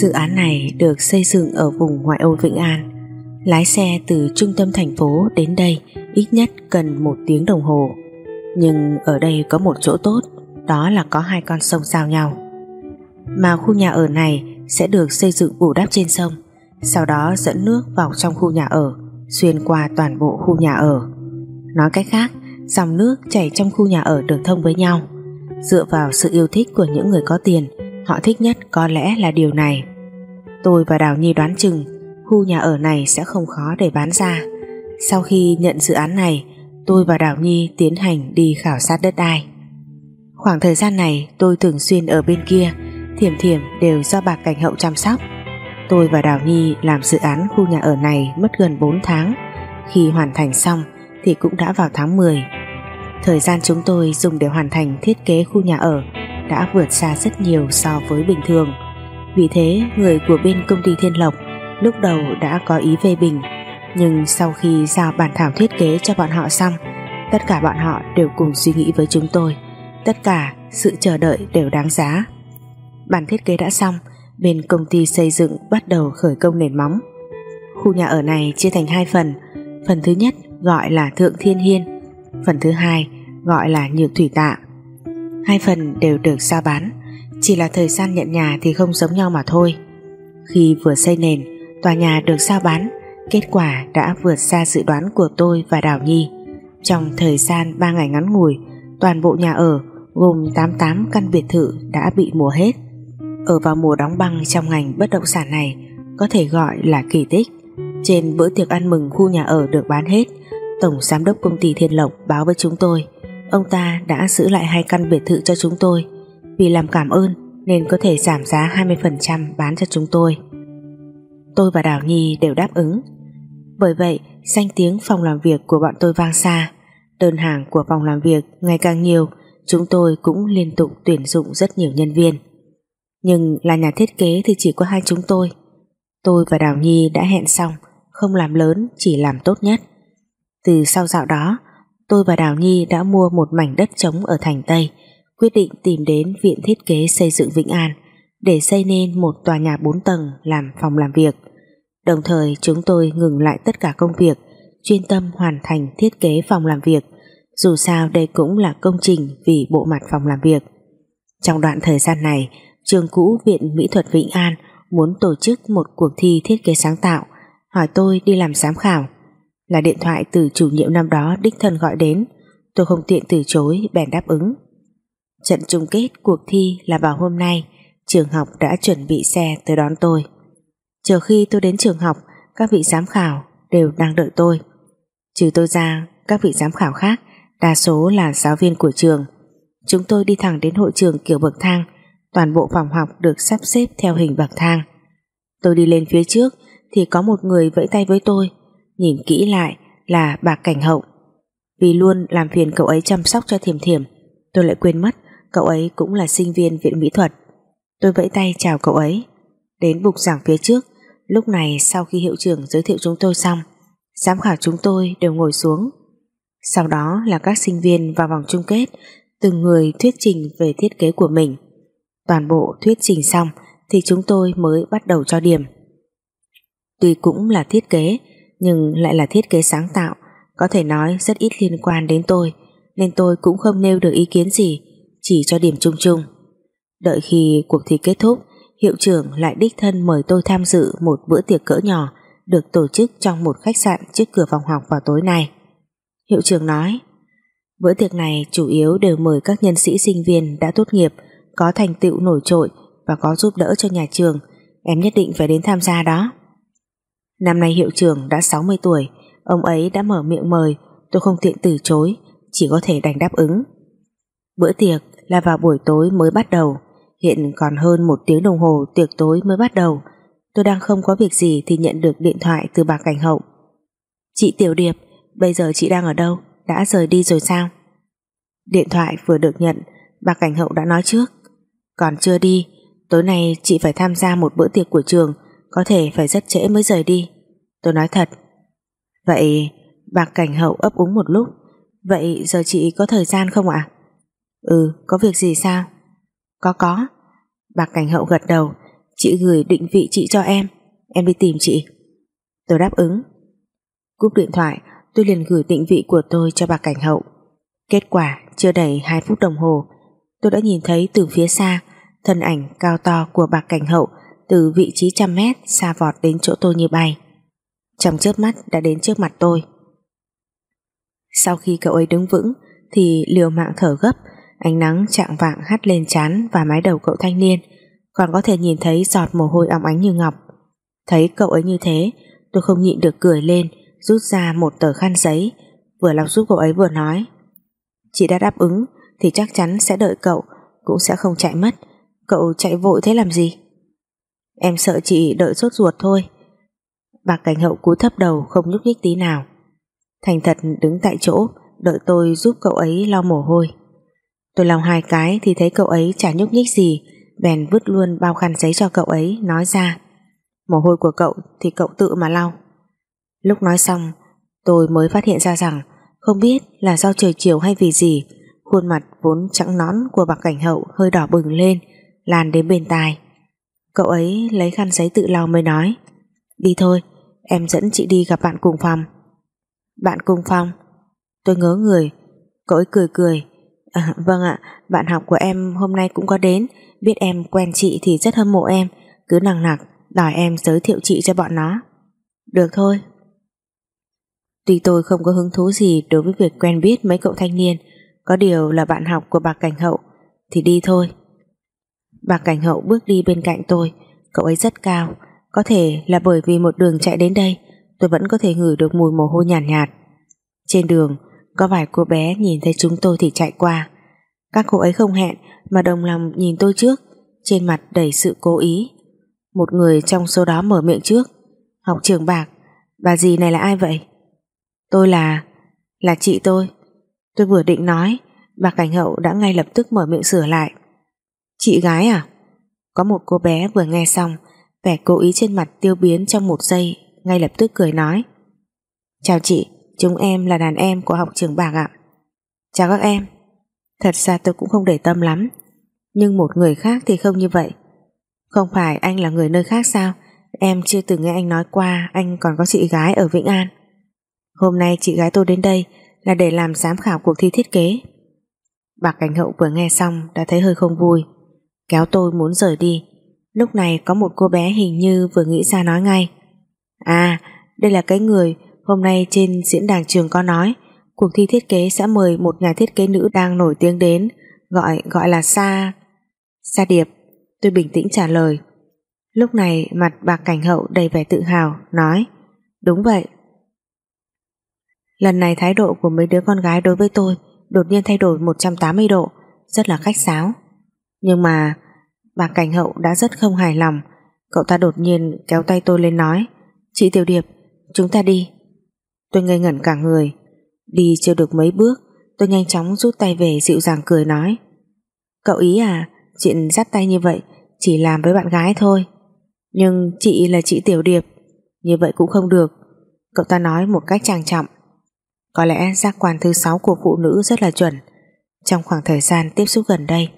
Dự án này được xây dựng ở vùng ngoại ô Vĩnh An. Lái xe từ trung tâm thành phố đến đây ít nhất cần một tiếng đồng hồ. Nhưng ở đây có một chỗ tốt, Đó là có hai con sông giao nhau. Mà khu nhà ở này sẽ được xây dựng bù đắp trên sông, Sau đó dẫn nước vào trong khu nhà ở, Xuyên qua toàn bộ khu nhà ở. Nói cách khác, Dòng nước chảy trong khu nhà ở được thông với nhau. Dựa vào sự yêu thích của những người có tiền, Họ thích nhất có lẽ là điều này. Tôi và Đào Nhi đoán chừng Khu nhà ở này sẽ không khó để bán ra. Sau khi nhận dự án này, Tôi và Đào Nhi tiến hành đi khảo sát đất đai. Khoảng thời gian này, tôi thường xuyên ở bên kia, Thiểm thiểm đều do bà Cảnh Hậu chăm sóc. Tôi và Đào Nhi làm dự án khu nhà ở này mất gần 4 tháng. Khi hoàn thành xong thì cũng đã vào tháng 10 Thời gian chúng tôi dùng để hoàn thành thiết kế khu nhà ở đã vượt xa rất nhiều so với bình thường. Vì thế, người của bên công ty Thiên Lộc lúc đầu đã có ý phê bình, nhưng sau khi giao bản thảo thiết kế cho bọn họ xong, tất cả bọn họ đều cùng suy nghĩ với chúng tôi. Tất cả sự chờ đợi đều đáng giá. Bản thiết kế đã xong, bên công ty xây dựng bắt đầu khởi công nền móng. Khu nhà ở này chia thành hai phần, phần thứ nhất gọi là Thượng Thiên Hiên, phần thứ hai gọi là Nhược Thủy Tạ. Hai phần đều được giao bán chỉ là thời gian nhận nhà thì không giống nhau mà thôi. Khi vừa xây nền, Tòa nhà được giao bán, Kết quả đã vượt xa dự đoán của tôi và Đào Nhi. Trong thời gian 3 ngày ngắn ngủi, Toàn bộ nhà ở, Gồm 88 căn biệt thự đã bị mua hết. Ở vào mùa đóng băng trong ngành bất động sản này, Có thể gọi là kỳ tích. Trên bữa tiệc ăn mừng khu nhà ở được bán hết, Tổng giám đốc công ty Thiên Lộc báo với chúng tôi. Ông ta đã giữ lại hai căn biệt thự cho chúng tôi. Vì làm cảm ơn Nên có thể giảm giá 20% bán cho chúng tôi. Tôi và Đào Nhi đều đáp ứng. Bởi vậy danh tiếng phòng làm việc của bọn tôi vang xa. Đơn hàng của phòng làm việc ngày càng nhiều Chúng tôi cũng liên tục tuyển dụng rất nhiều nhân viên. Nhưng là nhà thiết kế thì chỉ có hai chúng tôi. Tôi và Đào Nhi đã hẹn xong Không làm lớn chỉ làm tốt nhất. Từ sau dạo đó tôi và Đào Nhi đã mua một mảnh đất trống ở thành Tây, quyết định tìm đến Viện Thiết kế xây dựng Vĩnh An để xây nên một tòa nhà 4 tầng làm phòng làm việc. Đồng thời chúng tôi ngừng lại tất cả công việc, chuyên tâm hoàn thành thiết kế phòng làm việc, dù sao đây cũng là công trình vì bộ mặt phòng làm việc. Trong đoạn thời gian này, trường cũ Viện Mỹ thuật Vĩnh An muốn tổ chức một cuộc thi thiết kế sáng tạo, hỏi tôi đi làm giám khảo là điện thoại từ chủ nhiệm năm đó đích thân gọi đến tôi không tiện từ chối bèn đáp ứng trận chung kết cuộc thi là vào hôm nay trường học đã chuẩn bị xe tới đón tôi. Chờ khi tôi đến trường học các vị giám khảo đều đang đợi tôi. Trừ tôi ra các vị giám khảo khác đa số là giáo viên của trường. Chúng tôi đi thẳng đến hội trường kiểu bậc thang toàn bộ phòng học được sắp xếp theo hình bậc thang. Tôi đi lên phía trước thì có một người vẫy tay với tôi nhìn kỹ lại là bà Cảnh Hậu. Vì luôn làm phiền cậu ấy chăm sóc cho Thiểm Thiểm, tôi lại quên mất cậu ấy cũng là sinh viên viện mỹ thuật. Tôi vẫy tay chào cậu ấy. Đến bục giảng phía trước, lúc này sau khi hiệu trưởng giới thiệu chúng tôi xong, giám khảo chúng tôi đều ngồi xuống. Sau đó là các sinh viên vào vòng chung kết, từng người thuyết trình về thiết kế của mình. Toàn bộ thuyết trình xong thì chúng tôi mới bắt đầu cho điểm. Tuy cũng là thiết kế, nhưng lại là thiết kế sáng tạo, có thể nói rất ít liên quan đến tôi, nên tôi cũng không nêu được ý kiến gì, chỉ cho điểm chung chung. Đợi khi cuộc thi kết thúc, hiệu trưởng lại đích thân mời tôi tham dự một bữa tiệc cỡ nhỏ được tổ chức trong một khách sạn trước cửa phòng học vào tối nay. Hiệu trưởng nói, bữa tiệc này chủ yếu đều mời các nhân sĩ sinh viên đã tốt nghiệp, có thành tựu nổi trội và có giúp đỡ cho nhà trường, em nhất định phải đến tham gia đó. Năm nay hiệu trưởng đã 60 tuổi, ông ấy đã mở miệng mời, tôi không tiện từ chối, chỉ có thể đành đáp ứng. Bữa tiệc là vào buổi tối mới bắt đầu, hiện còn hơn một tiếng đồng hồ tiệc tối mới bắt đầu. Tôi đang không có việc gì thì nhận được điện thoại từ bà Cảnh Hậu. Chị Tiểu Điệp, bây giờ chị đang ở đâu? Đã rời đi rồi sao? Điện thoại vừa được nhận, bà Cảnh Hậu đã nói trước. Còn chưa đi, tối nay chị phải tham gia một bữa tiệc của trường, có thể phải rất trễ mới rời đi Tôi nói thật Vậy bà cảnh hậu ấp úng một lúc Vậy giờ chị có thời gian không ạ Ừ có việc gì sao? Có có. Bà cảnh hậu gật đầu. Chị gửi định vị chị cho em. Em đi tìm chị. Tôi đáp ứng. Cúp điện thoại, tôi liền gửi định vị của tôi cho bà Cảnh Hậu. Kết quả, chưa đầy 2 phút đồng hồ, tôi đã nhìn thấy từ phía xa, thân ảnh cao to của bà Cảnh Hậu từ vị trí trăm mét xa vọt đến chỗ tôi như bay. Trong chớp mắt đã đến trước mặt tôi. Sau khi cậu ấy đứng vững thì liều mạng thở gấp ánh nắng trạng vạng hắt lên chán và mái đầu cậu thanh niên. Còn có thể nhìn thấy giọt mồ hôi óng ánh như ngọc. Thấy cậu ấy như thế, tôi không nhịn được cười lên, rút ra một tờ khăn giấy. Vừa lau giúp cậu ấy vừa nói, Chị đã đáp ứng, thì chắc chắn sẽ đợi cậu, cũng sẽ không chạy mất. Cậu chạy vội thế làm gì? Em sợ chị đợi sốt ruột thôi. Bà cảnh hậu cúi thấp đầu, không nhúc nhích tí nào. Thành thật đứng tại chỗ, đợi tôi giúp cậu ấy lau mồ hôi tôi lau hai cái thì thấy cậu ấy chả nhúc nhích gì. Bèn vứt luôn bao khăn giấy cho cậu ấy, nói ra. Mồ hôi của cậu thì cậu tự mà lau. Lúc nói xong, tôi mới phát hiện ra rằng không biết là do trời chiều hay vì gì, Khuôn mặt vốn trắng nón của bạc cảnh hậu hơi đỏ bừng lên, Lan đến bên tai. Cậu ấy lấy khăn giấy tự lau mới nói, Đi thôi, Em dẫn chị đi gặp bạn cùng phòng. Bạn cùng phòng? Tôi ngớ người, Cậu ấy cười cười à, Vâng ạ. Bạn học của em hôm nay cũng có đến. Biết em quen chị thì rất hâm mộ em. Cứ nặng nặc Đòi em giới thiệu chị cho bọn nó. Được thôi. Tuy tôi không có hứng thú gì đối với việc quen biết mấy cậu thanh niên có điều là bạn học của bà Cảnh Hậu. Thì đi thôi. Bà Cảnh Hậu bước đi bên cạnh tôi. Cậu ấy rất cao. Có thể là bởi vì một đường chạy đến đây Tôi vẫn có thể ngửi được mùi mồ hôi nhàn nhạt, nhạt. Trên đường có vài cô bé nhìn thấy chúng tôi thì chạy qua. Các cô ấy không hẹn, Mà đồng lòng nhìn tôi trước, Trên mặt đầy sự cố ý. Một người trong số đó mở miệng trước. Học trường bạc, Bà gì này là ai vậy? Tôi là Là chị tôi. Tôi vừa định nói, Bà Cảnh Hậu đã ngay lập tức mở miệng sửa lại. Chị gái à? Có một cô bé vừa nghe xong, Vẻ cố ý trên mặt tiêu biến trong một giây, Ngay lập tức cười nói. Chào chị Chúng em là đàn em của học trường bạc ạ. Chào các em. Thật ra tôi cũng không để tâm lắm. Nhưng một người khác thì không như vậy. Không phải anh là người nơi khác sao? Em chưa từng nghe anh nói qua Anh còn có chị gái ở Vĩnh An. Hôm nay chị gái tôi đến đây là để làm giám khảo cuộc thi thiết kế. Bà Cảnh Hậu vừa nghe xong đã thấy hơi không vui, kéo tôi muốn rời đi. Lúc này có một cô bé hình như vừa nghĩ ra nói ngay. À, đây là cái người hôm nay trên diễn đàn trường có nói cuộc thi thiết kế sẽ mời một nhà thiết kế nữ đang nổi tiếng đến, gọi gọi là Sa... Sa Điệp. Tôi bình tĩnh trả lời. Lúc này mặt bà Cảnh Hậu đầy vẻ tự hào, nói Đúng vậy, Lần này thái độ của mấy đứa con gái đối với tôi đột nhiên thay đổi 180 độ, rất là khách sáo. Nhưng mà bà Cảnh Hậu đã rất không hài lòng, cậu ta đột nhiên kéo tay tôi lên nói Chị Tiểu Điệp, chúng ta đi. Tôi ngây ngẩn cả người, đi chưa được mấy bước, tôi nhanh chóng rút tay về dịu dàng cười nói Cậu ý à, chuyện dắt tay như vậy chỉ làm với bạn gái thôi. Nhưng chị là chị Tiểu Điệp, như vậy cũng không được. Cậu ta nói một cách trang trọng. Có lẽ giác quan thứ sáu của phụ nữ rất là chuẩn. Trong khoảng thời gian tiếp xúc gần đây,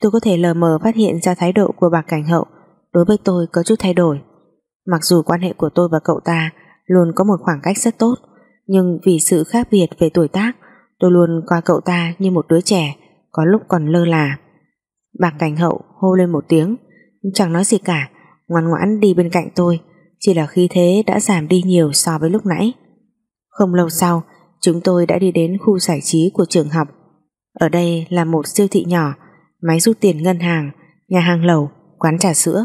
tôi có thể lờ mờ phát hiện ra thái độ của bà Cảnh Hậu đối với tôi có chút thay đổi. Mặc dù quan hệ của tôi và cậu ta luôn có một khoảng cách rất tốt, nhưng vì sự khác biệt về tuổi tác, tôi luôn coi cậu ta như một đứa trẻ, có lúc còn lơ là. Bà Cảnh Hậu hô lên một tiếng, chẳng nói gì cả, ngoan ngoãn đi bên cạnh tôi, chỉ là khí thế đã giảm đi nhiều so với lúc nãy. Không lâu sau, Chúng tôi đã đi đến khu giải trí của trường học. Ở đây là một siêu thị nhỏ, máy rút tiền ngân hàng, nhà hàng lầu, quán trà sữa.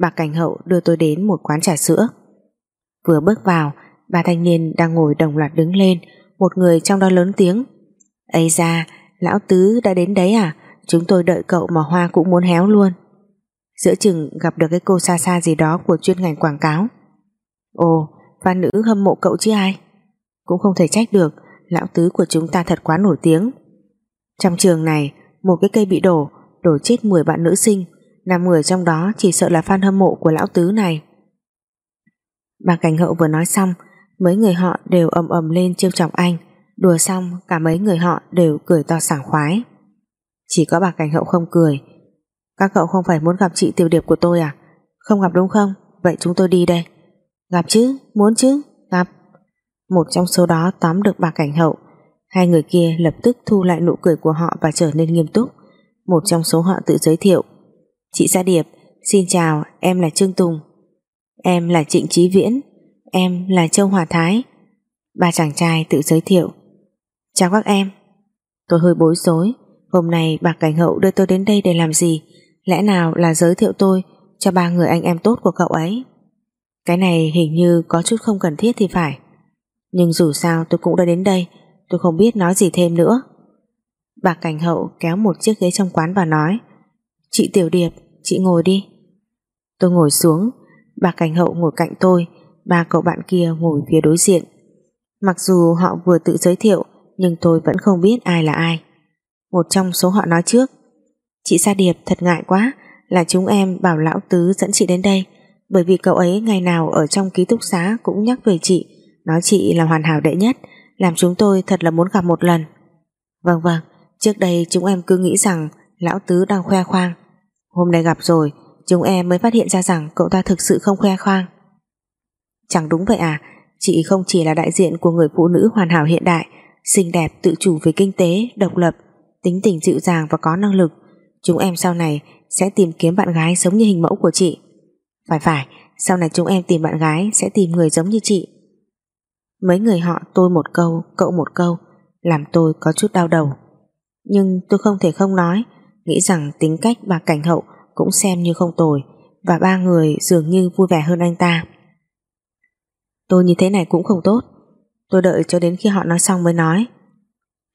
Bà Cảnh Hậu đưa tôi đến một quán trà sữa. Vừa bước vào, ba thanh niên đang ngồi đồng loạt đứng lên, một người trong đó lớn tiếng. Ây ra, lão tứ đã đến đấy à? Chúng tôi đợi cậu mà hoa cũng muốn héo luôn. Giữa chừng gặp được cái cô xa xa gì đó của chuyên ngành quảng cáo. Ồ, fan nữ hâm mộ cậu chứ ai? cũng không thể trách được lão tứ của chúng ta thật quá nổi tiếng trong trường này một cái cây bị đổ đổ chết 10 bạn nữ sinh năm người trong đó chỉ sợ là fan hâm mộ của lão tứ này bà cảnh hậu vừa nói xong mấy người họ đều ầm ầm lên trêu chọc anh đùa xong cả mấy người họ đều cười to sảng khoái chỉ có bà cảnh hậu không cười các cậu không phải muốn gặp chị tiểu điệp của tôi à Không gặp đúng không? Vậy chúng tôi đi đây. Gặp chứ, muốn chứ, gặp. Một trong số đó tóm được bà cảnh hậu. Hai người kia lập tức thu lại nụ cười của họ và trở nên nghiêm túc. Một trong số họ tự giới thiệu. Chị gia Điệp, xin chào, em là Trương Tùng. Em là Trịnh Trí Viễn, em là Châu Hòa Thái. Ba chàng trai tự giới thiệu. Chào các em. Tôi hơi bối rối, hôm nay bà cảnh hậu đưa tôi đến đây để làm gì? Lẽ nào là giới thiệu tôi cho ba người anh em tốt của cậu ấy? Cái này hình như có chút không cần thiết thì phải. Nhưng dù sao tôi cũng đã đến đây, tôi không biết nói gì thêm nữa. Bà cảnh hậu kéo một chiếc ghế trong quán và nói Chị Tiểu Điệp, chị ngồi đi. Tôi ngồi xuống, bà cảnh hậu ngồi cạnh tôi, ba cậu bạn kia ngồi phía đối diện. Mặc dù họ vừa tự giới thiệu, nhưng tôi vẫn không biết ai là ai. Một trong số họ nói trước, chị Sa Điệp thật ngại quá, là chúng em bảo lão tứ dẫn chị đến đây, bởi vì cậu ấy ngày nào ở trong ký túc xá cũng nhắc về chị, nói chị là hoàn hảo đệ nhất, làm chúng tôi thật là muốn gặp một lần. Vâng vâng, trước đây chúng em cứ nghĩ rằng lão tứ đang khoe khoang. Hôm nay gặp rồi, chúng em mới phát hiện ra rằng cậu ta thực sự không khoe khoang. Chẳng đúng vậy à, chị không chỉ là đại diện của người phụ nữ hoàn hảo hiện đại, xinh đẹp, tự chủ về kinh tế, độc lập, tính tình dịu dàng và có năng lực. Chúng em sau này sẽ tìm kiếm bạn gái giống như hình mẫu của chị. Phải phải, sau này chúng em tìm bạn gái sẽ tìm người giống như chị. Mấy người họ tôi một câu, cậu một câu, làm tôi có chút đau đầu. Nhưng tôi không thể không nói, nghĩ rằng tính cách bà Cảnh Hậu cũng xem như không tồi, và ba người dường như vui vẻ hơn anh ta. Tôi như thế này cũng không tốt, tôi đợi cho đến khi họ nói xong mới nói.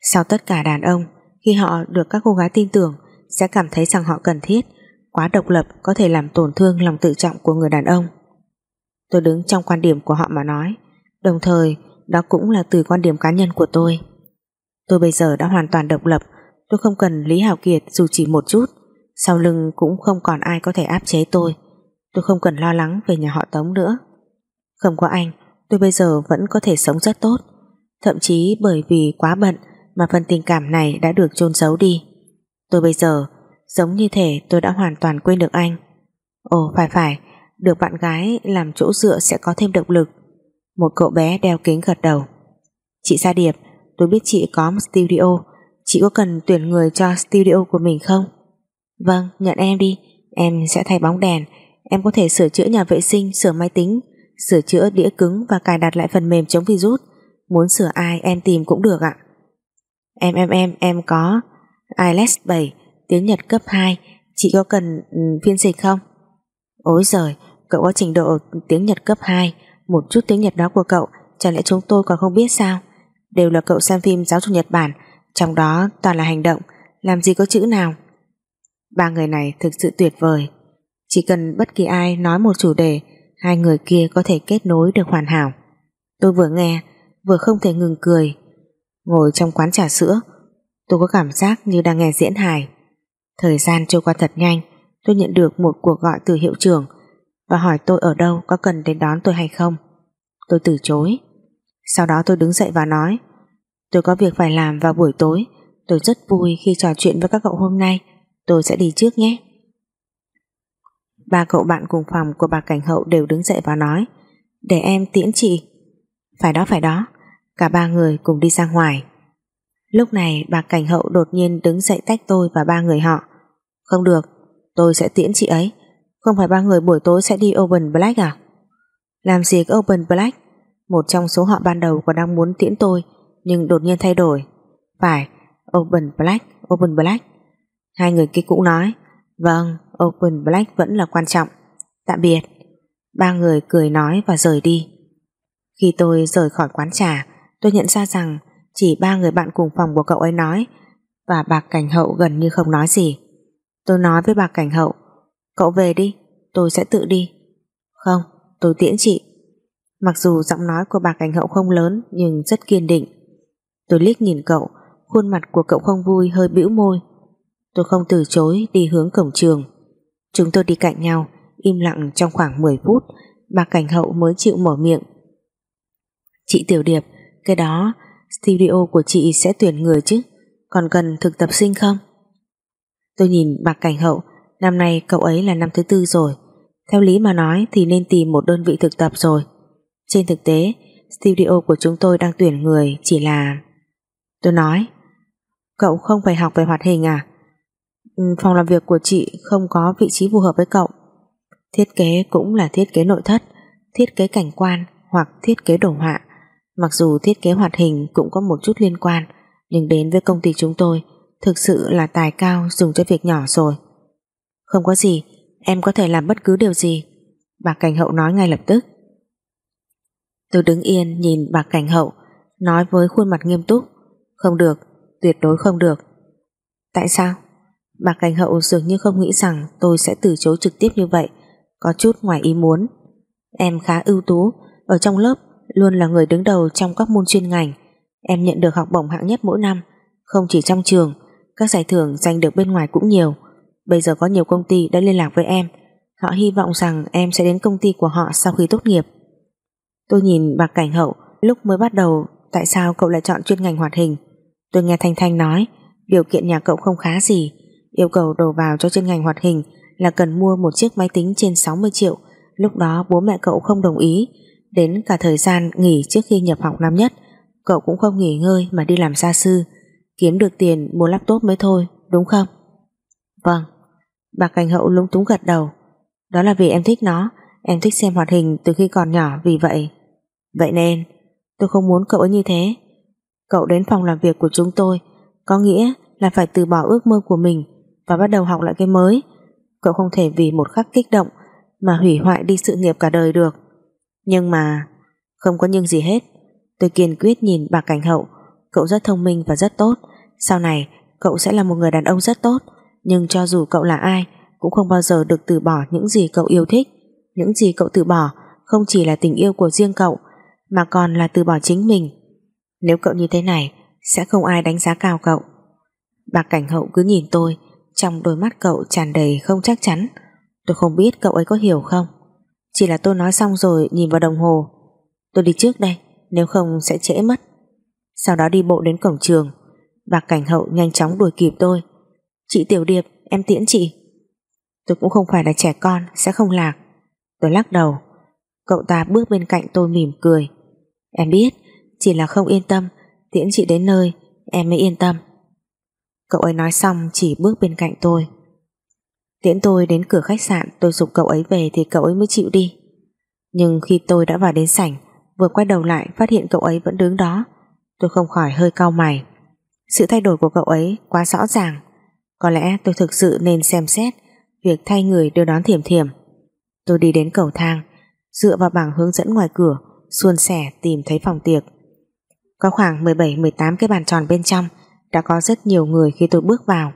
Sau tất cả đàn ông, khi họ được các cô gái tin tưởng, sẽ cảm thấy rằng họ cần thiết, quá độc lập có thể làm tổn thương lòng tự trọng của người đàn ông. Tôi đứng trong quan điểm của họ mà nói, đồng thời đó cũng là từ quan điểm cá nhân của tôi. Tôi bây giờ đã hoàn toàn độc lập, tôi không cần Lý Hảo Kiệt dù chỉ một chút, sau lưng cũng không còn ai có thể áp chế tôi. Tôi không cần lo lắng về nhà họ Tống nữa. Không có anh, tôi bây giờ vẫn có thể sống rất tốt, thậm chí bởi vì quá bận mà phần tình cảm này đã được chôn giấu đi. Tôi bây giờ giống như thể tôi đã hoàn toàn quên được anh. Ồ phải phải, được bạn gái làm chỗ dựa sẽ có thêm động lực. Một cậu bé đeo kính gật đầu. Chị Sa Điệp, tôi biết chị có một studio, chị có cần tuyển người cho studio của mình không? Vâng, nhận em đi, em sẽ thay bóng đèn, em có thể sửa chữa nhà vệ sinh, sửa máy tính, sửa chữa đĩa cứng và cài đặt lại phần mềm chống virus. Muốn sửa ai em tìm cũng được ạ. Em em em em có IELTS 7 tiếng Nhật cấp 2 chị có cần ừ, phiên dịch không? Ôi giời, cậu có trình độ tiếng Nhật cấp 2 một chút tiếng Nhật đó của cậu chẳng lẽ chúng tôi còn không biết sao? Đều là cậu xem phim giáo dục Nhật Bản trong đó toàn là hành động làm gì có chữ nào? Ba người này thực sự tuyệt vời chỉ cần bất kỳ ai nói một chủ đề hai người kia có thể kết nối được hoàn hảo. Tôi vừa nghe, vừa không thể ngừng cười. Ngồi trong quán trà sữa, tôi có cảm giác như đang nghe diễn hài. Thời gian trôi qua thật nhanh, tôi nhận được một cuộc gọi từ hiệu trưởng và hỏi tôi ở đâu, có cần đến đón tôi hay không. Tôi từ chối. Sau đó tôi đứng dậy và nói, tôi có việc phải làm vào buổi tối. Tôi rất vui khi trò chuyện với các cậu hôm nay. Tôi sẽ đi trước nhé ba cậu bạn cùng phòng của bà Cảnh Hậu đều đứng dậy và nói, để em tiễn chị. Phải đó phải đó. Cả ba người cùng đi ra ngoài. Lúc này, bà Cảnh Hậu đột nhiên đứng dậy tách tôi và ba người họ. Không được, Tôi sẽ tiễn chị ấy. Không phải ba người buổi tối sẽ đi Open Black à? Làm gì có Open Black? Một trong số họ ban đầu còn đang muốn tiễn tôi, Nhưng đột nhiên thay đổi. Phải, Open Black Open Black. Hai người kia cũng nói Vâng. Open Black vẫn là quan trọng Tạm biệt Ba người cười nói và rời đi Khi tôi rời khỏi quán trà tôi nhận ra rằng chỉ ba người bạn cùng phòng của cậu ấy nói và bà Cảnh Hậu gần như không nói gì. Tôi nói với bà Cảnh Hậu cậu về đi, tôi sẽ tự đi. Không, tôi tiễn chị. Mặc dù giọng nói của bà Cảnh Hậu không lớn nhưng rất kiên định. Tôi liếc nhìn cậu, khuôn mặt của cậu không vui hơi bĩu môi. Tôi không từ chối đi hướng cổng trường. Chúng tôi đi cạnh nhau, im lặng trong khoảng 10 phút, bà Cảnh Hậu mới chịu mở miệng. Chị Tiểu Điệp, cái đó studio của chị sẽ tuyển người chứ? Còn cần thực tập sinh không? Tôi nhìn bà cảnh hậu Năm nay cậu ấy là năm thứ tư rồi. Theo lý mà nói thì nên tìm một đơn vị thực tập rồi. Trên thực tế Studio của chúng tôi đang tuyển người Chỉ là Tôi nói Cậu không phải học về hoạt hình à? Ừ, phòng làm việc của chị không có vị trí phù hợp với cậu. Thiết kế cũng là thiết kế nội thất Thiết kế cảnh quan Hoặc thiết kế đồ họa. Mặc dù thiết kế hoạt hình cũng có một chút liên quan Nhưng đến với công ty chúng tôi Thực sự là tài cao dùng cho việc nhỏ rồi. Không có gì Em có thể làm bất cứ điều gì. Bà Cảnh Hậu nói ngay lập tức. Tôi đứng yên nhìn bà Cảnh Hậu Nói với khuôn mặt nghiêm túc. Không được, tuyệt đối không được. Tại sao? Bà Cảnh Hậu dường như không nghĩ rằng Tôi sẽ từ chối trực tiếp như vậy. Có chút ngoài ý muốn. Em khá ưu tú. Ở trong lớp, luôn là người đứng đầu trong các môn chuyên ngành. Em nhận được học bổng hạng nhất mỗi năm. Không chỉ trong trường, Các giải thưởng giành được bên ngoài cũng nhiều. Bây giờ có nhiều công ty đã liên lạc với em. Họ hy vọng rằng em sẽ đến công ty của họ sau khi tốt nghiệp. Tôi nhìn bạc cảnh hậu, Lúc mới bắt đầu, Tại sao cậu lại chọn chuyên ngành hoạt hình? Tôi nghe Thanh Thanh nói, Điều kiện nhà cậu không khá gì. Yêu cầu đầu vào cho chuyên ngành hoạt hình Là cần mua một chiếc máy tính trên 60 triệu. Lúc đó bố mẹ cậu không đồng ý. Đến cả thời gian nghỉ trước khi nhập học năm nhất, Cậu cũng không nghỉ ngơi mà đi làm gia sư. Kiếm được tiền mua laptop mới thôi, Đúng không? Vâng. Bà Cảnh Hậu lúng túng gật đầu. Đó là vì em thích nó. Em thích xem hoạt hình từ khi còn nhỏ, vì vậy. Vậy nên, Tôi không muốn cậu ấy như thế. Cậu đến phòng làm việc của chúng tôi, Có nghĩa là phải từ bỏ ước mơ của mình và bắt đầu học lại cái mới. Cậu không thể vì một khắc kích động Mà hủy hoại đi sự nghiệp cả đời được. Nhưng mà, Không có nhưng gì hết. Tôi kiên quyết nhìn bà Cảnh Hậu. Cậu rất thông minh và rất tốt. Sau này, cậu sẽ là một người đàn ông rất tốt. Nhưng cho dù cậu là ai, Cũng không bao giờ được từ bỏ những gì cậu yêu thích. Những gì cậu từ bỏ Không chỉ là tình yêu của riêng cậu, Mà còn là từ bỏ chính mình. Nếu cậu như thế này, Sẽ không ai đánh giá cao cậu. Bà Cảnh Hậu cứ nhìn tôi trong đôi mắt cậu tràn đầy không chắc chắn. Tôi không biết cậu ấy có hiểu không? Chỉ là tôi nói xong rồi nhìn vào đồng hồ. Tôi đi trước đây, Nếu không sẽ trễ mất. Sau đó đi bộ đến cổng trường. Bà Cảnh Hậu nhanh chóng đuổi kịp tôi. Chị Tiểu Điệp, em tiễn chị. Tôi cũng không phải là trẻ con, Sẽ không lạc. Tôi lắc đầu. Cậu ta bước bên cạnh tôi mỉm cười. Em biết, Chỉ là không yên tâm. Tiễn chị đến nơi, Em mới yên tâm. Cậu ấy nói xong chỉ bước bên cạnh tôi. Tiễn tôi đến cửa khách sạn, Tôi dục cậu ấy về thì cậu ấy mới chịu đi. Nhưng khi tôi đã vào đến sảnh, Vừa quay đầu lại phát hiện cậu ấy vẫn đứng đó. Tôi không khỏi hơi cau mày. Sự thay đổi của cậu ấy quá rõ ràng. Có lẽ tôi thực sự nên xem xét Việc thay người đưa đón thiểm thiểm. Tôi đi đến cầu thang, Dựa vào bảng hướng dẫn ngoài cửa Xuôn sẻ tìm thấy phòng tiệc. Có khoảng 17-18 cái bàn tròn bên trong đã có rất nhiều người khi tôi bước vào.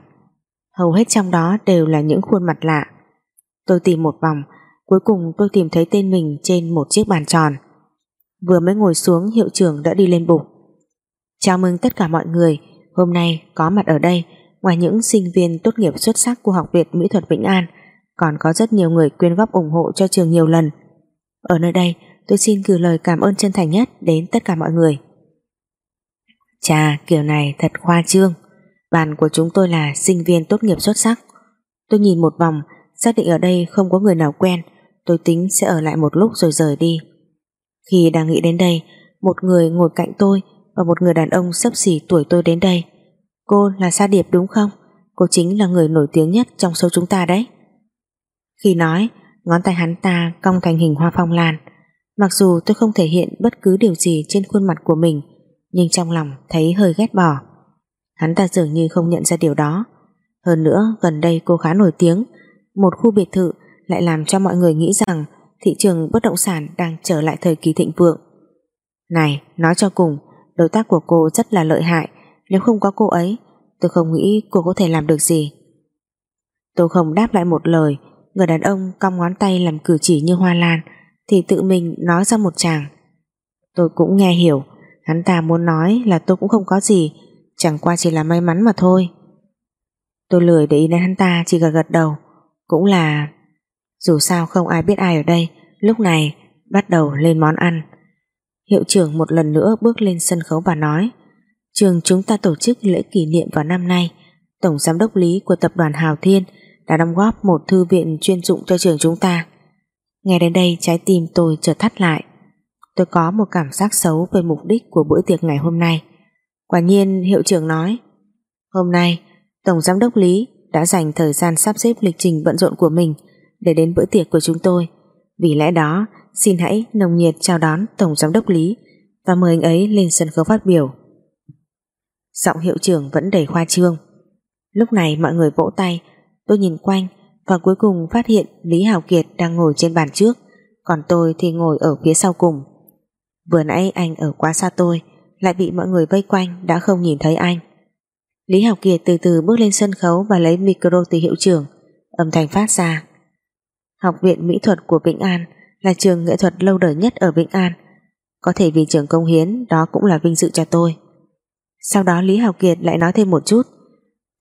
Hầu hết trong đó đều là những khuôn mặt lạ. Tôi tìm một vòng, Cuối cùng tôi tìm thấy tên mình trên một chiếc bàn tròn. Vừa mới ngồi xuống, hiệu trưởng đã đi lên bục. Chào mừng tất cả mọi người, Hôm nay có mặt ở đây, Ngoài những sinh viên tốt nghiệp xuất sắc của Học viện Mỹ thuật Vĩnh An, Còn có rất nhiều người quyên góp ủng hộ cho trường nhiều lần. Ở nơi đây, tôi xin gửi lời cảm ơn chân thành nhất Đến tất cả mọi người. Chà kiểu này thật khoa trương. Bàn của chúng tôi là sinh viên tốt nghiệp xuất sắc. Tôi nhìn một vòng, Xác định ở đây không có người nào quen. Tôi tính sẽ ở lại một lúc rồi rời đi. Khi đang nghĩ đến đây, Một người ngồi cạnh tôi Và một người đàn ông sấp xỉ tuổi tôi đến đây. Cô là Sa Điệp đúng không? Cô chính là người nổi tiếng nhất trong số chúng ta đấy. Khi nói, Ngón tay hắn ta cong thành hình hoa phong lan. Mặc dù tôi không thể hiện bất cứ điều gì trên khuôn mặt của mình nhưng trong lòng thấy hơi ghét bỏ Hắn ta dường như không nhận ra điều đó Hơn nữa gần đây cô khá nổi tiếng Một khu biệt thự lại làm cho mọi người nghĩ rằng thị trường bất động sản đang trở lại thời kỳ thịnh vượng. Này, nói cho cùng, đối tác của cô rất là lợi hại, nếu không có cô ấy, tôi không nghĩ cô có thể làm được gì. Tôi không đáp lại một lời, người đàn ông cong ngón tay làm cử chỉ như hoa lan, thì tự mình nói ra một chàng. Tôi cũng nghe hiểu, hắn ta muốn nói là tôi cũng không có gì, chẳng qua chỉ là may mắn mà thôi. Tôi lười để ý đến hắn ta chỉ gật gật đầu, cũng là dù sao không ai biết ai ở đây. Lúc này bắt đầu lên món ăn. Hiệu trưởng một lần nữa bước lên sân khấu và nói Trường chúng ta tổ chức lễ kỷ niệm vào năm nay. Tổng giám đốc lý của tập đoàn Hào Thiên đã đóng góp một thư viện chuyên dụng cho trường chúng ta. Nghe đến đây trái tim tôi chợt thắt lại. Tôi có một cảm giác xấu về mục đích của bữa tiệc ngày hôm nay. Quả nhiên, hiệu trưởng nói, Hôm nay, Tổng Giám đốc Lý đã dành thời gian sắp xếp lịch trình bận rộn của mình để đến bữa tiệc của chúng tôi. Vì lẽ đó, xin hãy nồng nhiệt chào đón Tổng Giám đốc Lý và mời anh ấy lên sân khấu phát biểu. Giọng hiệu trưởng vẫn đầy khoa trương. Lúc này mọi người vỗ tay, tôi nhìn quanh và cuối cùng phát hiện Lý Hào Kiệt đang ngồi trên bàn trước, còn tôi thì ngồi ở phía sau cùng. Vừa nãy anh ở quá xa tôi, lại bị mọi người vây quanh, đã không nhìn thấy anh. Lý Học Kiệt từ từ bước lên sân khấu và lấy micro từ hiệu trưởng, âm thanh phát ra. Học viện Mỹ thuật của Vĩnh An là trường nghệ thuật lâu đời nhất ở Vĩnh An có thể vì trường công hiến, đó cũng là vinh dự cho tôi. Sau đó Lý Học Kiệt lại nói thêm một chút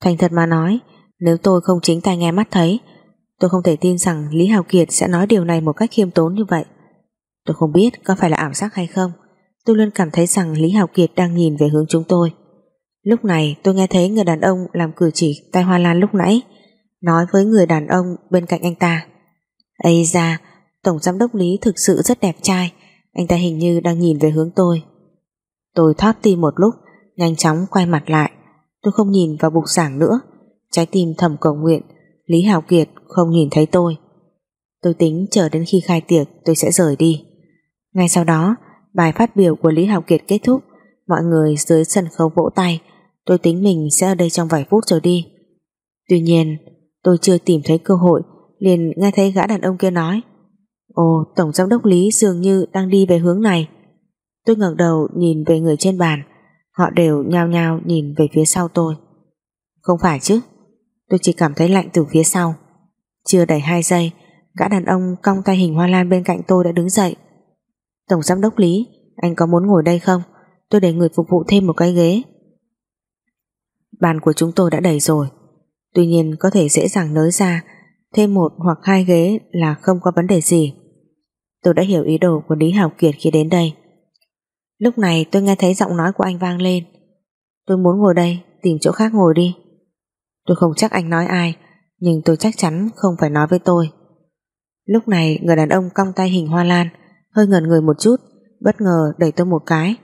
thành thật mà nói, nếu tôi không chính tay nghe mắt thấy, tôi không thể tin rằng Lý Hào Kiệt sẽ nói điều này một cách khiêm tốn như vậy. Tôi không biết có phải là ảo giác hay không tôi luôn cảm thấy rằng Lý Hào Kiệt đang nhìn về hướng chúng tôi. Lúc này tôi nghe thấy người đàn ông làm cử chỉ tay hoa lan lúc nãy nói với người đàn ông bên cạnh anh ta. Ây ra, Tổng Giám đốc Lý thực sự rất đẹp trai, anh ta hình như đang nhìn về hướng tôi. Tôi thót tim một lúc, nhanh chóng quay mặt lại. Tôi không nhìn vào bục giảng nữa, trái tim thầm cầu nguyện, Lý Hào Kiệt không nhìn thấy tôi. Tôi tính chờ đến khi khai tiệc tôi sẽ rời đi. Ngay sau đó, bài phát biểu của Lý Học Kiệt kết thúc, mọi người dưới sân khấu vỗ tay, tôi tính mình sẽ ở đây trong vài phút rồi đi. Tuy nhiên, tôi chưa tìm thấy cơ hội, liền nghe thấy gã đàn ông kia nói Ồ, Tổng Giám đốc Lý dường như đang đi về hướng này. Tôi ngẩng đầu nhìn về người trên bàn, họ đều nhao nhao nhìn về phía sau tôi. Không phải chứ, tôi chỉ cảm thấy lạnh từ phía sau. Chưa đầy hai giây, gã đàn ông cong tay hình hoa lan bên cạnh tôi đã đứng dậy. Tổng Giám đốc Lý, anh có muốn ngồi đây không? Tôi để người phục vụ thêm một cái ghế. Bàn của chúng tôi đã đầy rồi, tuy nhiên có thể dễ dàng nới ra thêm một hoặc hai ghế là không có vấn đề gì. Tôi đã hiểu ý đồ của Lý Hào Kiệt khi đến đây. Lúc này tôi nghe thấy giọng nói của anh vang lên. Tôi muốn ngồi đây, tìm chỗ khác ngồi đi. Tôi không chắc anh nói ai, nhưng tôi chắc chắn không phải nói với tôi. Lúc này người đàn ông cong tay hình hoa lan, hơi ngẩn người một chút, bất ngờ đẩy tôi một cái.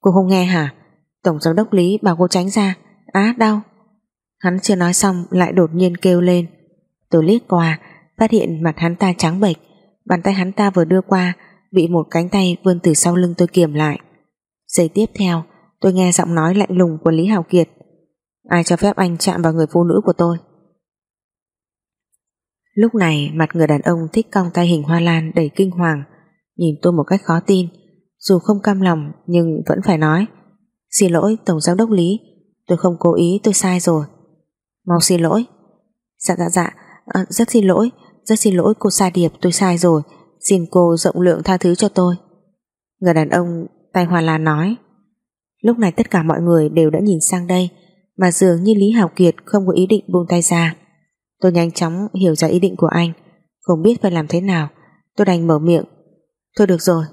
Cô không nghe hả? Tổng giám đốc Lý bảo cô tránh ra. Á, đau. Hắn chưa nói xong lại đột nhiên kêu lên. Tôi liếc qua, phát hiện mặt hắn ta trắng bệch, bàn tay hắn ta vừa đưa qua, bị một cánh tay vươn từ sau lưng tôi kiềm lại. Giây tiếp theo, tôi nghe giọng nói lạnh lùng của Lý Hào Kiệt. Ai cho phép anh chạm vào người phụ nữ của tôi? Lúc này mặt người đàn ông thích cong tay hình hoa lan đầy kinh hoàng nhìn tôi một cách khó tin dù không cam lòng nhưng vẫn phải nói. Xin lỗi Tổng Giám đốc Lý. Tôi không cố ý tôi sai rồi. Mau xin lỗi. Dạ dạ dạ. À, rất xin lỗi rất xin lỗi cô Sa Điệp tôi sai rồi. Xin cô rộng lượng tha thứ cho tôi. Người đàn ông tay hoa lan nói. Lúc này tất cả mọi người đều đã nhìn sang đây mà dường như Lý Hào Kiệt không có ý định buông tay ra. Tôi nhanh chóng hiểu ra ý định của anh không biết phải làm thế nào. Tôi đành mở miệng Thôi được rồi.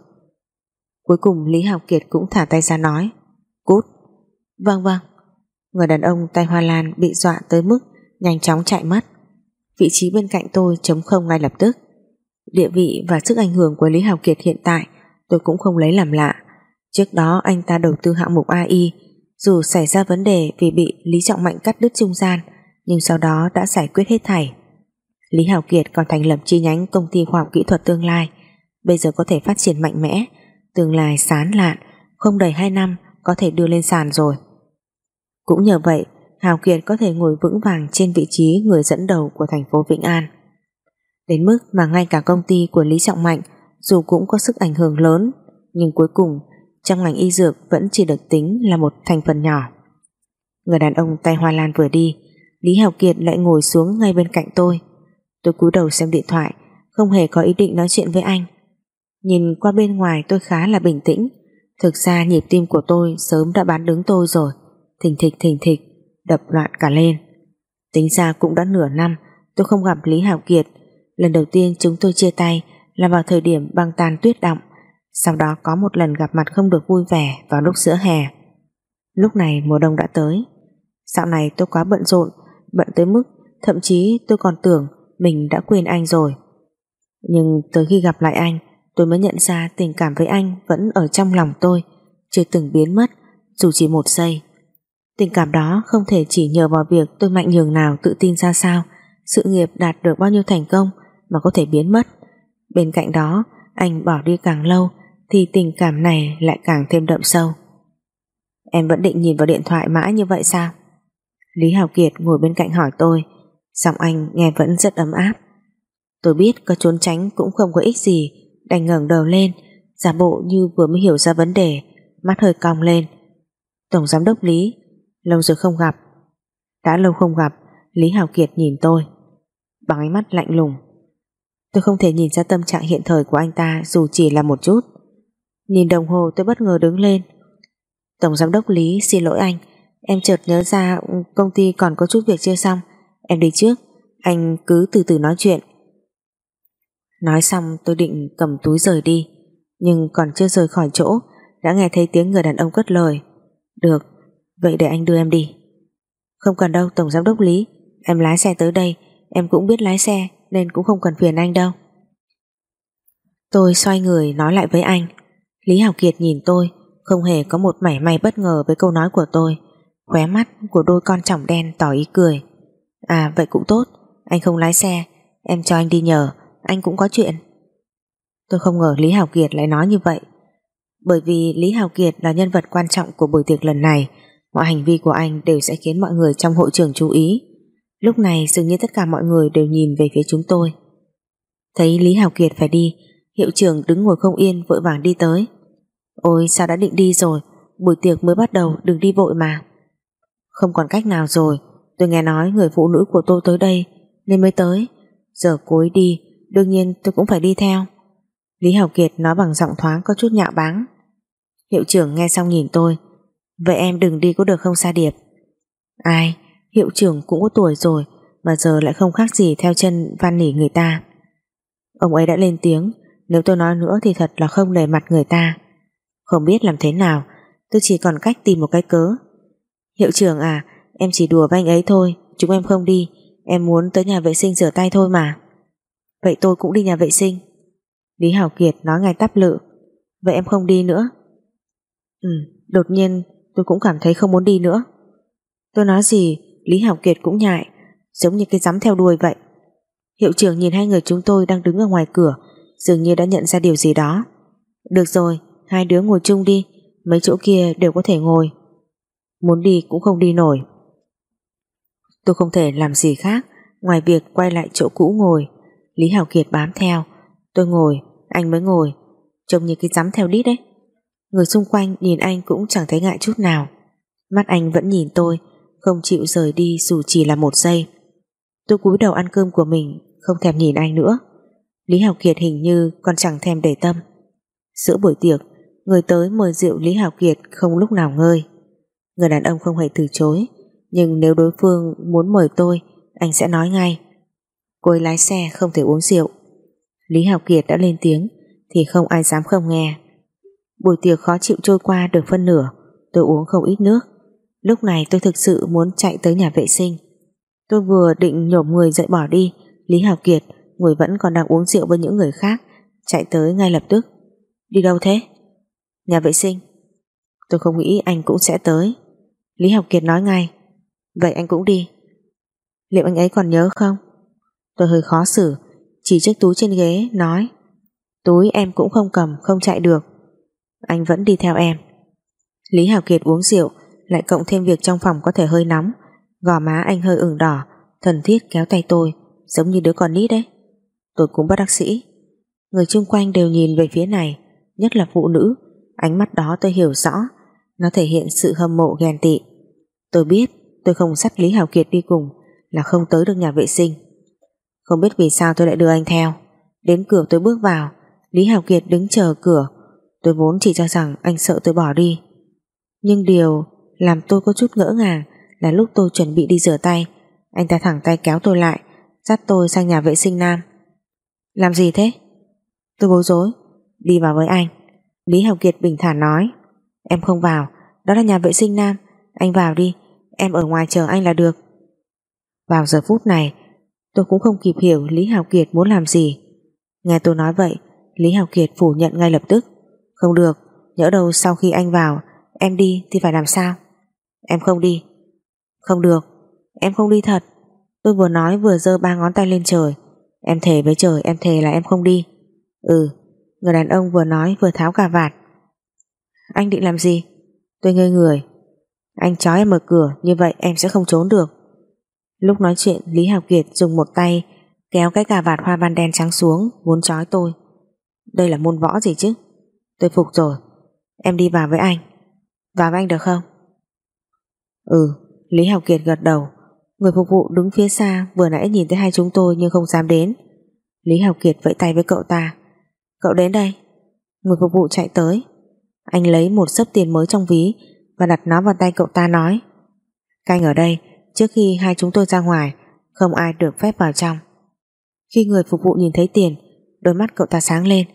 Cuối cùng Lý Học Kiệt cũng thả tay ra nói, Cút. Vâng vâng. Người đàn ông tay hoa lan bị dọa tới mức nhanh chóng chạy mất. Vị trí bên cạnh tôi chống không ngay lập tức. Địa vị và sức ảnh hưởng của Lý Học Kiệt hiện tại tôi cũng không lấy làm lạ. Trước đó anh ta đầu tư hạng mục AI dù xảy ra vấn đề vì bị Lý Trọng Mạnh cắt đứt trung gian, nhưng sau đó đã giải quyết hết thảy. Lý Hảo Kiệt còn thành lập chi nhánh công ty khoa học kỹ thuật tương lai bây giờ có thể phát triển mạnh mẽ. Tương lai sán lạn, không đầy 2 năm có thể đưa lên sàn rồi. Cũng nhờ vậy, Hào Kiệt có thể ngồi vững vàng trên vị trí người dẫn đầu của thành phố Vĩnh An. Đến mức mà ngay cả công ty của Lý Trọng Mạnh dù cũng có sức ảnh hưởng lớn, nhưng cuối cùng trong ngành y dược vẫn chỉ được tính là một thành phần nhỏ. Người đàn ông tay hoa lan vừa đi, Lý Hào Kiệt lại ngồi xuống ngay bên cạnh tôi. Tôi cúi đầu xem điện thoại, không hề có ý định nói chuyện với anh. Nhìn qua bên ngoài tôi khá là bình tĩnh. Thực ra nhịp tim của tôi sớm đã bán đứng tôi rồi. Thình thịch thình thịch, Đập loạn cả lên. Tính ra cũng đã nửa năm, Tôi không gặp Lý Hảo Kiệt. Lần đầu tiên chúng tôi chia tay Là vào thời điểm băng tan tuyết động. Sau đó có một lần gặp mặt không được vui vẻ Vào lúc giữa hè. Lúc này mùa đông đã tới. Dạo này tôi quá bận rộn, Bận tới mức thậm chí tôi còn tưởng Mình đã quên anh rồi. Nhưng tới khi gặp lại anh Tôi mới nhận ra tình cảm với anh Vẫn ở trong lòng tôi Chưa từng biến mất dù chỉ một giây Tình cảm đó không thể chỉ nhờ vào việc tôi mạnh nhường nào tự tin ra sao sự nghiệp đạt được bao nhiêu thành công mà có thể biến mất. Bên cạnh đó, anh bỏ đi càng lâu thì tình cảm này lại càng thêm đậm sâu. Em vẫn định nhìn vào điện thoại mãi như vậy sao? Lý Hào Kiệt ngồi bên cạnh hỏi tôi, giọng anh nghe vẫn rất ấm áp. Tôi biết có trốn tránh cũng không có ích gì, đành ngẩng đầu lên, giả bộ như vừa mới hiểu ra vấn đề, mắt hơi cong lên. Tổng giám đốc Lý, lâu rồi không gặp. Đã lâu không gặp, Lý Hào Kiệt nhìn tôi bằng ánh mắt lạnh lùng. Tôi không thể nhìn ra tâm trạng hiện thời của anh ta dù chỉ là một chút. Nhìn đồng hồ tôi bất ngờ đứng lên. Tổng giám đốc Lý xin lỗi anh, em chợt nhớ ra công ty còn có chút việc chưa xong, em đi trước, anh cứ từ từ nói chuyện. Nói xong tôi định cầm túi rời đi, nhưng còn chưa rời khỏi chỗ, đã nghe thấy tiếng người đàn ông cất lời. Được, vậy để anh đưa em đi. Không cần đâu Tổng Giám đốc Lý, em lái xe tới đây, Em cũng biết lái xe Nên cũng không cần phiền anh đâu. Tôi xoay người nói lại với anh. Lý hảo Kiệt nhìn tôi Không hề có một mảy may bất ngờ với câu nói của tôi. Khóe mắt của đôi con trọng đen tỏ ý cười. À vậy cũng tốt. Anh không lái xe Em cho anh đi nhờ. Anh cũng có chuyện Tôi không ngờ Lý Hào Kiệt lại nói như vậy Bởi vì Lý Hào Kiệt là nhân vật quan trọng của buổi tiệc lần này Mọi hành vi của anh đều sẽ khiến mọi người trong hội trường chú ý Lúc này dường như tất cả mọi người đều nhìn về phía chúng tôi. Thấy Lý Hào Kiệt phải đi, hiệu trưởng đứng ngồi không yên vội vàng đi tới. Ôi sao đã định đi rồi, buổi tiệc mới bắt đầu đừng đi vội mà. Không còn cách nào rồi, tôi nghe nói người phụ nữ của tôi tới đây nên mới tới. Giờ cuối đi, đương nhiên tôi cũng phải đi theo. Lý hảo Kiệt nói bằng giọng thoáng có chút nhạo báng. Hiệu trưởng nghe xong nhìn tôi, vậy em đừng đi có được không Sa Điệp? Ai? Hiệu trưởng cũng có tuổi rồi mà giờ lại không khác gì theo chân van nỉ người ta. Ông ấy đã lên tiếng nếu tôi nói nữa thì thật là không nề mặt người ta. Không biết làm thế nào tôi chỉ còn cách tìm một cái cớ. Hiệu trưởng à em chỉ đùa với anh ấy thôi chúng em không đi em muốn tới nhà vệ sinh rửa tay thôi mà. Vậy tôi cũng đi nhà vệ sinh. Lý Hảo Kiệt nói ngay tắp lự. Vậy em không đi nữa? Ừ, đột nhiên tôi cũng cảm thấy không muốn đi nữa. Tôi nói gì Lý Hảo Kiệt cũng nhại Giống như cái rắm theo đuôi vậy. Hiệu trưởng nhìn hai người chúng tôi đang đứng ở ngoài cửa Dường như đã nhận ra điều gì đó. Được rồi Hai đứa ngồi chung đi Mấy chỗ kia đều có thể ngồi. Muốn đi cũng không đi nổi. Tôi không thể làm gì khác Ngoài việc quay lại chỗ cũ ngồi. Lý Hảo Kiệt bám theo Tôi ngồi, anh mới ngồi Trông như cái rắm theo đít đấy Người xung quanh nhìn anh cũng chẳng thấy ngại chút nào Mắt anh vẫn nhìn tôi không chịu rời đi dù chỉ là một giây. Tôi cúi đầu ăn cơm của mình, không thèm nhìn anh nữa. Lý Hào Kiệt hình như còn chẳng thèm để tâm. Giữa buổi tiệc, người tới mời rượu Lý Hào Kiệt không lúc nào ngơi. Người đàn ông không hề từ chối, nhưng nếu đối phương muốn mời tôi, anh sẽ nói ngay. Cô ấy lái xe không thể uống rượu. Lý Hào Kiệt đã lên tiếng, thì không ai dám không nghe. Buổi tiệc khó chịu trôi qua được phân nửa, tôi uống không ít nước. Lúc này tôi thực sự muốn chạy tới nhà vệ sinh Tôi vừa định nhổm người dậy bỏ đi Lý Hào Kiệt Người vẫn còn đang uống rượu với những người khác Chạy tới ngay lập tức Đi đâu thế? Nhà vệ sinh Tôi không nghĩ anh cũng sẽ tới Lý Học Kiệt nói ngay Vậy anh cũng đi Liệu anh ấy còn nhớ không? Tôi hơi khó xử. Chỉ chiếc túi trên ghế, nói, Túi em cũng không cầm, không chạy được. Anh vẫn đi theo em. Lý Hào Kiệt uống rượu, lại cộng thêm việc trong phòng có thể hơi nóng. Gò má anh hơi ửng đỏ thần thiết kéo tay tôi, giống như đứa con nít đấy. Tôi cũng bất đắc sĩ. Người chung quanh đều nhìn về phía này, nhất là phụ nữ. Ánh mắt đó tôi hiểu rõ. Nó thể hiện sự hâm mộ ghen tị. Tôi biết tôi không dắt Lý Hào Kiệt đi cùng là không tới được nhà vệ sinh không biết vì sao tôi lại đưa anh theo. Đến cửa tôi bước vào, Lý Hào Kiệt đứng chờ cửa. Tôi vốn chỉ cho rằng anh sợ tôi bỏ đi. Nhưng điều làm tôi có chút ngỡ ngàng là lúc tôi chuẩn bị đi rửa tay, anh ta thẳng tay kéo tôi lại, dắt tôi sang nhà vệ sinh nam. Làm gì thế? Tôi bối rối, đi vào với anh. Lý hảo Kiệt bình thản nói, em không vào, đó là nhà vệ sinh nam. Anh vào đi, em ở ngoài chờ anh là được. Vào giờ phút này tôi cũng không kịp hiểu Lý Hào Kiệt muốn làm gì. Nghe tôi nói vậy Lý Hào Kiệt phủ nhận ngay lập tức. Không được, nhỡ đâu sau khi anh vào Em đi thì phải làm sao? Em không đi. Không được, em không đi thật. Tôi vừa nói vừa giơ ba ngón tay lên trời. Em thề với trời em thề là em không đi. Ừ Người đàn ông vừa nói vừa tháo cà vạt. Anh định làm gì? Tôi ngây người. Anh chói em mở cửa như vậy em sẽ không trốn được. Lúc nói chuyện, Lý Hào Kiệt dùng một tay kéo cái cà vạt hoa văn đen trắng xuống, muốn trói tôi. Đây là môn võ gì chứ? Tôi phục rồi. Em đi vào với anh. Vào với anh được không? Ừ Lý Hào Kiệt gật đầu. Người phục vụ đứng phía xa, vừa nãy nhìn thấy hai chúng tôi nhưng không dám đến. Lý Hào Kiệt vẫy tay với cậu ta. Cậu đến đây. Người phục vụ chạy tới. Anh lấy một sấp tiền mới trong ví và đặt nó vào tay cậu ta nói, canh ở đây trước khi hai chúng tôi ra ngoài, không ai được phép vào trong. Khi người phục vụ nhìn thấy tiền, Đôi mắt cậu ta sáng lên.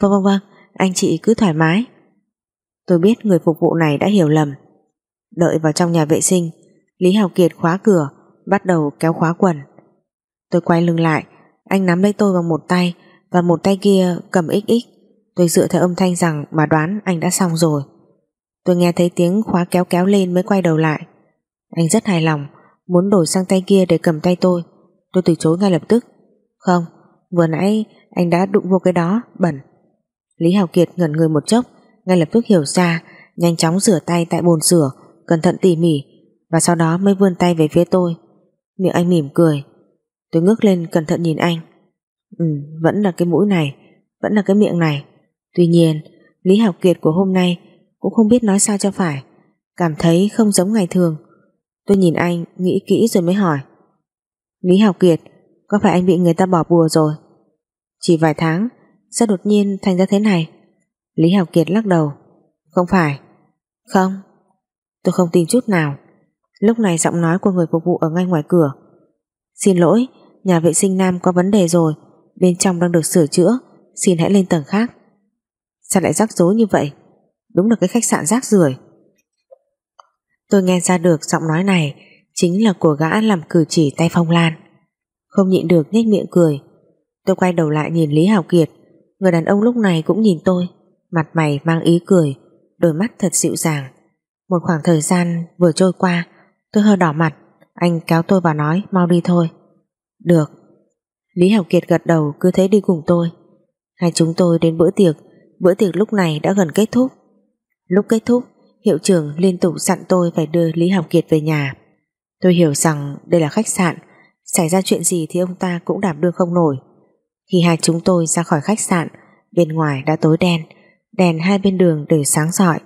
Vâng vâng vâng anh chị cứ thoải mái. Tôi biết người phục vụ này đã hiểu lầm. Đợi vào trong nhà vệ sinh, Lý Hào Kiệt khóa cửa, Bắt đầu kéo khóa quần. Tôi quay lưng lại, Anh nắm lấy tôi bằng một tay Và một tay kia cầm xx Tôi dựa theo âm thanh rằng mà đoán anh đã xong rồi. Tôi nghe thấy tiếng khóa kéo kéo lên mới quay đầu lại. Anh rất hài lòng Muốn đổi sang tay kia để cầm tay tôi Tôi từ chối ngay lập tức không, vừa nãy anh đã đụng vô cái đó, bẩn. Lý Hào Kiệt ngẩn người một chốc, ngay lập tức hiểu ra, nhanh chóng rửa tay tại bồn rửa, cẩn thận tỉ mỉ, và sau đó mới vươn tay về phía tôi. Miệng anh mỉm cười. Tôi ngước lên cẩn thận nhìn anh. Ừ, vẫn là cái mũi này, vẫn là cái miệng này. Tuy nhiên, Lý Hào Kiệt của hôm nay cũng không biết nói sao cho phải, cảm thấy không giống ngày thường. Tôi nhìn anh, nghĩ kỹ rồi mới hỏi. Lý Hào Kiệt, có phải anh bị người ta bỏ bùa rồi? Chỉ vài tháng Sao đột nhiên thành ra thế này? Lý Hào Kiệt lắc đầu. Không phải. Không. Tôi không tin chút nào. Lúc này giọng nói của người phục vụ ở ngay ngoài cửa. Xin lỗi Nhà vệ sinh nam có vấn đề rồi. Bên trong đang được sửa chữa. Xin hãy lên tầng khác. Sao lại rắc rối như vậy? Đúng là cái khách sạn rác rưởi. Tôi nghe ra được giọng nói này Chính là của gã làm cử chỉ tay phong lan. Không nhịn được nhếch miệng cười. Tôi quay đầu lại nhìn Lý hảo Kiệt. Người đàn ông lúc này cũng nhìn tôi, Mặt mày mang ý cười, Đôi mắt thật dịu dàng. Một khoảng thời gian vừa trôi qua, Tôi hơi đỏ mặt, Anh kéo tôi vào nói, mau đi thôi. Được. Lý hảo Kiệt gật đầu, cứ thế đi cùng tôi. Hai chúng tôi đến bữa tiệc Bữa tiệc lúc này đã gần kết thúc. Lúc kết thúc Hiệu trưởng liên tục dặn tôi phải đưa Lý Hào Kiệt về nhà. Tôi hiểu rằng đây là khách sạn, Xảy ra chuyện gì thì ông ta cũng đảm đương không nổi. Khi hai chúng tôi ra khỏi khách sạn, Bên ngoài đã tối đen, Đèn hai bên đường đều sáng rọi.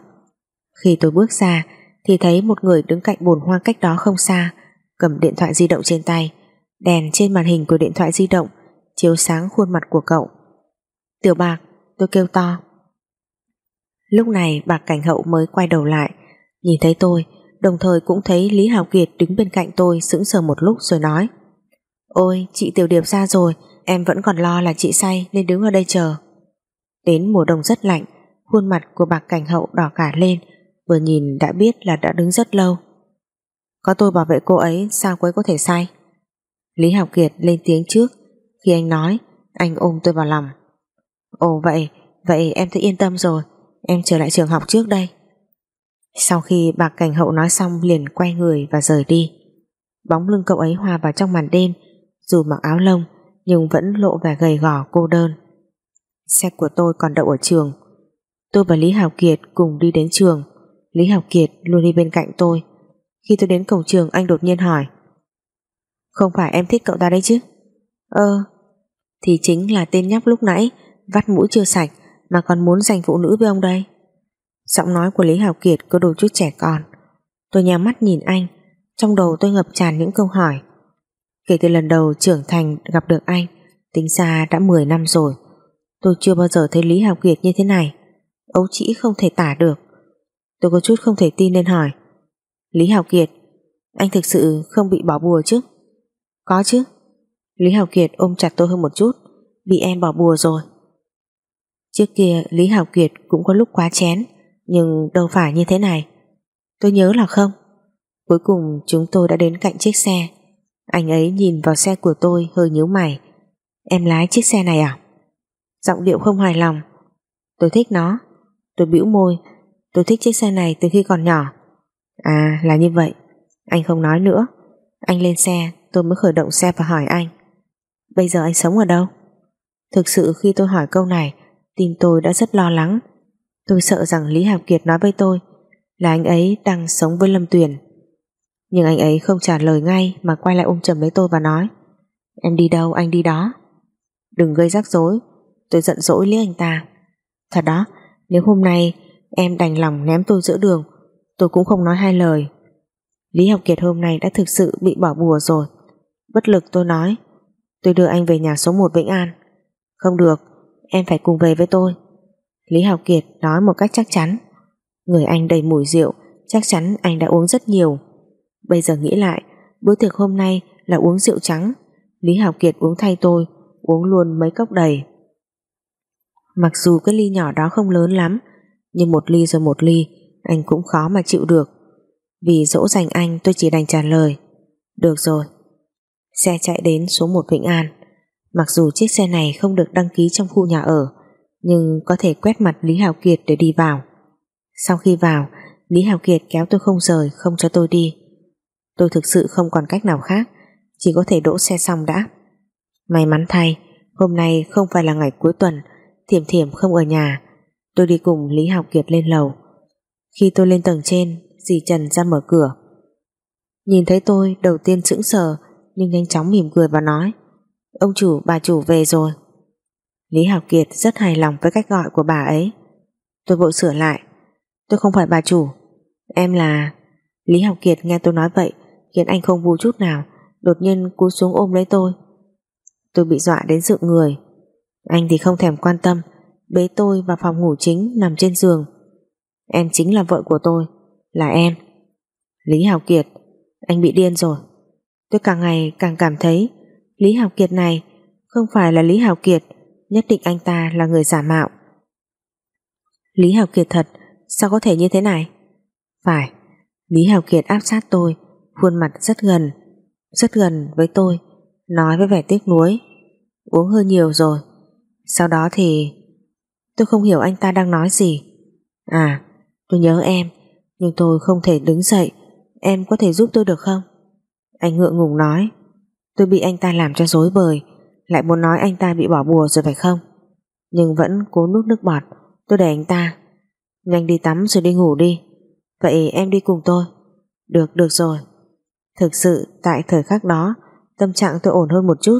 Khi tôi bước ra Thì thấy một người đứng cạnh bồn hoa cách đó không xa, Cầm điện thoại di động trên tay, Đèn trên màn hình của điện thoại di động Chiếu sáng khuôn mặt của cậu. Tiểu bạc, tôi kêu to. Lúc này bà cảnh hậu mới quay đầu lại, Nhìn thấy tôi, Đồng thời cũng thấy Lý Hào Kiệt đứng bên cạnh tôi Sững sờ một lúc rồi nói, Ôi, chị Tiểu Điệp ra rồi, Em vẫn còn lo là chị say nên đứng ở đây chờ. Đến mùa đông rất lạnh, Khuôn mặt của bà cảnh hậu đỏ cả lên, Vừa nhìn đã biết là đã đứng rất lâu. Có tôi bảo vệ cô ấy, Sao cô ấy có thể say? Lý Hào Kiệt lên tiếng trước, Khi anh nói, anh ôm tôi vào lòng. Ồ, vậy Vậy em thấy yên tâm rồi Em trở lại trường học trước đây Sau khi bạc cảnh hậu nói xong liền quay người và rời đi Bóng lưng cậu ấy hòa vào trong màn đêm dù mặc áo lông nhưng vẫn lộ vẻ gầy gò cô đơn. Xe của tôi còn đậu ở trường. Tôi và Lý Hào Kiệt cùng đi đến trường. Lý Hào Kiệt luôn đi bên cạnh tôi. Khi tôi đến cổng trường anh đột nhiên hỏi Không phải em thích cậu ta đấy chứ? Ơ, thì chính là tên nhóc lúc nãy vắt mũi chưa sạch mà còn muốn giành phụ nữ với ông đây. Giọng nói của Lý Hào Kiệt có đôi chút trẻ con. Tôi nhắm mắt nhìn anh, trong đầu tôi ngập tràn những câu hỏi. Kể từ lần đầu trưởng thành gặp được anh Tính ra đã 10 năm rồi. Tôi chưa bao giờ thấy Lý Hào Kiệt như thế này. Ấu chỉ không thể tả được. Tôi có chút không thể tin nên hỏi. Lý Hào Kiệt Anh thực sự không bị bỏ bùa chứ? Có chứ. Lý Hào Kiệt ôm chặt tôi hơn một chút. Bị em bỏ bùa rồi. Trước kia Lý hảo Kiệt cũng có lúc quá chén, Nhưng đâu phải như thế này. Tôi nhớ là không. Cuối cùng chúng tôi đã đến cạnh chiếc xe. Anh ấy nhìn vào xe của tôi hơi nhíu mày. Em lái chiếc xe này à? Giọng điệu không hài lòng. Tôi thích nó. Tôi bĩu môi. Tôi thích chiếc xe này từ khi còn nhỏ. À là như vậy. Anh không nói nữa. Anh lên xe, tôi mới khởi động xe và hỏi anh. Bây giờ anh sống ở đâu? Thực sự khi tôi hỏi câu này Tim tôi đã rất lo lắng. Tôi sợ rằng Lý Hạp Kiệt nói với tôi Là anh ấy đang sống với Lâm Tuyền. Nhưng anh ấy không trả lời ngay Mà quay lại ôm chầm lấy tôi và nói, Em đi đâu, anh đi đó. Đừng gây rắc rối, Tôi giận dỗi lý anh ta. Thật đó, nếu hôm nay em đành lòng ném tôi giữa đường, Tôi cũng không nói hai lời. Lý Học Kiệt hôm nay đã thực sự bị bỏ bùa rồi. Bất lực tôi nói, Tôi đưa anh về nhà số 1 Vĩnh An. Không được Em phải cùng về với tôi. Lý Hào Kiệt nói một cách chắc chắn. Người anh đầy mùi rượu, Chắc chắn anh đã uống rất nhiều. Bây giờ nghĩ lại, Bữa tiệc hôm nay là uống rượu trắng. Lý Hào Kiệt uống thay tôi, Uống luôn mấy cốc đầy. Mặc dù cái ly nhỏ đó không lớn lắm, Nhưng một ly rồi một ly, Anh cũng khó mà chịu được. Vì dỗ dành anh, tôi chỉ đành trả lời. Được rồi, Xe chạy đến số 1 Vĩnh An. Mặc dù chiếc xe này không được đăng ký trong khu nhà ở, Nhưng có thể quét mặt Lý Hào Kiệt để đi vào. Sau khi vào, Lý Hào Kiệt kéo tôi không rời, Không cho tôi đi. Tôi thực sự không còn cách nào khác, Chỉ có thể đỗ xe xong đã. May mắn thay, Hôm nay không phải là ngày cuối tuần, Thiểm thiểm không ở nhà. Tôi đi cùng Lý Hào Kiệt lên lầu. Khi tôi lên tầng trên, Dì Trần ra mở cửa. Nhìn thấy tôi, đầu tiên sững sờ, Nhưng nhanh chóng mỉm cười và nói Ông chủ, bà chủ về rồi. Lý Học Kiệt rất hài lòng với cách gọi của bà ấy. Tôi vội sửa lại. Tôi không phải bà chủ. Em là Lý Học Kiệt nghe tôi nói vậy, Khiến anh không vui chút nào. Đột nhiên cú xuống ôm lấy tôi. Tôi bị dọa đến dựng người. Anh thì không thèm quan tâm. Bế tôi vào phòng ngủ chính, nằm trên giường. Em chính là vợ của tôi. Là em. Lý Hảo Kiệt, Anh bị điên rồi. Tôi càng ngày càng cảm thấy Lý Hào Kiệt này không phải là Lý Hào Kiệt, Nhất định anh ta là người giả mạo. Lý Hào Kiệt thật, Sao có thể như thế này? Phải, Lý Hào Kiệt áp sát tôi, Khuôn mặt rất gần Rất gần với tôi, Nói với vẻ tiếc nuối. Uống hơi nhiều rồi, Sau đó thì Tôi không hiểu anh ta đang nói gì. À tôi nhớ em, Nhưng tôi không thể đứng dậy, Em có thể giúp tôi được không? Anh ngượng ngùng nói. Tôi bị anh ta làm cho dối bời. Lại muốn nói anh ta bị bỏ bùa rồi phải không? Nhưng vẫn cố nuốt nước bọt. Tôi để anh ta. Nhanh đi tắm rồi đi ngủ đi. Vậy em đi cùng tôi. Được được rồi. Thực sự, tại thời khắc đó, Tâm trạng tôi ổn hơn một chút.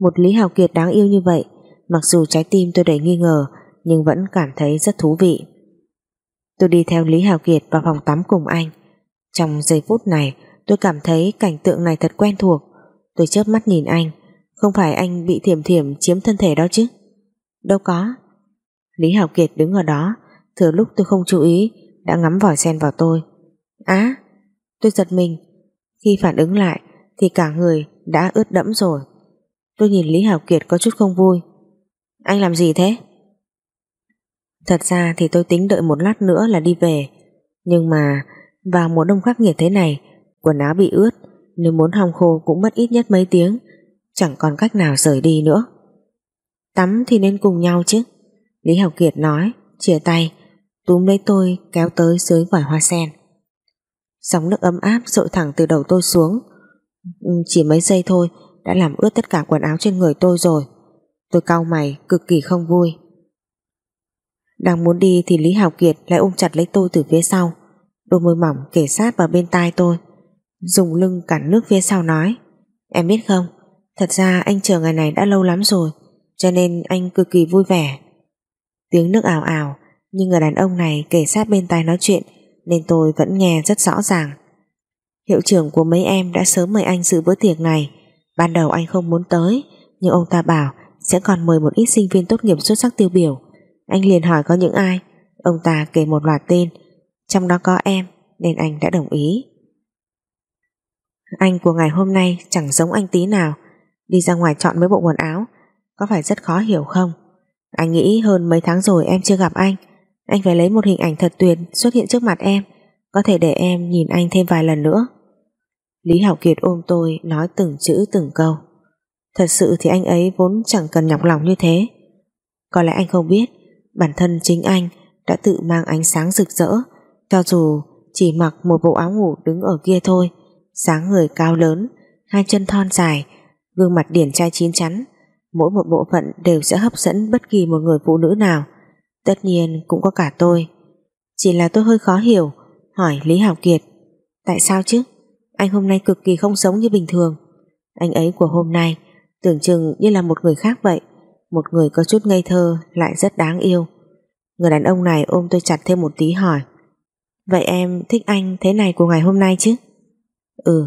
Một Lý Hào Kiệt đáng yêu như vậy, Mặc dù trái tim tôi đầy nghi ngờ, Nhưng vẫn cảm thấy rất thú vị. Tôi đi theo Lý Hào Kiệt vào phòng tắm cùng anh. Trong giây phút này, Tôi cảm thấy cảnh tượng này thật quen thuộc. Tôi chớp mắt nhìn anh. Không phải anh bị thiểm thiểm chiếm thân thể đó chứ? Đâu có. Lý Hào Kiệt đứng ở đó. Thừa lúc tôi không chú ý, Đã ngắm vòi sen vào tôi. Á, Tôi giật mình. Khi phản ứng lại, Thì cả người đã ướt đẫm rồi. Tôi nhìn Lý Hảo Kiệt có chút không vui. Anh làm gì thế? Thật ra thì tôi tính đợi một lát nữa là đi về. Nhưng mà Vào mùa đông khắc nghiệt thế này, Quần áo bị ướt nếu muốn hong khô cũng mất ít nhất mấy tiếng. Chẳng còn cách nào rời đi nữa. Tắm thì nên cùng nhau chứ. Lý Hảo Kiệt nói, Chia tay, Túm lấy tôi kéo tới dưới vòi hoa sen. Sóng nước ấm áp dội thẳng từ đầu tôi xuống. Ừ, chỉ mấy giây thôi, đã làm ướt tất cả quần áo trên người tôi rồi. Tôi cau mày, cực kỳ không vui. Đang muốn đi thì Lý Hảo Kiệt lại ôm chặt lấy tôi từ phía sau. Đôi môi mỏng kể sát vào bên tai tôi dùng lưng cản nước phía sau nói. Em biết không, thật ra anh chờ ngày này đã lâu lắm rồi, cho nên anh cực kỳ vui vẻ. Tiếng nước ảo ảo nhưng người đàn ông này kể sát bên tai nói chuyện, nên tôi vẫn nghe rất rõ ràng. Hiệu trưởng của mấy em đã sớm mời anh dự bữa tiệc này. Ban đầu anh không muốn tới, Nhưng ông ta bảo sẽ còn mời một ít sinh viên tốt nghiệp xuất sắc tiêu biểu. Anh liền hỏi có những ai. Ông ta kể một loạt tên. Trong đó có em, Nên anh đã đồng ý. Anh của ngày hôm nay chẳng giống anh tí nào. Đi ra ngoài chọn mấy bộ quần áo, Có phải rất khó hiểu không? Anh nghĩ hơn mấy tháng rồi em chưa gặp anh. Anh phải lấy một hình ảnh thật tuyệt Xuất hiện trước mặt em, Có thể để em nhìn anh thêm vài lần nữa. Lý hảo Kiệt ôm tôi, nói từng chữ từng câu. Thật sự thì anh ấy vốn chẳng cần nhọc lòng như thế. Có lẽ anh không biết, Bản thân chính anh đã tự mang ánh sáng rực rỡ, Cho dù chỉ mặc một bộ áo ngủ đứng ở kia thôi dáng người cao lớn, Hai chân thon dài, Gương mặt điển trai chín chắn. Mỗi một bộ phận đều sẽ hấp dẫn bất kỳ một người phụ nữ nào. Tất nhiên cũng có cả tôi. Chỉ là tôi hơi khó hiểu, Hỏi Lý Hảo Kiệt, Tại sao chứ? Anh hôm nay cực kỳ không giống như bình thường. Anh ấy của hôm nay Tưởng chừng như là một người khác vậy, Một người có chút ngây thơ Lại rất đáng yêu. Người đàn ông này ôm tôi chặt thêm một tí hỏi, Vậy em thích anh thế này của ngày hôm nay chứ? Ừ.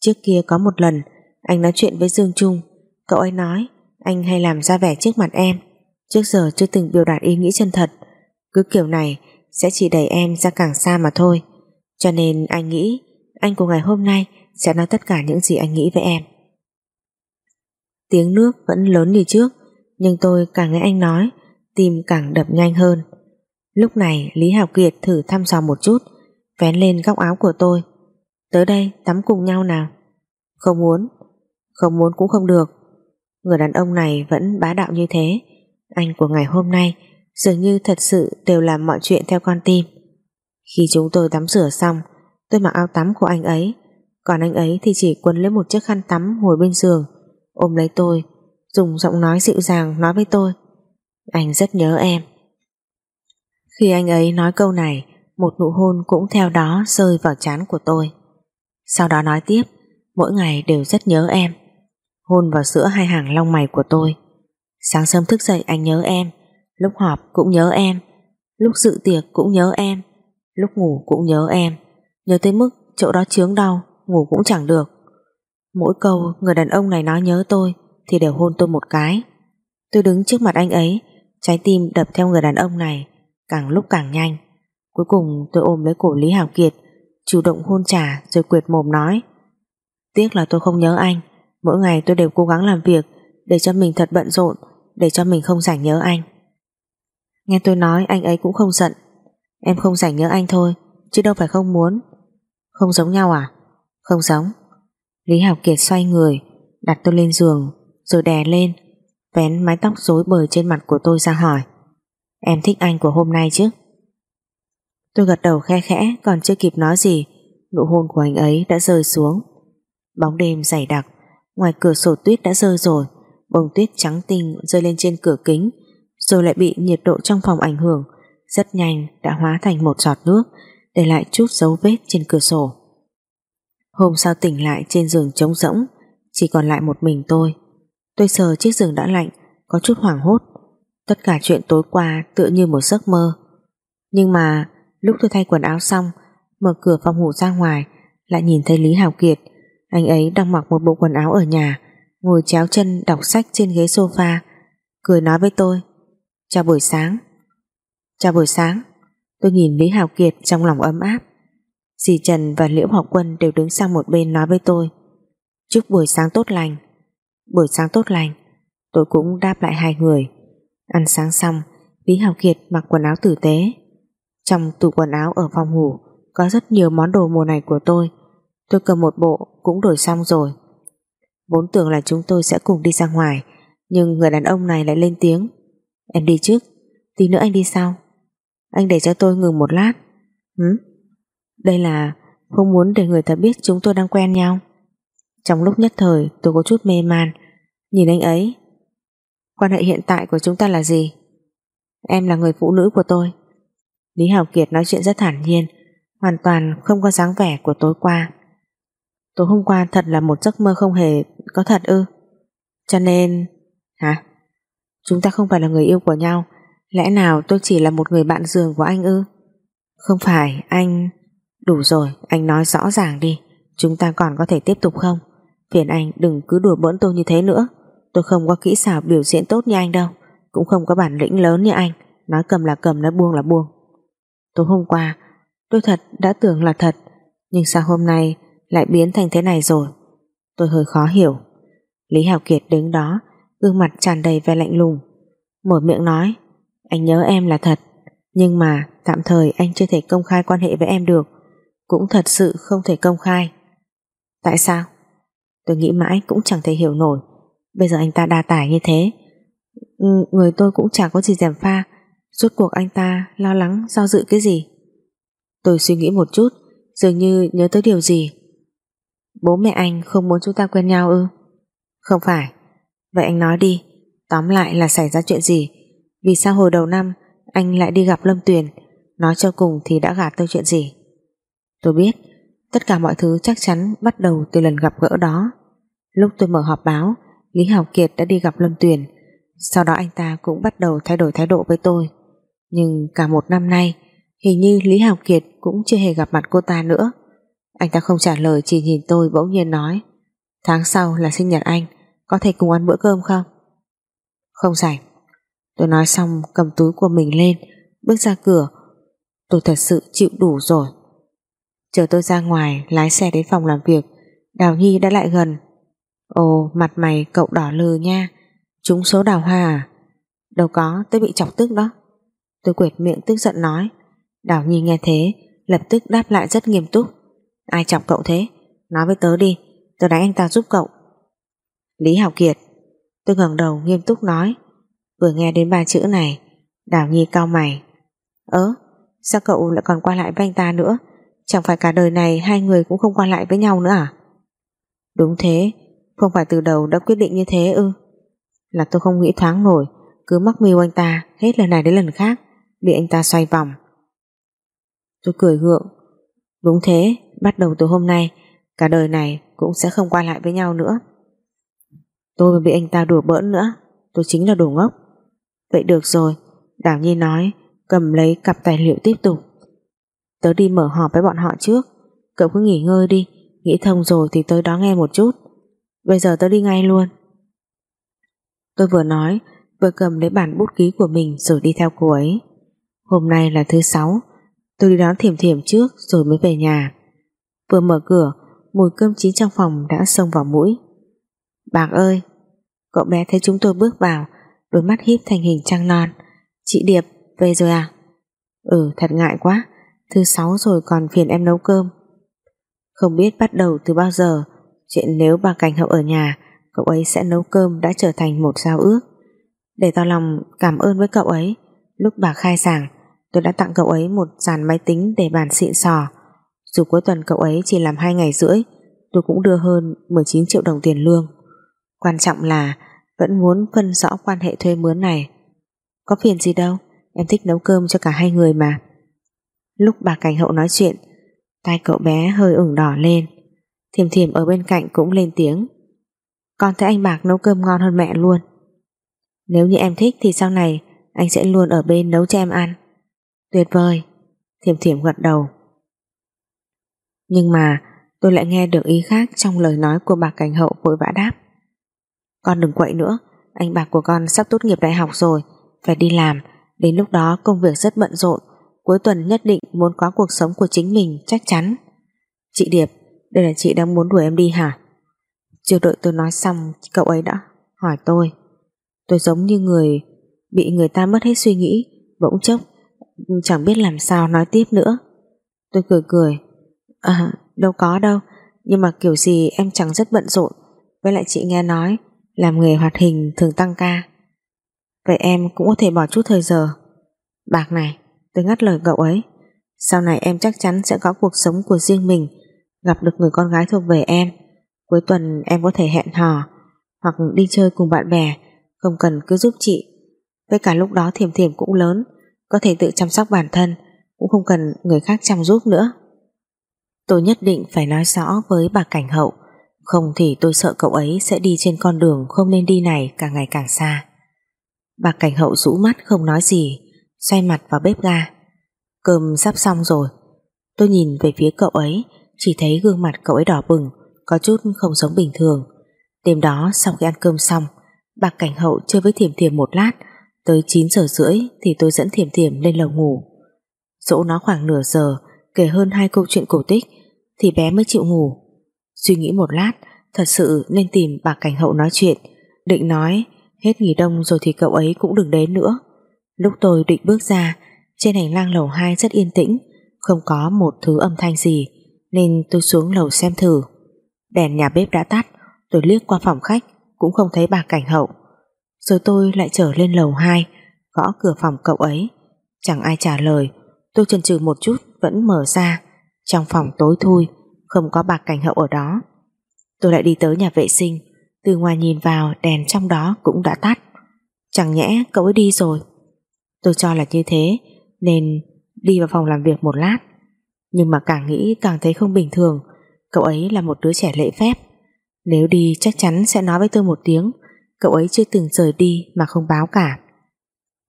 Trước kia có một lần, Anh nói chuyện với Dương Trung. Cậu ấy nói, anh hay làm ra vẻ trước mặt em. Trước giờ chưa từng biểu đạt ý nghĩ chân thật. Cứ kiểu này, Sẽ chỉ đẩy em ra càng xa mà thôi. Cho nên anh nghĩ, Anh của ngày hôm nay sẽ nói tất cả những gì anh nghĩ với em. Tiếng nước vẫn lớn như trước, Nhưng tôi càng nghe anh nói, Tim càng đập nhanh hơn. Lúc này Lý Hào Kiệt thử thăm dò một chút, Vén lên góc áo của tôi. Tới đây, tắm cùng nhau nào. Không muốn Không muốn cũng không được. Người đàn ông này vẫn bá đạo như thế. Anh của ngày hôm nay Dường như thật sự đều làm mọi chuyện theo con tim. Khi chúng tôi tắm rửa xong, Tôi mặc áo tắm của anh ấy. Còn anh ấy thì chỉ quấn lấy một chiếc khăn tắm Ngồi bên giường, Ôm lấy tôi, Dùng giọng nói dịu dàng nói với tôi. Anh rất nhớ em. Khi anh ấy nói câu này, Một nụ hôn cũng theo đó rơi vào trán của tôi. Sau đó nói tiếp Mỗi ngày đều rất nhớ em hôn vào giữa hai hàng lông mày của tôi. Sáng sớm thức dậy anh nhớ em, lúc họp cũng nhớ em, lúc dự tiệc cũng nhớ em, lúc ngủ cũng nhớ em, nhớ tới mức chỗ đó chướng đau, ngủ cũng chẳng được. Mỗi câu người đàn ông này nói nhớ tôi thì đều hôn tôi một cái. Tôi đứng trước mặt anh ấy, trái tim đập theo người đàn ông này, càng lúc càng nhanh. Cuối cùng tôi ôm lấy cổ Lý Hào Kiệt, chủ động hôn trả rồi quyệt mồm nói. Tiếc là tôi không nhớ anh, Mỗi ngày tôi đều cố gắng làm việc để cho mình thật bận rộn, để cho mình không rảnh nhớ anh. Nghe tôi nói anh ấy cũng không giận. Em không rảnh nhớ anh thôi, chứ đâu phải không muốn. Không giống nhau à? Không giống. Lý hảo Kiệt xoay người, đặt tôi lên giường, rồi đè lên, vén mái tóc rối bời trên mặt của tôi ra hỏi. Em thích anh của hôm nay chứ? Tôi gật đầu khe khẽ, còn chưa kịp nói gì, nụ hôn của anh ấy đã rơi xuống. Bóng đêm dày đặc, Ngoài cửa sổ tuyết đã rơi rồi Bông tuyết trắng tinh rơi lên trên cửa kính Rồi lại bị nhiệt độ trong phòng ảnh hưởng Rất nhanh đã hóa thành một giọt nước Để lại chút dấu vết trên cửa sổ. Hôm sau tỉnh lại trên giường trống rỗng Chỉ còn lại một mình tôi. Tôi sờ chiếc giường đã lạnh Có chút hoảng hốt. Tất cả chuyện tối qua tựa như một giấc mơ. Nhưng mà lúc tôi thay quần áo xong, Mở cửa phòng ngủ ra ngoài, Lại nhìn thấy Lý Hào Kiệt. Anh ấy đang mặc một bộ quần áo ở nhà, Ngồi chéo chân đọc sách trên ghế sofa, Cười nói với tôi, Chào buổi sáng. Chào buổi sáng. Tôi nhìn Lý Hào Kiệt trong lòng ấm áp. Dì Trần và Liễu Học Quân đều đứng sang một bên nói với tôi, Chúc buổi sáng tốt lành. Buổi sáng tốt lành. Tôi cũng đáp lại hai người. Ăn sáng xong, Lý Hào Kiệt mặc quần áo tử tế. Trong tủ quần áo ở phòng ngủ, Có rất nhiều món đồ mùa này của tôi. Tôi cầm một bộ, cũng đổi xong rồi. Vốn tưởng là chúng tôi sẽ cùng đi ra ngoài, Nhưng người đàn ông này lại lên tiếng. Em đi trước. Tí nữa anh đi sau. Anh để cho tôi ngừng một lát. Hứ? Đây là, không muốn để người ta biết chúng tôi đang quen nhau. Trong lúc nhất thời, tôi có chút mê man. Nhìn anh ấy. Quan hệ hiện tại của chúng ta là gì? Em là người phụ nữ của tôi. Lý Hảo Kiệt nói chuyện rất thản nhiên, Hoàn toàn không có dáng vẻ của tối qua. Tối hôm qua thật là một giấc mơ không hề có thật ư? Cho nên, Hả? Chúng ta không phải là người yêu của nhau, Lẽ nào tôi chỉ là một người bạn giường của anh ư? Không phải, anh, Đủ rồi, anh nói rõ ràng đi, Chúng ta còn có thể tiếp tục không? Phiền anh đừng cứ đùa bỡn tôi như thế nữa, Tôi không có kỹ xảo biểu diễn tốt như anh đâu, Cũng không có bản lĩnh lớn như anh, Nói cầm là cầm, nói buông là buông. Tối hôm qua. Tôi thật, đã tưởng là thật, Nhưng sao hôm nay lại biến thành thế này rồi? Tôi hơi khó hiểu. Lý Hảo Kiệt đứng đó, gương mặt tràn đầy vẻ lạnh lùng, mở miệng nói, anh nhớ em là thật, nhưng mà tạm thời anh chưa thể công khai quan hệ với em được, cũng thật sự không thể công khai. Tại sao? Tôi nghĩ mãi cũng chẳng thể hiểu nổi. Bây giờ anh ta đa tải như thế ừ, Người tôi cũng chẳng có gì dèm pha Rốt cuộc anh ta lo lắng do dự cái gì? Tôi suy nghĩ một chút, Dường như nhớ tới điều gì. Bố mẹ anh không muốn chúng ta quen nhau ư? Không phải. Vậy anh nói đi. Tóm lại là xảy ra chuyện gì? Vì sao hồi đầu năm anh lại đi gặp Lâm Tuyền? Nói cho cùng thì đã gạt tôi chuyện gì? Tôi biết, Tất cả mọi thứ chắc chắn bắt đầu từ lần gặp gỡ đó. Lúc tôi mở họp báo, Lý Hảo Kiệt đã đi gặp Lâm Tuyền. Sau đó anh ta cũng bắt đầu thay đổi thái độ với tôi. Nhưng cả một năm nay, Hình như Lý Hào Kiệt cũng chưa hề gặp mặt cô ta nữa. Anh ta không trả lời, Chỉ nhìn tôi bỗng nhiên nói, Tháng sau là sinh nhật anh, Có thể cùng ăn bữa cơm không? Không rảnh. Tôi nói xong, cầm túi của mình lên, Bước ra cửa. Tôi thật sự chịu đủ rồi. Chờ tôi ra ngoài, lái xe đến phòng làm việc, Đào Nhi đã lại gần. Ồ, mặt mày cậu đỏ lừ nha Chúng số đào hoa à? Đâu có tôi bị chọc tức đó. Tôi quệt miệng tức giận nói. Đào Nhi nghe thế, Lập tức đáp lại rất nghiêm túc. Ai chọc cậu thế? Nói với tớ đi, Tớ đánh anh ta giúp cậu. Lý Hảo Kiệt. Tôi ngẩng đầu nghiêm túc nói. Vừa nghe đến ba chữ này, Đào Nhi cao mày. Ớ, sao cậu lại còn qua lại với anh ta nữa? Chẳng phải cả đời này hai người cũng không qua lại với nhau nữa à? Đúng thế, Không phải từ đầu đã quyết định như thế ư? Là tôi không nghĩ thoáng nổi, Cứ mắc mưu anh ta Hết lần này đến lần khác. Bị anh ta xoay vòng. Tôi cười gượng. Đúng thế, Bắt đầu từ hôm nay, Cả đời này cũng sẽ không qua lại với nhau nữa. Tôi mà bị anh ta đùa bỡn nữa, Tôi chính là đồ ngốc. Vậy được rồi Đào Nhi nói, Cầm lấy cặp tài liệu tiếp tục. Tớ đi mở họp với bọn họ trước. Cậu cứ nghỉ ngơi đi, Nghĩ thông rồi thì tới đó nghe một chút. Bây giờ tớ đi ngay luôn. Tôi vừa nói, Vừa cầm lấy bản bút ký của mình Rồi đi theo cô ấy. Hôm nay là thứ sáu. Tôi đi đón thiểm thiểm trước rồi mới về nhà. Vừa mở cửa, Mùi cơm chín trong phòng đã xông vào mũi. Bạc ơi, Cậu bé thấy chúng tôi bước vào, Đôi mắt híp thành hình trăng non. Chị Điệp, về rồi à Ừ thật ngại quá, Thứ sáu rồi còn phiền em nấu cơm. Không biết bắt đầu từ bao giờ, Chuyện nếu bà Cảnh Hậu ở nhà, Cậu ấy sẽ nấu cơm đã trở thành một giao ước. Để tỏ lòng cảm ơn với cậu ấy, Lúc bà khai giảng Tôi đã tặng cậu ấy một dàn máy tính Để bàn xịn sò. Dù cuối tuần cậu ấy chỉ làm 2 ngày rưỡi, Tôi cũng đưa hơn 19 triệu đồng tiền lương. Quan trọng là Vẫn muốn phân rõ quan hệ thuê mướn này. Có phiền gì đâu, Em thích nấu cơm cho cả hai người mà. Lúc bà Cảnh Hậu nói chuyện, Tai cậu bé hơi ửng đỏ lên. Thiềm thiềm ở bên cạnh cũng lên tiếng. Con thấy anh Bạc nấu cơm ngon hơn mẹ luôn. Nếu như em thích thì sau này Anh sẽ luôn ở bên nấu cho em ăn. Tuyệt vời. Thiềm thiềm gật đầu. Nhưng mà, tôi lại nghe được ý khác Trong lời nói của bà Cảnh Hậu vội vã đáp. Con đừng quậy nữa, Anh bà của con sắp tốt nghiệp đại học rồi, Phải đi làm. Đến lúc đó công việc rất bận rộn, Cuối tuần nhất định muốn có cuộc sống của chính mình chắc chắn. Chị Điệp, Đây là chị đang muốn đuổi em đi hả? Chưa đợi tôi nói xong, Cậu ấy đã hỏi tôi. Tôi giống như người, Bị người ta mất hết suy nghĩ, Bỗng chốc Chẳng biết làm sao nói tiếp nữa. Tôi cười cười. À đâu có đâu. Nhưng mà kiểu gì em chẳng rất bận rộn. Với lại chị nghe nói, Làm nghề hoạt hình thường tăng ca. Vậy em cũng có thể bỏ chút thời giờ. Bạc này, Tôi ngắt lời cậu ấy. Sau này em chắc chắn sẽ có cuộc sống của riêng mình, Gặp được người con gái thuộc về em. Cuối tuần em có thể hẹn hò, Hoặc đi chơi cùng bạn bè, Không cần cứ giúp chị. Với cả lúc đó thiềm thiềm cũng lớn. Có thể tự chăm sóc bản thân, Cũng không cần người khác chăm giúp nữa. Tôi nhất định phải nói rõ với bà Cảnh Hậu, Không thì tôi sợ cậu ấy sẽ đi trên con đường không nên đi này càng ngày càng xa. Bà Cảnh Hậu rũ mắt không nói gì, xoay mặt vào bếp ga. Cơm sắp xong rồi, tôi nhìn về phía cậu ấy, chỉ thấy gương mặt cậu ấy đỏ bừng, có chút không giống bình thường. Đêm đó sau khi ăn cơm xong, bà Cảnh Hậu chơi với Thiểm Thiểm một lát tới 9 giờ rưỡi thì tôi dẫn Thiểm Thiểm lên lầu ngủ. Dỗ nó khoảng nửa giờ, kể hơn hai câu chuyện cổ tích, thì bé mới chịu ngủ. Suy nghĩ một lát, thật sự nên tìm bà Cảnh Hậu nói chuyện, định nói, hết nghỉ đông rồi thì cậu ấy cũng đừng đến nữa. Lúc tôi định bước ra, Trên hành lang lầu 2 rất yên tĩnh, Không có một thứ âm thanh gì, Nên tôi xuống lầu xem thử. Đèn nhà bếp đã tắt, Tôi liếc qua phòng khách, Cũng không thấy bà cảnh hậu. Rồi tôi lại trở lên lầu 2 Gõ cửa phòng cậu ấy. Chẳng ai trả lời, Tôi chần chừ một chút vẫn mở ra. Trong phòng tối thui, Không có bạc cảnh hậu ở đó. Tôi lại đi tới nhà vệ sinh, Từ ngoài nhìn vào, đèn trong đó cũng đã tắt. Chẳng nhẽ cậu ấy đi rồi? Tôi cho là như thế, Nên đi vào phòng làm việc một lát. Nhưng mà càng nghĩ càng thấy không bình thường, Cậu ấy là một đứa trẻ lễ phép. Nếu đi chắc chắn sẽ nói với tôi một tiếng Cậu ấy chưa từng rời đi Mà không báo cả.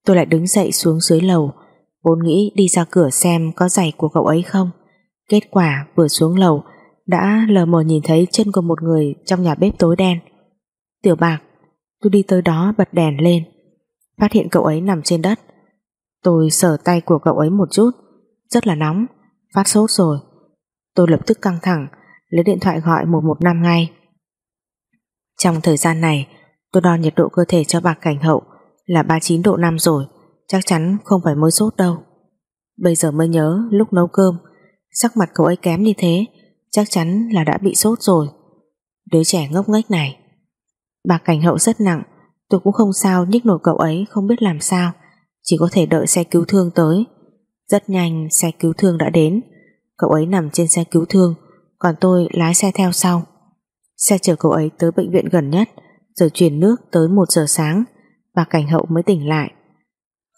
Tôi lại đứng dậy xuống dưới lầu, Vốn nghĩ đi ra cửa xem có giày của cậu ấy không. Kết quả vừa xuống lầu, Đã lờ mờ nhìn thấy chân của một người Trong nhà bếp tối đen. Tiểu bạc, Tôi đi tới đó bật đèn lên. Phát hiện cậu ấy nằm trên đất. Tôi sờ tay của cậu ấy một chút, Rất là nóng, Phát sốt rồi. Tôi lập tức căng thẳng, Lấy điện thoại gọi 115 ngay. Trong thời gian này Tôi đo nhiệt độ cơ thể cho bà cảnh hậu Là 39 độ 5 rồi, Chắc chắn không phải mới sốt đâu. Bây giờ mới nhớ lúc nấu cơm, Sắc mặt cậu ấy kém như thế, Chắc chắn là đã bị sốt rồi. Đứa trẻ ngốc nghếch này. Bà cảnh hậu rất nặng, Tôi cũng không sao nhích nổi cậu ấy, Không biết làm sao, Chỉ có thể đợi xe cứu thương tới. Rất nhanh xe cứu thương đã đến, Cậu ấy nằm trên xe cứu thương, Còn tôi lái xe theo sau. Xe chở cậu ấy tới bệnh viện gần nhất rồi chuyển nước tới 1 giờ sáng Và cảnh hậu mới tỉnh lại.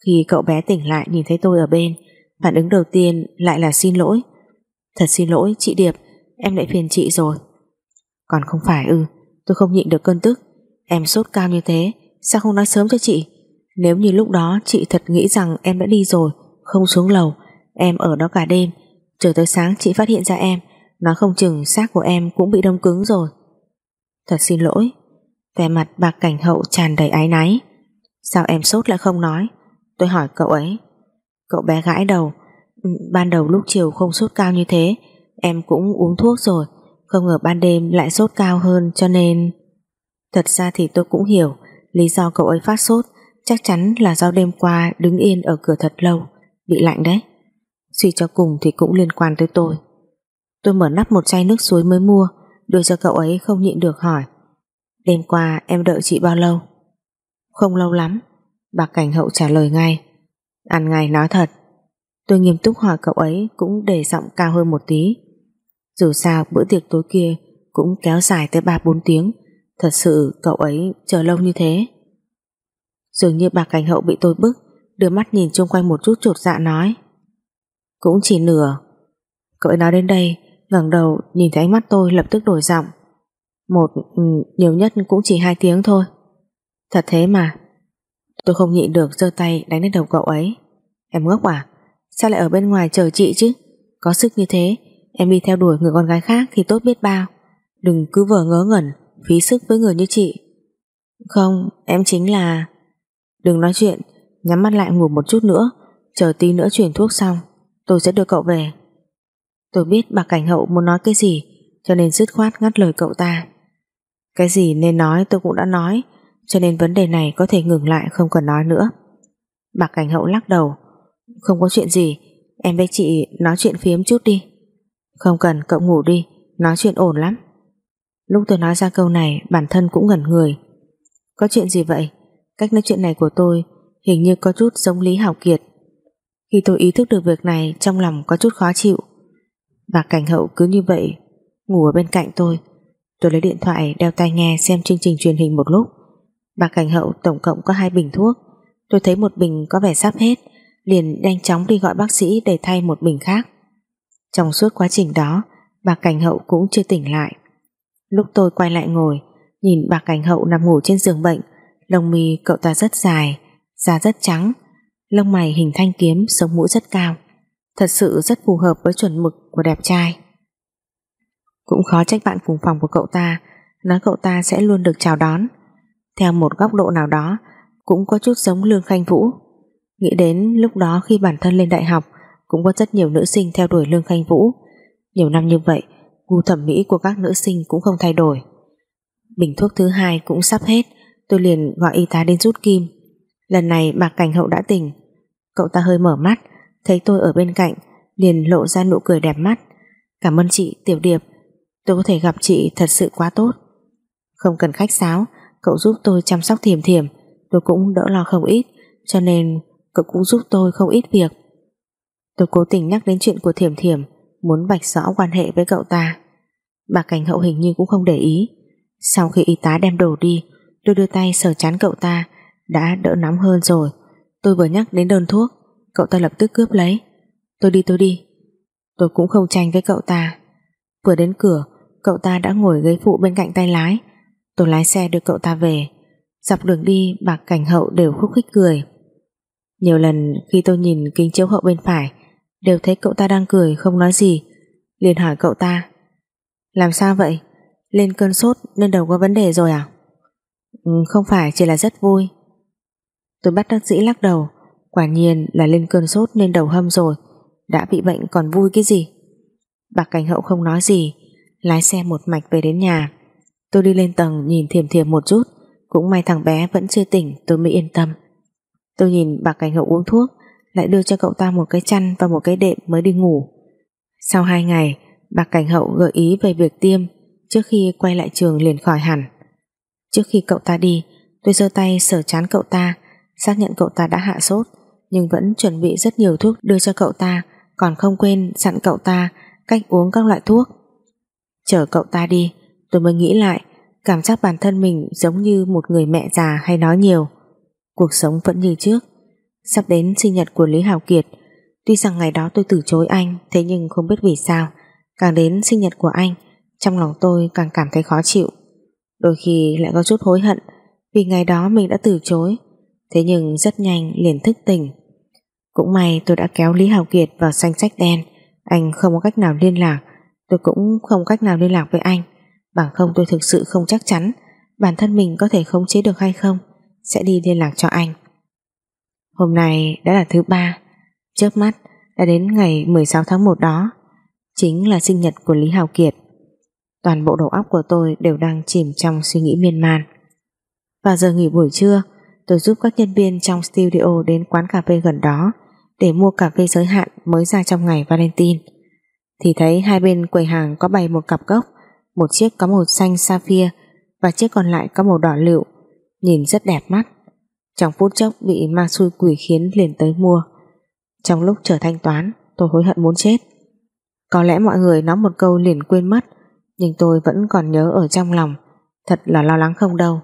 Khi cậu bé tỉnh lại nhìn thấy tôi ở bên, Phản ứng đầu tiên lại là xin lỗi. Thật xin lỗi, chị Điệp, Em lại phiền chị rồi. Còn không phải ư Tôi không nhịn được cơn tức. Em sốt cao như thế, Sao không nói sớm cho chị? Nếu như lúc đó chị thật nghĩ rằng em đã đi rồi, Không xuống lầu, Em ở đó cả đêm, Chờ tới sáng chị phát hiện ra em, Nói không chừng xác của em cũng bị đông cứng rồi. Thật xin lỗi Vẻ mặt bạc cảnh hậu tràn đầy ái náy. Sao em sốt lại không nói? Tôi hỏi cậu ấy. Cậu bé gãi đầu. Ừ, ban đầu lúc chiều không sốt cao như thế, Em cũng uống thuốc rồi. Không ngờ ban đêm lại sốt cao hơn, cho nên Thật ra thì tôi cũng hiểu, Lý do cậu ấy phát sốt Chắc chắn là do đêm qua đứng yên ở cửa thật lâu, Bị lạnh đấy. Suy cho cùng thì cũng liên quan tới tôi. Tôi mở nắp một chai nước suối mới mua, Đưa cho cậu ấy không nhịn được hỏi Đêm qua em đợi chị bao lâu? Không lâu lắm. Bà Cảnh Hậu trả lời ngay. Ăn ngay nói thật. Tôi nghiêm túc hỏi cậu ấy cũng để giọng cao hơn một tí. Dù sao, bữa tiệc tối kia Cũng kéo dài tới 3-4 tiếng. Thật sự cậu ấy chờ lâu như thế. Dường như bà Cảnh Hậu bị tôi bức, Đưa mắt nhìn chung quanh một chút chột dạ nói. Cũng chỉ nửa. Cậu ấy nói đến đây, ngẩng đầu, nhìn thấy ánh mắt tôi lập tức đổi giọng. Một ừ, nhiều nhất cũng chỉ hai tiếng thôi. Thật thế mà. Tôi không nhịn được giơ tay đánh lên đầu cậu ấy. Em ngốc à? Sao lại ở bên ngoài chờ chị chứ? Có sức như thế, Em đi theo đuổi người con gái khác thì tốt biết bao. Đừng cứ vờ ngớ ngẩn, Phí sức với người như chị. Không, em chính là Đừng nói chuyện, Nhắm mắt lại ngủ một chút nữa, Chờ tí nữa chuyển thuốc xong, Tôi sẽ đưa cậu về. Tôi biết bà Cảnh Hậu muốn nói cái gì, Cho nên dứt khoát ngắt lời cậu ta. Cái gì nên nói tôi cũng đã nói, Cho nên vấn đề này có thể ngừng lại Không cần nói nữa. Bà Cảnh Hậu lắc đầu, Không có chuyện gì, Em với chị nói chuyện phiếm chút đi. Không cần, cậu ngủ đi, Nói chuyện ổn lắm. Lúc tôi nói ra câu này, bản thân cũng ngẩn người. Có chuyện gì vậy? Cách nói chuyện này của tôi Hình như có chút giống Lý Hảo Kiệt. Khi tôi ý thức được việc này, Trong lòng có chút khó chịu. Bà cảnh hậu cứ như vậy, Ngủ ở bên cạnh tôi Tôi lấy điện thoại, đeo tai nghe xem chương trình truyền hình một lúc. Bà cảnh hậu tổng cộng có hai bình thuốc. Tôi thấy một bình có vẻ sắp hết, Liền nhanh chóng đi gọi bác sĩ Để thay một bình khác. Trong suốt quá trình đó, Bà cảnh hậu cũng chưa tỉnh lại. Lúc tôi quay lại ngồi, Nhìn bà cảnh hậu nằm ngủ trên giường bệnh, Lông mi cậu ta rất dài, Da rất trắng, Lông mày hình thanh kiếm sống mũi rất cao. Thật sự rất phù hợp với chuẩn mực của đẹp trai. Cũng khó trách bạn cùng phòng của cậu ta, Nói cậu ta sẽ luôn được chào đón. Theo một góc độ nào đó, Cũng có chút giống Lương Khanh Vũ. Nghĩ đến lúc đó khi bản thân lên đại học, Cũng có rất nhiều nữ sinh theo đuổi Lương Khanh Vũ. Nhiều năm như vậy, gu thẩm mỹ của các nữ sinh cũng không thay đổi. Bình thuốc thứ hai cũng sắp hết, tôi liền gọi y tá đến rút kim. Lần này bà Cảnh Hậu đã tỉnh, cậu ta hơi mở mắt, thấy tôi ở bên cạnh, liền lộ ra nụ cười đẹp mắt. Cảm ơn chị, Tiểu Điệp tôi có thể gặp chị thật sự quá tốt. Không cần khách sáo, cậu giúp tôi chăm sóc thiềm thiềm. Tôi cũng đỡ lo không ít, Cho nên cậu cũng giúp tôi không ít việc. Tôi cố tình nhắc đến chuyện của thiềm thiềm, Muốn vạch rõ quan hệ với cậu ta. Bà Cảnh Hậu hình như cũng không để ý. Sau khi y tá đem đồ đi, Tôi đưa tay sờ chán cậu ta, Đã đỡ nóng hơn rồi. Tôi vừa nhắc đến đơn thuốc, Cậu ta lập tức cướp lấy. Tôi đi tôi đi. Tôi cũng không tranh với cậu ta. Vừa đến cửa Cậu ta đã ngồi ghế phụ bên cạnh tay lái. Tôi lái xe đưa cậu ta về. Dọc đường đi bà Cảnh Hậu đều khúc khích cười. Nhiều lần khi tôi nhìn kính chiếu hậu bên phải Đều thấy cậu ta đang cười không nói gì. Liền hỏi cậu ta Làm sao vậy? Lên cơn sốt nên đầu có vấn đề rồi à? Ừ, không phải chỉ là rất vui. Tôi bắt bác sĩ lắc đầu Quả nhiên là lên cơn sốt nên đầu hâm rồi. Đã bị bệnh còn vui cái gì? Bà Cảnh Hậu không nói gì Lái xe một mạch về đến nhà. Tôi đi lên tầng nhìn thiềm thiềm một chút, Cũng may thằng bé vẫn chưa tỉnh, Tôi mới yên tâm. Tôi nhìn bà Cảnh Hậu uống thuốc, Lại đưa cho cậu ta một cái chăn và một cái đệm mới đi ngủ. Sau hai ngày, Bà Cảnh Hậu gợi ý về việc tiêm Trước khi quay lại trường liền khỏi hẳn. Trước khi cậu ta đi, Tôi giơ tay sờ chán cậu ta, Xác nhận cậu ta đã hạ sốt, Nhưng vẫn chuẩn bị rất nhiều thuốc đưa cho cậu ta, Còn không quên dặn cậu ta Cách uống các loại thuốc. Chở cậu ta đi, Tôi mới nghĩ lại, Cảm giác bản thân mình giống như một người mẹ già hay nói nhiều. Cuộc sống vẫn như trước. Sắp đến sinh nhật của Lý Hào Kiệt, Tuy rằng ngày đó tôi từ chối anh, Thế nhưng không biết vì sao, Càng đến sinh nhật của anh, Trong lòng tôi càng cảm thấy khó chịu. Đôi khi lại có chút hối hận, Vì ngày đó mình đã từ chối, Thế nhưng rất nhanh liền thức tỉnh. Cũng may tôi đã kéo Lý Hào Kiệt vào danh sách đen, Anh không có cách nào liên lạc Tôi cũng không cách nào liên lạc với anh. Bằng không tôi thực sự không chắc chắn Bản thân mình có thể khống chế được hay không. Sẽ đi liên lạc cho anh. Hôm nay đã là thứ ba. Chớp mắt, đã đến ngày 16 tháng 1 đó. Chính là sinh nhật của Lý Hào Kiệt. Toàn bộ đầu óc của tôi đều đang chìm trong suy nghĩ miên man. Vào giờ nghỉ buổi trưa, Tôi giúp các nhân viên trong studio đến quán cà phê gần đó để mua cà phê giới hạn mới ra trong ngày Valentine thì thấy hai bên quầy hàng có bày một cặp gốc, một chiếc có màu xanh sapphire và chiếc còn lại có màu đỏ lựu nhìn rất đẹp mắt. Trong phút chốc bị ma xui quỷ khiến liền tới mua. Trong lúc chờ thanh toán tôi hối hận muốn chết. Có lẽ mọi người nói một câu liền quên mất nhưng tôi vẫn còn nhớ ở trong lòng thật là lo lắng không đâu.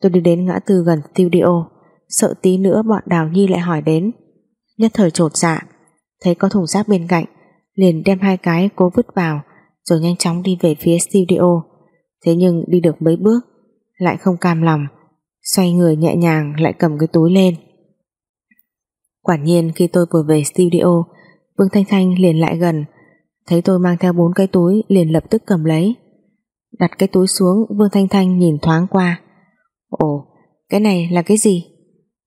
Tôi đi đến ngã tư gần studio sợ tí nữa bọn Đào Nhi lại hỏi đến. Nhất thời trột dạ thấy có thùng rác bên cạnh liền đem hai cái cố vứt vào, rồi nhanh chóng đi về phía studio. Thế nhưng đi được mấy bước, lại không cam lòng, xoay người nhẹ nhàng lại cầm cái túi lên. Quả nhiên khi tôi vừa về studio, Vương Thanh Thanh liền lại gần, thấy tôi mang theo bốn cái túi liền lập tức cầm lấy. Đặt cái túi xuống, Vương Thanh Thanh nhìn thoáng qua. Ồ, cái này là cái gì?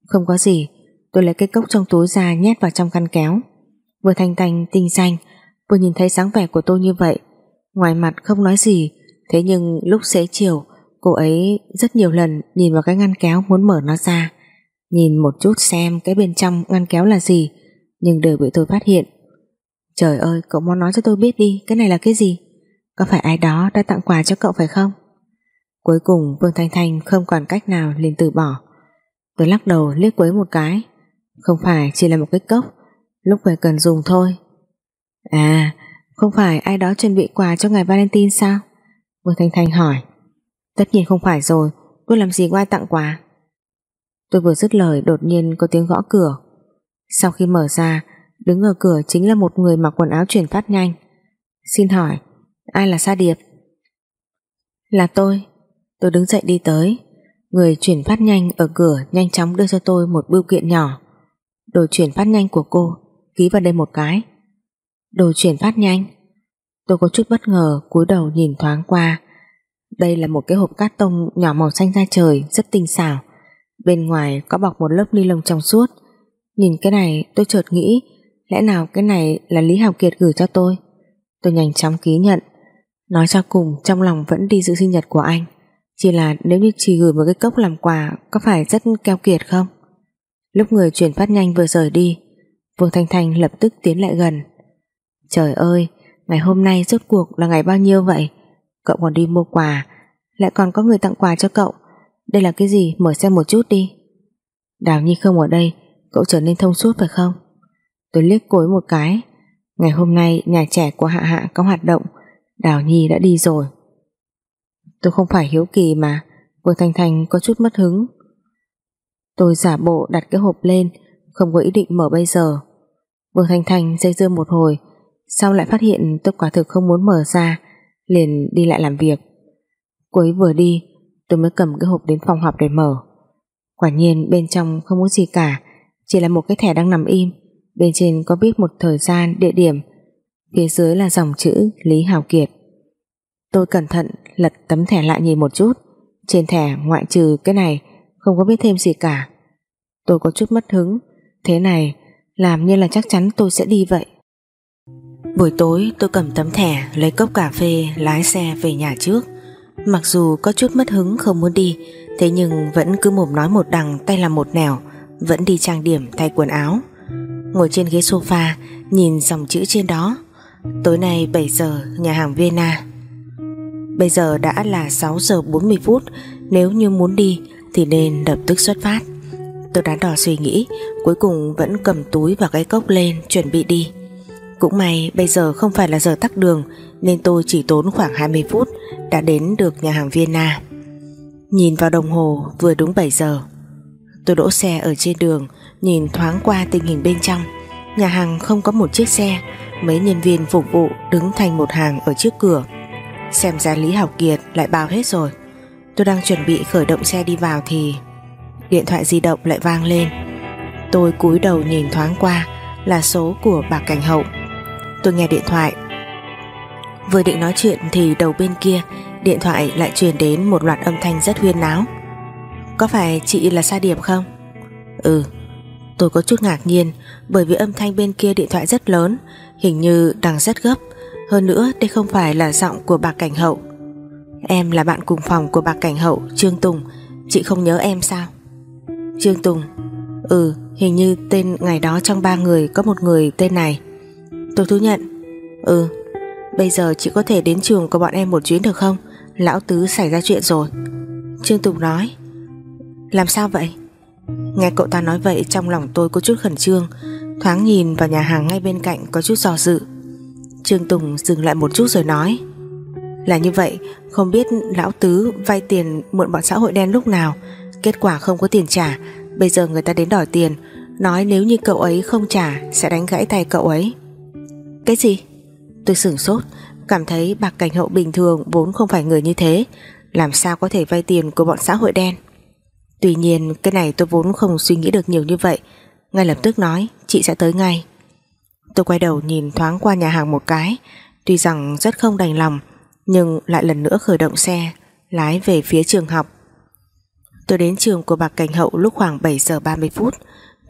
Không có gì, tôi lấy cái cốc trong túi ra nhét vào trong khăn kéo. Vương Thanh Thanh tinh xanh vừa nhìn thấy sáng vẻ của tôi như vậy. Ngoài mặt không nói gì, thế nhưng lúc xế chiều, cô ấy rất nhiều lần nhìn vào cái ngăn kéo muốn mở nó ra. Nhìn một chút xem cái bên trong ngăn kéo là gì, nhưng đều bị tôi phát hiện. Trời ơi, cậu muốn nói cho tôi biết đi, cái này là cái gì? Có phải ai đó đã tặng quà cho cậu phải không? Cuối cùng, Vương Thanh Thanh không còn cách nào liền từ bỏ. Tôi lắc đầu liếc quấy một cái. Không phải chỉ là một cái cốc, lúc về cần dùng thôi à không phải ai đó chuẩn bị quà cho ngày Valentine sao? Vương Thanh Thanh hỏi. Tất nhiên không phải rồi, tôi làm gì có ai tặng quà? Tôi vừa dứt lời, đột nhiên có tiếng gõ cửa. Sau khi mở ra, đứng ở cửa chính là một người mặc quần áo chuyển phát nhanh. Xin hỏi, ai là Sa Điệp? Là tôi. Tôi đứng dậy đi tới. Người chuyển phát nhanh ở cửa nhanh chóng đưa cho tôi một bưu kiện nhỏ. Đồ chuyển phát nhanh của cô, ký vào đây một cái đồ chuyển phát nhanh. Tôi có chút bất ngờ, cúi đầu nhìn thoáng qua. Đây là một cái hộp cát tông nhỏ màu xanh da trời, rất tinh xảo. Bên ngoài có bọc một lớp ni lông trong suốt. Nhìn cái này, tôi chợt nghĩ, lẽ nào cái này là Lý Hào Kiệt gửi cho tôi? Tôi nhanh chóng ký nhận. Nói cho cùng, trong lòng vẫn đi dự sinh nhật của anh. Chỉ là nếu như chỉ gửi một cái cốc làm quà, có phải rất keo kiệt không? Lúc người chuyển phát nhanh vừa rời đi, Vương Thanh Thanh lập tức tiến lại gần. Trời ơi, Ngày hôm nay rốt cuộc là ngày bao nhiêu vậy? Cậu còn đi mua quà, Lại còn có người tặng quà cho cậu. Đây là cái gì? Mở xem một chút đi. Đào Nhi không ở đây, Cậu trở nên thông suốt phải không? Tôi liếc cối một cái. Ngày hôm nay nhà trẻ của Hạ Hạ có hoạt động. Đào Nhi đã đi rồi. Tôi không phải hiếu kỳ mà Vương Thanh Thanh có chút mất hứng. Tôi giả bộ đặt cái hộp lên, Không có ý định mở bây giờ. Vương Thanh Thanh dây dưa một hồi sau lại phát hiện tôi quả thực không muốn mở ra Liền đi lại làm việc. Cô ấy vừa đi Tôi mới cầm cái hộp đến phòng họp để mở. Quả nhiên bên trong không có gì cả Chỉ là một cái thẻ đang nằm im. Bên trên có viết một thời gian, địa điểm. Phía dưới là dòng chữ Lý Hào Kiệt. Tôi cẩn thận lật tấm thẻ lại nhìn một chút. Trên thẻ ngoại trừ cái này Không có biết thêm gì cả. Tôi có chút mất hứng. Thế này làm như là chắc chắn tôi sẽ đi vậy. Buổi tối, tôi cầm tấm thẻ, Lấy cốc cà phê, lái xe về nhà trước. Mặc dù có chút mất hứng không muốn đi, Thế nhưng vẫn cứ mồm nói một đằng Tay làm một nẻo, Vẫn đi trang điểm thay quần áo. Ngồi trên ghế sofa, Nhìn dòng chữ trên đó. Tối nay 7 giờ, nhà hàng Vienna. Bây giờ đã là 6 giờ 40 phút, Nếu như muốn đi Thì nên lập tức xuất phát. Tôi đắn đo suy nghĩ, Cuối cùng vẫn cầm túi và cái cốc lên Chuẩn bị đi. Cũng may, bây giờ không phải là giờ tắc đường, Nên tôi chỉ tốn khoảng 20 phút Đã đến được nhà hàng Vienna. Nhìn vào đồng hồ, vừa đúng 7 giờ. Tôi đỗ xe ở trên đường, Nhìn thoáng qua tình hình bên trong. Nhà hàng không có một chiếc xe, Mấy nhân viên phục vụ đứng thành một hàng ở trước cửa. Xem ra Lý Học Kiệt lại bao hết rồi. Tôi đang chuẩn bị khởi động xe đi vào thì Điện thoại di động lại vang lên. Tôi cúi đầu nhìn thoáng qua Là số của bà Cảnh Hậu. Tôi nghe điện thoại. Vừa định nói chuyện thì đầu bên kia, Điện thoại lại truyền đến một loạt âm thanh rất huyên náo. Có phải chị là Sa Điệp không? Ừ Tôi có chút ngạc nhiên Bởi vì âm thanh bên kia điện thoại rất lớn, Hình như đang rất gấp. Hơn nữa, đây không phải là giọng của bà Cảnh Hậu. Em là bạn cùng phòng của bà Cảnh Hậu, Trương Tùng. Chị không nhớ em sao? Trương Tùng. Ừ hình như tên ngày đó trong ba người Có một người tên này. Tôi thú nhận. Ừ Bây giờ chị có thể đến trường của bọn em một chuyến được không? Lão Tứ xảy ra chuyện rồi. Trương Tùng nói. Làm sao vậy? Nghe cậu ta nói vậy, trong lòng tôi có chút khẩn trương. Thoáng nhìn vào nhà hàng ngay bên cạnh có chút do dự. Trương Tùng dừng lại một chút rồi nói. Là như vậy, Không biết lão tứ vay tiền mượn bọn xã hội đen lúc nào? Kết quả không có tiền trả, Bây giờ người ta đến đòi tiền. Nói nếu như cậu ấy không trả, Sẽ đánh gãy tay cậu ấy. Cái gì? Tôi sửng sốt, Cảm thấy bạc cảnh hậu bình thường Vốn không phải người như thế. Làm sao có thể vay tiền của bọn xã hội đen? Tuy nhiên, cái này tôi vốn không suy nghĩ được nhiều như vậy. Ngay lập tức nói, Chị sẽ tới ngay. Tôi quay đầu nhìn thoáng qua nhà hàng một cái. Tuy rằng rất không đành lòng, Nhưng lại lần nữa khởi động xe, Lái về phía trường học. Tôi đến trường của bạc Cảnh Hậu lúc khoảng 7 giờ 30 phút.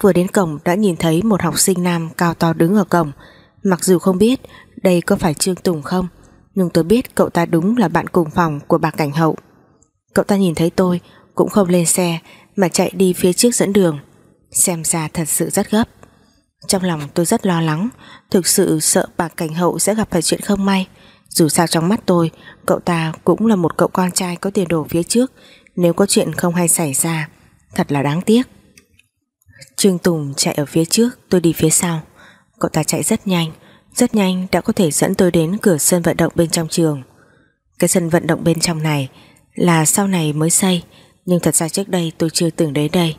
Vừa đến cổng đã nhìn thấy một học sinh nam cao to đứng ở cổng. Mặc dù không biết đây có phải Trương Tùng không, Nhưng tôi biết cậu ta đúng là bạn cùng phòng của bạc Cảnh Hậu. Cậu ta nhìn thấy tôi cũng không lên xe mà chạy đi phía trước dẫn đường. Xem ra thật sự rất gấp. Trong lòng tôi rất lo lắng, thực sự sợ bà Cảnh Hậu sẽ gặp phải chuyện không may. Dù sao trong mắt tôi, cậu ta cũng là một cậu con trai có tiền đồ phía trước, nếu có chuyện không hay xảy ra, thật là đáng tiếc. Trương Tùng chạy ở phía trước, tôi đi phía sau cậu ta chạy rất nhanh. Rất nhanh đã có thể dẫn tôi đến cửa sân vận động bên trong trường. Cái sân vận động bên trong này là sau này mới xây, nhưng thật ra trước đây tôi chưa từng đến đây.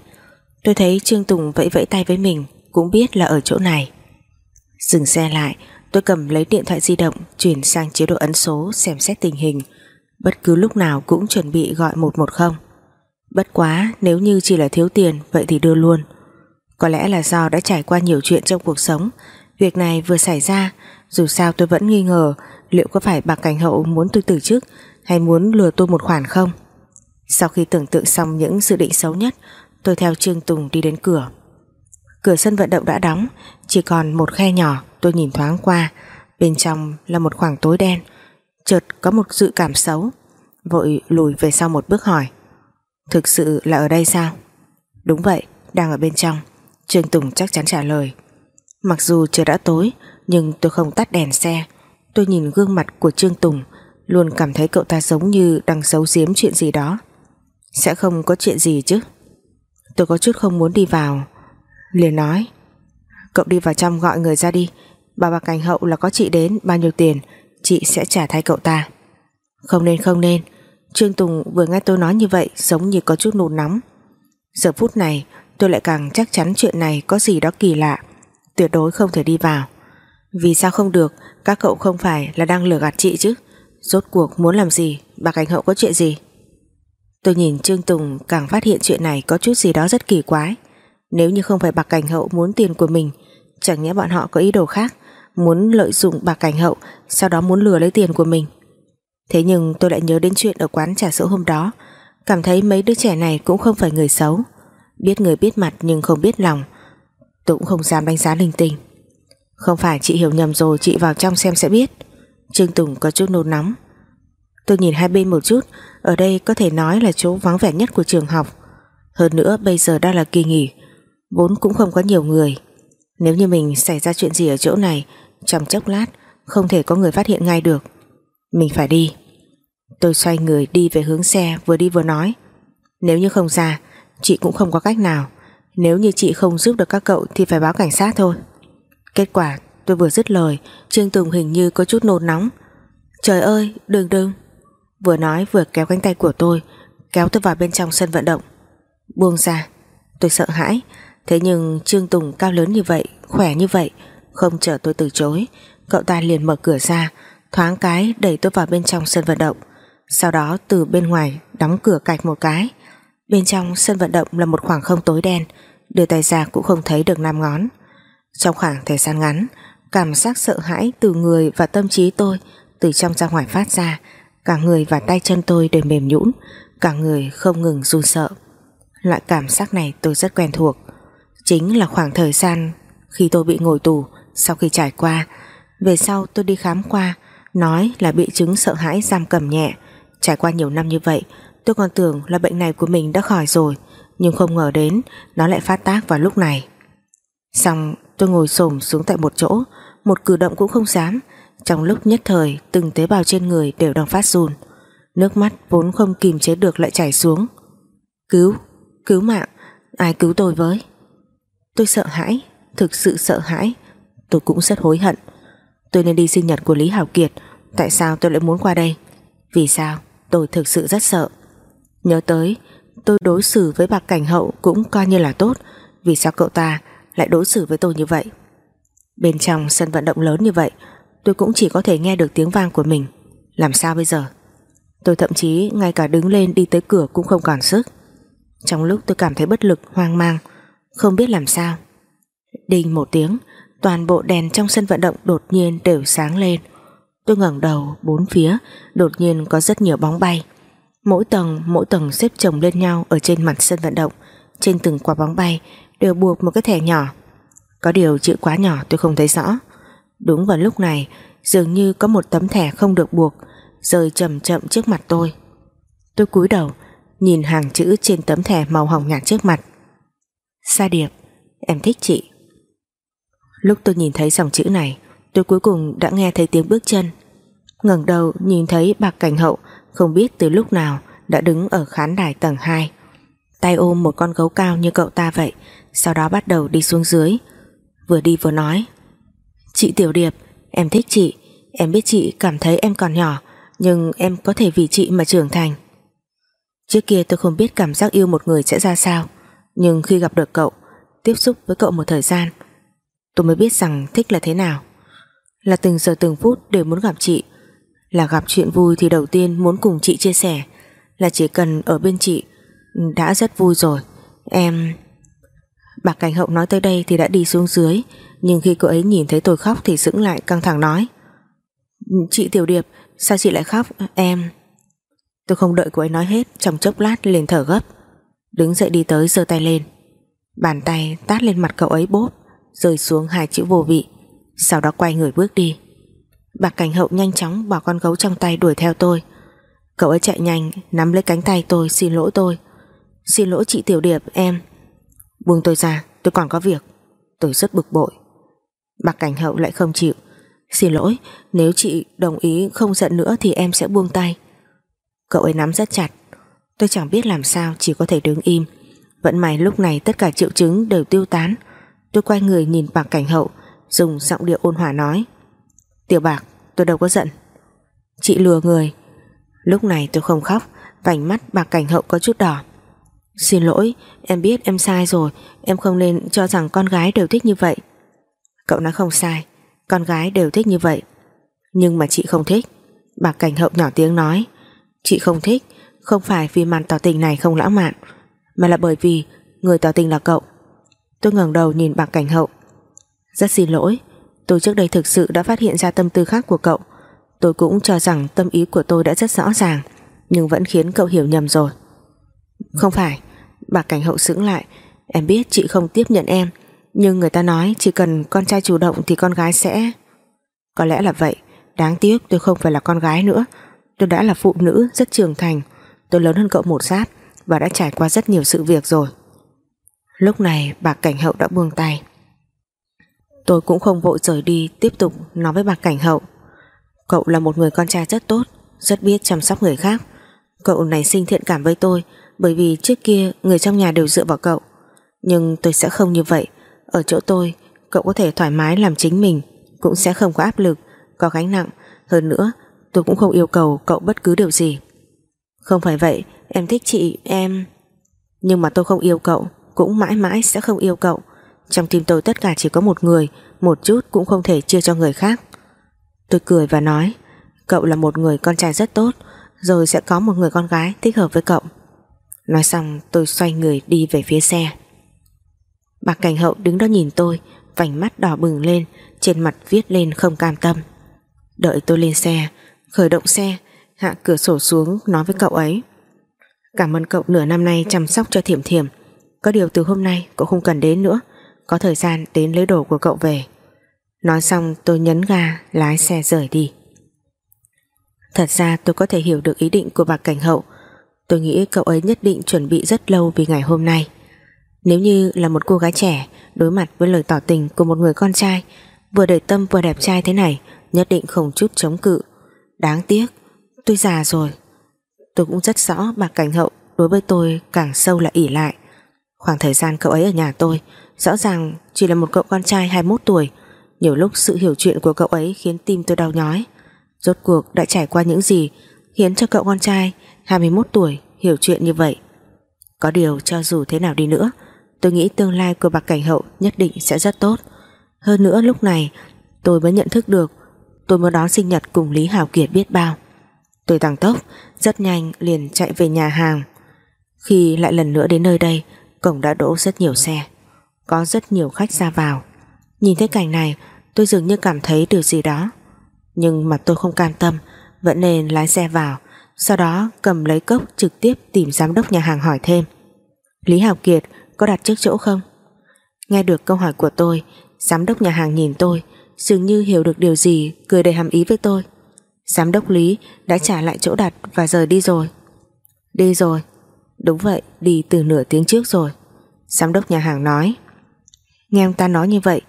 Tôi thấy Trương Tùng vẫy vẫy tay với mình, Cũng biết là ở chỗ này. Dừng xe lại, Tôi cầm lấy điện thoại di động, Chuyển sang chế độ ấn số xem xét tình hình. Bất cứ lúc nào cũng chuẩn bị gọi 110 Bất quá, nếu như chỉ là thiếu tiền, Vậy thì đưa luôn. Có lẽ là do đã trải qua nhiều chuyện trong cuộc sống. Việc này vừa xảy ra, Dù sao tôi vẫn nghi ngờ Liệu có phải bà Cảnh Hậu muốn tôi từ chức Hay muốn lừa tôi một khoản không. Sau khi tưởng tượng xong những dự định xấu nhất, Tôi theo Trương Tùng đi đến cửa. Cửa sân vận động đã đóng, Chỉ còn một khe nhỏ Tôi nhìn thoáng qua. Bên trong là một khoảng tối đen, Chợt có một dự cảm xấu, Vội lùi về sau một bước hỏi, Thực sự là ở đây sao? Đúng vậy, đang ở bên trong. Trương Tùng chắc chắn trả lời. Mặc dù trời đã tối, Nhưng tôi không tắt đèn xe. Tôi nhìn gương mặt của Trương Tùng, Luôn cảm thấy cậu ta giống như đang giấu giếm chuyện gì đó. Sẽ không có chuyện gì chứ? Tôi có chút không muốn đi vào. Liền nói, Cậu đi vào trong gọi người ra đi. Bà bà cảnh hậu là có chị đến, bao nhiêu tiền, Chị sẽ trả thay cậu ta. Không nên không nên. Trương Tùng vừa nghe tôi nói như vậy, Giống như có chút nôn nóng. Giờ phút này tôi lại càng chắc chắn chuyện này Có gì đó kỳ lạ. Tuyệt đối không thể đi vào. Vì sao không được? Các cậu không phải là đang lừa gạt chị chứ? Rốt cuộc muốn làm gì? Bà cảnh hậu có chuyện gì? Tôi nhìn Trương Tùng càng phát hiện chuyện này Có chút gì đó rất kỳ quái. Nếu như không phải bà cảnh hậu muốn tiền của mình, Chẳng nhẽ bọn họ có ý đồ khác, Muốn lợi dụng bà cảnh hậu, Sau đó muốn lừa lấy tiền của mình. Thế nhưng tôi lại nhớ đến chuyện ở quán trà sữa hôm đó. Cảm thấy mấy đứa trẻ này cũng không phải người xấu. Biết người biết mặt nhưng không biết lòng Tôi cũng không dám đánh giá linh tinh. Không phải chị hiểu nhầm rồi, Chị vào trong xem sẽ biết. Trương Tùng có chút nôn nóng. Tôi nhìn hai bên một chút, Ở đây có thể nói là chỗ vắng vẻ nhất của trường học. Hơn nữa bây giờ đang là kỳ nghỉ, Vốn cũng không có nhiều người. Nếu như mình xảy ra chuyện gì ở chỗ này, Trong chốc lát, Không thể có người phát hiện ngay được. Mình phải đi. Tôi xoay người đi về hướng xe, Vừa đi vừa nói. Nếu như không ra Chị cũng không có cách nào. Nếu như chị không giúp được các cậu Thì phải báo cảnh sát thôi. Kết quả, tôi vừa dứt lời, Trương Tùng hình như có chút nôn nóng. Trời ơi, đừng đừng. Vừa nói vừa kéo cánh tay của tôi, Kéo tôi vào bên trong sân vận động. Buông ra, Tôi sợ hãi. Thế nhưng Trương Tùng cao lớn như vậy, Khỏe như vậy, Không chờ tôi từ chối. Cậu ta liền mở cửa ra, Thoáng cái đẩy tôi vào bên trong sân vận động. Sau đó từ bên ngoài đóng cửa cạch một cái. Bên trong sân vận động là một khoảng không tối đen, Đưa tay ra cũng không thấy được nam ngón. Trong khoảng thời gian ngắn, Cảm giác sợ hãi từ người và tâm trí tôi Từ trong ra ngoài phát ra, Cả người và tay chân tôi đều mềm nhũn, Cả người không ngừng run sợ. Loại cảm giác này tôi rất quen thuộc. Chính là khoảng thời gian Khi tôi bị ngồi tù Sau khi trải qua, Về sau tôi đi khám qua, Nói là bị chứng sợ hãi giam cầm nhẹ. Trải qua nhiều năm như vậy Tôi còn tưởng là bệnh này của mình đã khỏi rồi Nhưng không ngờ đến Nó lại phát tác vào lúc này. Xong tôi ngồi xổm xuống tại một chỗ Một cử động cũng không dám. Trong lúc nhất thời từng tế bào trên người đều đang phát run. Nước mắt vốn không kìm chế được lại chảy xuống. Cứu, cứu mạng Ai cứu tôi với? Tôi sợ hãi, thực sự sợ hãi. Tôi cũng rất hối hận. Tôi nên đi sinh nhật của Lý Hảo Kiệt Tại sao tôi lại muốn qua đây? Vì sao? Tôi thực sự rất sợ. Nhớ tới tôi đối xử với bạc cảnh hậu cũng coi như là tốt. Vì sao cậu ta lại đối xử với tôi như vậy? Bên trong sân vận động lớn như vậy Tôi cũng chỉ có thể nghe được tiếng vang của mình. Làm sao bây giờ? Tôi thậm chí ngay cả đứng lên đi tới cửa cũng không còn sức. Trong lúc tôi cảm thấy bất lực, hoang mang Không biết làm sao. Đinh một tiếng Toàn bộ đèn trong sân vận động đột nhiên đều sáng lên. Tôi ngẩng đầu bốn phía Đột nhiên có rất nhiều bóng bay. Mỗi tầng mỗi tầng xếp chồng lên nhau Ở trên mặt sân vận động. Trên từng quả bóng bay, đều buộc một cái thẻ nhỏ. Có điều chữ quá nhỏ tôi không thấy rõ. Đúng vào lúc này, Dường như có một tấm thẻ không được buộc, Rơi chậm chậm trước mặt tôi. Tôi cúi đầu, Nhìn hàng chữ trên tấm thẻ màu hồng nhạt trước mặt. Sa Điệp, Em thích chị. Lúc tôi nhìn thấy dòng chữ này, Tôi cuối cùng đã nghe thấy tiếng bước chân. Ngẩng đầu nhìn thấy bạc cảnh hậu không biết từ lúc nào Đã đứng ở khán đài tầng 2 Tay ôm một con gấu cao như cậu ta vậy, Sau đó bắt đầu đi xuống dưới. Vừa đi vừa nói, Chị Tiểu Điệp, Em thích chị. Em biết chị cảm thấy em còn nhỏ, Nhưng em có thể vì chị mà trưởng thành. Trước kia tôi không biết cảm giác yêu một người sẽ ra sao, Nhưng khi gặp được cậu, Tiếp xúc với cậu một thời gian, Tôi mới biết rằng thích là thế nào. Là từng giờ từng phút đều muốn gặp chị là gặp chuyện vui thì đầu tiên muốn cùng chị chia sẻ. Là chỉ cần ở bên chị Đã rất vui rồi. Em... Bà Cảnh Hậu nói tới đây thì đã đi xuống dưới, Nhưng khi cô ấy nhìn thấy tôi khóc Thì sững lại căng thẳng nói. Chị Tiểu Điệp, Sao chị lại khóc, Em? Tôi không đợi cô ấy nói hết, Trong chốc lát liền thở gấp. Đứng dậy đi tới giơ tay lên. Bàn tay tát lên mặt cậu ấy bốp, Rơi xuống hai chữ vô vị. Sau đó quay người bước đi. Bạc Cảnh Hậu nhanh chóng bỏ con gấu trong tay đuổi theo tôi. Cậu ấy chạy nhanh, Nắm lấy cánh tay tôi, xin lỗi tôi. Xin lỗi chị Tiểu Điệp, em. Buông tôi ra, tôi còn có việc. Tôi rất bực bội. Bạc Cảnh Hậu lại không chịu. Xin lỗi, nếu chị đồng ý không giận nữa Thì em sẽ buông tay. Cậu ấy nắm rất chặt. Tôi chẳng biết làm sao, chỉ có thể đứng im. Vẫn may lúc này tất cả triệu chứng đều tiêu tán. Tôi quay người nhìn bạc cảnh hậu, Dùng giọng điệu ôn hòa nói. Tiểu bạc, tôi đâu có giận. Chị lừa người. Lúc này tôi không khóc, Vành mắt bạc cảnh hậu có chút đỏ. Xin lỗi, em biết em sai rồi, Em không nên cho rằng con gái đều thích như vậy. Cậu nói không sai, Con gái đều thích như vậy. Nhưng mà chị không thích. Bạc cảnh hậu nhỏ tiếng nói, Chị không thích, Không phải vì màn tỏ tình này không lãng mạn, Mà là bởi vì người tỏ tình là cậu. Tôi ngẩng đầu nhìn bạc cảnh hậu. Rất xin lỗi Tôi trước đây thực sự đã phát hiện ra tâm tư khác của cậu. Tôi cũng cho rằng tâm ý của tôi đã rất rõ ràng, Nhưng vẫn khiến cậu hiểu nhầm rồi. Không phải, bà cảnh hậu sững lại. Em biết chị không tiếp nhận em, Nhưng người ta nói chỉ cần con trai chủ động Thì con gái sẽ Có lẽ là vậy. Đáng tiếc tôi không phải là con gái nữa. Tôi đã là phụ nữ rất trưởng thành. Tôi lớn hơn cậu một sát Và đã trải qua rất nhiều sự việc rồi. Lúc này bà cảnh hậu đã buông tay. Tôi cũng không vội rời đi, Tiếp tục nói với bạc cảnh hậu. Cậu là một người con trai rất tốt, Rất biết chăm sóc người khác. Cậu này sinh thiện cảm với tôi, Bởi vì trước kia người trong nhà đều dựa vào cậu. Nhưng tôi sẽ không như vậy. Ở chỗ tôi, Cậu có thể thoải mái làm chính mình, Cũng sẽ không có áp lực, Có gánh nặng. Hơn nữa, tôi cũng không yêu cầu cậu bất cứ điều gì. Không phải vậy, Em thích chị, em Nhưng mà tôi không yêu cậu, Cũng mãi mãi sẽ không yêu cậu. Trong tim tôi tất cả chỉ có một người, Một chút cũng không thể chia cho người khác. Tôi cười và nói, Cậu là một người con trai rất tốt, Rồi sẽ có một người con gái thích hợp với cậu. Nói xong, tôi xoay người đi về phía xe. Bà cảnh hậu đứng đó nhìn tôi, Vành mắt đỏ bừng lên, Trên mặt viết lên không cam tâm. Đợi tôi lên xe, Khởi động xe, Hạ cửa sổ xuống nói với cậu ấy, Cảm ơn cậu nửa năm nay chăm sóc cho Thiểm Thiểm. Có điều từ hôm nay cậu không cần đến nữa. Có thời gian đến lấy đồ của cậu về. Nói xong, tôi nhấn ga, Lái xe rời đi. Thật ra tôi có thể hiểu được ý định của bà Cảnh Hậu. Tôi nghĩ cậu ấy nhất định chuẩn bị rất lâu vì ngày hôm nay. Nếu như là một cô gái trẻ, Đối mặt với lời tỏ tình của một người con trai, Vừa đầy tâm vừa đẹp trai thế này, Nhất định không chút chống cự. Đáng tiếc, Tôi già rồi. Tôi cũng rất rõ bà Cảnh Hậu Đối với tôi càng sâu là ỉ lại. Khoảng thời gian cậu ấy ở nhà tôi, Rõ ràng chỉ là một cậu con trai 21 tuổi. Nhiều lúc sự hiểu chuyện của cậu ấy khiến tim tôi đau nhói. Rốt cuộc đã trải qua những gì Khiến cho cậu con trai 21 tuổi hiểu chuyện như vậy? Có điều cho dù thế nào đi nữa, Tôi nghĩ tương lai của bạc cảnh hậu Nhất định sẽ rất tốt. Hơn nữa lúc này, tôi mới nhận thức được Tôi muốn đón sinh nhật cùng Lý Hảo Kiệt biết bao. Tôi tăng tốc, Rất nhanh liền chạy về nhà hàng. Khi lại lần nữa đến nơi đây Cổng đã đỗ rất nhiều xe. Có rất nhiều khách ra vào. Nhìn thấy cảnh này, tôi dường như cảm thấy điều gì đó. Nhưng mà tôi không cam tâm, Vẫn nên lái xe vào. Sau đó cầm lấy cốc trực tiếp tìm giám đốc nhà hàng hỏi thêm. Lý Hào Kiệt có đặt trước chỗ không? Nghe được câu hỏi của tôi, Giám đốc nhà hàng nhìn tôi, Dường như hiểu được điều gì, Cười đầy hàm ý với tôi. Giám đốc Lý đã trả lại chỗ đặt và rời đi rồi. Đi rồi. Đúng vậy, đi từ nửa tiếng trước rồi. Giám đốc nhà hàng nói. Nghe ông ta nói như vậy,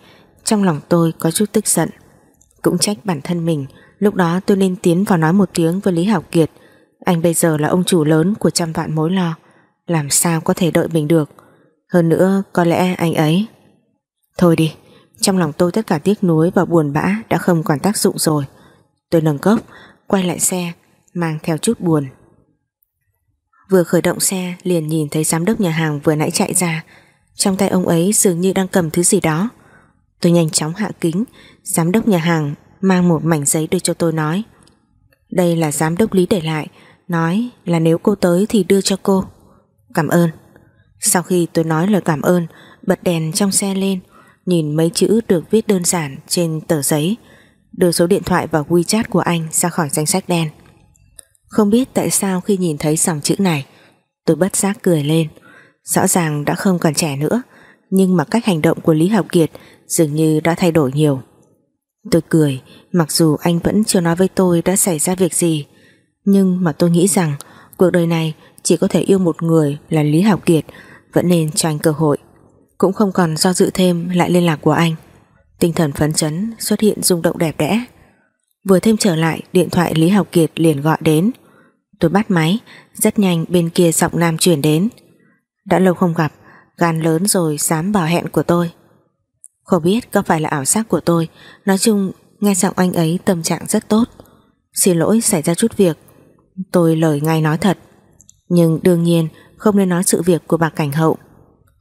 trong lòng tôi có chút tức giận. Cũng trách bản thân mình, Lúc đó tôi nên tiến vào nói một tiếng với Lý Hảo Kiệt. Anh bây giờ là ông chủ lớn Của trăm vạn mối lo, Làm sao có thể đợi mình được? Hơn nữa, có lẽ anh ấy Thôi đi, Trong lòng tôi tất cả tiếc nuối và buồn bã Đã không còn tác dụng rồi. Tôi nâng cốc, Quay lại xe, Mang theo chút buồn. Vừa khởi động xe, liền nhìn thấy giám đốc nhà hàng vừa nãy chạy ra. Trong tay ông ấy dường như đang cầm thứ gì đó. Tôi nhanh chóng hạ kính, Giám đốc nhà hàng mang một mảnh giấy đưa cho tôi nói. Đây là giám đốc Lý để lại, Nói là nếu cô tới thì đưa cho cô. Cảm ơn. Sau khi tôi nói lời cảm ơn, Bật đèn trong xe lên, Nhìn mấy chữ được viết đơn giản trên tờ giấy. Đưa số điện thoại và WeChat của anh ra khỏi danh sách đen. Không biết tại sao khi nhìn thấy dòng chữ này Tôi bất giác cười lên Rõ ràng đã không còn trẻ nữa Nhưng mà cách hành động của Lý Học Kiệt dường như đã thay đổi nhiều. Tôi cười, mặc dù anh vẫn chưa nói với tôi đã xảy ra việc gì, nhưng mà tôi nghĩ rằng cuộc đời này chỉ có thể yêu một người là Lý Học Kiệt, vẫn nên cho anh cơ hội. Cũng không còn do dự thêm lại liên lạc của anh. Tinh thần phấn chấn xuất hiện rung động đẹp đẽ. Vừa thêm trở lại, điện thoại Lý học Kiệt liền gọi đến. Tôi bắt máy, rất nhanh bên kia giọng nam chuyển đến. Đã lâu không gặp, Gan lớn rồi dám bỏ hẹn của tôi. Không biết có phải là ảo giác của tôi Nói chung nghe giọng anh ấy tâm trạng rất tốt. Xin lỗi xảy ra chút việc. Tôi lời ngay nói thật. Nhưng đương nhiên không nên nói sự việc của bà Cảnh Hậu.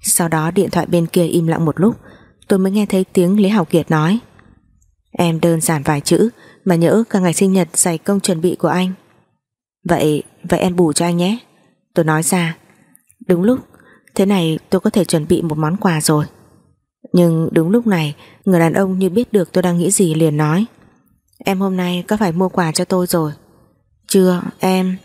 Sau đó điện thoại bên kia im lặng một lúc Tôi mới nghe thấy tiếng Lý học Kiệt nói. Em đơn giản vài chữ mà nhỡ cả ngày sinh nhật dày công chuẩn bị của anh. Vậy Vậy em bù cho anh nhé. Tôi nói ra. Đúng lúc, Thế này tôi có thể chuẩn bị một món quà rồi. Nhưng đúng lúc này, Người đàn ông như biết được tôi đang nghĩ gì liền nói. Em hôm nay có phải mua quà cho tôi rồi? Chưa, em.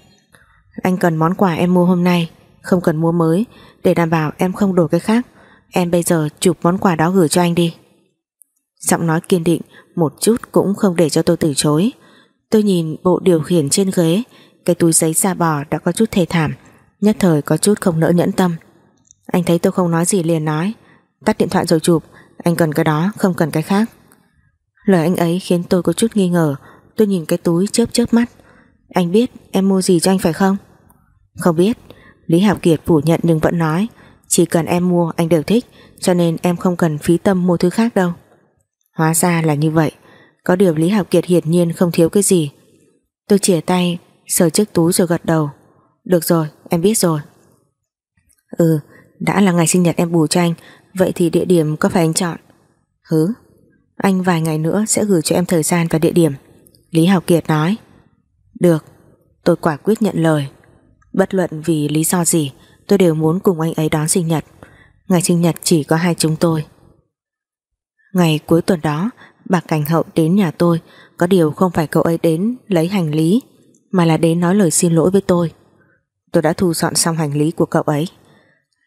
Anh cần món quà em mua hôm nay, Không cần mua mới. Để đảm bảo em không đổi cái khác, Em bây giờ chụp món quà đó gửi cho anh đi. Giọng nói kiên định, Một chút cũng không để cho tôi từ chối. Tôi nhìn bộ điều khiển trên ghế. Cái túi giấy da bò đã có chút thê thảm, Nhất thời có chút không nỡ nhẫn tâm. Anh thấy tôi không nói gì liền nói, Tắt điện thoại rồi chụp, Anh cần cái đó, không cần cái khác. Lời anh ấy khiến tôi có chút nghi ngờ, Tôi nhìn cái túi chớp chớp mắt. Anh biết em mua gì cho anh phải không? Không biết, Lý hảo Kiệt phủ nhận nhưng vẫn nói, Chỉ cần em mua, anh đều thích, Cho nên em không cần phí tâm mua thứ khác đâu. Hóa ra là như vậy. Có điều Lý Hạo Kiệt hiển nhiên không thiếu cái gì. Tôi chìa tay, Sờ chiếc túi rồi gật đầu. Được rồi, em biết rồi. Ừ đã là ngày sinh nhật em bù cho anh, Vậy thì địa điểm có phải anh chọn? Hứ, Anh vài ngày nữa sẽ gửi cho em thời gian và địa điểm. Lý Học Kiệt nói. Được, Tôi quả quyết nhận lời. Bất luận vì lý do gì, Tôi đều muốn cùng anh ấy đón sinh nhật. Ngày sinh nhật chỉ có hai chúng tôi. Ngày cuối tuần đó Bà Cảnh Hậu đến nhà tôi Có điều không phải cậu ấy đến lấy hành lý Mà là đến nói lời xin lỗi với tôi. Tôi đã thu dọn xong hành lý của cậu ấy.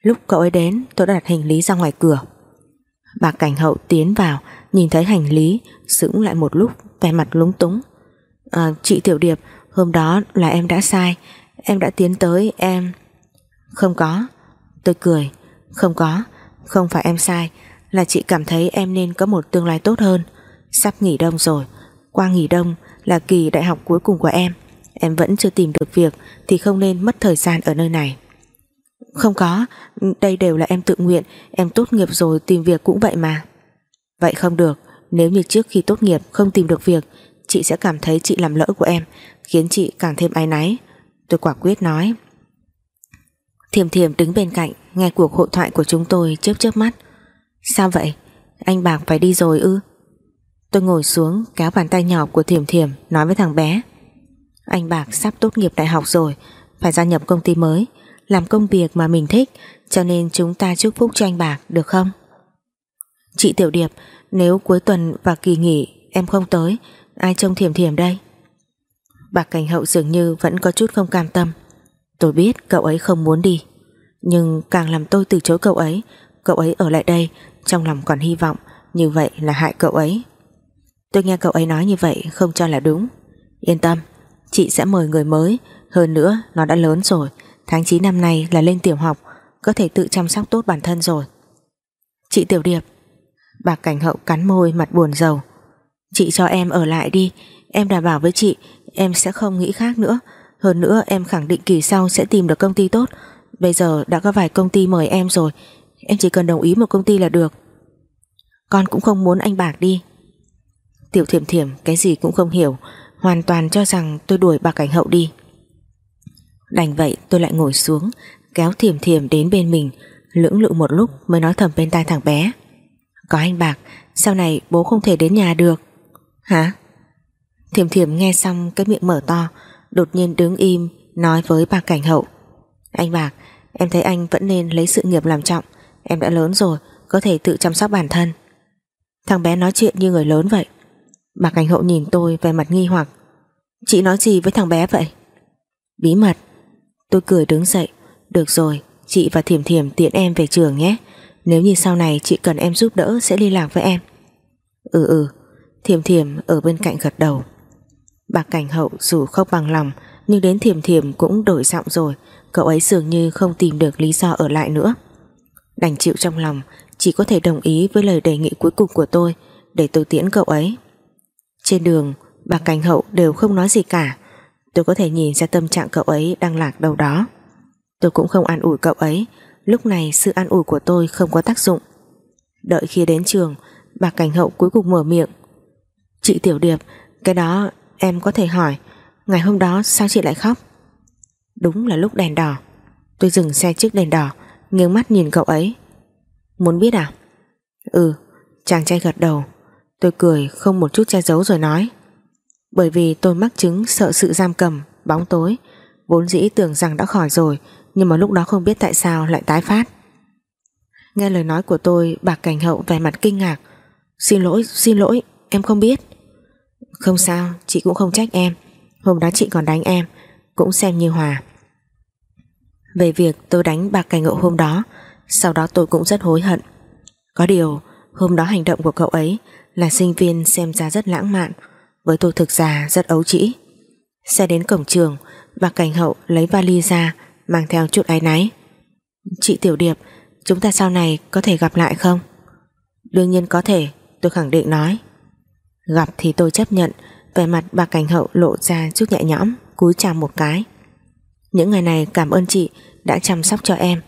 Lúc cậu ấy đến tôi đã đặt hành lý ra ngoài cửa. Bà Cảnh Hậu tiến vào Nhìn thấy hành lý Sững lại một lúc vẻ mặt lúng túng. À, Chị Tiểu Điệp Hôm đó là em đã sai Em đã tiến tới em Không có. Tôi cười. Không có Không phải em sai là chị cảm thấy em nên có một tương lai tốt hơn. Sắp nghỉ đông rồi. Qua nghỉ đông là kỳ đại học cuối cùng của em. Em vẫn chưa tìm được việc Thì không nên mất thời gian ở nơi này. Không có. Đây đều là em tự nguyện. Em tốt nghiệp rồi tìm việc cũng vậy mà. Vậy không được. Nếu như trước khi tốt nghiệp không tìm được việc, Chị sẽ cảm thấy chị làm lỡ của em, Khiến chị càng thêm áy náy. Tôi quả quyết nói. Thiềm thiềm đứng bên cạnh, Nghe cuộc hội thoại của chúng tôi chớp chớp mắt. Sao vậy? Anh Bạc phải đi rồi ư? Tôi ngồi xuống, kéo bàn tay nhỏ của Thiềm Thiềm Nói với thằng bé. Anh Bạc sắp tốt nghiệp đại học rồi, Phải gia nhập công ty mới, Làm công việc mà mình thích, Cho nên chúng ta chúc phúc cho anh Bạc, được không? Chị Tiểu Điệp, Nếu cuối tuần và kỳ nghỉ Em không tới, Ai trông Thiềm Thiềm đây? Bạc Cảnh Hậu dường như vẫn có chút không cam tâm. Tôi biết cậu ấy không muốn đi, Nhưng càng làm tôi từ chối cậu ấy Cậu ấy ở lại đây, Trong lòng còn hy vọng Như vậy là hại cậu ấy. Tôi nghe cậu ấy nói như vậy không cho là đúng. Yên tâm, Chị sẽ mời người mới, Hơn nữa nó đã lớn rồi, Tháng 9 năm nay là lên tiểu học, Có thể tự chăm sóc tốt bản thân rồi. Chị Tiểu Điệp, bà Cảnh Hậu cắn môi mặt buồn rầu. Chị cho em ở lại đi, Em đảm bảo với chị, Em sẽ không nghĩ khác nữa. Hơn nữa em khẳng định kỳ sau sẽ tìm được công ty tốt. Bây giờ đã có vài công ty mời em rồi Em chỉ cần đồng ý một công ty là được. Con cũng không muốn anh Bạc đi. Tiểu thiểm thiểm, cái gì cũng không hiểu, Hoàn toàn cho rằng tôi đuổi bà cảnh hậu đi. Đành vậy, tôi lại ngồi xuống, Kéo thiểm thiểm đến bên mình, Lưỡng lự một lúc mới nói thầm bên tai thằng bé. Có anh Bạc, Sau này bố không thể đến nhà được. Hả? Thiểm thiểm nghe xong cái miệng mở to, Đột nhiên đứng im, Nói với bà cảnh hậu. Anh Bạc, em thấy anh vẫn nên lấy sự nghiệp làm trọng Em đã lớn rồi, Có thể tự chăm sóc bản thân. Thằng bé nói chuyện như người lớn vậy. Bà cảnh hậu nhìn tôi về mặt nghi hoặc. Chị nói gì với thằng bé vậy? Bí mật. Tôi cười đứng dậy. Được rồi, chị và Thiểm Thiểm tiện em về trường nhé. Nếu như sau này chị cần em giúp đỡ, Sẽ liên lạc với em. Ừ ừ. Thiểm Thiểm ở bên cạnh gật đầu. Bà cảnh hậu dù không bằng lòng, Nhưng đến Thiểm Thiểm cũng đổi giọng rồi. Cậu ấy dường như không tìm được lý do ở lại nữa. Đành chịu trong lòng, Chỉ có thể đồng ý với lời đề nghị cuối cùng của tôi, Để tôi tiễn cậu ấy. Trên đường, bà Cảnh Hậu đều không nói gì cả. Tôi có thể nhìn ra tâm trạng cậu ấy đang lạc đâu đó. Tôi cũng không an ủi cậu ấy. Lúc này, sự an ủi của tôi không có tác dụng. Đợi khi đến trường, Bà Cảnh Hậu cuối cùng mở miệng. Chị Tiểu Điệp, Cái đó em có thể hỏi, Ngày hôm đó sao chị lại khóc? Đúng là lúc đèn đỏ. Tôi dừng xe trước đèn đỏ. Nghiêng mắt nhìn cậu ấy. Muốn biết à? Ừ chàng trai gật đầu. Tôi cười không một chút che giấu rồi nói. Bởi vì tôi mắc chứng sợ sự giam cầm Bóng tối. Vốn dĩ tưởng rằng đã khỏi rồi Nhưng mà lúc đó không biết tại sao lại tái phát. Nghe lời nói của tôi Bà Cảnh Hậu vẻ mặt kinh ngạc. Xin lỗi, xin lỗi, em không biết. Không sao, chị cũng không trách em. Hôm đó chị còn đánh em Cũng xem như hòa. Về việc tôi đánh bạc Cảnh Hậu hôm đó, Sau đó tôi cũng rất hối hận. Có điều, Hôm đó hành động của cậu ấy Là sinh viên xem ra rất lãng mạn, Với tôi thực ra rất ấu trĩ. Xe đến cổng trường bạc Cảnh Hậu lấy vali ra, Mang theo chút áy náy. Chị Tiểu Điệp, Chúng ta sau này có thể gặp lại không? Đương nhiên có thể, Tôi khẳng định nói. Gặp thì tôi chấp nhận, Vẻ mặt bà Cảnh Hậu lộ ra chút nhẹ nhõm, Cúi chào một cái. Những ngày này, cảm ơn chị đã chăm sóc cho em.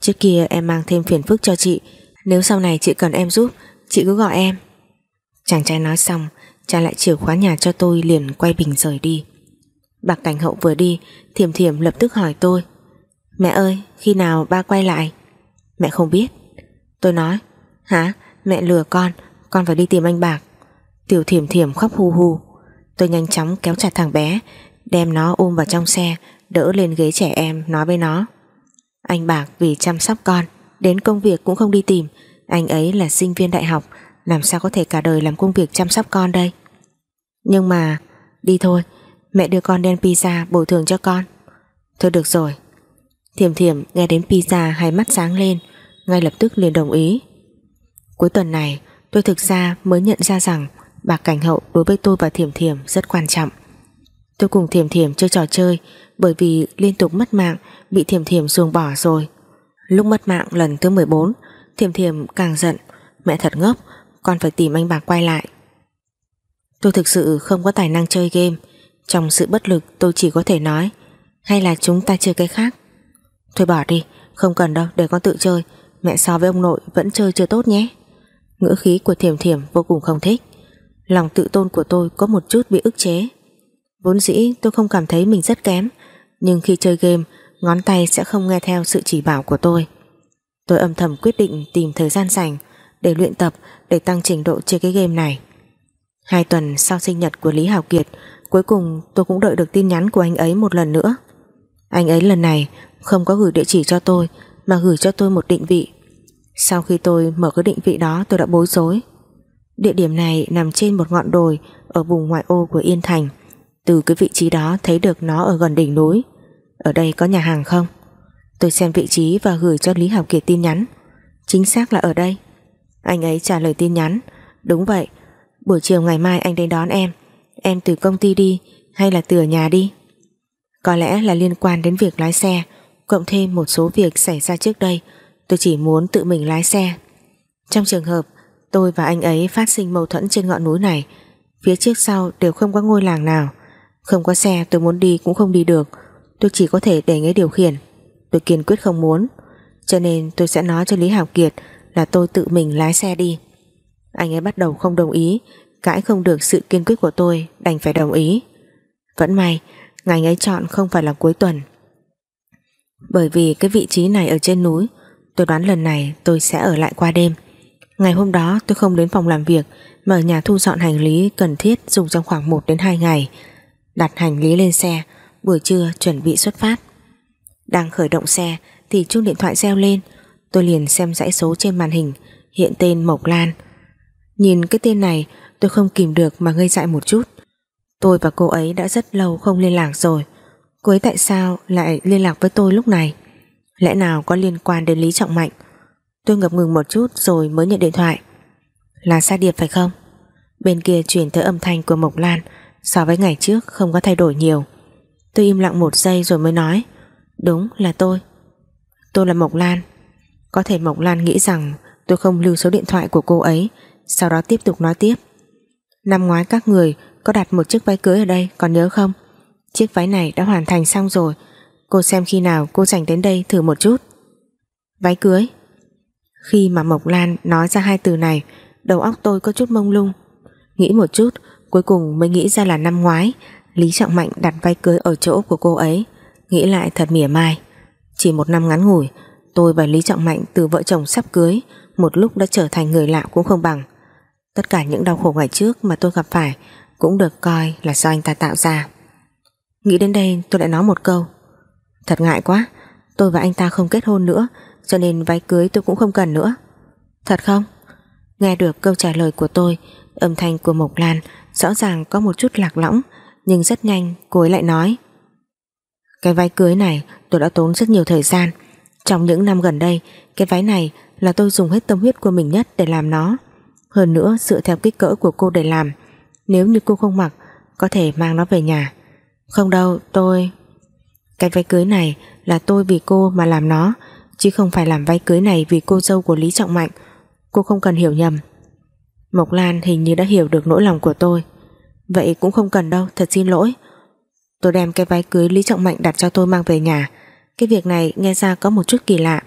Trước kia em mang thêm phiền phức cho chị. Nếu sau này chị cần em giúp, Chị cứ gọi em. Chàng trai nói xong Trả lại chìa khóa nhà cho tôi liền quay bình rời đi. Bạc Cảnh Hậu vừa đi Thiềm thiềm lập tức hỏi tôi, Mẹ ơi, khi nào ba quay lại? Mẹ không biết. Tôi nói, Hả? Mẹ lừa con Con phải đi tìm anh Bạc. Tiểu thiểm thiểm khóc hu hu. Tôi nhanh chóng kéo chặt thằng bé, Đem nó ôm vào trong xe Đỡ lên ghế trẻ em, nói với nó. Anh Bạc vì chăm sóc con, Đến công việc cũng không đi tìm. Anh ấy là sinh viên đại học, Làm sao có thể cả đời làm công việc chăm sóc con đây? Nhưng mà, Đi thôi, Mẹ đưa con đen pizza bồi thường cho con. Thôi được rồi. Thiểm thiểm nghe đến pizza hai mắt sáng lên, Ngay lập tức liền đồng ý. Cuối tuần này, tôi thực ra mới nhận ra rằng bà Cảnh Hậu đối với tôi và Thiểm Thiểm rất quan trọng. Tôi cùng Thiểm Thiểm chơi trò chơi, bởi vì liên tục mất mạng, bị Thiểm Thiểm ruồng bỏ rồi. Lúc mất mạng lần thứ 14 Thiểm Thiểm càng giận. Mẹ thật ngốc, Con phải tìm anh bạc quay lại. Tôi thực sự không có tài năng chơi game. Trong sự bất lực, tôi chỉ có thể nói, Hay là chúng ta chơi cái khác? Thôi bỏ đi, Không cần đâu, để con tự chơi. Mẹ so với ông nội vẫn chơi chưa tốt nhé. Ngữ khí của thiểm thiểm vô cùng không thích. Lòng tự tôn của tôi có một chút bị ức chế. Vốn dĩ tôi không cảm thấy mình rất kém, Nhưng khi chơi game, Ngón tay sẽ không nghe theo sự chỉ bảo của tôi. Tôi âm thầm quyết định tìm thời gian rảnh Để luyện tập Để tăng trình độ chơi cái game này. Hai tuần sau sinh nhật của Lý Hào Kiệt, Cuối cùng tôi cũng đợi được tin nhắn của anh ấy một lần nữa. Anh ấy lần này Không có gửi địa chỉ cho tôi, Mà gửi cho tôi một định vị. Sau khi tôi mở cái định vị đó, tôi đã bối rối. Địa điểm này nằm trên một ngọn đồi Ở vùng ngoại ô của Yên Thành. Từ cái vị trí đó thấy được nó ở gần đỉnh núi. Ở đây có nhà hàng không? Tôi xem vị trí và gửi cho Lý Hảo Kiệt tin nhắn. Chính xác là ở đây. Anh ấy trả lời tin nhắn. Đúng vậy. Buổi chiều ngày mai anh đến đón em. Em từ công ty đi Hay là từ ở nhà đi? Có lẽ là liên quan đến việc lái xe, Cộng thêm một số việc xảy ra trước đây, Tôi chỉ muốn tự mình lái xe. Trong trường hợp tôi và anh ấy phát sinh mâu thuẫn trên ngọn núi này, Phía trước sau đều không có ngôi làng nào không có xe, tôi muốn đi cũng không đi được. Tôi chỉ có thể để nghe điều khiển. Tôi kiên quyết không muốn. Cho nên tôi sẽ nói cho Lý Hảo Kiệt Là tôi tự mình lái xe đi. Anh ấy bắt đầu không đồng ý. Cãi không được sự kiên quyết của tôi, Đành phải đồng ý. Vẫn may Ngày ấy chọn không phải là cuối tuần. Bởi vì cái vị trí này ở trên núi, Tôi đoán lần này tôi sẽ ở lại qua đêm. Ngày hôm đó tôi không đến phòng làm việc, Mà ở nhà thu dọn hành lý cần thiết Dùng trong khoảng 1 đến 2 ngày. Đặt hành lý lên xe, Buổi trưa chuẩn bị xuất phát. Đang khởi động xe Thì chuông điện thoại reo lên. Tôi liền xem dãy số trên màn hình, Hiện tên Mộc Lan. Nhìn cái tên này, tôi không kìm được mà ngây dại một chút. Tôi và cô ấy đã rất lâu không liên lạc rồi. Cô ấy tại sao lại liên lạc với tôi lúc này? Lẽ nào có liên quan đến Lý Trọng Mạnh? Tôi ngập ngừng một chút rồi mới nhận điện thoại. Là Sa Điệp phải không? Bên kia chuyển tới âm thanh của Mộc Lan. So với ngày trước, không có thay đổi nhiều. Tôi im lặng một giây rồi mới nói, Đúng là tôi. Tôi là Mộc Lan. Có thể Mộc Lan nghĩ rằng tôi không lưu số điện thoại của cô ấy, Sau đó tiếp tục nói tiếp, Năm ngoái các người có đặt một chiếc váy cưới ở đây, còn nhớ không? Chiếc váy này đã hoàn thành xong rồi. Cô xem khi nào cô dành đến đây thử một chút. Váy cưới? Khi mà Mộc Lan nói ra hai từ này, Đầu óc tôi có chút mông lung. Nghĩ một chút Cuối cùng mới nghĩ ra là năm ngoái, Lý Trọng Mạnh đặt váy cưới ở chỗ của cô ấy. Nghĩ lại thật mỉa mai. Chỉ một năm ngắn ngủi, Tôi và Lý Trọng Mạnh từ vợ chồng sắp cưới, Một lúc đã trở thành người lạ cũng không bằng. Tất cả những đau khổ ngày trước Mà tôi gặp phải Cũng được coi là do anh ta tạo ra. Nghĩ đến đây tôi lại nói một câu. Thật ngại quá, Tôi và anh ta không kết hôn nữa, Cho nên váy cưới tôi cũng không cần nữa. Thật không? Nghe được câu trả lời của tôi, Âm thanh của Mộc Lan Rõ ràng có một chút lạc lõng, Nhưng rất nhanh cô ấy lại nói. Cái váy cưới này, tôi đã tốn rất nhiều thời gian. Trong những năm gần đây, Cái váy này là tôi dùng hết tâm huyết của mình nhất Để làm nó. Hơn nữa, dựa theo kích cỡ của cô để làm, Nếu như cô không mặc, Có thể mang nó về nhà. Không đâu, tôi Cái váy cưới này là tôi vì cô mà làm nó, Chứ không phải làm váy cưới này Vì cô dâu của Lý Trọng Mạnh. Cô không cần hiểu nhầm. Mộc Lan hình như đã hiểu được nỗi lòng của tôi. Vậy cũng không cần đâu, Thật xin lỗi. Tôi đem cái váy cưới Lý Trọng Mạnh đặt cho tôi mang về nhà. Cái việc này nghe ra có một chút kỳ lạ.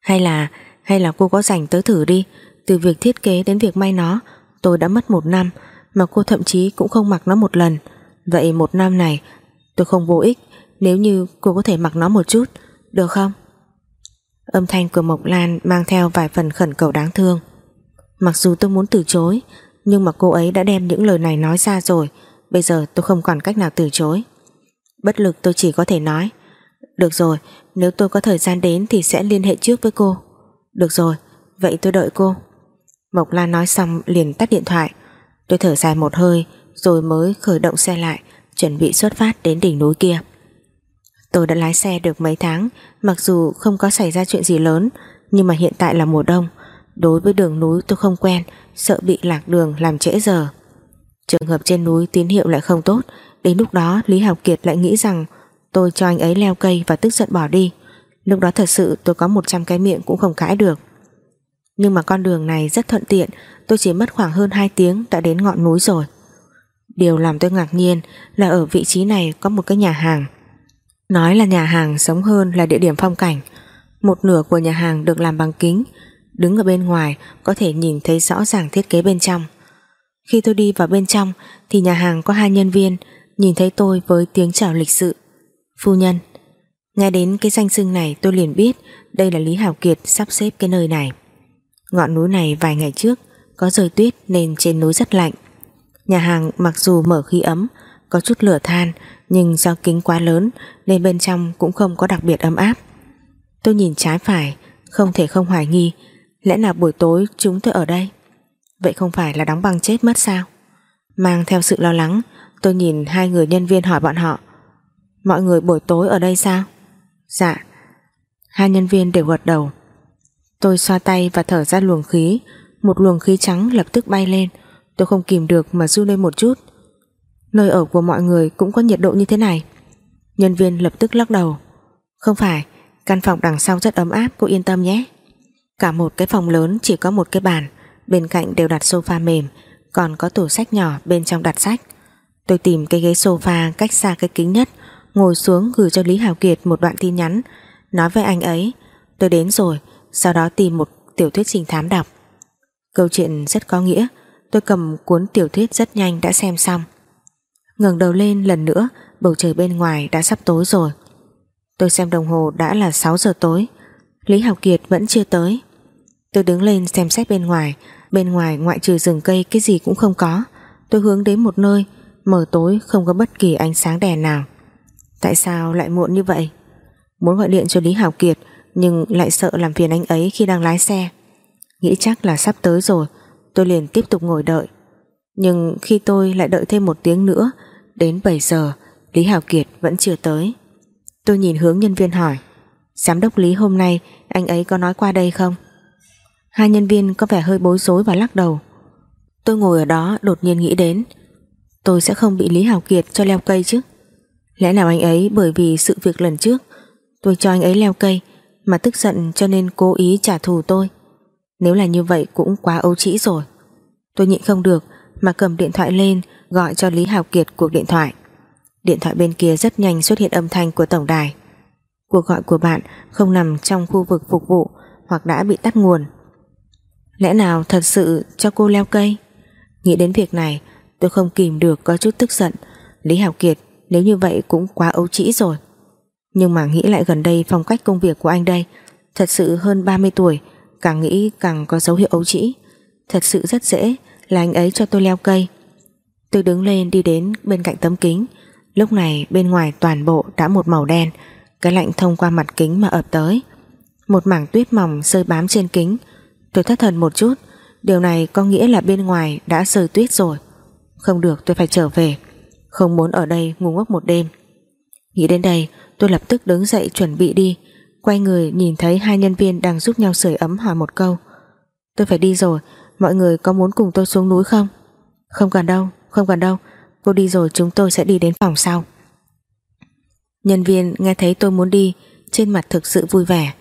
Hay là Hay là cô có dành tới thử đi. Từ việc thiết kế đến việc may nó, Tôi đã mất một năm, Mà cô thậm chí cũng không mặc nó một lần. Vậy một năm này, tôi không vô ích. Nếu như cô có thể mặc nó một chút, Được không? Âm thanh của Mộc Lan mang theo vài phần khẩn cầu đáng thương. Mặc dù tôi muốn từ chối, Nhưng mà cô ấy đã đem những lời này nói ra rồi. Bây giờ tôi không còn cách nào từ chối. Bất lực tôi chỉ có thể nói, Được rồi, Nếu tôi có thời gian đến thì sẽ liên hệ trước với cô. Được rồi, Vậy tôi đợi cô. Mộc Lan nói xong liền tắt điện thoại. Tôi thở dài một hơi Rồi mới khởi động xe lại, Chuẩn bị xuất phát đến đỉnh núi kia. Tôi đã lái xe được mấy tháng, Mặc dù không có xảy ra chuyện gì lớn, Nhưng mà hiện tại là mùa đông Đối với đường núi tôi không quen, Sợ bị lạc đường làm trễ giờ. Trường hợp trên núi tín hiệu lại không tốt, Đến lúc đó Lý Học Kiệt lại nghĩ rằng Tôi cho anh ấy leo cây và tức giận bỏ đi. Lúc đó thật sự tôi có 100 cái miệng cũng không cãi được. Nhưng mà con đường này rất thuận tiện, Tôi chỉ mất khoảng hơn 2 tiếng đã đến ngọn núi rồi. Điều làm tôi ngạc nhiên là ở vị trí này có một cái nhà hàng. Nói là nhà hàng sống hơn là địa điểm phong cảnh. Một nửa của nhà hàng được làm bằng kính Đứng ở bên ngoài, có thể nhìn thấy rõ ràng thiết kế bên trong. Khi tôi đi vào bên trong, Thì nhà hàng có hai nhân viên, Nhìn thấy tôi với tiếng chào lịch sự. Phu nhân, Nghe đến cái danh xưng này tôi liền biết Đây là Lý Hảo Kiệt sắp xếp cái nơi này. Ngọn núi này vài ngày trước Có rơi tuyết nên trên núi rất lạnh. Nhà hàng mặc dù mở khí ấm, Có chút lửa than, Nhưng do kính quá lớn Nên bên trong cũng không có đặc biệt ấm áp. Tôi nhìn trái phải, Không thể không hoài nghi Lẽ nào buổi tối chúng tôi ở đây? Vậy không phải là đóng băng chết mất sao? Mang theo sự lo lắng, Tôi nhìn hai người nhân viên hỏi bọn họ. Mọi người buổi tối ở đây sao? Dạ. Hai nhân viên đều gật đầu. Tôi xoa tay và thở ra luồng khí. Một luồng khí trắng lập tức bay lên. Tôi không kìm được mà run lên một chút. Nơi ở của mọi người cũng có nhiệt độ như thế này. Nhân viên lập tức lắc đầu. Không phải, Căn phòng đằng sau rất ấm áp, cô yên tâm nhé. Cả một cái phòng lớn chỉ có một cái bàn, Bên cạnh đều đặt sofa mềm, Còn có tủ sách nhỏ bên trong đặt sách. Tôi tìm cái ghế sofa cách xa cái kính nhất, Ngồi xuống gửi cho Lý Hào Kiệt một đoạn tin nhắn. Nói với anh ấy, Tôi đến rồi, Sau đó tìm một tiểu thuyết trình thám đọc. Câu chuyện rất có nghĩa, Tôi cầm cuốn tiểu thuyết rất nhanh đã xem xong. Ngẩng đầu lên lần nữa, Bầu trời bên ngoài đã sắp tối rồi. Tôi xem đồng hồ đã là 6 giờ tối, Lý Học Kiệt vẫn chưa tới. Tôi đứng lên xem xét bên ngoài. Bên ngoài ngoại trừ rừng cây, cái gì cũng không có. Tôi hướng đến một nơi, Mở tối không có bất kỳ ánh sáng đèn nào. Tại sao lại muộn như vậy? Muốn gọi điện cho Lý Hảo Kiệt, Nhưng lại sợ làm phiền anh ấy khi đang lái xe. Nghĩ chắc là sắp tới rồi, Tôi liền tiếp tục ngồi đợi. Nhưng khi tôi lại đợi thêm một tiếng nữa, Đến 7 giờ, Lý Hảo Kiệt vẫn chưa tới. Tôi nhìn hướng nhân viên hỏi, Giám đốc Lý, hôm nay Anh ấy có nói qua đây không? Hai nhân viên có vẻ hơi bối rối và lắc đầu. Tôi ngồi ở đó đột nhiên nghĩ đến, Tôi sẽ không bị Lý Hảo Kiệt cho leo cây chứ. Lẽ nào anh ấy bởi vì sự việc lần trước, Tôi cho anh ấy leo cây Mà tức giận cho nên cố ý trả thù tôi? Nếu là như vậy cũng quá ấu trĩ rồi. Tôi nhịn không được Mà cầm điện thoại lên Gọi cho Lý Hảo Kiệt cuộc điện thoại. Điện thoại bên kia rất nhanh xuất hiện âm thanh của tổng đài. Cuộc gọi của bạn không nằm trong khu vực phục vụ hoặc đã bị tắt nguồn. Lẽ nào thật sự cho cô leo cây? Nghĩ đến việc này, tôi không kìm được có chút tức giận. Lý Hảo Kiệt, nếu như vậy cũng quá ấu trĩ rồi. Nhưng mà nghĩ lại gần đây phong cách công việc của anh đây, thật sự hơn 30 tuổi, càng nghĩ càng có dấu hiệu ấu trĩ. Thật sự rất dễ là anh ấy cho tôi leo cây. Tôi đứng lên đi đến bên cạnh tấm kính Lúc này bên ngoài toàn bộ đã một màu đen, Cái lạnh thông qua mặt kính mà ập tới Một mảng tuyết mỏng rơi bám trên kính Tôi thất thần một chút. Điều này có nghĩa là bên ngoài đã rơi tuyết rồi. Không được tôi phải trở về. Không muốn ở đây ngu ngốc một đêm. Nghĩ đến đây tôi lập tức đứng dậy chuẩn bị đi. Quay người nhìn thấy hai nhân viên đang giúp nhau sưởi ấm hỏi một câu. Tôi phải đi rồi. Mọi người có muốn cùng tôi xuống núi không? Không cần đâu, không cần đâu. Cô đi rồi chúng tôi sẽ đi đến phòng sau. Nhân viên nghe thấy tôi muốn đi Trên mặt thực sự vui vẻ.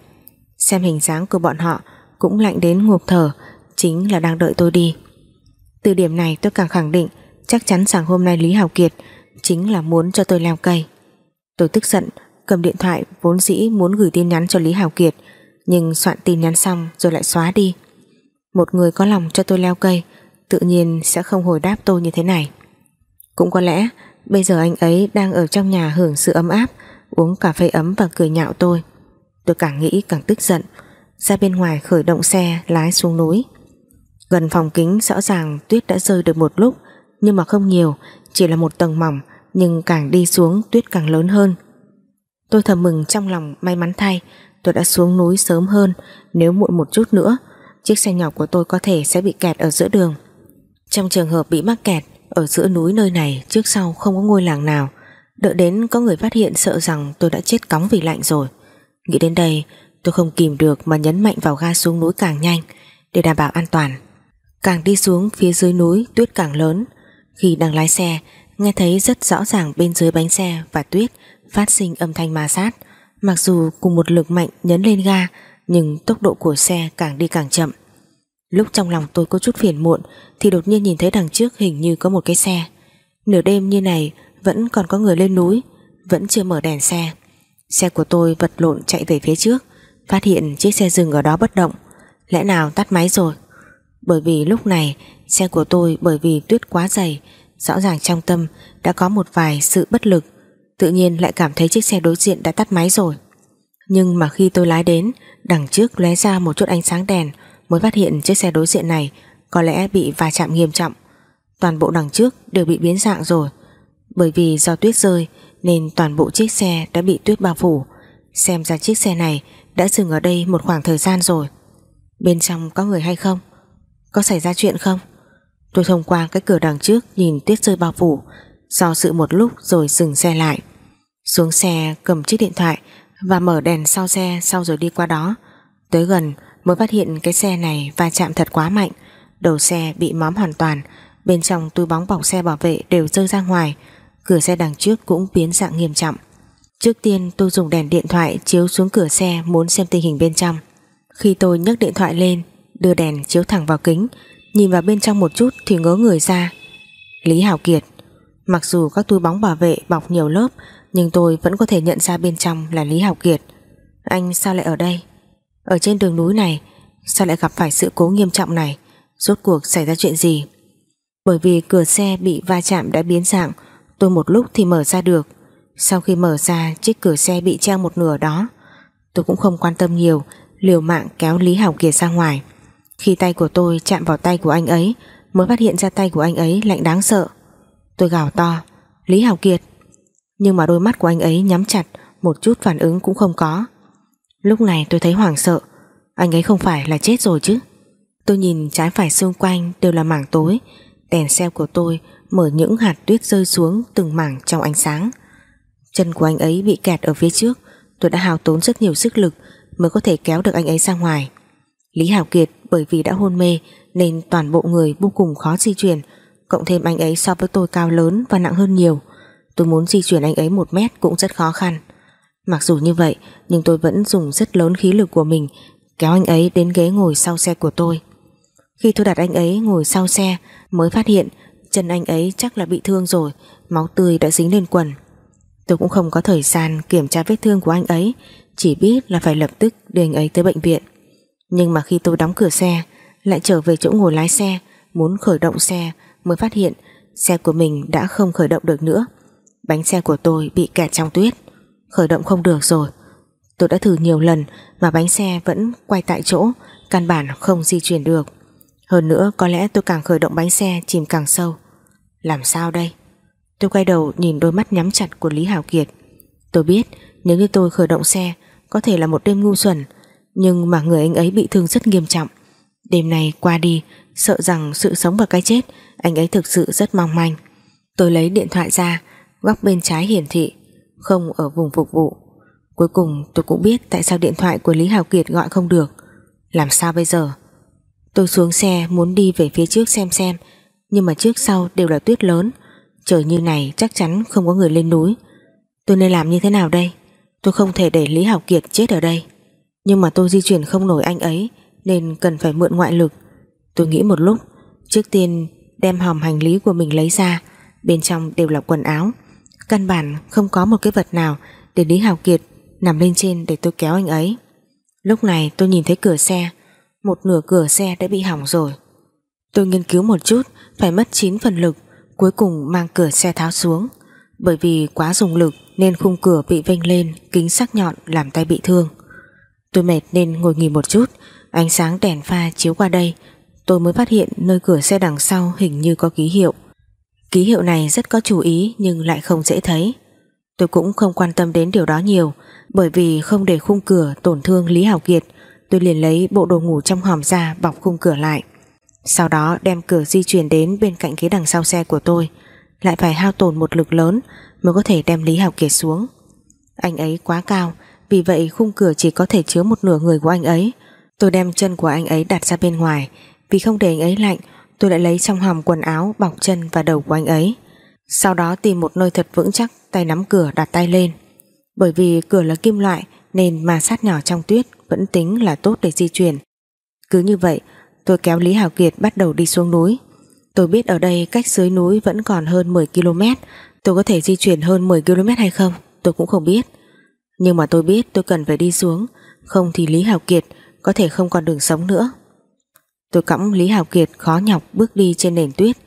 Xem hình dáng của bọn họ cũng lạnh đến ngộp thở, Chính là đang đợi tôi đi. Từ điểm này tôi càng khẳng định Chắc chắn sáng hôm nay Lý Hào Kiệt Chính là muốn cho tôi leo cây. Tôi tức giận, cầm điện thoại Vốn dĩ muốn gửi tin nhắn cho Lý Hào Kiệt, Nhưng soạn tin nhắn xong rồi lại xóa đi. Một người có lòng cho tôi leo cây, Tự nhiên sẽ không hồi đáp tôi như thế này. Cũng có lẽ bây giờ anh ấy đang ở trong nhà hưởng sự ấm áp, uống cà phê ấm và cười nhạo tôi. Tôi càng nghĩ càng tức giận ra bên ngoài khởi động xe, lái xuống núi. Gần phòng kính, rõ ràng tuyết đã rơi được một lúc, nhưng mà không nhiều, chỉ là một tầng mỏng, nhưng càng đi xuống, tuyết càng lớn hơn. Tôi thầm mừng trong lòng, may mắn thay, tôi đã xuống núi sớm hơn, nếu muộn một chút nữa, chiếc xe nhỏ của tôi có thể sẽ bị kẹt ở giữa đường. Trong trường hợp bị mắc kẹt ở giữa núi nơi này, trước sau không có ngôi làng nào, Đợi đến có người phát hiện sợ rằng tôi đã chết cóng vì lạnh rồi. Nghĩ đến đây tôi không kìm được mà nhấn mạnh vào ga xuống núi càng nhanh, Để đảm bảo an toàn. Càng đi xuống phía dưới núi, tuyết càng lớn. Khi đang lái xe, Nghe thấy rất rõ ràng bên dưới bánh xe và tuyết Phát sinh âm thanh ma sát. Mặc dù cùng một lực mạnh nhấn lên ga, Nhưng tốc độ của xe càng đi càng chậm. Lúc trong lòng tôi có chút phiền muộn, Thì đột nhiên nhìn thấy đằng trước hình như có một cái xe. Nửa đêm như này, Vẫn còn có người lên núi, Vẫn chưa mở đèn xe. Xe của tôi vật lộn chạy về phía trước. Phát hiện chiếc xe dừng ở đó bất động Lẽ nào tắt máy rồi Bởi vì lúc này, Xe của tôi bởi vì tuyết quá dày, Rõ ràng trong tâm đã có một vài sự bất lực Tự nhiên lại cảm thấy chiếc xe đối diện đã tắt máy rồi Nhưng mà khi tôi lái đến, Đằng trước lóe ra một chút ánh sáng đèn, mới phát hiện chiếc xe đối diện này có lẽ bị va chạm nghiêm trọng. Toàn bộ đằng trước đều bị biến dạng rồi. Bởi vì do tuyết rơi, nên toàn bộ chiếc xe đã bị tuyết bao phủ. Xem ra chiếc xe này đã dừng ở đây một khoảng thời gian rồi. Bên trong có người hay không? Có xảy ra chuyện không? Tôi thông qua cái cửa đằng trước nhìn tuyết rơi bao phủ, do sự một lúc rồi dừng xe lại. Xuống xe cầm chiếc điện thoại và mở đèn sau xe sau rồi đi qua đó. Tới gần mới phát hiện cái xe này va chạm thật quá mạnh đầu xe bị móm hoàn toàn bên trong túi bóng bọc xe bảo vệ đều rơi ra ngoài cửa xe đằng trước cũng biến dạng nghiêm trọng trước tiên, tôi dùng đèn điện thoại chiếu xuống cửa xe muốn xem tình hình bên trong. Khi tôi nhấc điện thoại lên, đưa đèn chiếu thẳng vào kính, nhìn vào bên trong một chút thì ngớ người ra. Lý Hảo Kiệt, mặc dù các túi bóng bảo vệ bọc nhiều lớp, nhưng tôi vẫn có thể nhận ra bên trong là Lý Hảo Kiệt. Anh sao lại ở đây? Ở trên đường núi này, Sao lại gặp phải sự cố nghiêm trọng này? Rốt cuộc xảy ra chuyện gì? Bởi vì cửa xe bị va chạm đã biến dạng, Tôi một lúc thì mở ra được. Sau khi mở ra, Chiếc cửa xe bị treo một nửa đó. Tôi cũng không quan tâm nhiều, Liều mạng kéo Lý Hảo Kiệt ra ngoài. Khi tay của tôi chạm vào tay của anh ấy, Mới phát hiện ra tay của anh ấy lạnh đáng sợ. Tôi gào to, Lý Hảo Kiệt! Nhưng mà đôi mắt của anh ấy nhắm chặt, Một chút phản ứng cũng không có. Lúc này tôi thấy hoảng sợ, Anh ấy không phải là chết rồi chứ? Tôi nhìn trái phải xung quanh đều là mảng tối, Đèn xe của tôi Mở những hạt tuyết rơi xuống Từng mảng trong ánh sáng. Chân của anh ấy bị kẹt ở phía trước Tôi đã hào tốn rất nhiều sức lực Mới có thể kéo được anh ấy ra ngoài Lý Hảo Kiệt bởi vì đã hôn mê Nên toàn bộ người vô cùng khó di chuyển, Cộng thêm anh ấy so với tôi cao lớn Và nặng hơn nhiều Tôi muốn di chuyển anh ấy một mét cũng rất khó khăn Mặc dù như vậy, nhưng tôi vẫn dùng rất lớn khí lực của mình kéo anh ấy đến ghế ngồi sau xe của tôi. Khi tôi đặt anh ấy ngồi sau xe, mới phát hiện chân anh ấy chắc là bị thương rồi, máu tươi đã dính lên quần. Tôi cũng không có thời gian kiểm tra vết thương của anh ấy, Chỉ biết là phải lập tức đưa anh ấy tới bệnh viện. Nhưng mà khi tôi đóng cửa xe, Lại trở về chỗ ngồi lái xe, Muốn khởi động xe, Mới phát hiện xe của mình đã không khởi động được nữa. Bánh xe của tôi bị kẹt trong tuyết. Khởi động không được rồi. Tôi đã thử nhiều lần Mà bánh xe vẫn quay tại chỗ, Căn bản không di chuyển được. Hơn nữa, có lẽ tôi càng khởi động bánh xe Chìm càng sâu. Làm sao đây? Tôi quay đầu nhìn đôi mắt nhắm chặt của Lý Hảo Kiệt. Tôi biết, nếu như tôi khởi động xe, Có thể là một đêm ngu xuẩn, Nhưng mà người anh ấy bị thương rất nghiêm trọng. Đêm này qua đi, Sợ rằng sự sống và cái chết, Anh ấy thực sự rất mong manh. Tôi lấy điện thoại ra, Góc bên trái hiển thị, Không ở vùng phục vụ. Cuối cùng tôi cũng biết tại sao điện thoại của Lý Hảo Kiệt gọi không được. Làm sao bây giờ? Tôi xuống xe muốn đi về phía trước xem xem, Nhưng mà trước sau đều là tuyết lớn. Trời như này chắc chắn không có người lên núi. Tôi nên làm như thế nào đây? Tôi không thể để Lý Học Kiệt chết ở đây. Nhưng mà tôi di chuyển không nổi anh ấy, Nên cần phải mượn ngoại lực. Tôi nghĩ một lúc, Trước tiên đem hòm hành lý của mình lấy ra. Bên trong đều là quần áo. Căn bản không có một cái vật nào Để Lý Hào Kiệt nằm lên trên để tôi kéo anh ấy. Lúc này tôi nhìn thấy cửa xe. Một nửa cửa xe đã bị hỏng rồi. Tôi nghiên cứu một chút, Phải mất 9 phần lực Cuối cùng mang cửa xe tháo xuống. Bởi vì quá dùng lực Nên khung cửa bị vênh lên, Kính sắc nhọn làm tay bị thương. Tôi mệt nên ngồi nghỉ một chút, Ánh sáng đèn pha chiếu qua đây. Tôi mới phát hiện nơi cửa xe đằng sau Hình như có ký hiệu. Ký hiệu này rất có chú ý Nhưng lại không dễ thấy. Tôi cũng không quan tâm đến điều đó nhiều, Bởi vì không để khung cửa tổn thương Lý Hảo Kiệt, Tôi liền lấy bộ đồ ngủ trong hòm ra Bọc khung cửa lại sau đó đem cửa di chuyển đến bên cạnh ghế đằng sau xe của tôi. Lại phải hao tổn một lực lớn Mới có thể đem Lý Hảo Kiệt xuống. Anh ấy quá cao, Vì vậy khung cửa chỉ có thể chứa một nửa người của anh ấy. Tôi đem chân của anh ấy đặt ra bên ngoài. Vì không để anh ấy lạnh, Tôi lại lấy trong hòm quần áo, bọc chân và đầu của anh ấy. Sau đó tìm một nơi thật vững chắc, Tay nắm cửa, đặt tay lên. Bởi vì cửa là kim loại, Nên ma sát nhỏ trong tuyết Vẫn tính là tốt để di chuyển. Cứ như vậy Tôi kéo Lý Hào Kiệt bắt đầu đi xuống núi. Tôi biết ở đây cách dưới núi vẫn còn hơn 10 km Tôi có thể di chuyển hơn 10 km hay không? Tôi cũng không biết. Nhưng mà tôi biết tôi cần phải đi xuống. Không thì Lý Hào Kiệt có thể không còn đường sống nữa. Tôi cõng Lý Hào Kiệt khó nhọc bước đi trên nền tuyết.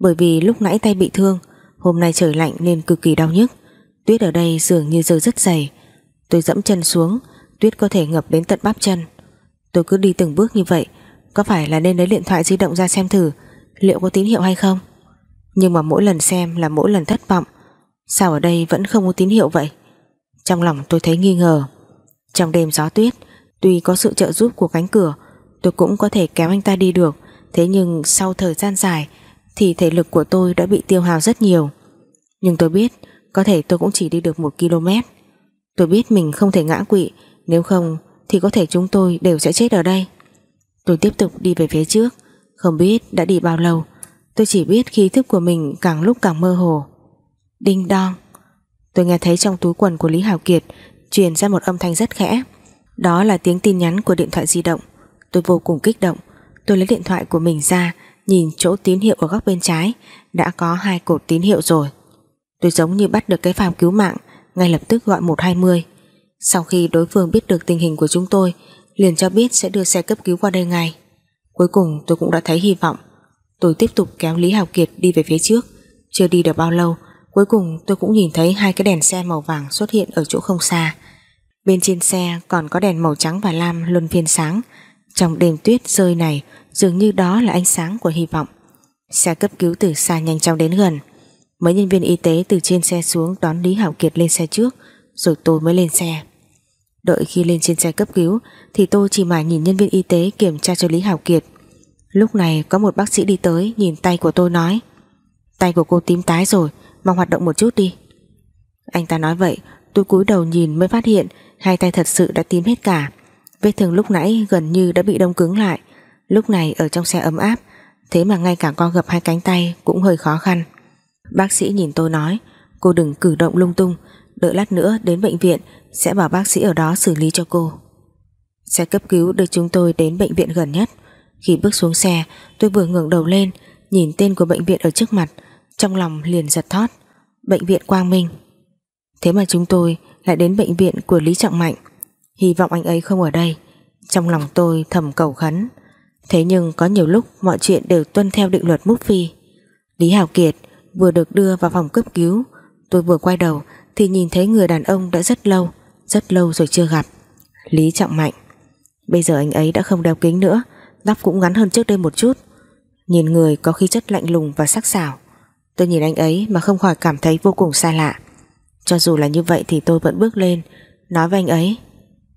Bởi vì lúc nãy tay bị thương, Hôm nay trời lạnh nên cực kỳ đau nhức. Tuyết ở đây dường như rơi rất dày. Tôi dẫm chân xuống, Tuyết có thể ngập đến tận bắp chân. Tôi cứ đi từng bước như vậy có phải là nên lấy điện thoại di động ra xem thử, Liệu có tín hiệu hay không? Nhưng mà mỗi lần xem là mỗi lần thất vọng. Sao ở đây vẫn không có tín hiệu vậy? Trong lòng tôi thấy nghi ngờ. Trong đêm gió tuyết, Tuy có sự trợ giúp của cánh cửa, Tôi cũng có thể kéo anh ta đi được. Thế nhưng sau thời gian dài, Thì thể lực của tôi đã bị tiêu hao rất nhiều. Nhưng tôi biết, Có thể tôi cũng chỉ đi được một km. Tôi biết mình không thể ngã quỵ, Nếu không thì có thể chúng tôi đều sẽ chết ở đây. Tôi tiếp tục đi về phía trước. Không biết đã đi bao lâu. Tôi chỉ biết khí thức của mình càng lúc càng mơ hồ. Đinh đong Tôi nghe thấy trong túi quần của Lý Hảo Kiệt Truyền ra một âm thanh rất khẽ. Đó là tiếng tin nhắn của điện thoại di động. Tôi vô cùng kích động. Tôi lấy điện thoại của mình ra, Nhìn chỗ tín hiệu ở góc bên trái. Đã có hai cột tín hiệu rồi. Tôi giống như bắt được cái phàm cứu mạng, Ngay lập tức gọi 120 Sau khi đối phương biết được tình hình của chúng tôi liền cho biết sẽ đưa xe cấp cứu qua đây ngay. Cuối cùng tôi cũng đã thấy hy vọng. Tôi tiếp tục kéo Lý Hào Kiệt đi về phía trước. Chưa đi được bao lâu, cuối cùng tôi cũng nhìn thấy hai cái đèn xe màu vàng xuất hiện ở chỗ không xa. Bên trên xe còn có đèn màu trắng và lam luân phiên sáng. Trong đêm tuyết rơi này, dường như đó là ánh sáng của hy vọng. Xe cấp cứu từ xa nhanh chóng đến gần. Mấy nhân viên y tế từ trên xe xuống đón Lý Hảo Kiệt lên xe trước, rồi tôi mới lên xe. Đợi khi lên trên xe cấp cứu, Thì tôi chỉ mà nhìn nhân viên y tế kiểm tra cho Lý Hảo Kiệt. Lúc này có một bác sĩ đi tới, Nhìn tay của tôi nói, Tay của cô tím tái rồi Mong hoạt động một chút đi. Anh ta nói vậy, tôi cúi đầu nhìn mới phát hiện Hai tay thật sự đã tím hết cả. Vết thương lúc nãy gần như đã bị đông cứng lại. Lúc này ở trong xe ấm áp, Thế mà ngay cả co gập hai cánh tay Cũng hơi khó khăn. Bác sĩ nhìn tôi nói, Cô đừng cử động lung tung Đợi lát nữa đến bệnh viện, sẽ bảo bác sĩ ở đó xử lý cho cô. Xe cấp cứu đưa chúng tôi đến bệnh viện gần nhất. Khi bước xuống xe, Tôi vừa ngẩng đầu lên, Nhìn tên của bệnh viện ở trước mặt, Trong lòng liền giật thót. Bệnh viện Quang Minh. Thế mà chúng tôi lại đến bệnh viện của Lý Trọng Mạnh. Hy vọng anh ấy không ở đây. Trong lòng tôi thầm cầu khấn. Thế nhưng có nhiều lúc mọi chuyện đều tuân theo định luật Murphy Lý Hào Kiệt vừa được đưa vào phòng cấp cứu. Tôi vừa quay đầu thì nhìn thấy người đàn ông đã rất lâu Rất lâu rồi chưa gặp. Lý Trọng Mạnh, Bây giờ anh ấy đã không đeo kính nữa, Tóc cũng ngắn hơn trước đây một chút. Nhìn người có khí chất lạnh lùng và sắc sảo. Tôi nhìn anh ấy mà không khỏi cảm thấy vô cùng xa lạ. Cho dù là như vậy thì tôi vẫn bước lên, Nói với anh ấy,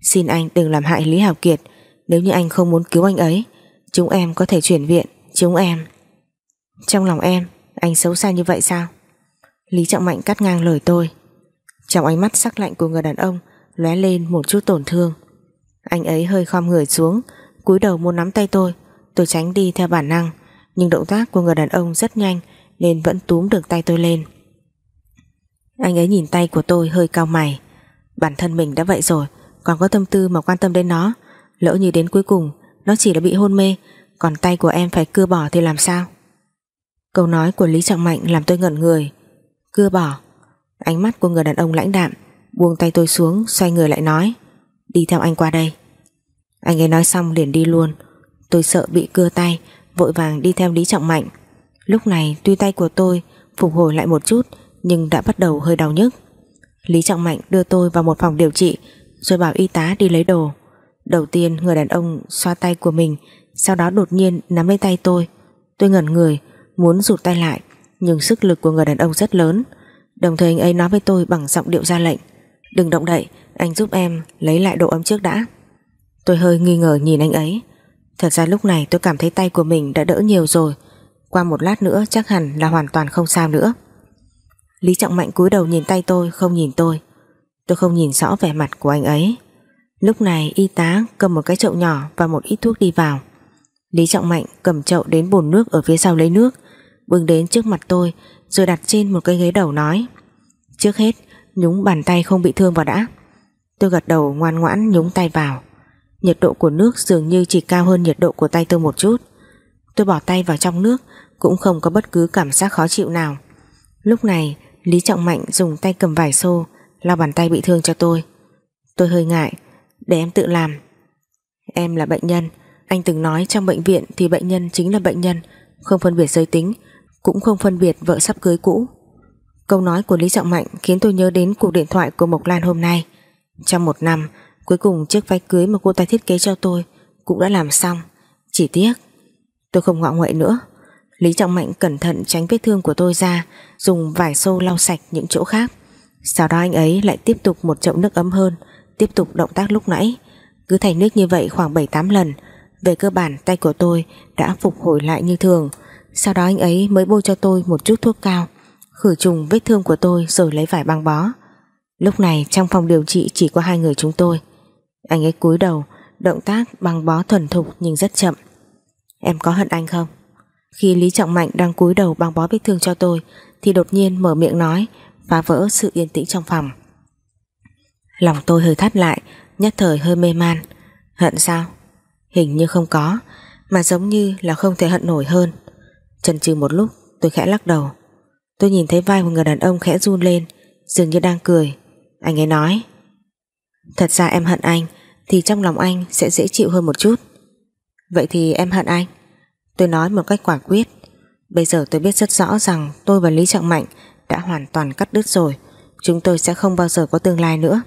Xin anh đừng làm hại Lý Hào Kiệt, Nếu như anh không muốn cứu anh ấy, Chúng em có thể chuyển viện, Chúng em. Trong lòng em, Anh xấu xa như vậy sao? Lý Trọng Mạnh cắt ngang lời tôi. Trong ánh mắt sắc lạnh của người đàn ông, lóe lên một chút tổn thương. Anh ấy hơi khom người xuống, cúi đầu muốn nắm tay tôi. Tôi tránh đi theo bản năng, Nhưng động tác của người đàn ông rất nhanh Nên vẫn túm được tay tôi lên. Anh ấy nhìn tay của tôi hơi cao mày. Bản thân mình đã vậy rồi, Còn có tâm tư mà quan tâm đến nó. Lỡ như đến cuối cùng, Nó chỉ là bị hôn mê, Còn tay của em phải cưa bỏ thì làm sao? Câu nói của Lý Trọng Mạnh làm tôi ngẩn người. Cưa bỏ? Ánh mắt của người đàn ông lãnh đạm, Buông tay tôi xuống, xoay người lại nói, Đi theo anh qua đây. Anh ấy nói xong liền đi luôn. Tôi sợ bị cưa tay, Vội vàng đi theo Lý Trọng Mạnh. Lúc này, tuy tay của tôi phục hồi lại một chút, Nhưng đã bắt đầu hơi đau nhức. Lý Trọng Mạnh đưa tôi vào một phòng điều trị, Rồi bảo y tá đi lấy đồ. Đầu tiên, người đàn ông xoa tay của mình, Sau đó đột nhiên nắm lấy tay tôi. Tôi ngẩn người, Muốn rụt tay lại, Nhưng sức lực của người đàn ông rất lớn. Đồng thời anh ấy nói với tôi bằng giọng điệu ra lệnh. Đừng động đậy, Anh giúp em lấy lại độ ấm trước đã. Tôi hơi nghi ngờ nhìn anh ấy. Thật ra lúc này tôi cảm thấy tay của mình đã đỡ nhiều rồi. Qua một lát nữa chắc hẳn là hoàn toàn không sao nữa. Lý Trọng Mạnh cúi đầu nhìn tay tôi, Không nhìn tôi. Tôi không nhìn rõ vẻ mặt của anh ấy. Lúc này y tá cầm một cái chậu nhỏ Và một ít thuốc đi vào. Lý Trọng Mạnh cầm chậu đến bồn nước Ở phía sau lấy nước Bưng đến trước mặt tôi rồi đặt trên một cái ghế đầu nói, Trước hết, nhúng bàn tay không bị thương vào đã. Tôi gật đầu ngoan ngoãn nhúng tay vào. Nhiệt độ của nước dường như chỉ cao hơn nhiệt độ của tay tôi một chút. Tôi bỏ tay vào trong nước, Cũng không có bất cứ cảm giác khó chịu nào. Lúc này, Lý Trọng Mạnh dùng tay cầm vải xô, lau bàn tay bị thương cho tôi. Tôi hơi ngại, Để em tự làm. Em là bệnh nhân, Anh từng nói trong bệnh viện thì bệnh nhân chính là bệnh nhân, Không phân biệt giới tính. Cũng không phân biệt vợ sắp cưới cũ Câu nói của Lý Trọng Mạnh khiến tôi nhớ đến cuộc điện thoại của Mộc Lan hôm nay. Trong một năm, cuối cùng chiếc váy cưới mà cô ta thiết kế cho tôi cũng đã làm xong. Chỉ tiếc, tôi không ngọ nguậy nữa. Lý Trọng Mạnh cẩn thận tránh vết thương của tôi ra, dùng vải xô lau sạch những chỗ khác. Sau đó anh ấy lại tiếp tục một chậu nước ấm hơn, tiếp tục động tác lúc nãy. Cứ thay nước như vậy khoảng 7-8 lần. Về cơ bản tay của tôi đã phục hồi lại như thường. Sau đó anh ấy mới bôi cho tôi một chút thuốc cao khử trùng vết thương của tôi rồi lấy vải băng bó. Lúc này trong phòng điều trị chỉ có hai người chúng tôi. Anh ấy cúi đầu, động tác băng bó thuần thục nhưng rất chậm. Em có hận anh không? Khi Lý Trọng Mạnh đang cúi đầu băng bó vết thương cho tôi thì đột nhiên mở miệng nói phá vỡ sự yên tĩnh trong phòng. Lòng tôi hơi thắt lại, nhất thời hơi mê man. Hận sao? Hình như không có, mà giống như là không thể hận nổi hơn. Chần chừ một lúc, tôi khẽ lắc đầu. Tôi nhìn thấy vai một người đàn ông khẽ run lên, Dường như đang cười. Anh ấy nói, Thật ra em hận anh, Thì trong lòng anh sẽ dễ chịu hơn một chút. Vậy thì em hận anh? Tôi nói một cách quả quyết. Bây giờ tôi biết rất rõ rằng tôi và Lý Trọng Mạnh Đã hoàn toàn cắt đứt rồi. Chúng tôi sẽ không bao giờ có tương lai nữa.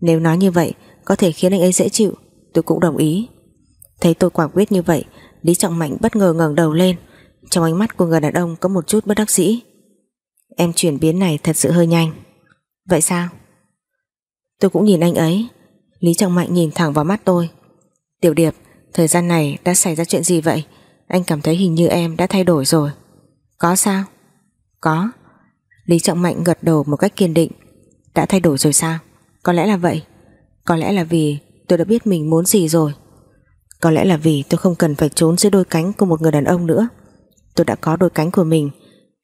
Nếu nói như vậy, Có thể khiến anh ấy dễ chịu, Tôi cũng đồng ý. Thấy tôi quả quyết như vậy, Lý Trọng Mạnh bất ngờ ngẩng đầu lên trong ánh mắt của người đàn ông có một chút bất đắc dĩ. Em chuyển biến này thật sự hơi nhanh. Vậy sao? Tôi cũng nhìn anh ấy. Lý Trọng Mạnh nhìn thẳng vào mắt tôi. Tiểu Điệp, Thời gian này đã xảy ra chuyện gì vậy? Anh cảm thấy hình như em đã thay đổi rồi. Có sao? Có. Lý Trọng Mạnh gật đầu một cách kiên định. Đã thay đổi rồi sao? Có lẽ là vậy. Có lẽ là vì tôi đã biết mình muốn gì rồi. Có lẽ là vì tôi không cần phải trốn dưới đôi cánh của một người đàn ông nữa. Tôi đã có đôi cánh của mình.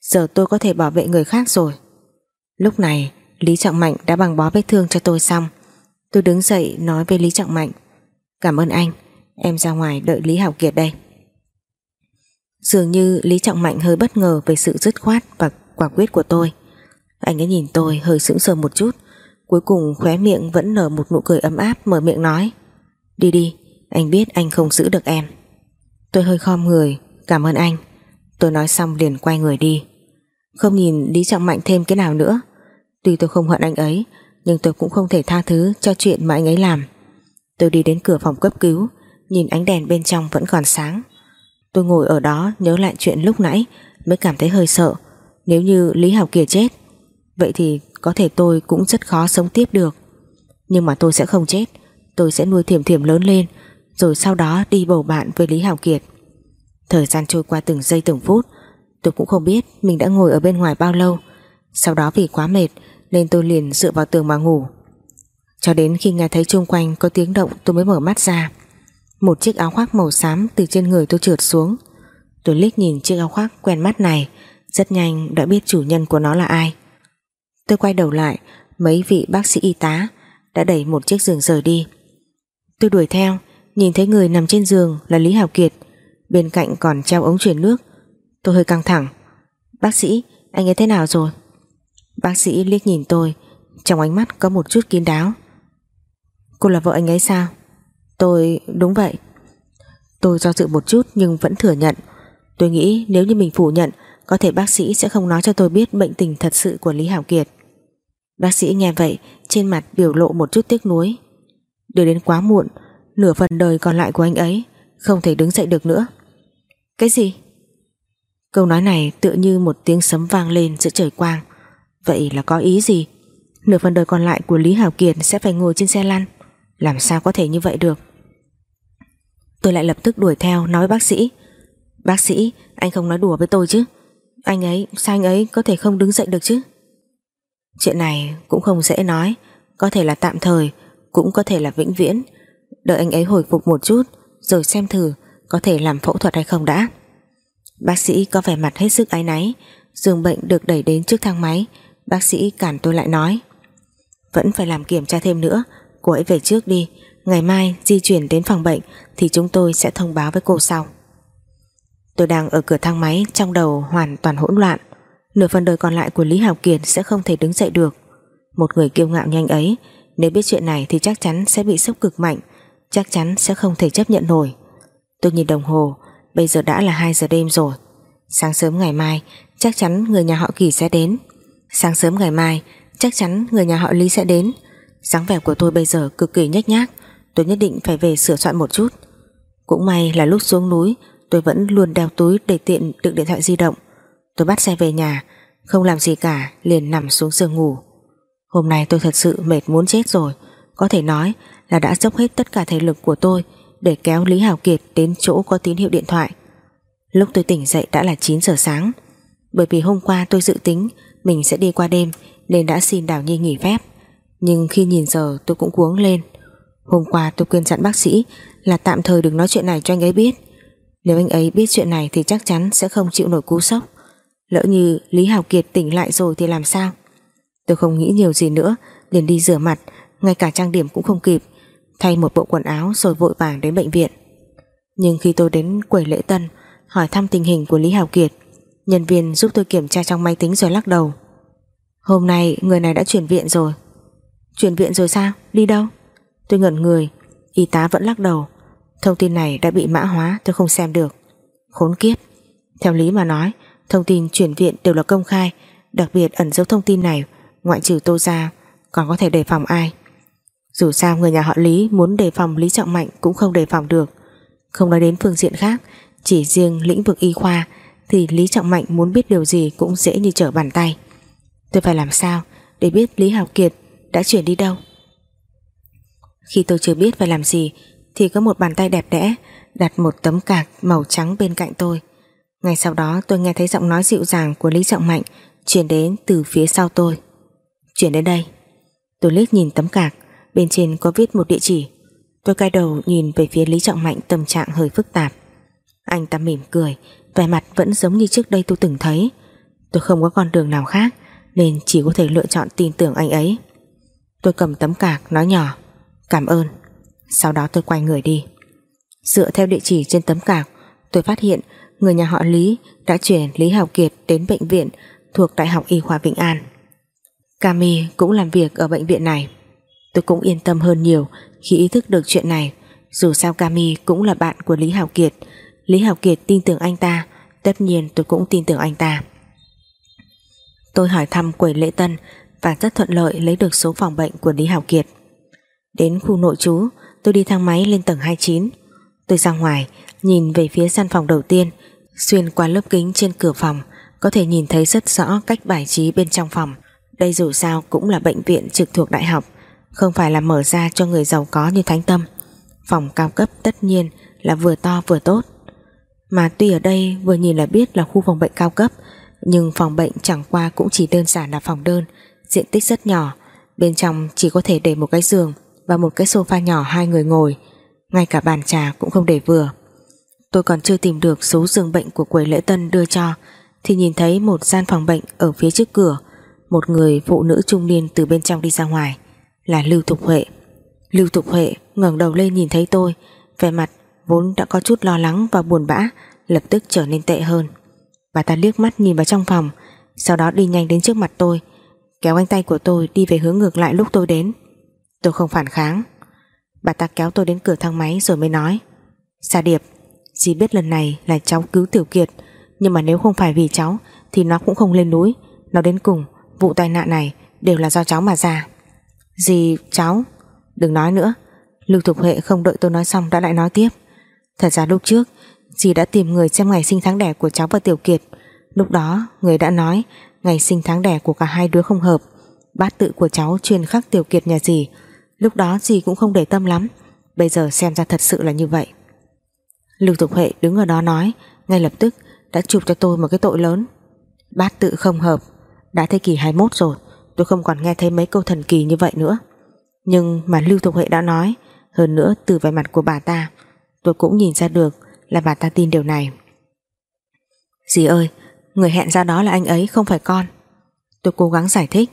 Giờ tôi có thể bảo vệ người khác rồi. Lúc này Lý Trọng Mạnh đã bằng bó vết thương cho tôi xong. Tôi đứng dậy nói với Lý Trọng Mạnh Cảm ơn anh Em ra ngoài đợi Lý Hảo Kiệt đây. Dường như Lý Trọng Mạnh hơi bất ngờ Về sự dứt khoát và quả quyết của tôi. Anh ấy nhìn tôi hơi sững sờ một chút Cuối cùng khóe miệng vẫn nở một nụ cười ấm áp mở miệng nói Đi đi, anh biết anh không giữ được em. Tôi hơi khom người Cảm ơn anh. Tôi nói xong liền quay người đi. Không nhìn Lý Trọng Mạnh thêm cái nào nữa. Tuy tôi không hận anh ấy, Nhưng tôi cũng không thể tha thứ cho chuyện mà anh ấy làm. Tôi đi đến cửa phòng cấp cứu, Nhìn ánh đèn bên trong vẫn còn sáng. Tôi ngồi ở đó nhớ lại chuyện lúc nãy, Mới cảm thấy hơi sợ. Nếu như Lý Hảo Kiệt chết, Vậy thì có thể tôi cũng rất khó sống tiếp được. Nhưng mà tôi sẽ không chết. Tôi sẽ nuôi thiểm thiểm lớn lên, Rồi sau đó đi bầu bạn với Lý Hảo Kiệt. Thời gian trôi qua từng giây từng phút. Tôi cũng không biết mình đã ngồi ở bên ngoài bao lâu. Sau đó vì quá mệt, Nên tôi liền dựa vào tường mà ngủ. Cho đến khi nghe thấy chung quanh có tiếng động, tôi mới mở mắt ra. Một chiếc áo khoác màu xám từ trên người tôi trượt xuống. Tôi liếc nhìn chiếc áo khoác quen mắt này, Rất nhanh đã biết chủ nhân của nó là ai. Tôi quay đầu lại, Mấy vị bác sĩ y tá Đã đẩy một chiếc giường rời đi. Tôi đuổi theo, Nhìn thấy người nằm trên giường là Lý Hảo Kiệt. Bên cạnh còn treo ống truyền nước. Tôi hơi căng thẳng. Bác sĩ, anh ấy thế nào rồi? Bác sĩ liếc nhìn tôi. Trong ánh mắt có một chút kín đáo. Cô là vợ anh ấy sao? Tôi, đúng vậy. Tôi do dự một chút nhưng vẫn thừa nhận. Tôi nghĩ nếu như mình phủ nhận, Có thể bác sĩ sẽ không nói cho tôi biết Bệnh tình thật sự của Lý Hảo Kiệt. Bác sĩ nghe vậy, Trên mặt biểu lộ một chút tiếc nuối. Đưa đến quá muộn, Nửa phần đời còn lại của anh ấy, Không thể đứng dậy được nữa. Cái gì? Câu nói này tựa như một tiếng sấm vang lên giữa trời quang. Vậy là có ý gì? Nửa phần đời còn lại của Lý Hảo Kiệt Sẽ phải ngồi trên xe lăn. Làm sao có thể như vậy được? Tôi lại lập tức đuổi theo, nói với bác sĩ. Bác sĩ, Anh không nói đùa với tôi chứ. Anh ấy, sao anh ấy có thể không đứng dậy được chứ? Chuyện này cũng không dễ nói. Có thể là tạm thời, Cũng có thể là vĩnh viễn. Đợi anh ấy hồi phục một chút, Rồi xem thử có thể làm phẫu thuật hay không đã. Bác sĩ có vẻ mặt hết sức áy náy, Giường bệnh được đẩy đến trước thang máy. Bác sĩ cản tôi lại nói, Vẫn phải làm kiểm tra thêm nữa, Cô ấy về trước đi. Ngày mai di chuyển đến phòng bệnh Thì chúng tôi sẽ thông báo với cô sau. Tôi đang ở cửa thang máy Trong đầu hoàn toàn hỗn loạn. Nửa phần đời còn lại của Lý Hào Kiệt Sẽ không thể đứng dậy được. Một người kiêu ngạo nhanh ấy, Nếu biết chuyện này thì chắc chắn sẽ bị sốc cực mạnh, Chắc chắn sẽ không thể chấp nhận nổi. Tôi nhìn đồng hồ, Bây giờ đã là 2 giờ đêm rồi. Sáng sớm ngày mai, chắc chắn người nhà họ Kỳ sẽ đến. Sáng sớm ngày mai, chắc chắn người nhà họ Lý sẽ đến. Dáng vẻ của tôi bây giờ cực kỳ nhếch nhác, Tôi nhất định phải về sửa soạn một chút. Cũng may là lúc xuống núi, Tôi vẫn luôn đeo túi để tiện đựng điện thoại di động. Tôi bắt xe về nhà, Không làm gì cả, liền nằm xuống giường ngủ. Hôm nay tôi thật sự mệt muốn chết rồi, Có thể nói là đã dốc hết tất cả thể lực của tôi để kéo Lý Hào Kiệt đến chỗ có tín hiệu điện thoại. Lúc tôi tỉnh dậy đã là 9 giờ sáng. Bởi vì hôm qua tôi dự tính Mình sẽ đi qua đêm Nên đã xin Đào Nhi nghỉ phép. Nhưng khi nhìn giờ tôi cũng cuống lên. Hôm qua tôi quên dặn bác sĩ Là tạm thời đừng nói chuyện này cho anh ấy biết. Nếu anh ấy biết chuyện này Thì chắc chắn sẽ không chịu nổi cú sốc. Lỡ như Lý Hào Kiệt tỉnh lại rồi thì làm sao? Tôi không nghĩ nhiều gì nữa, liền đi rửa mặt, Ngay cả trang điểm cũng không kịp. Thay một bộ quần áo rồi vội vàng đến bệnh viện. Nhưng khi tôi đến quầy lễ tân, hỏi thăm tình hình của Lý Hào Kiệt, nhân viên giúp tôi kiểm tra trong máy tính rồi lắc đầu. Hôm nay người này đã chuyển viện rồi. Chuyển viện rồi sao? Đi đâu? Tôi ngẩn người, y tá vẫn lắc đầu. Thông tin này đã bị mã hóa, tôi không xem được. Khốn kiếp. Theo lý mà nói, thông tin chuyển viện đều là công khai, đặc biệt ẩn dấu thông tin này, ngoại trừ tôi ra còn có thể đề phòng ai? Dù sao người nhà họ Lý muốn đề phòng Lý Trọng Mạnh cũng không đề phòng được không nói đến phương diện khác chỉ riêng lĩnh vực y khoa thì Lý Trọng Mạnh muốn biết điều gì cũng dễ như trở bàn tay. Tôi phải làm sao để biết Lý Hào Kiệt đã chuyển đi đâu? Khi tôi chưa biết phải làm gì thì có một bàn tay đẹp đẽ đặt một tấm cạc màu trắng bên cạnh tôi. Ngay sau đó tôi nghe thấy giọng nói dịu dàng của Lý Trọng Mạnh truyền đến từ phía sau tôi. Chuyển đến đây. Tôi liếc nhìn tấm cạc, bên trên có viết một địa chỉ. Tôi cay đầu nhìn về phía Lý Trọng Mạnh, tâm trạng hơi phức tạp. Anh ta mỉm cười, Vẻ mặt vẫn giống như trước đây tôi từng thấy. Tôi không có con đường nào khác, Nên chỉ có thể lựa chọn tin tưởng anh ấy. Tôi cầm tấm cạc, nói nhỏ, Cảm ơn. Sau đó tôi quay người đi. Dựa theo địa chỉ trên tấm cạc, Tôi phát hiện người nhà họ Lý Đã chuyển Lý Hào Kiệt đến bệnh viện Thuộc Đại học Y khoa Vĩnh An. Cami cũng làm việc ở bệnh viện này. Tôi cũng yên tâm hơn nhiều Khi ý thức được chuyện này. Dù sao Cami cũng là bạn của Lý Hào Kiệt. Lý Hào Kiệt tin tưởng anh ta. Tất nhiên tôi cũng tin tưởng anh ta. Tôi hỏi thăm quầy lễ tân Và rất thuận lợi lấy được số phòng bệnh của Lý Hào Kiệt. Đến khu nội trú, Tôi đi thang máy lên tầng 29 Tôi ra ngoài, Nhìn về phía gian phòng đầu tiên, Xuyên qua lớp kính trên cửa phòng, Có thể nhìn thấy rất rõ cách bài trí bên trong phòng. Đây dù sao cũng là bệnh viện trực thuộc đại học. Không phải là mở ra cho người giàu có như Thánh Tâm. Phòng cao cấp tất nhiên là vừa to vừa tốt. Mà tuy ở đây vừa nhìn là biết là khu phòng bệnh cao cấp, Nhưng phòng bệnh chẳng qua cũng chỉ đơn giản là phòng đơn, Diện tích rất nhỏ. Bên trong chỉ có thể để một cái giường Và một cái sofa nhỏ hai người ngồi. Ngay cả bàn trà cũng không để vừa. Tôi còn chưa tìm được số giường bệnh của quầy lễ tân đưa cho, Thì nhìn thấy một gian phòng bệnh ở phía trước cửa, Một người phụ nữ trung niên từ bên trong đi ra ngoài. Là Lưu Thục Huệ. Lưu Thục Huệ ngẩng đầu lên nhìn thấy tôi, Vẻ mặt vốn đã có chút lo lắng và buồn bã, Lập tức trở nên tệ hơn. Bà ta liếc mắt nhìn vào trong phòng, Sau đó đi nhanh đến trước mặt tôi, Kéo anh tay của tôi đi về hướng ngược lại lúc tôi đến. Tôi không phản kháng. Bà ta kéo tôi đến cửa thang máy rồi mới nói, Sa Điệp, Dì biết lần này là cháu cứu Tiểu Kiệt, Nhưng mà nếu không phải vì cháu Thì nó cũng không lên núi. Nó đến cùng, vụ tai nạn này đều là do cháu mà ra. Dì, cháu, Đừng nói nữa. Lưu Thục Huệ không đợi tôi nói xong đã lại nói tiếp. Thật ra lúc trước, Dì đã tìm người xem ngày sinh tháng đẻ của cháu và Tiểu Kiệt. Lúc đó, người đã nói Ngày sinh tháng đẻ của cả hai đứa không hợp. Bát tự của cháu truyền khắc Tiểu Kiệt nhà dì. Lúc đó dì cũng không để tâm lắm. Bây giờ xem ra thật sự là như vậy. Lưu Thục Huệ đứng ở đó nói, ngay lập tức đã chụp cho tôi một cái tội lớn. Bát tự không hợp. Đã thế kỷ 21 rồi tôi không còn nghe thấy mấy câu thần kỳ như vậy nữa. Nhưng mà Lưu Thục Huệ đã nói, hơn nữa từ vẻ mặt của bà ta, tôi cũng nhìn ra được là bà ta tin điều này. Dì ơi, người hẹn ra đó là anh ấy, không phải con. Tôi cố gắng giải thích.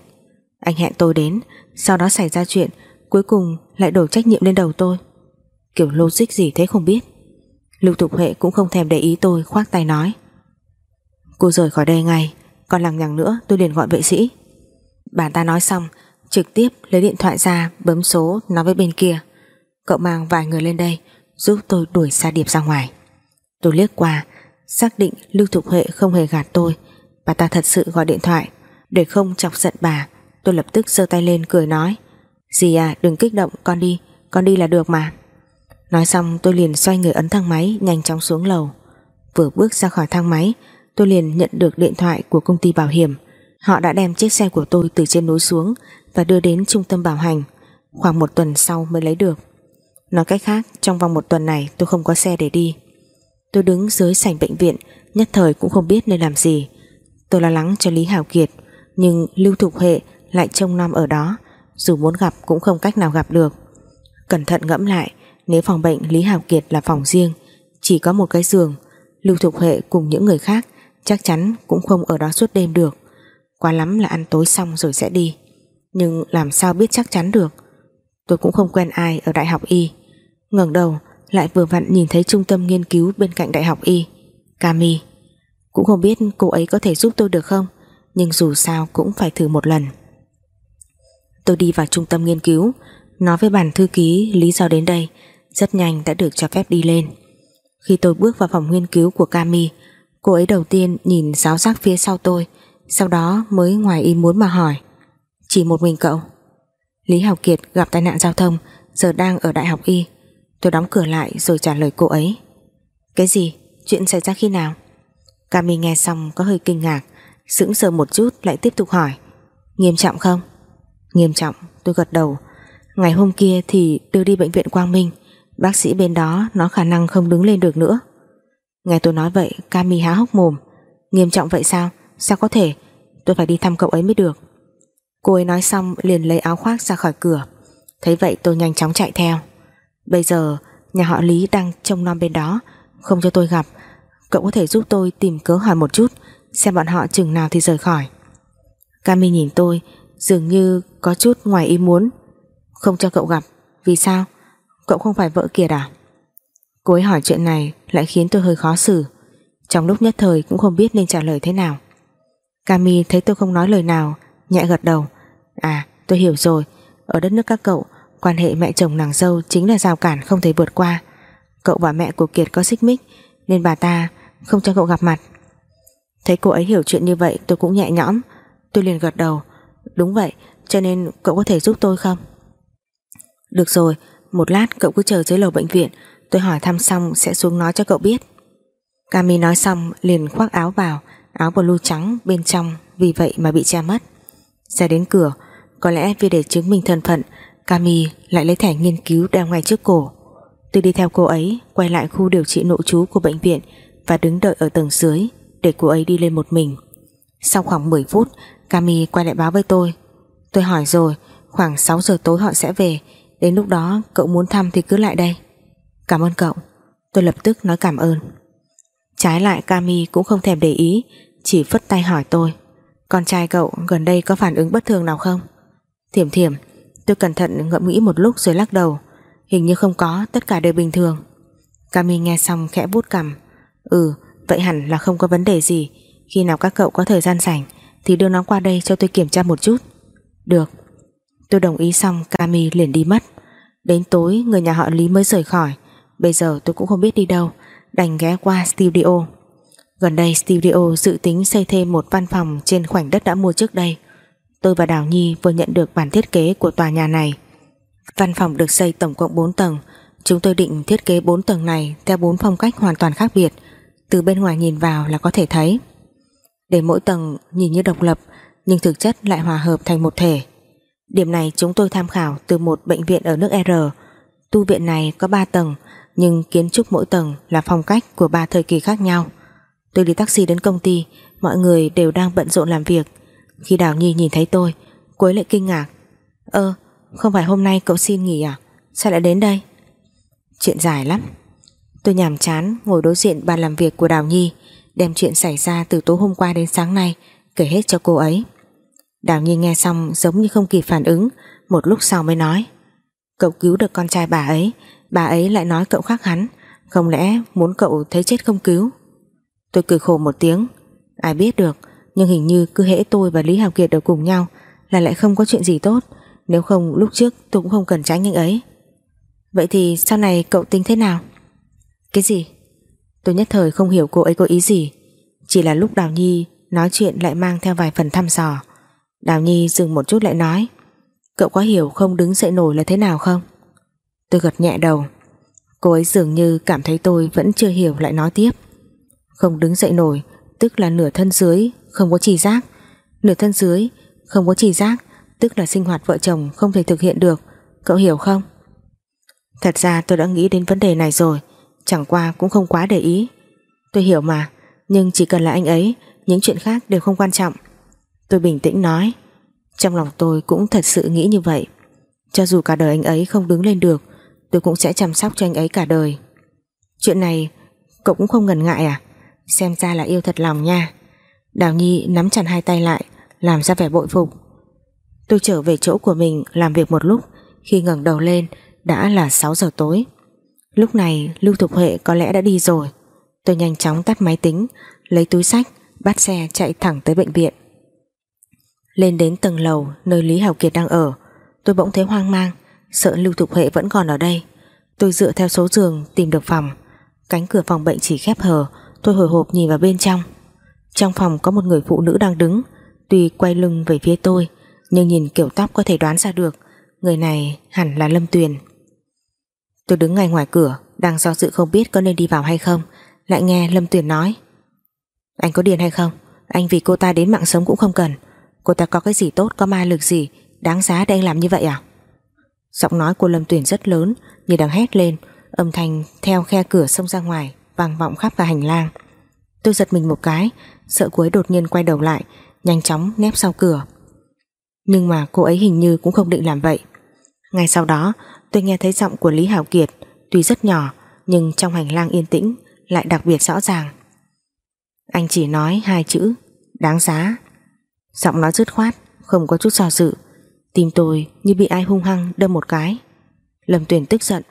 Anh hẹn tôi đến, sau đó xảy ra chuyện, cuối cùng lại đổ trách nhiệm lên đầu tôi. Kiểu logic gì thế không biết. Lưu Thục Huệ cũng không thèm để ý tôi, khoác tay nói. Cô rời khỏi đây ngay, Còn lằng nhằng nữa tôi liền gọi vệ sĩ. Bà ta nói xong, Trực tiếp lấy điện thoại ra, bấm số, Nói với bên kia. Cậu mang vài người lên đây, Giúp tôi đuổi Sa Điệp ra ngoài. Tôi liếc qua, Xác định Lưu Thục Huệ không hề gạt tôi. Bà ta thật sự gọi điện thoại. Để không chọc giận bà, Tôi lập tức giơ tay lên cười nói, Dì à đừng kích động, con đi Con đi là được mà. Nói xong, tôi liền xoay người ấn thang máy, Nhanh chóng xuống lầu. Vừa bước ra khỏi thang máy, Tôi liền nhận được điện thoại của công ty bảo hiểm. Họ đã đem chiếc xe của tôi từ trên núi xuống Và đưa đến trung tâm bảo hành. Khoảng một tuần sau mới lấy được. Nói cách khác, trong vòng một tuần này tôi không có xe để đi. Tôi đứng dưới sảnh bệnh viện, Nhất thời cũng không biết nên làm gì. Tôi lo lắng cho Lý Hảo Kiệt, Nhưng Lưu Thục Huệ lại trông nom ở đó. Dù muốn gặp cũng không cách nào gặp được. Cẩn thận ngẫm lại, nếu phòng bệnh Lý hảo Kiệt là phòng riêng, Chỉ có một cái giường, Lưu Thục Huệ cùng những người khác Chắc chắn cũng không ở đó suốt đêm được. Quá lắm là ăn tối xong rồi sẽ đi. Nhưng làm sao biết chắc chắn được? Tôi cũng không quen ai ở Đại học Y. Ngẩng đầu lại vừa vặn nhìn thấy trung tâm nghiên cứu bên cạnh Đại học Y. Cami Cũng không biết cô ấy có thể giúp tôi được không Nhưng dù sao cũng phải thử một lần. Tôi đi vào trung tâm nghiên cứu Nói với bản thư ký lý do đến đây rất nhanh đã được cho phép đi lên. Khi tôi bước vào phòng nghiên cứu của Cami, cô ấy đầu tiên nhìn giáo giác phía sau tôi, sau đó mới ngoài ý muốn mà hỏi. Chỉ một mình cậu? Lý Hào Kiệt gặp tai nạn giao thông, giờ đang ở Đại học Y. Tôi đóng cửa lại rồi trả lời cô ấy. Cái gì? Chuyện xảy ra khi nào? Cami nghe xong có hơi kinh ngạc, sững sờ một chút lại tiếp tục hỏi. Nghiêm trọng không? Nghiêm trọng, tôi gật đầu. Ngày hôm kia thì đưa đi bệnh viện Quang Minh Bác sĩ bên đó nó khả năng không đứng lên được nữa Nghe tôi nói vậy Cami há hốc mồm Nghiêm trọng vậy sao? Sao có thể? Tôi phải đi thăm cậu ấy mới được. Cô ấy nói xong liền lấy áo khoác ra khỏi cửa. Thấy vậy tôi nhanh chóng chạy theo. Bây giờ, nhà họ Lý đang trông nom bên đó. Không cho tôi gặp. Cậu có thể giúp tôi tìm cớ hỏi một chút, Xem bọn họ chừng nào thì rời khỏi. Cami nhìn tôi, Dường như có chút ngoài ý muốn. Không cho cậu gặp. Vì sao? Cậu không phải vợ Kiệt à? Cô ấy hỏi chuyện này lại khiến tôi hơi khó xử. Trong lúc nhất thời cũng không biết nên trả lời thế nào. Kami thấy tôi không nói lời nào, Nhẹ gật đầu. À tôi hiểu rồi. Ở đất nước các cậu, Quan hệ mẹ chồng nàng dâu chính là rào cản không thể vượt qua. Cậu và mẹ của Kiệt có xích mích, Nên bà ta không cho cậu gặp mặt. Thấy cô ấy hiểu chuyện như vậy, tôi cũng nhẹ nhõm. Tôi liền gật đầu. Đúng vậy, cho nên cậu có thể giúp tôi không? Được rồi, Một lát cậu cứ chờ dưới lầu bệnh viện. Tôi hỏi thăm xong sẽ xuống nói cho cậu biết. Cami nói xong, liền khoác áo vào. Áo blue trắng bên trong, Vì vậy mà bị che mất Ra đến cửa, Có lẽ vì để chứng minh thân phận Cami lại lấy thẻ nghiên cứu đeo ngay trước cổ. Tôi đi theo cô ấy, Quay lại khu điều trị nội trú của bệnh viện Và đứng đợi ở tầng dưới Để cô ấy đi lên một mình. Sau khoảng 10 phút Cami quay lại báo với tôi. Tôi hỏi rồi, Khoảng 6 giờ tối họ sẽ về, Đến lúc đó cậu muốn thăm thì cứ lại đây. Cảm ơn cậu. Tôi lập tức nói cảm ơn. Trái lại Cami cũng không thèm để ý, Chỉ phất tay hỏi tôi, Con trai cậu gần đây có phản ứng bất thường nào không? Thiểm thiểm, Tôi cẩn thận ngẫm nghĩ một lúc rồi lắc đầu, Hình như không có, tất cả đều bình thường. Cami nghe xong khẽ bút cằm Ừ vậy hẳn là không có vấn đề gì, Khi nào các cậu có thời gian rảnh Thì đưa nó qua đây cho tôi kiểm tra một chút. Được. Tôi đồng ý xong Cami liền đi mất. Đến tối, người nhà họ Lý mới rời khỏi. Bây giờ tôi cũng không biết đi đâu Đành ghé qua studio. Gần đây studio dự tính xây thêm một văn phòng Trên khoảnh đất đã mua trước đây. Tôi và Đào Nhi vừa nhận được bản thiết kế Của tòa nhà này. Văn phòng được xây tổng cộng 4 tầng. Chúng tôi định thiết kế 4 tầng này Theo 4 phong cách hoàn toàn khác biệt. Từ bên ngoài nhìn vào là có thể thấy. Để mỗi tầng nhìn như độc lập, Nhưng thực chất lại hòa hợp thành một thể. Điểm này chúng tôi tham khảo Từ một bệnh viện ở nước R. Tu viện này có 3 tầng nhưng kiến trúc mỗi tầng là phong cách Của ba thời kỳ khác nhau. Tôi đi taxi đến công ty, Mọi người đều đang bận rộn làm việc. Khi Đào Nhi nhìn thấy tôi, Cô ấy lại kinh ngạc. Ơ, không phải hôm nay cậu xin nghỉ à? Sao lại đến đây? Chuyện dài lắm. Tôi nhàm chán ngồi đối diện bàn làm việc của Đào Nhi, Đem chuyện xảy ra từ tối hôm qua đến sáng nay Kể hết cho cô ấy. Đào Nhi nghe xong giống như không kịp phản ứng, Một lúc sau mới nói, Cậu cứu được con trai bà ấy Bà ấy lại nói cậu khác hắn Không lẽ muốn cậu thấy chết không cứu? Tôi cười khổ một tiếng. Ai biết được, Nhưng hình như cứ hễ tôi và Lý Hào Kiệt ở cùng nhau Là lại không có chuyện gì tốt. Nếu không, lúc trước tôi cũng không cần tránh anh ấy. Vậy thì sau này cậu tính thế nào? Cái gì? Tôi nhất thời không hiểu cô ấy có ý gì. Chỉ là lúc Đào Nhi Nói chuyện lại mang theo vài phần thăm dò. Đào Nhi dừng một chút lại nói, Cậu có hiểu không đứng dậy nổi là thế nào không? Tôi gật nhẹ đầu. Cô ấy dường như cảm thấy tôi vẫn chưa hiểu lại nói tiếp. Không đứng dậy nổi, Tức là nửa thân dưới, Không có chỉ giác. Nửa thân dưới, Không có chỉ giác, Tức là sinh hoạt vợ chồng không thể thực hiện được. Cậu hiểu không? Thật ra tôi đã nghĩ đến vấn đề này rồi, Chẳng qua cũng không quá để ý. Tôi hiểu mà, Nhưng chỉ cần là anh ấy, Những chuyện khác đều không quan trọng. Tôi bình tĩnh nói, Trong lòng tôi cũng thật sự nghĩ như vậy. Cho dù cả đời anh ấy không đứng lên được Tôi cũng sẽ chăm sóc cho anh ấy cả đời. Chuyện này, Cậu cũng không ngần ngại à? Xem ra là yêu thật lòng nha. Đào Nhi nắm chặt hai tay lại, Làm ra vẻ bội phục. Tôi trở về chỗ của mình làm việc một lúc, Khi ngẩng đầu lên, đã là 6 giờ tối. Lúc này, Lưu Thục Huệ có lẽ đã đi rồi. Tôi nhanh chóng tắt máy tính, Lấy túi sách, Bắt xe chạy thẳng tới bệnh viện. Lên đến tầng lầu Nơi Lý Hảo Kiệt đang ở, Tôi bỗng thấy hoang mang. Sợ Lưu Thục Huệ vẫn còn ở đây Tôi dựa theo số giường tìm được phòng Cánh cửa phòng bệnh chỉ khép hờ Tôi hồi hộp nhìn vào bên trong Trong phòng có một người phụ nữ đang đứng Tuy quay lưng về phía tôi nhưng nhìn kiểu tóc có thể đoán ra được người này hẳn là Lâm Tuyền. Tôi đứng ngay ngoài cửa đang do dự không biết có nên đi vào hay không lại nghe Lâm Tuyền nói Anh có điên hay không? Anh vì cô ta đến mạng sống cũng không cần cô ta có cái gì tốt, có ma lực gì đáng giá để anh làm như vậy à? Giọng nói của Lâm Tuyền rất lớn, như đang hét lên, âm thanh theo khe cửa xông ra ngoài, vang vọng khắp cả hành lang. Tôi giật mình một cái, sợ cô ấy đột nhiên quay đầu lại, nhanh chóng nép sau cửa. Nhưng mà cô ấy hình như cũng không định làm vậy. Ngay sau đó, tôi nghe thấy giọng của Lý Hảo Kiệt, Tuy rất nhỏ, Nhưng trong hành lang yên tĩnh, Lại đặc biệt rõ ràng. Anh chỉ nói hai chữ, Đáng giá. Giọng nói dứt khoát, Không có chút do dự Tim tôi như bị ai hung hăng đâm một cái. Lâm Tuyền tức giận.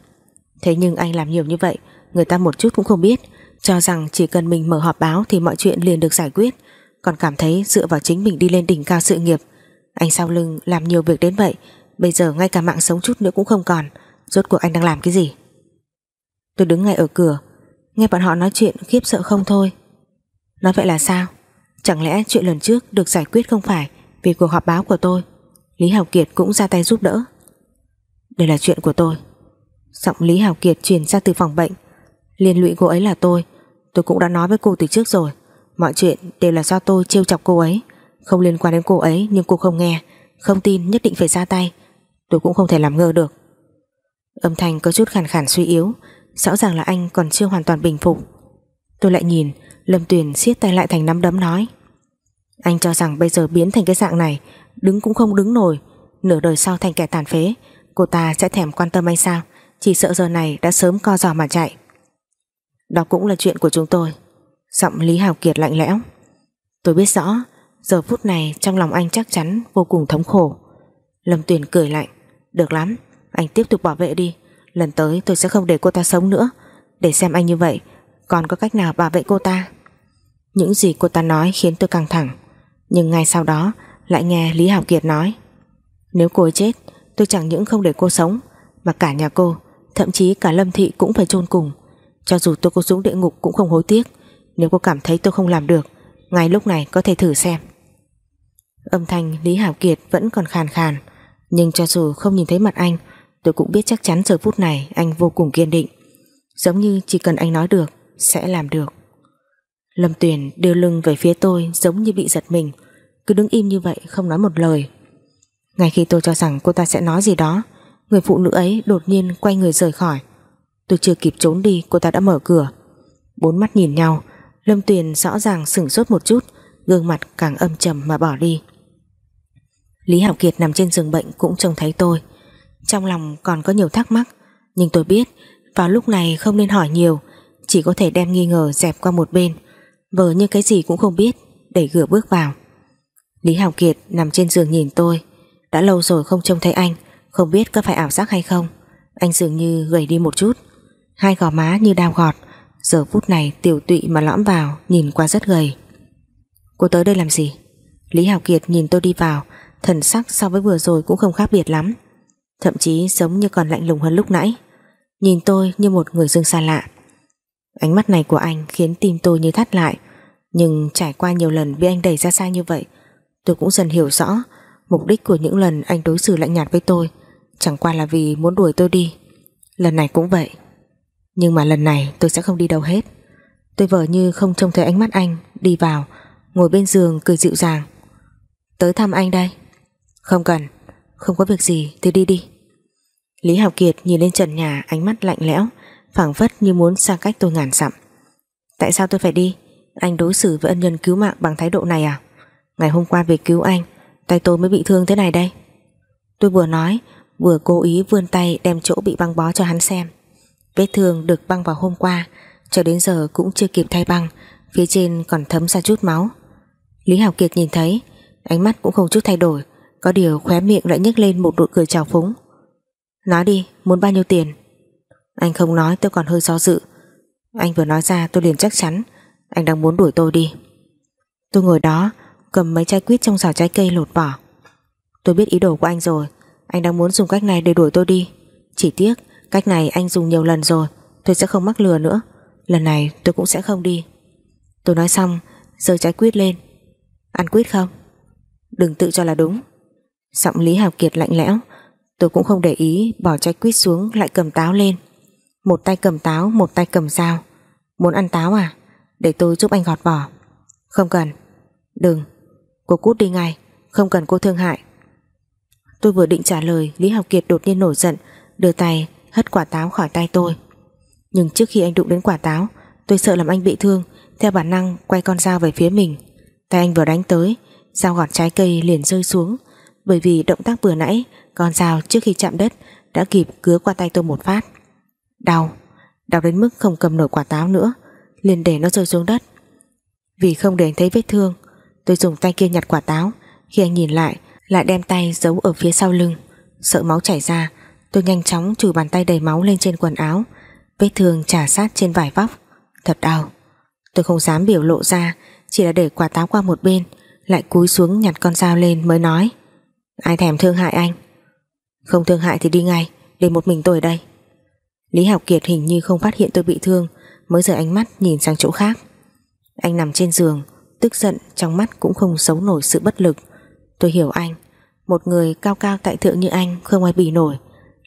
Thế nhưng anh làm nhiều như vậy, Người ta một chút cũng không biết. Cho rằng chỉ cần mình mở họp báo Thì mọi chuyện liền được giải quyết. Còn cảm thấy dựa vào chính mình đi lên đỉnh cao sự nghiệp. Anh sau lưng làm nhiều việc đến vậy, Bây giờ ngay cả mạng sống chút nữa cũng không còn. Rốt cuộc anh đang làm cái gì? Tôi đứng ngay ở cửa, Nghe bọn họ nói chuyện khiếp sợ không thôi. Nói vậy là sao? Chẳng lẽ chuyện lần trước được giải quyết không phải Vì cuộc họp báo của tôi? Lý Hào Kiệt cũng ra tay giúp đỡ. Đây là chuyện của tôi. Giọng Lý Hào Kiệt truyền ra từ phòng bệnh. Liên lụy cô ấy là tôi. Tôi cũng đã nói với cô từ trước rồi. Mọi chuyện đều là do tôi trêu chọc cô ấy. Không liên quan đến cô ấy, nhưng cô không nghe. Không tin, nhất định phải ra tay. Tôi cũng không thể làm ngơ được. Âm thanh có chút khàn khàn suy yếu. Rõ ràng là anh còn chưa hoàn toàn bình phục. Tôi lại nhìn, Lâm Tuyền siết tay lại thành nắm đấm nói. Anh cho rằng bây giờ biến thành cái dạng này Đứng cũng không đứng nổi. Nửa đời sau thành kẻ tàn phế Cô ta sẽ thèm quan tâm anh sao? Chỉ sợ giờ này đã sớm co giò mà chạy. Đó cũng là chuyện của chúng tôi. Giọng Lý Hào Kiệt lạnh lẽo. Tôi biết rõ Giờ phút này trong lòng anh chắc chắn vô cùng thống khổ. Lâm Tuyền cười lạnh. Được lắm, anh tiếp tục bảo vệ đi. Lần tới tôi sẽ không để cô ta sống nữa. Để xem anh như vậy Còn có cách nào bảo vệ cô ta? Những gì cô ta nói khiến tôi căng thẳng. Nhưng ngay sau đó lại nghe Lý Hảo Kiệt nói, Nếu cô ấy chết, tôi chẳng những không để cô sống, Mà cả nhà cô, Thậm chí cả Lâm Thị cũng phải chôn cùng. Cho dù tôi có xuống địa ngục cũng không hối tiếc, Nếu cô cảm thấy tôi không làm được, Ngay lúc này có thể thử xem. Âm thanh Lý Hảo Kiệt vẫn còn khàn khàn, Nhưng cho dù không nhìn thấy mặt anh, Tôi cũng biết chắc chắn giờ phút này anh vô cùng kiên định. Giống như chỉ cần anh nói được, Sẽ làm được. Lâm Tuyền đưa lưng về phía tôi Giống như bị giật mình. Cứ đứng im như vậy, không nói một lời. Ngay khi tôi cho rằng cô ta sẽ nói gì đó, Người phụ nữ ấy đột nhiên quay người rời khỏi. Tôi chưa kịp trốn đi, Cô ta đã mở cửa. Bốn mắt nhìn nhau, Lâm Tuyền rõ ràng sửng sốt một chút, Gương mặt càng âm trầm mà bỏ đi. Lý Hạo Kiệt nằm trên giường bệnh Cũng trông thấy tôi. Trong lòng còn có nhiều thắc mắc, Nhưng tôi biết, vào lúc này không nên hỏi nhiều, Chỉ có thể đem nghi ngờ dẹp qua một bên. Vờ như cái gì cũng không biết, Đẩy cửa bước vào. Lý Hào Kiệt nằm trên giường nhìn tôi. Đã lâu rồi không trông thấy anh, Không biết có phải ảo giác hay không. Anh dường như gầy đi một chút. Hai gò má như đao gọt. Giờ phút này tiểu tụy mà lõm vào, Nhìn qua rất gầy. Cô tới đây làm gì? Lý Hào Kiệt nhìn tôi đi vào, Thần sắc so với vừa rồi cũng không khác biệt lắm. Thậm chí giống như còn lạnh lùng hơn lúc nãy. Nhìn tôi như một người dương xa lạ. Ánh mắt này của anh khiến tim tôi như thắt lại. Nhưng trải qua nhiều lần bị anh đẩy ra xa như vậy tôi cũng dần hiểu rõ mục đích của những lần anh đối xử lạnh nhạt với tôi. Chẳng qua là vì muốn đuổi tôi đi. Lần này cũng vậy. Nhưng mà lần này tôi sẽ không đi đâu hết. Tôi vờ như không trông thấy ánh mắt anh đi vào, ngồi bên giường cười dịu dàng. Tới thăm anh đây. Không cần. Không có việc gì thì đi đi. Lý Hào Kiệt nhìn lên trần nhà ánh mắt lạnh lẽo, phảng phất như muốn xa cách tôi ngàn dặm. Tại sao tôi phải đi? Anh đối xử với ân nhân cứu mạng bằng thái độ này à? Ngày hôm qua về cứu anh Tay tôi mới bị thương thế này đây. Tôi vừa nói Vừa cố ý vươn tay đem chỗ bị băng bó cho hắn xem. Vết thương được băng vào hôm qua Cho đến giờ cũng chưa kịp thay băng Phía trên còn thấm ra chút máu. Lý Hảo Kiệt nhìn thấy Ánh mắt cũng không chút thay đổi Có điều khóe miệng lại nhếch lên một nụ cười trào phúng. Nói đi, muốn bao nhiêu tiền? Anh không nói tôi còn hơi do dự. Anh vừa nói ra tôi liền chắc chắn Anh đang muốn đuổi tôi đi. Tôi ngồi đó Cầm mấy chai quýt trong giỏ trái cây lột vỏ. Tôi biết ý đồ của anh rồi. Anh đang muốn dùng cách này để đuổi tôi đi. Chỉ tiếc, cách này anh dùng nhiều lần rồi, Tôi sẽ không mắc lừa nữa. Lần này tôi cũng sẽ không đi. Tôi nói xong, giơ trái quýt lên. Ăn quýt không? Đừng tự cho là đúng. Giọng Lý Hào Kiệt lạnh lẽo. Tôi cũng không để ý, bỏ trái quýt xuống, lại cầm táo lên. Một tay cầm táo, Một tay cầm dao. Muốn ăn táo à? Để tôi giúp anh gọt vỏ. Không cần. Đừng. Cô cút đi ngay, Không cần cô thương hại. Tôi vừa định trả lời, Lý Học Kiệt đột nhiên nổi giận, Đưa tay hất quả táo khỏi tay tôi. Nhưng trước khi anh đụng đến quả táo, Tôi sợ làm anh bị thương, Theo bản năng quay con dao về phía mình. Tay anh vừa đánh tới, Dao gọt trái cây liền rơi xuống. Bởi vì động tác vừa nãy, con dao trước khi chạm đất đã kịp cứa qua tay tôi một phát. Đau đau đến mức không cầm nổi quả táo nữa, liền để nó rơi xuống đất. Vì không để anh thấy vết thương tôi dùng tay kia nhặt quả táo. Khi anh nhìn lại lại đem tay giấu ở phía sau lưng. Sợ máu chảy ra, tôi nhanh chóng chùi bàn tay đầy máu lên trên quần áo. Vết thương trả sát trên vải vóc. Thật đau. Tôi không dám biểu lộ ra, chỉ là để quả táo qua một bên, lại cúi xuống nhặt con dao lên mới nói. Ai thèm thương hại anh? Không thương hại thì đi ngay, Để một mình tôi ở đây. Lý Học Kiệt hình như không phát hiện tôi bị thương, Mới rời ánh mắt nhìn sang chỗ khác. Anh nằm trên giường Tức giận, trong mắt cũng không xấu nổi sự bất lực. Tôi hiểu anh, Một người cao cao tại thượng như anh Không ai bì nổi.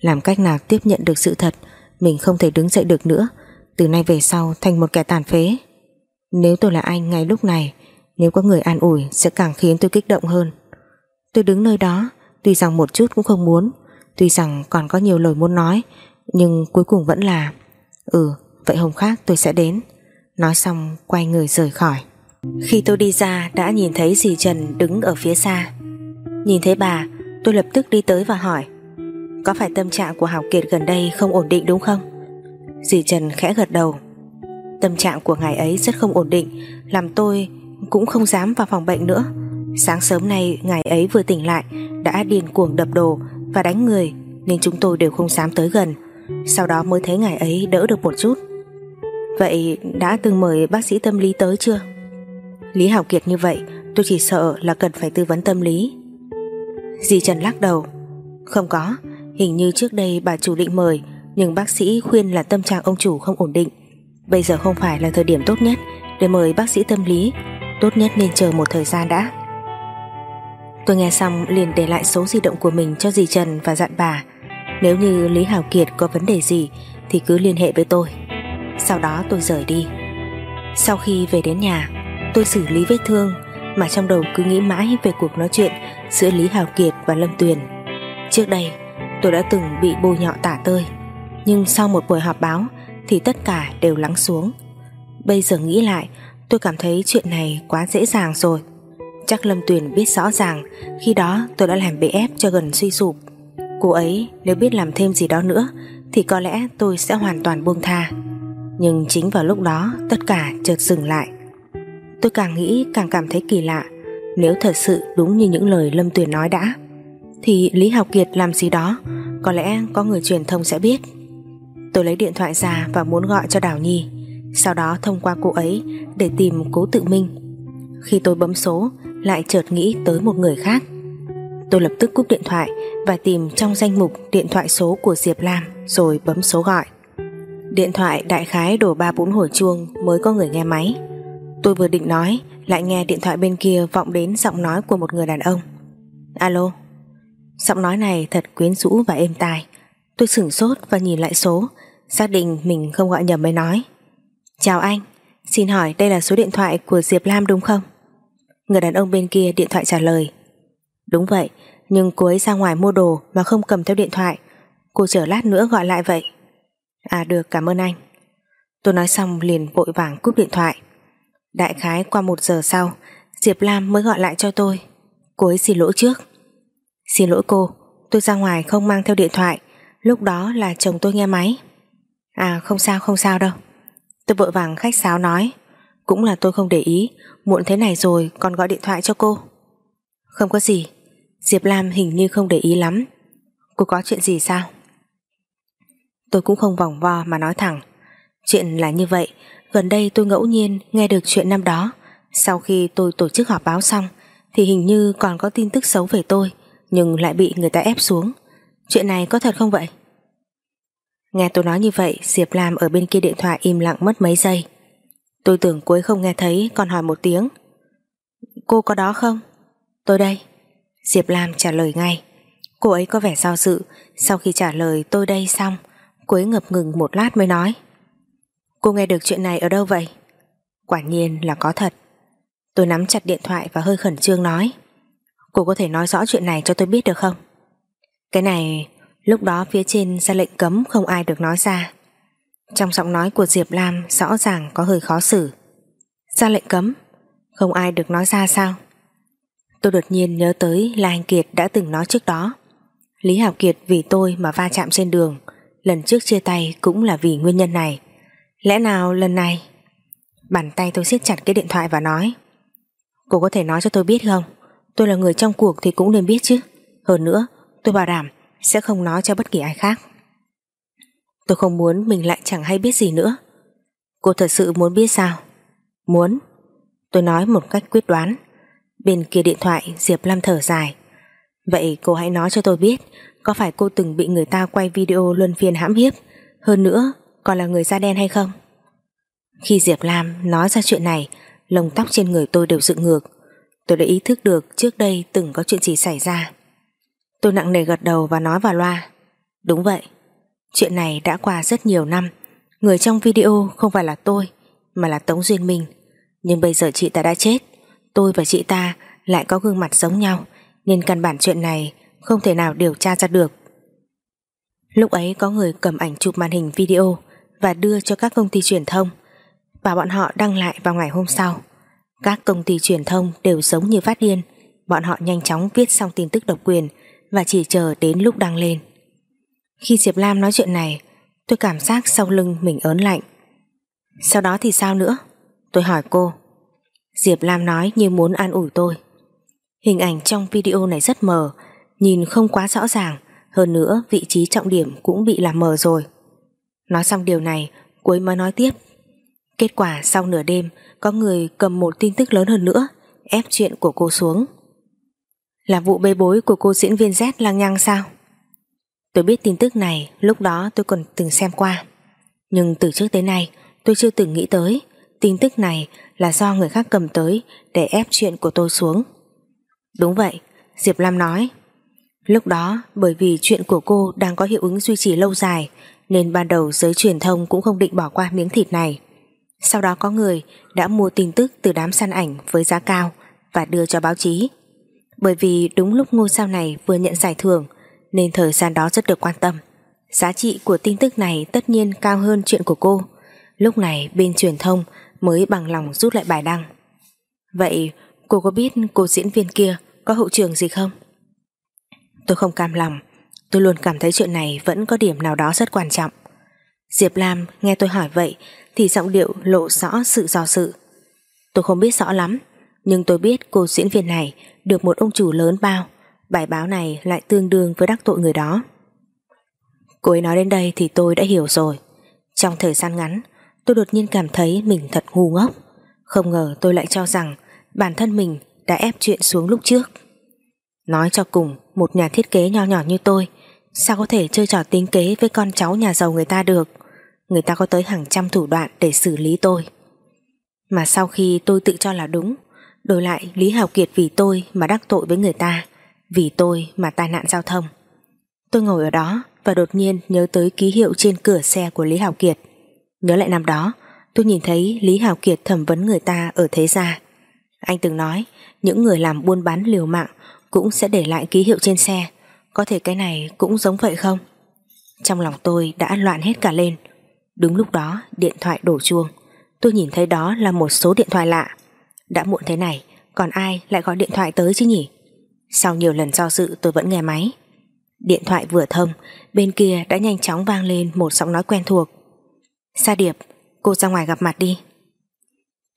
Làm cách nào tiếp nhận được sự thật, Mình không thể đứng dậy được nữa. Từ nay về sau thành một kẻ tàn phế. Nếu tôi là anh ngay lúc này, Nếu có người an ủi sẽ càng khiến tôi kích động hơn. Tôi đứng nơi đó, Tuy rằng một chút cũng không muốn, Tuy rằng còn có nhiều lời muốn nói, Nhưng cuối cùng vẫn là Ừ vậy hôm khác tôi sẽ đến. Nói xong, quay người rời khỏi. Khi tôi đi ra, đã nhìn thấy dì Trần đứng ở phía xa Nhìn thấy bà, tôi lập tức đi tới và hỏi, Có phải tâm trạng của Hảo Kiệt gần đây không ổn định đúng không? Dì Trần khẽ gật đầu, Tâm trạng của ngài ấy rất không ổn định, Làm tôi cũng không dám vào phòng bệnh nữa Sáng sớm nay ngài ấy vừa tỉnh lại, Đã điên cuồng đập đồ Và đánh người, Nên chúng tôi đều không dám tới gần Sau đó mới thấy ngài ấy đỡ được một chút Vậy đã từng mời bác sĩ tâm lý tới chưa? Lý Hảo Kiệt như vậy, Tôi chỉ sợ là cần phải tư vấn tâm lý. Dì Trần lắc đầu. Không có, Hình như trước đây bà chủ định mời, Nhưng bác sĩ khuyên là tâm trạng ông chủ không ổn định. Bây giờ không phải là thời điểm tốt nhất Để mời bác sĩ tâm lý, Tốt nhất nên chờ một thời gian đã. Tôi nghe xong liền để lại số di động của mình cho dì Trần và dặn bà, Nếu như Lý Hảo Kiệt có vấn đề gì Thì cứ liên hệ với tôi. Sau đó tôi rời đi. Sau khi về đến nhà Tôi xử lý vết thương, Mà trong đầu cứ nghĩ mãi về cuộc nói chuyện Giữa Lý hào Kiệt và Lâm Tuyền. Trước đây, tôi đã từng bị bôi nhọ tả tơi, Nhưng sau một buổi họp báo Thì tất cả đều lắng xuống. Bây giờ nghĩ lại, Tôi cảm thấy chuyện này quá dễ dàng rồi. Chắc Lâm Tuyền biết rõ ràng, Khi đó tôi đã làm bị ép cho gần suy sụp. Cô ấy nếu biết làm thêm gì đó nữa Thì có lẽ tôi sẽ hoàn toàn buông tha. Nhưng chính vào lúc đó, Tất cả chợt dừng lại. Tôi càng nghĩ càng cảm thấy kỳ lạ. Nếu thật sự đúng như những lời Lâm Tuyền nói đã, Thì Lý Học Kiệt làm gì đó? Có lẽ có người truyền thông sẽ biết. Tôi lấy điện thoại ra và muốn gọi cho Đào Nhi. Sau đó thông qua cô ấy Để tìm cố tự minh. Khi tôi bấm số, lại chợt nghĩ tới một người khác. Tôi lập tức cúp điện thoại và tìm trong danh mục điện thoại số của Diệp Lam rồi bấm số gọi. Điện thoại đại khái đổ ba bốn hồi chuông mới có người nghe máy tôi vừa định nói, lại nghe điện thoại bên kia vọng đến giọng nói của một người đàn ông. Alo. Giọng nói này thật quyến rũ và êm tai. Tôi sửng sốt và nhìn lại số, xác định mình không gọi nhầm mới nói. Chào anh, xin hỏi đây là số điện thoại của Diệp Lam đúng không? Người đàn ông bên kia điện thoại trả lời. Đúng vậy, Nhưng cô ấy ra ngoài mua đồ mà không cầm theo điện thoại. Cô chờ lát nữa gọi lại vậy. À được, cảm ơn anh. Tôi nói xong liền vội vàng cúp điện thoại. Đại khái qua một giờ sau, Diệp Lam mới gọi lại cho tôi. Cô ấy xin lỗi trước. Xin lỗi cô, Tôi ra ngoài không mang theo điện thoại. Lúc đó là chồng tôi nghe máy. À không sao không sao đâu. Tôi vội vàng khách sáo nói, Cũng là tôi không để ý, Muộn thế này rồi còn gọi điện thoại cho cô. Không có gì, Diệp Lam hình như không để ý lắm. Cô có chuyện gì sao? Tôi cũng không vòng vo mà nói thẳng. Chuyện là như vậy Gần đây tôi ngẫu nhiên nghe được chuyện năm đó. Sau khi tôi tổ chức họp báo xong, Thì hình như còn có tin tức xấu về tôi, Nhưng lại bị người ta ép xuống. Chuyện này có thật không vậy? Nghe tôi nói như vậy, Diệp Lam ở bên kia điện thoại im lặng mất mấy giây. Tôi tưởng cô ấy không nghe thấy, còn hỏi một tiếng. Cô có đó không? Tôi đây. Diệp Lam trả lời ngay. Cô ấy có vẻ do dự. Sau khi trả lời tôi đây xong, Cô ấy ngập ngừng một lát mới nói. Cô nghe được chuyện này ở đâu vậy? Quả nhiên là có thật. Tôi nắm chặt điện thoại và hơi khẩn trương nói. Cô có thể nói rõ chuyện này cho tôi biết được không? Cái này, Lúc đó phía trên ra lệnh cấm không ai được nói ra. Trong giọng nói của Diệp Lam rõ ràng có hơi khó xử. Ra lệnh cấm? Không ai được nói ra sao? Tôi đột nhiên nhớ tới là anh Kiệt đã từng nói trước đó. Lý Hảo Kiệt vì tôi mà va chạm trên đường. Lần trước chia tay cũng là vì nguyên nhân này. Lẽ nào lần này, Bàn tay tôi siết chặt cái điện thoại và nói, Cô có thể nói cho tôi biết không? Tôi là người trong cuộc thì cũng nên biết chứ. Hơn nữa, tôi bảo đảm Sẽ không nói cho bất kỳ ai khác. Tôi không muốn mình lại chẳng hay biết gì nữa. Cô thật sự muốn biết sao? Muốn. Tôi nói một cách quyết đoán. Bên kia điện thoại, Diệp Lam thở dài. Vậy cô hãy nói cho tôi biết, Có phải cô từng bị người ta quay video luân phiên hãm hiếp? Hơn nữa còn là người da đen hay không? Khi Diệp Lam nói ra chuyện này, Lông tóc trên người tôi đều dựng ngược. Tôi đã ý thức được trước đây từng có chuyện gì xảy ra. Tôi nặng nề gật đầu và nói vào loa, Đúng vậy, Chuyện này đã qua rất nhiều năm. Người trong video không phải là tôi, Mà là Tống Duyên Minh. Nhưng bây giờ chị ta đã chết, Tôi và chị ta lại có gương mặt giống nhau, Nên căn bản chuyện này Không thể nào điều tra ra được. Lúc ấy có người cầm ảnh chụp màn hình video. Và đưa cho các công ty truyền thông. Và bọn họ đăng lại vào ngày hôm sau. Các công ty truyền thông đều giống như phát điên. Bọn họ nhanh chóng viết xong tin tức độc quyền Và chỉ chờ đến lúc đăng lên. Khi Diệp Lam nói chuyện này, Tôi cảm giác sau lưng mình ớn lạnh. Sau đó thì sao nữa? Tôi hỏi cô. Diệp Lam nói như muốn an ủi tôi. Hình ảnh trong video này rất mờ, Nhìn không quá rõ ràng. Hơn nữa, vị trí trọng điểm cũng bị làm mờ rồi. Nói xong điều này Cuối mới nói tiếp. Kết quả sau nửa đêm, Có người cầm một tin tức lớn hơn nữa, Ép chuyện của cô xuống. Là vụ bê bối của cô diễn viên Z lang nhăng sao? Tôi biết tin tức này, Lúc đó tôi còn từng xem qua. Nhưng từ trước tới nay, tôi chưa từng nghĩ tới, Tin tức này là do người khác cầm tới Để ép chuyện của tôi xuống. Đúng vậy, Diệp Lam nói. Lúc đó, bởi vì chuyện của cô đang có hiệu ứng duy trì lâu dài nên ban đầu giới truyền thông cũng không định bỏ qua miếng thịt này Sau đó có người đã mua tin tức từ đám săn ảnh với giá cao Và đưa cho báo chí Bởi vì đúng lúc ngôi sao này vừa nhận giải thưởng nên thời gian đó rất được quan tâm. Giá trị của tin tức này tất nhiên cao hơn chuyện của cô. Lúc này bên truyền thông mới bằng lòng rút lại bài đăng. Vậy cô có biết cô diễn viên kia có hậu trường gì không? Tôi không cam lòng, tôi luôn cảm thấy chuyện này vẫn có điểm nào đó rất quan trọng. Diệp Lam nghe tôi hỏi vậy thì giọng điệu lộ rõ sự do sự. Tôi không biết rõ lắm, nhưng tôi biết cô diễn viên này được một ông chủ lớn bao. Bài báo này lại tương đương với đắc tội người đó. Cô ấy nói đến đây thì tôi đã hiểu rồi. Trong thời gian ngắn Tôi đột nhiên cảm thấy mình thật ngu ngốc. Không ngờ tôi lại cho rằng Bản thân mình đã ép chuyện xuống lúc trước. Nói cho cùng Một nhà thiết kế nho nhỏ như tôi Sao có thể chơi trò tính kế với con cháu nhà giàu người ta được Người ta có tới hàng trăm thủ đoạn để xử lý tôi Mà sau khi tôi tự cho là đúng Đổi lại Lý Hào Kiệt vì tôi mà đắc tội với người ta vì tôi mà tai nạn giao thông. Tôi ngồi ở đó và đột nhiên nhớ tới ký hiệu trên cửa xe của Lý Hào Kiệt. Nhớ lại năm đó, tôi nhìn thấy Lý Hào Kiệt thẩm vấn người ta ở thế gia. Anh từng nói, những người làm buôn bán liều mạng cũng sẽ để lại ký hiệu trên xe. Có thể cái này cũng giống vậy không? Trong lòng tôi đã loạn hết cả lên. Đúng lúc đó, điện thoại đổ chuông. Tôi nhìn thấy đó là một số điện thoại lạ. Đã muộn thế này, còn ai lại gọi điện thoại tới chứ nhỉ? Sau nhiều lần do dự tôi vẫn nghe máy Điện thoại vừa thông Bên kia đã nhanh chóng vang lên một giọng nói quen thuộc Sa Điệp Cô ra ngoài gặp mặt đi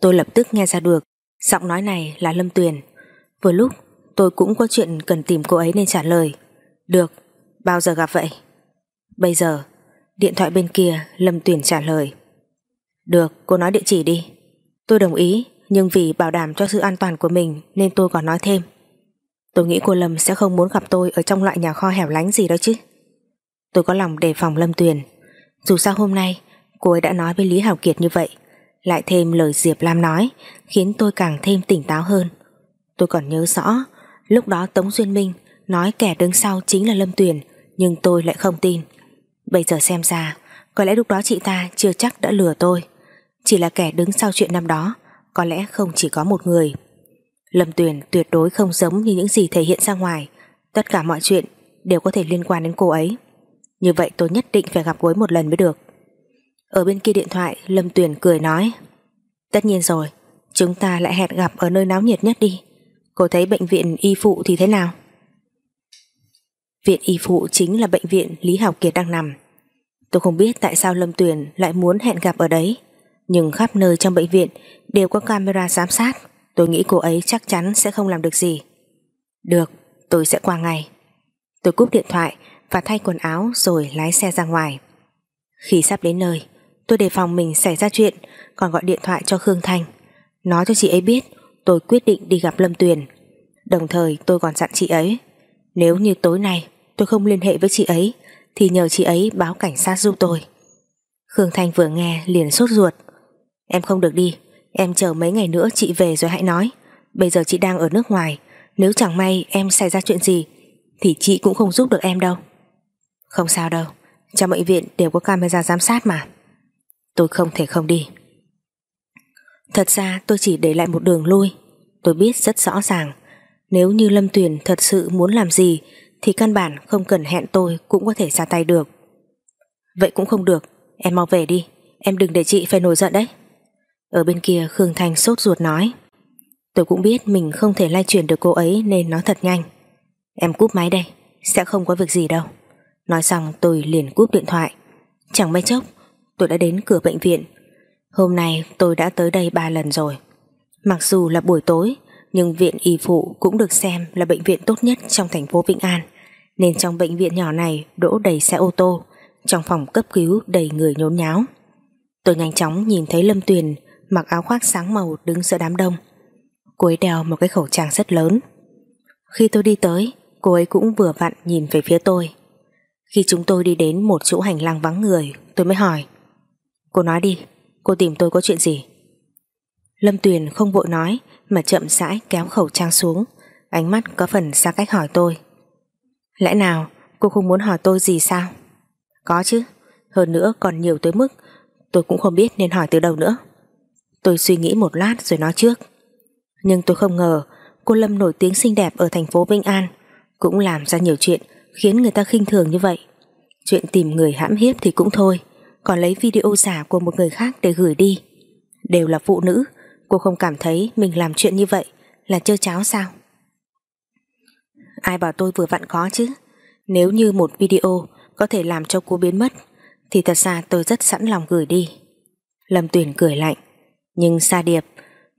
Tôi lập tức nghe ra được Giọng nói này là Lâm Tuyền Vừa lúc tôi cũng có chuyện cần tìm cô ấy nên trả lời được, Bao giờ gặp vậy? Bây giờ, Điện thoại bên kia, Lâm tuyển trả lời. Được, cô nói địa chỉ đi. Tôi đồng ý, Nhưng vì bảo đảm cho sự an toàn của mình Nên tôi còn nói thêm. Tôi nghĩ cô Lâm sẽ không muốn gặp tôi Ở trong loại nhà kho hẻo lánh gì đó chứ. Tôi có lòng đề phòng Lâm Tuyền. Dù sao hôm nay, Cô ấy đã nói với Lý Hảo Kiệt như vậy. Lại thêm lời Diệp Lam nói, Khiến tôi càng thêm tỉnh táo hơn. Tôi còn nhớ rõ, Lúc đó Tống Duyên Minh nói kẻ đứng sau chính là Lâm Tuyền, Nhưng tôi lại không tin. Bây giờ xem ra, Có lẽ lúc đó chị ta chưa chắc đã lừa tôi. Chỉ là kẻ đứng sau chuyện năm đó, Có lẽ không chỉ có một người. Lâm Tuyền tuyệt đối không giống như những gì thể hiện ra ngoài. Tất cả mọi chuyện đều có thể liên quan đến cô ấy. Như vậy tôi nhất định phải gặp cô ấy một lần mới được. Ở bên kia điện thoại, Lâm Tuyền cười nói, Tất nhiên rồi, Chúng ta lại hẹn gặp ở nơi náo nhiệt nhất đi. Cô thấy bệnh viện y phụ thì thế nào? Viện y phụ chính là bệnh viện Lý Hảo Kiệt đang nằm. Tôi không biết tại sao Lâm Tuyền lại muốn hẹn gặp ở đấy, Nhưng khắp nơi trong bệnh viện đều có camera giám sát. Tôi nghĩ cô ấy chắc chắn sẽ không làm được gì. Được, tôi sẽ qua ngay. Tôi cúp điện thoại Và thay quần áo rồi lái xe ra ngoài. Khi sắp đến nơi, Tôi đề phòng mình xảy ra chuyện, Còn gọi điện thoại cho Khương Thanh. Nói cho chị ấy biết, tôi quyết định đi gặp Lâm Tuyền. Đồng thời tôi còn dặn chị ấy, Nếu như tối nay tôi không liên hệ với chị ấy thì nhờ chị ấy báo cảnh sát giúp tôi. Khương Thanh vừa nghe liền sốt ruột. Em không được đi, em chờ mấy ngày nữa chị về rồi hãy nói. Bây giờ chị đang ở nước ngoài, nếu chẳng may em xảy ra chuyện gì thì chị cũng không giúp được em đâu. Không sao đâu, trong bệnh viện đều có camera giám sát mà. Tôi không thể không đi. Thật ra tôi chỉ để lại một đường lui. Tôi biết rất rõ ràng nếu như Lâm Tuyền thật sự muốn làm gì thì căn bản không cần hẹn tôi cũng có thể ra tay được. Vậy cũng không được, em mau về đi, em đừng để chị phải nổi giận đấy. Ở bên kia Khương Thanh sốt ruột nói Tôi cũng biết mình không thể lay chuyển được cô ấy nên nói thật nhanh. Em cúp máy đây, sẽ không có việc gì đâu. Nói xong tôi liền cúp điện thoại. Chẳng mấy chốc, tôi đã đến cửa bệnh viện. Hôm nay tôi đã tới đây ba lần rồi. Mặc dù là buổi tối, nhưng viện y phụ cũng được xem là bệnh viện tốt nhất trong thành phố Vĩnh An. Nên trong bệnh viện nhỏ này đỗ đầy xe ô tô, trong phòng cấp cứu đầy người nhốn nháo. Tôi nhanh chóng nhìn thấy Lâm Tuyền mặc áo khoác sáng màu đứng giữa đám đông. Cô ấy đeo một cái khẩu trang rất lớn. Khi tôi đi tới, cô ấy cũng vừa vặn nhìn về phía tôi. Khi chúng tôi đi đến một chỗ hành lang vắng người, tôi mới hỏi. Cô nói đi, cô tìm tôi có chuyện gì? Lâm Tuyền không vội nói mà chậm rãi kéo khẩu trang xuống, ánh mắt có phần xa cách hỏi tôi. Lẽ nào cô không muốn hỏi tôi gì sao? Có chứ, hơn nữa còn nhiều tới mức tôi cũng không biết nên hỏi từ đâu nữa. Tôi suy nghĩ một lát rồi nói trước. Nhưng tôi không ngờ cô Lâm nổi tiếng xinh đẹp ở thành phố Vinh An cũng làm ra nhiều chuyện khiến người ta khinh thường như vậy. Chuyện tìm người hãm hiếp thì cũng thôi, còn lấy video giả của một người khác để gửi đi. Đều là phụ nữ, cô không cảm thấy mình làm chuyện như vậy là chơi cháo sao? Ai bảo tôi vừa vặn có chứ? Nếu như một video có thể làm cho cô biến mất thì thật ra tôi rất sẵn lòng gửi đi. Lâm Tuyền cười lạnh, nhưng Sa Điệp,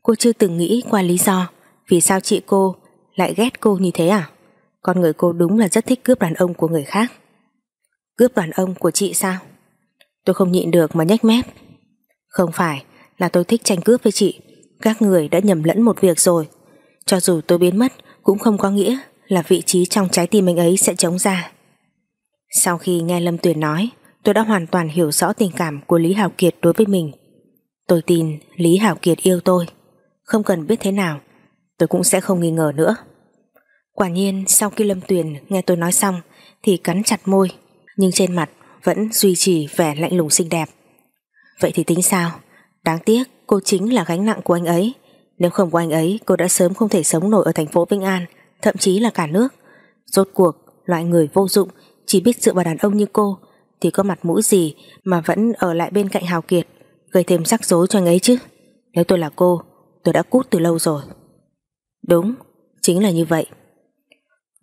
cô chưa từng nghĩ qua lý do vì sao chị cô lại ghét cô như thế à? Con người cô đúng là rất thích cướp đàn ông của người khác. Cướp đàn ông của chị sao? Tôi không nhịn được mà nhếch mép. Không phải là tôi thích tranh cướp với chị, các người đã nhầm lẫn một việc rồi. Cho dù tôi biến mất cũng không có nghĩa là vị trí trong trái tim anh ấy sẽ trống ra. Sau khi nghe Lâm Tuyền nói, tôi đã hoàn toàn hiểu rõ tình cảm của Lý hảo Kiệt đối với mình. Tôi tin Lý Hảo Kiệt yêu tôi Không cần biết thế nào Tôi cũng sẽ không nghi ngờ nữa Quả nhiên sau khi Lâm Tuyền nghe tôi nói xong Thì cắn chặt môi Nhưng trên mặt vẫn duy trì vẻ lạnh lùng xinh đẹp Vậy thì tính sao Đáng tiếc, cô chính là gánh nặng của anh ấy. Nếu không có anh ấy, Cô đã sớm không thể sống nổi ở thành phố Vĩnh An, Thậm chí là cả nước. Rốt cuộc, loại người vô dụng, Chỉ biết dựa vào đàn ông như cô, Thì có mặt mũi gì mà vẫn ở lại bên cạnh Hào Kiệt, gây thêm rắc rối cho anh ấy chứ? Nếu tôi là cô, tôi đã cút từ lâu rồi. Đúng, chính là như vậy.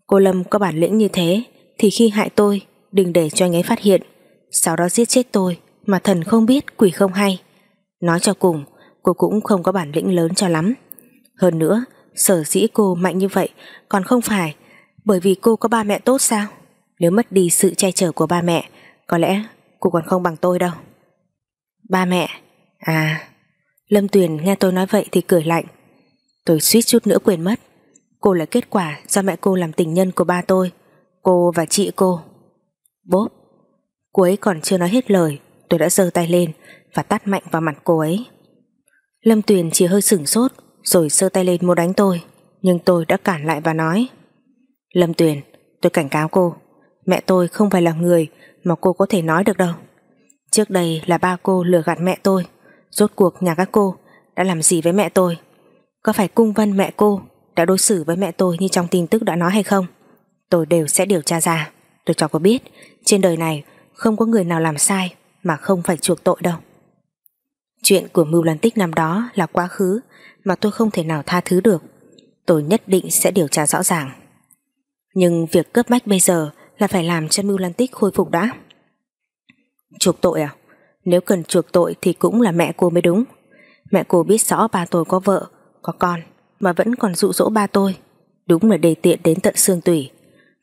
Cô Lâm có bản lĩnh như thế, thì khi hại tôi, đừng để cho anh ấy phát hiện. Sau đó giết chết tôi, mà thần không biết, quỷ không hay nói cho cùng, cô cũng không có bản lĩnh lớn cho lắm. Hơn nữa, sở dĩ cô mạnh như vậy còn không phải bởi vì cô có ba mẹ tốt sao? Nếu mất đi sự che chở của ba mẹ, có lẽ cô còn không bằng tôi đâu. Ba mẹ? À Lâm Tuyền nghe tôi nói vậy thì cười lạnh. Tôi suýt chút nữa quên mất, Cô là kết quả do mẹ cô làm tình nhân của ba tôi, Cô và chị cô. Bốp, Cô ấy còn chưa nói hết lời, Tôi đã giơ tay lên và tát mạnh vào mặt cô ấy. Lâm Tuyền chỉ hơi sửng sốt, Rồi sơ tay lên muốn đánh tôi, Nhưng tôi đã cản lại và nói, Lâm Tuyền, Tôi cảnh cáo cô, Mẹ tôi không phải là người mà cô có thể nói được đâu. Trước đây là ba cô lừa gạt mẹ tôi, Rốt cuộc nhà các cô đã làm gì với mẹ tôi? Có phải cung vân mẹ cô đã đối xử với mẹ tôi như trong tin tức đã nói hay không? Tôi đều sẽ điều tra ra, Tôi cho cô biết, Trên đời này không có người nào làm sai Mà không phải chuộc tội đâu. Chuyện của Mưu Lan Tích năm đó là quá khứ Mà tôi không thể nào tha thứ được Tôi nhất định sẽ điều tra rõ ràng Nhưng việc cấp bách bây giờ Là phải làm cho Mưu Lan Tích khôi phục đã Chuộc tội à? Nếu cần chuộc tội thì cũng là mẹ cô mới đúng. Mẹ cô biết rõ ba tôi có vợ, có con, mà vẫn còn dụ dỗ ba tôi. Đúng là đề tiện đến tận xương tủy.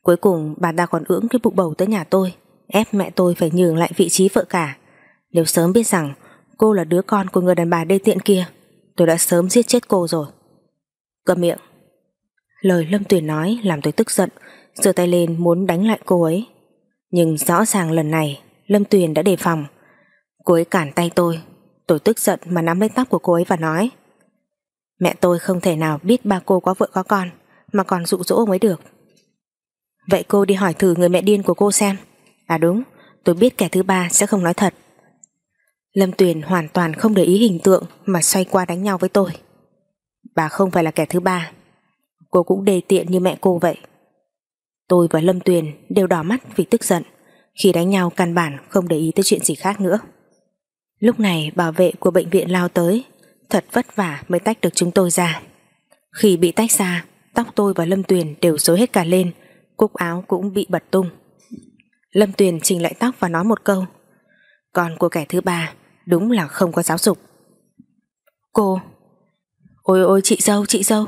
Cuối cùng bà ta còn ưỡng cái bụng bầu tới nhà tôi, ép mẹ tôi phải nhường lại vị trí vợ cả. Nếu sớm biết rằng cô là đứa con của người đàn bà đê tiện kia, tôi đã sớm giết chết cô rồi. Cầm miệng. Lời Lâm Tuyền nói làm tôi tức giận, giơ tay lên muốn đánh lại cô ấy. Nhưng rõ ràng lần này Lâm Tuyền đã đề phòng. Cô ấy cản tay tôi. Tôi tức giận mà nắm lấy tóc của cô ấy và nói Mẹ tôi không thể nào biết ba cô có vợ có con mà còn dụ dỗ ông ấy được. Vậy cô đi hỏi thử người mẹ điên của cô xem. À đúng, tôi biết kẻ thứ ba sẽ không nói thật. Lâm Tuyền hoàn toàn không để ý hình tượng mà xoay qua đánh nhau với tôi. Bà không phải là kẻ thứ ba. Cô cũng đề tiện như mẹ cô vậy. Tôi và Lâm Tuyền đều đỏ mắt vì tức giận. Khi đánh nhau căn bản không để ý tới chuyện gì khác nữa. Lúc này bảo vệ của bệnh viện lao tới, thật vất vả mới tách được chúng tôi ra. Khi bị tách ra, tóc tôi và Lâm Tuyền đều rối hết cả lên, cúc áo cũng bị bật tung. Lâm Tuyền chỉnh lại tóc và nói một câu. Còn của kẻ thứ ba đúng là không có giáo dục. Cô, ôi ôi chị dâu, chị dâu,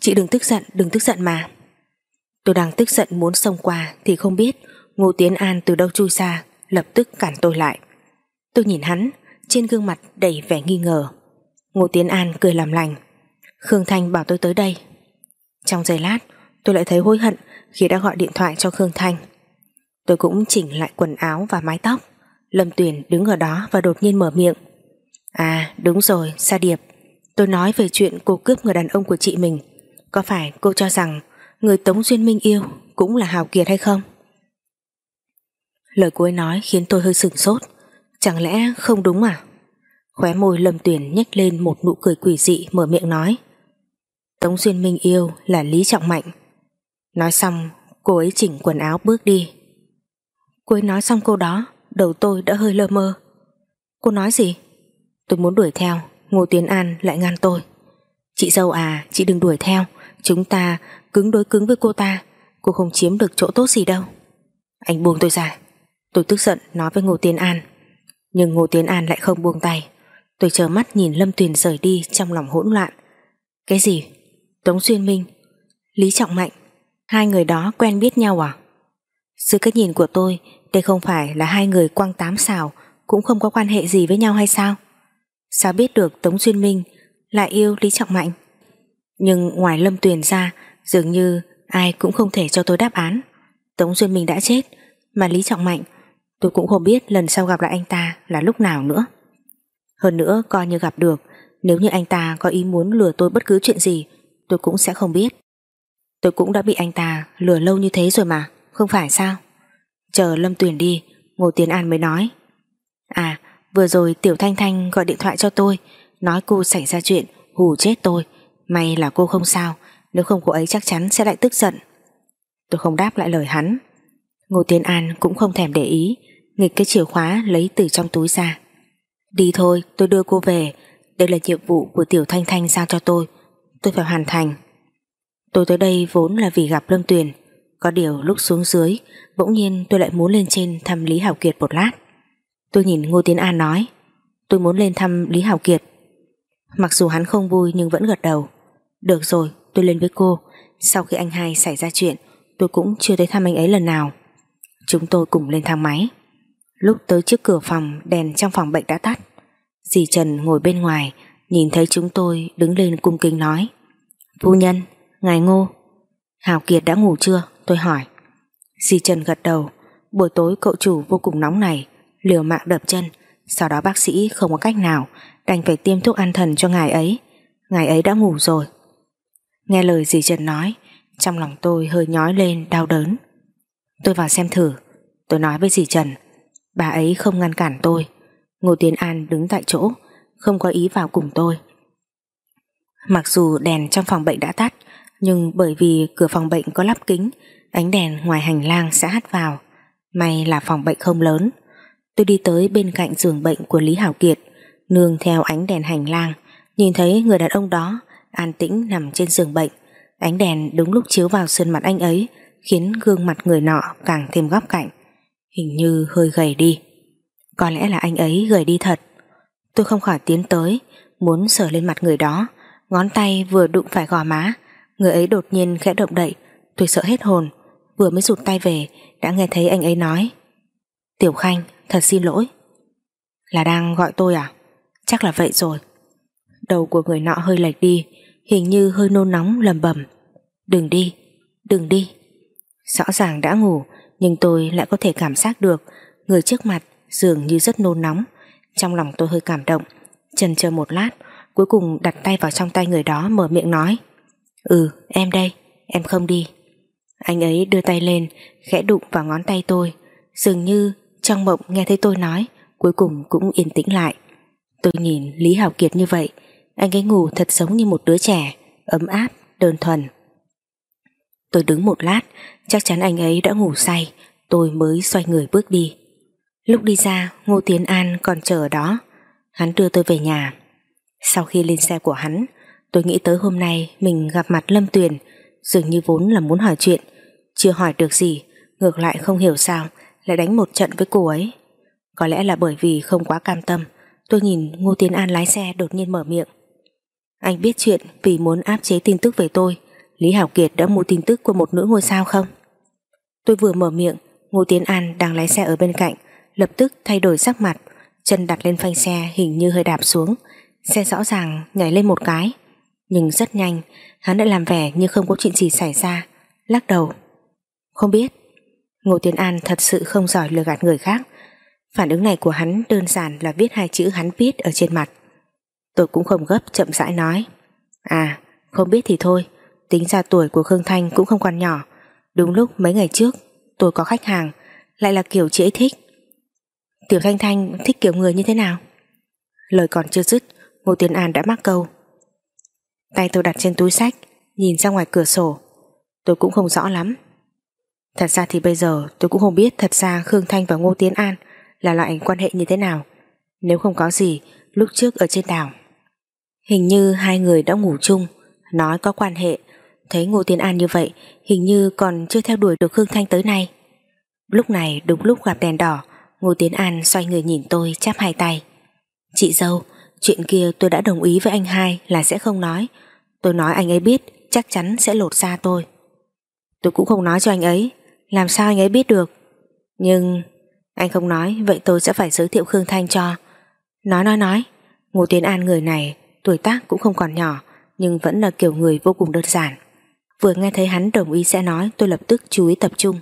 chị đừng tức giận, đừng tức giận mà. Tôi đang tức giận muốn xông qua thì không biết Ngô Tiến An từ đâu chui ra, lập tức cản tôi lại. Tôi nhìn hắn, trên gương mặt đầy vẻ nghi ngờ. Ngô Tiến An cười làm lành. Khương Thanh bảo tôi tới đây. Trong giây lát, tôi lại thấy hối hận khi đã gọi điện thoại cho Khương Thanh. Tôi cũng chỉnh lại quần áo và mái tóc. Lâm Tuyền đứng ở đó và đột nhiên mở miệng. À đúng rồi, Sa Điệp. Tôi nói về chuyện cô cướp người đàn ông của chị mình. Có phải cô cho rằng người Tống Duyên Minh yêu cũng là Hào Kiệt hay không? Lời cô ấy nói khiến tôi hơi sửng sốt. Chẳng lẽ không đúng à? Khóe môi Lâm Tuyền nhếch lên một nụ cười quỷ dị mở miệng nói. Tống Duyên Minh yêu là Lý Trọng Mạnh. Nói xong, cô ấy chỉnh quần áo bước đi. Cô ấy nói xong câu đó, đầu tôi đã hơi lơ mơ. Cô nói gì? Tôi muốn đuổi theo, Ngô Tiến An lại ngăn tôi. Chị dâu à, chị đừng đuổi theo, chúng ta cứng đối cứng với cô ta, cô không chiếm được chỗ tốt gì đâu. Anh buông tôi ra. Tôi tức giận nói với Ngô Tiến An. Nhưng Ngô Tiến An lại không buông tay. Tôi chờ mắt nhìn Lâm Tuyền rời đi trong lòng hỗn loạn. Cái gì? Tống Xuyên Minh? Lý Trọng Mạnh? Hai người đó quen biết nhau à? Dưới cái nhìn của tôi đây không phải là hai người quăng tám xào cũng không có quan hệ gì với nhau hay sao? Sao biết được Tống Duyên Minh lại yêu Lý Trọng Mạnh? Nhưng ngoài Lâm Tuyền ra dường như ai cũng không thể cho tôi đáp án. Tống Duyên Minh đã chết mà Lý Trọng Mạnh tôi cũng không biết lần sau gặp lại anh ta là lúc nào nữa. Hơn nữa coi như gặp được nếu như anh ta có ý muốn lừa tôi bất cứ chuyện gì tôi cũng sẽ không biết. Tôi cũng đã bị anh ta lừa lâu như thế rồi mà, không phải sao? Chờ Lâm Tuyền đi, Ngô Tiến An mới nói. À, vừa rồi Tiểu Thanh Thanh gọi điện thoại cho tôi, nói cô xảy ra chuyện, hù chết tôi. May là cô không sao, nếu không cô ấy chắc chắn sẽ lại tức giận. Tôi không đáp lại lời hắn. Ngô Tiến An cũng không thèm để ý, nghịch cái chìa khóa lấy từ trong túi ra. Đi thôi, tôi đưa cô về, đây là nhiệm vụ của Tiểu Thanh Thanh giao cho tôi, tôi phải hoàn thành. Tôi tới đây vốn là vì gặp Lâm Tuyền, có điều lúc xuống dưới, bỗng nhiên tôi lại muốn lên trên thăm Lý Hảo Kiệt một lát. Tôi nhìn Ngô Tiến An nói, tôi muốn lên thăm Lý Hảo Kiệt. Mặc dù hắn không vui nhưng vẫn gật đầu. Được rồi, tôi lên với cô. Sau khi anh hai xảy ra chuyện, tôi cũng chưa tới thăm anh ấy lần nào. Chúng tôi cùng lên thang máy. Lúc tới trước cửa phòng, đèn trong phòng bệnh đã tắt. Dì Trần ngồi bên ngoài, nhìn thấy chúng tôi đứng lên cung kính nói. Phu nhân, ngài ngô. hảo Kiệt đã ngủ chưa? Tôi hỏi. Dì Trần gật đầu. Buổi tối cậu chủ vô cùng nóng này, liều mạng đập chân. Sau đó bác sĩ không có cách nào, đành phải tiêm thuốc an thần cho ngài ấy. Ngài ấy đã ngủ rồi. Nghe lời dì Trần nói, trong lòng tôi hơi nhói lên đau đớn. Tôi vào xem thử. Tôi nói với dì Trần, bà ấy không ngăn cản tôi. Ngô Tiến An đứng tại chỗ, không có ý vào cùng tôi. Mặc dù đèn trong phòng bệnh đã tắt, nhưng bởi vì cửa phòng bệnh có lắp kính, ánh đèn ngoài hành lang sẽ hắt vào. May là phòng bệnh không lớn. Tôi đi tới bên cạnh giường bệnh của Lý Hảo Kiệt, nương theo ánh đèn hành lang, nhìn thấy người đàn ông đó an tĩnh nằm trên giường bệnh. Ánh đèn đúng lúc chiếu vào sườn mặt anh ấy, khiến gương mặt người nọ càng thêm góc cạnh. Hình như hơi gầy đi. Có lẽ là anh ấy gầy đi thật. Tôi không khỏi tiến tới, muốn sờ lên mặt người đó, ngón tay vừa đụng phải gò má, người ấy đột nhiên khẽ động đậy, tôi sợ hết hồn, vừa mới rụt tay về, đã nghe thấy anh ấy nói. Tiểu Khanh, thật xin lỗi. Là đang gọi tôi à? Chắc là vậy rồi. Đầu của người nọ hơi lệch đi, hình như hơi nôn nóng lầm bầm. Đừng đi, đừng đi. Rõ ràng đã ngủ nhưng tôi lại có thể cảm giác được người trước mặt dường như rất nôn nóng. Trong lòng tôi hơi cảm động, chần chờ một lát, cuối cùng đặt tay vào trong tay người đó mở miệng nói. Ừ, em đây, em không đi. Anh ấy đưa tay lên, khẽ đụng vào ngón tay tôi, dường như trong mộng nghe thấy tôi nói, cuối cùng cũng yên tĩnh lại. Tôi nhìn Lý Hảo Kiệt như vậy, anh ấy ngủ thật giống như một đứa trẻ, ấm áp, đơn thuần. Tôi đứng một lát, chắc chắn anh ấy đã ngủ say, tôi mới xoay người bước đi. Lúc đi ra, Ngô Tiến An còn chờ ở đó. Hắn đưa tôi về nhà. Sau khi lên xe của hắn, tôi nghĩ tới hôm nay mình gặp mặt Lâm Tuyền, dường như vốn là muốn hỏi chuyện, chưa hỏi được gì, ngược lại không hiểu sao lại đánh một trận với cô ấy. Có lẽ là bởi vì không quá cam tâm, tôi nhìn Ngô Tiến An lái xe đột nhiên mở miệng. Anh biết chuyện vì muốn áp chế tin tức về tôi, Lý Hảo Kiệt đã mua tin tức của một nữ ngôi sao không? Tôi vừa mở miệng, Ngô Tiến An đang lái xe ở bên cạnh, lập tức thay đổi sắc mặt, chân đặt lên phanh xe hình như hơi đạp xuống, xe rõ ràng nhảy lên một cái, nhưng rất nhanh, hắn đã làm vẻ như không có chuyện gì xảy ra, lắc đầu. Không biết. Ngô Tiến An thật sự không giỏi lừa gạt người khác. Phản ứng này của hắn đơn giản là viết hai chữ hắn biết ở trên mặt. Tôi cũng không gấp chậm rãi nói. À, không biết thì thôi, tính ra tuổi của Khương Thanh cũng không còn nhỏ. Đúng lúc mấy ngày trước, tôi có khách hàng, lại là kiểu chị ấy thích. Tiểu Thanh Thanh thích kiểu người như thế nào? Lời còn chưa dứt, Ngô Tiến An đã mắc câu. Tay tôi đặt trên túi sách, nhìn ra ngoài cửa sổ. Tôi cũng không rõ lắm. Thật ra thì bây giờ tôi cũng không biết thật ra Khương Thanh và Ngô Tiến An là loại quan hệ như thế nào. Nếu không có gì, lúc trước ở trên đảo. Hình như hai người đã ngủ chung, nói có quan hệ. Thấy Ngô Tiến An như vậy, hình như còn chưa theo đuổi được Khương Thanh tới nay. Lúc này đúng lúc gặp đèn đỏ, Ngô Tiến An xoay người nhìn tôi chắp hai tay. Chị dâu, chuyện kia tôi đã đồng ý với anh hai là sẽ không nói. Tôi nói anh ấy biết, chắc chắn sẽ lột ra tôi. Tôi cũng không nói cho anh ấy, làm sao anh ấy biết được. Nhưng anh không nói, vậy tôi sẽ phải giới thiệu Khương Thanh cho. Nói nói nói, Ngô Tiến An người này tuổi tác cũng không còn nhỏ, nhưng vẫn là kiểu người vô cùng đơn giản. Vừa nghe thấy hắn đồng ý sẽ nói, tôi lập tức chú ý tập trung.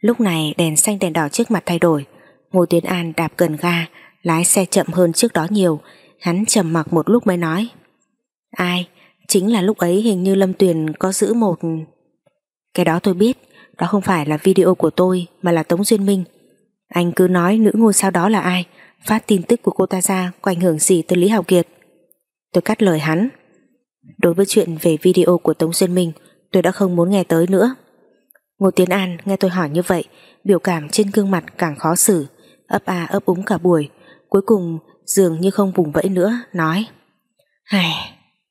Lúc này đèn xanh đèn đỏ trước mặt thay đổi, Ngô Tiến An đạp cần ga, lái xe chậm hơn trước đó nhiều, hắn trầm mặc một lúc mới nói. Ai? Chính là lúc ấy hình như Lâm Tuyền có giữ một... Cái đó tôi biết, đó không phải là video của tôi mà là Tống Duyên Minh. Anh cứ nói nữ ngôi sao đó là ai, phát tin tức của cô ta ra có ảnh hưởng gì tới Lý Hào Kiệt. Tôi cắt lời hắn. Đối với chuyện về video của Tống Duyên Minh, tôi đã không muốn nghe tới nữa. Ngô Tiến An nghe tôi hỏi như vậy, biểu cảm trên gương mặt càng khó xử, ấp à ấp úng cả buổi, cuối cùng dường như không vùng vẫy nữa, nói Hài,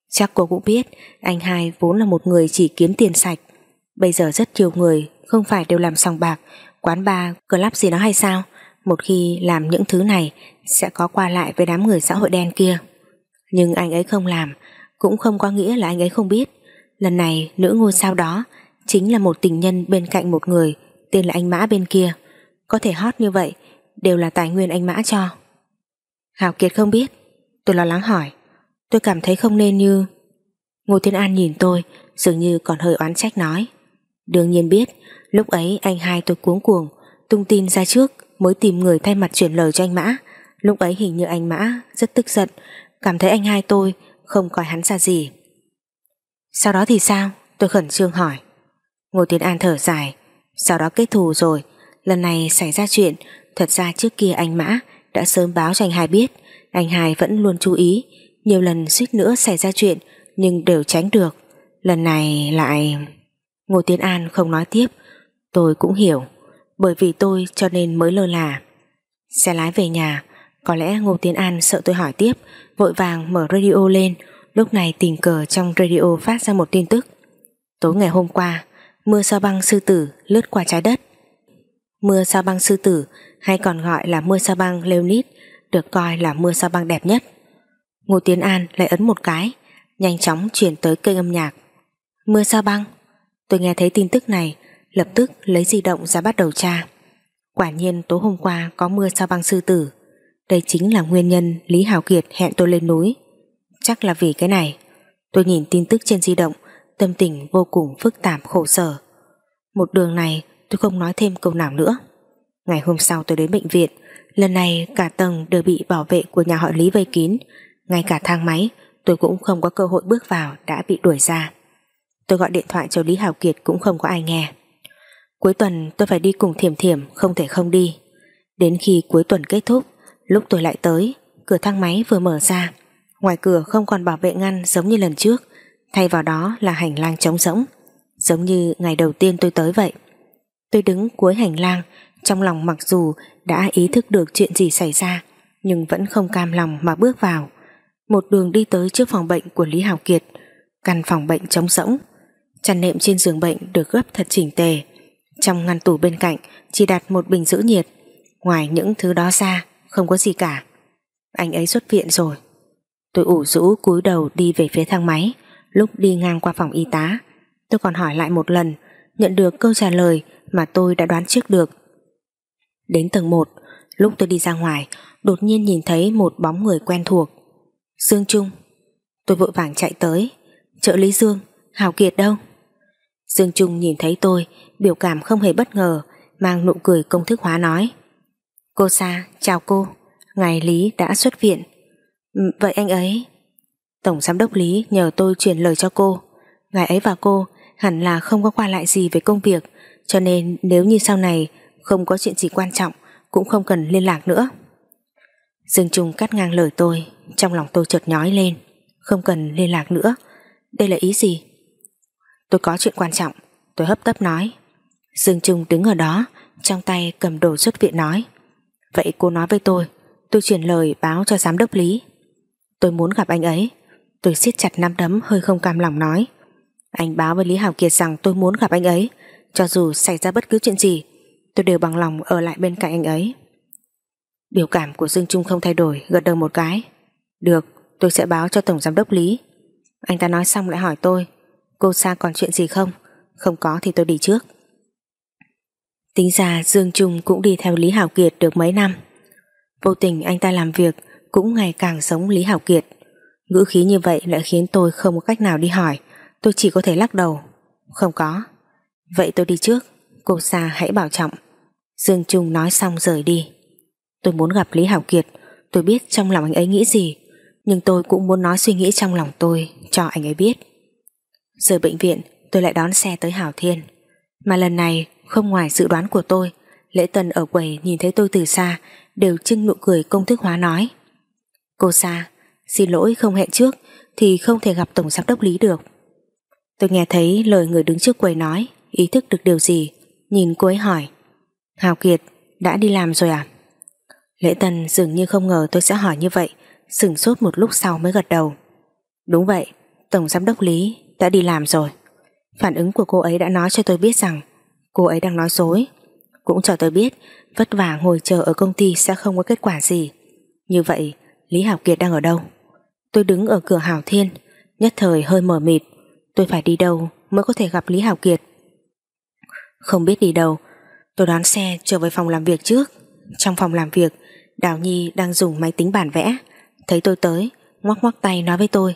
chắc cô cũng biết, anh hai vốn là một người chỉ kiếm tiền sạch. Bây giờ rất nhiều người không phải đều làm sòng bạc, quán bar, club gì đó hay sao? Một khi làm những thứ này sẽ có qua lại với đám người xã hội đen kia. Nhưng anh ấy không làm, cũng không có nghĩa là anh ấy không biết. Lần này nữ ngôi sao đó chính là một tình nhân bên cạnh một người tên là anh Mã bên kia. Có thể hot như vậy đều là tài nguyên anh Mã cho. Hào Kiệt không biết. Tôi lo lắng hỏi. Tôi cảm thấy không nên như... Ngô Thiên An nhìn tôi dường như còn hơi oán trách nói. Đương nhiên biết, lúc ấy anh hai tôi cuống cuồng, tung tin ra trước mới tìm người thay mặt chuyển lời cho anh Mã. Lúc ấy hình như anh Mã rất tức giận, cảm thấy anh hai tôi không coi hắn ra gì. Sau đó thì sao? Tôi khẩn trương hỏi. Ngô Tiến An thở dài sau đó kết thù rồi lần này xảy ra chuyện, thật ra trước kia anh Mã đã sớm báo cho anh hai biết anh hai vẫn luôn chú ý nhiều lần suýt nữa xảy ra chuyện, nhưng đều tránh được lần này lại Ngô Tiến An không nói tiếp. Tôi cũng hiểu, bởi vì tôi cho nên mới lơ là. Xe lái về nhà, có lẽ Ngô Tiến An sợ tôi hỏi tiếp, vội vàng mở radio lên, lúc này tình cờ trong radio phát ra một tin tức. Tối ngày hôm qua, mưa sao băng sư tử lướt qua trái đất. Mưa sao băng sư tử, hay còn gọi là mưa sao băng Leonid, được coi là mưa sao băng đẹp nhất. Ngô Tiến An lại ấn một cái, nhanh chóng chuyển tới kênh âm nhạc. Mưa sao băng? Tôi nghe thấy tin tức này, lập tức lấy di động ra bắt đầu tra. Quả nhiên tối hôm qua có mưa sao băng sư tử. Đây chính là nguyên nhân Lý Hào Kiệt hẹn tôi lên núi. Chắc là vì cái này. Tôi nhìn tin tức trên di động, tâm tình vô cùng phức tạp khổ sở. Một đường này tôi không nói thêm câu nào nữa. Ngày hôm sau tôi đến bệnh viện, Lần này cả tầng đều bị bảo vệ của nhà họ Lý vây kín. Ngay cả thang máy, Tôi cũng không có cơ hội bước vào Đã bị đuổi ra. Tôi gọi điện thoại cho Lý Hào Kiệt cũng không có ai nghe. Cuối tuần tôi phải đi cùng Thiểm Thiểm, Không thể không đi. Đến khi cuối tuần kết thúc, Lúc tôi lại tới, Cửa thang máy vừa mở ra. Ngoài cửa không còn bảo vệ ngăn giống như lần trước, Thay vào đó là hành lang trống rỗng, Giống như ngày đầu tiên tôi tới vậy. Tôi đứng cuối hành lang, Trong lòng mặc dù đã ý thức được chuyện gì xảy ra, Nhưng vẫn không cam lòng mà bước vào. Một đường đi tới trước phòng bệnh của Lý Hào Kiệt, Căn phòng bệnh trống rỗng. Chăn nệm trên giường bệnh được gấp thật chỉnh tề. Trong ngăn tủ bên cạnh Chỉ đặt một bình giữ nhiệt. Ngoài những thứ đó ra Không có gì cả. Anh ấy xuất viện rồi. Tôi ủ rũ cúi đầu đi về phía thang máy Lúc đi ngang qua phòng y tá. Tôi còn hỏi lại một lần Nhận được câu trả lời mà tôi đã đoán trước được. Đến tầng 1 Lúc tôi đi ra ngoài Đột nhiên nhìn thấy một bóng người quen thuộc. Dương Trung. Tôi vội vàng chạy tới. Trợ lý Dương, Hào Kiệt đâu? Dương Trung nhìn thấy tôi Biểu cảm không hề bất ngờ Mang nụ cười công thức hóa nói. Cô Sa, chào cô Ngài Lý đã xuất viện. Ừ, vậy anh ấy? Tổng giám đốc Lý nhờ tôi truyền lời cho cô. Ngài ấy và cô hẳn là không có qua lại gì về công việc cho nên nếu như sau này không có chuyện gì quan trọng cũng không cần liên lạc nữa. Dương Trung cắt ngang lời tôi trong lòng tôi chợt nhói lên không cần liên lạc nữa. Đây là ý gì? Tôi có chuyện quan trọng. Tôi hấp tấp nói. Dương Trung đứng ở đó, trong tay cầm đồ xuất viện nói. Vậy cô nói với tôi tôi chuyển lời báo cho giám đốc Lý. Tôi muốn gặp anh ấy. Tôi siết chặt nắm đấm hơi không cam lòng nói. Anh báo với Lý Hảo Kiệt rằng tôi muốn gặp anh ấy. Cho dù xảy ra bất cứ chuyện gì, Tôi đều bằng lòng ở lại bên cạnh anh ấy. Biểu cảm của Dương Trung không thay đổi, Gật đầu một cái. Được, tôi sẽ báo cho Tổng Giám đốc Lý. Anh ta nói xong lại hỏi tôi Cô Sa còn chuyện gì không? Không có thì tôi đi trước. Tính ra Dương Trung cũng đi theo Lý Hảo Kiệt được mấy năm. Vô tình anh ta làm việc Cũng ngày càng giống Lý Hảo Kiệt. Ngữ khí như vậy lại khiến tôi không có cách nào đi hỏi. Tôi chỉ có thể lắc đầu. Không có. Vậy tôi đi trước. Cô Sa hãy bảo trọng. Dương Trung nói xong rời đi. Tôi muốn gặp Lý Hảo Kiệt. Tôi biết trong lòng anh ấy nghĩ gì. Nhưng tôi cũng muốn nói suy nghĩ trong lòng tôi Cho anh ấy biết. Rời bệnh viện, tôi lại đón xe tới Hảo Thiên. Mà lần này, không ngoài dự đoán của tôi, Lễ Tân ở quầy nhìn thấy tôi từ xa, Đều trưng nụ cười công thức hóa nói. Cô Sa, Xin lỗi không hẹn trước, Thì không thể gặp Tổng Giám đốc Lý được. Tôi nghe thấy lời người đứng trước quầy nói, Ý thức được điều gì, Nhìn cô ấy hỏi. Hào Kiệt, đã đi làm rồi à? Lễ Tân dường như không ngờ tôi sẽ hỏi như vậy, Sửng sốt một lúc sau mới gật đầu. Đúng vậy, Tổng giám đốc Lý đã đi làm rồi. Phản ứng của cô ấy đã nói cho tôi biết rằng Cô ấy đang nói dối. Cũng cho tôi biết, Vất vả ngồi chờ ở công ty sẽ không có kết quả gì. Như vậy, Lý Hảo Kiệt đang ở đâu? Tôi đứng ở cửa Hảo Thiên, Nhất thời hơi mờ mịt. Tôi phải đi đâu mới có thể gặp Lý Hảo Kiệt? Không biết đi đâu. Tôi đón xe trở về phòng làm việc trước. Trong phòng làm việc, Đào Nhi đang dùng máy tính bản vẽ. Thấy tôi tới, Ngoắc ngoắc tay nói với tôi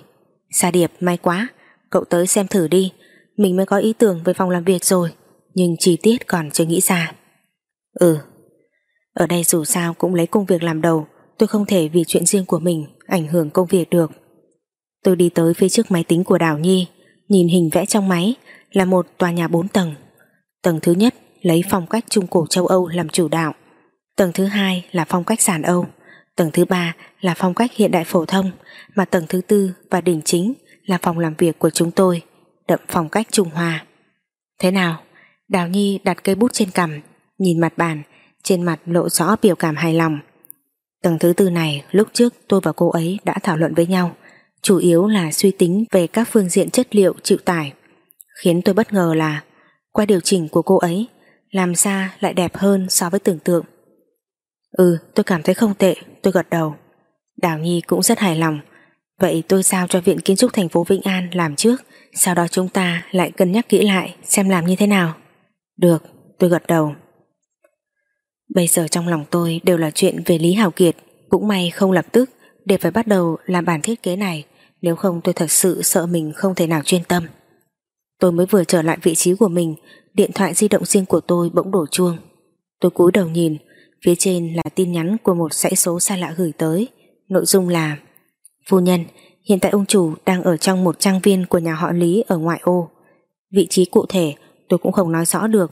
Sa Điệp, may quá Cậu tới xem thử đi Mình mới có ý tưởng về phòng làm việc rồi, Nhưng chi tiết còn chưa nghĩ ra Ừ Ở đây dù sao cũng lấy công việc làm đầu, Tôi không thể vì chuyện riêng của mình Ảnh hưởng công việc được Tôi đi tới phía trước máy tính của Đào Nhi, Nhìn hình vẽ trong máy, là một tòa nhà 4 tầng. Tầng thứ nhất lấy phong cách Trung Cổ châu Âu làm chủ đạo. Tầng thứ hai là phong cách sản Âu. Tầng thứ ba là phong cách hiện đại phổ thông, mà tầng thứ tư và đỉnh chính là phòng làm việc của chúng tôi đậm phong cách Trung Hoa. Thế nào? Đào Nhi đặt cây bút trên cằm nhìn mặt bàn trên mặt lộ rõ biểu cảm hài lòng. Tầng thứ tư này lúc trước tôi và cô ấy đã thảo luận với nhau chủ yếu là suy tính về các phương diện chất liệu chịu tải. Khiến tôi bất ngờ là qua điều chỉnh của cô ấy làm ra lại đẹp hơn so với tưởng tượng. Ừ, tôi cảm thấy không tệ, tôi gật đầu. Đào Nhi cũng rất hài lòng. Vậy tôi giao cho Viện Kiến trúc thành phố Vĩnh An làm trước, sau đó chúng ta lại cân nhắc kỹ lại xem làm như thế nào. Được, tôi gật đầu. Bây giờ trong lòng tôi đều là chuyện về Lý Hảo Kiệt, cũng may không lập tức để phải bắt đầu làm bản thiết kế này nếu không tôi thật sự sợ mình không thể nào chuyên tâm Tôi mới vừa trở lại vị trí của mình Điện thoại di động riêng của tôi bỗng đổ chuông Tôi cúi đầu nhìn Phía trên là tin nhắn của một dãy số xa lạ gửi tới Nội dung là Phu nhân, hiện tại ông chủ đang ở trong một trang viên của nhà họ Lý ở ngoại ô. Vị trí cụ thể tôi cũng không nói rõ được.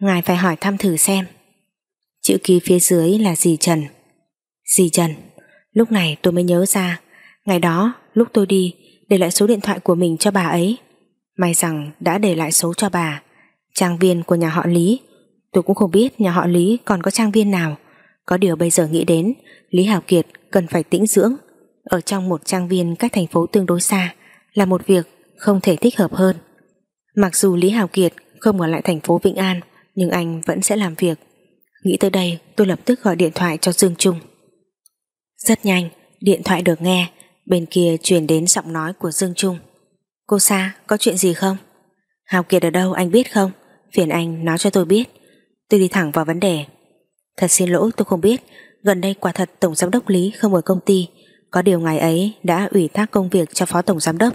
Ngài phải hỏi thăm thử xem. Chữ ký phía dưới là dì Trần. Dì Trần Lúc này tôi mới nhớ ra. Ngày đó lúc tôi đi Để lại số điện thoại của mình cho bà ấy. May rằng đã để lại số cho bà. Trang viên của nhà họ Lý. Tôi cũng không biết nhà họ Lý còn có trang viên nào. Có điều bây giờ nghĩ đến Lý Hảo Kiệt cần phải tĩnh dưỡng. Ở trong một trang viên cách thành phố tương đối xa Là một việc không thể thích hợp hơn. Mặc dù Lý hào Kiệt không ở lại thành phố Vĩnh An, Nhưng anh vẫn sẽ làm việc. Nghĩ tới đây, tôi lập tức gọi điện thoại cho Dương Trung. Rất nhanh, Điện thoại được nghe, Bên kia truyền đến giọng nói của Dương Trung. Cô Sa, có chuyện gì không? Hào Kiệt ở đâu anh biết không? Phiền anh nói cho tôi biết. Tôi đi thẳng vào vấn đề. Thật xin lỗi, tôi không biết. Gần đây quả thật Tổng Giám đốc Lý không ở công ty có điều ngày ấy đã ủy thác công việc cho Phó Tổng Giám đốc,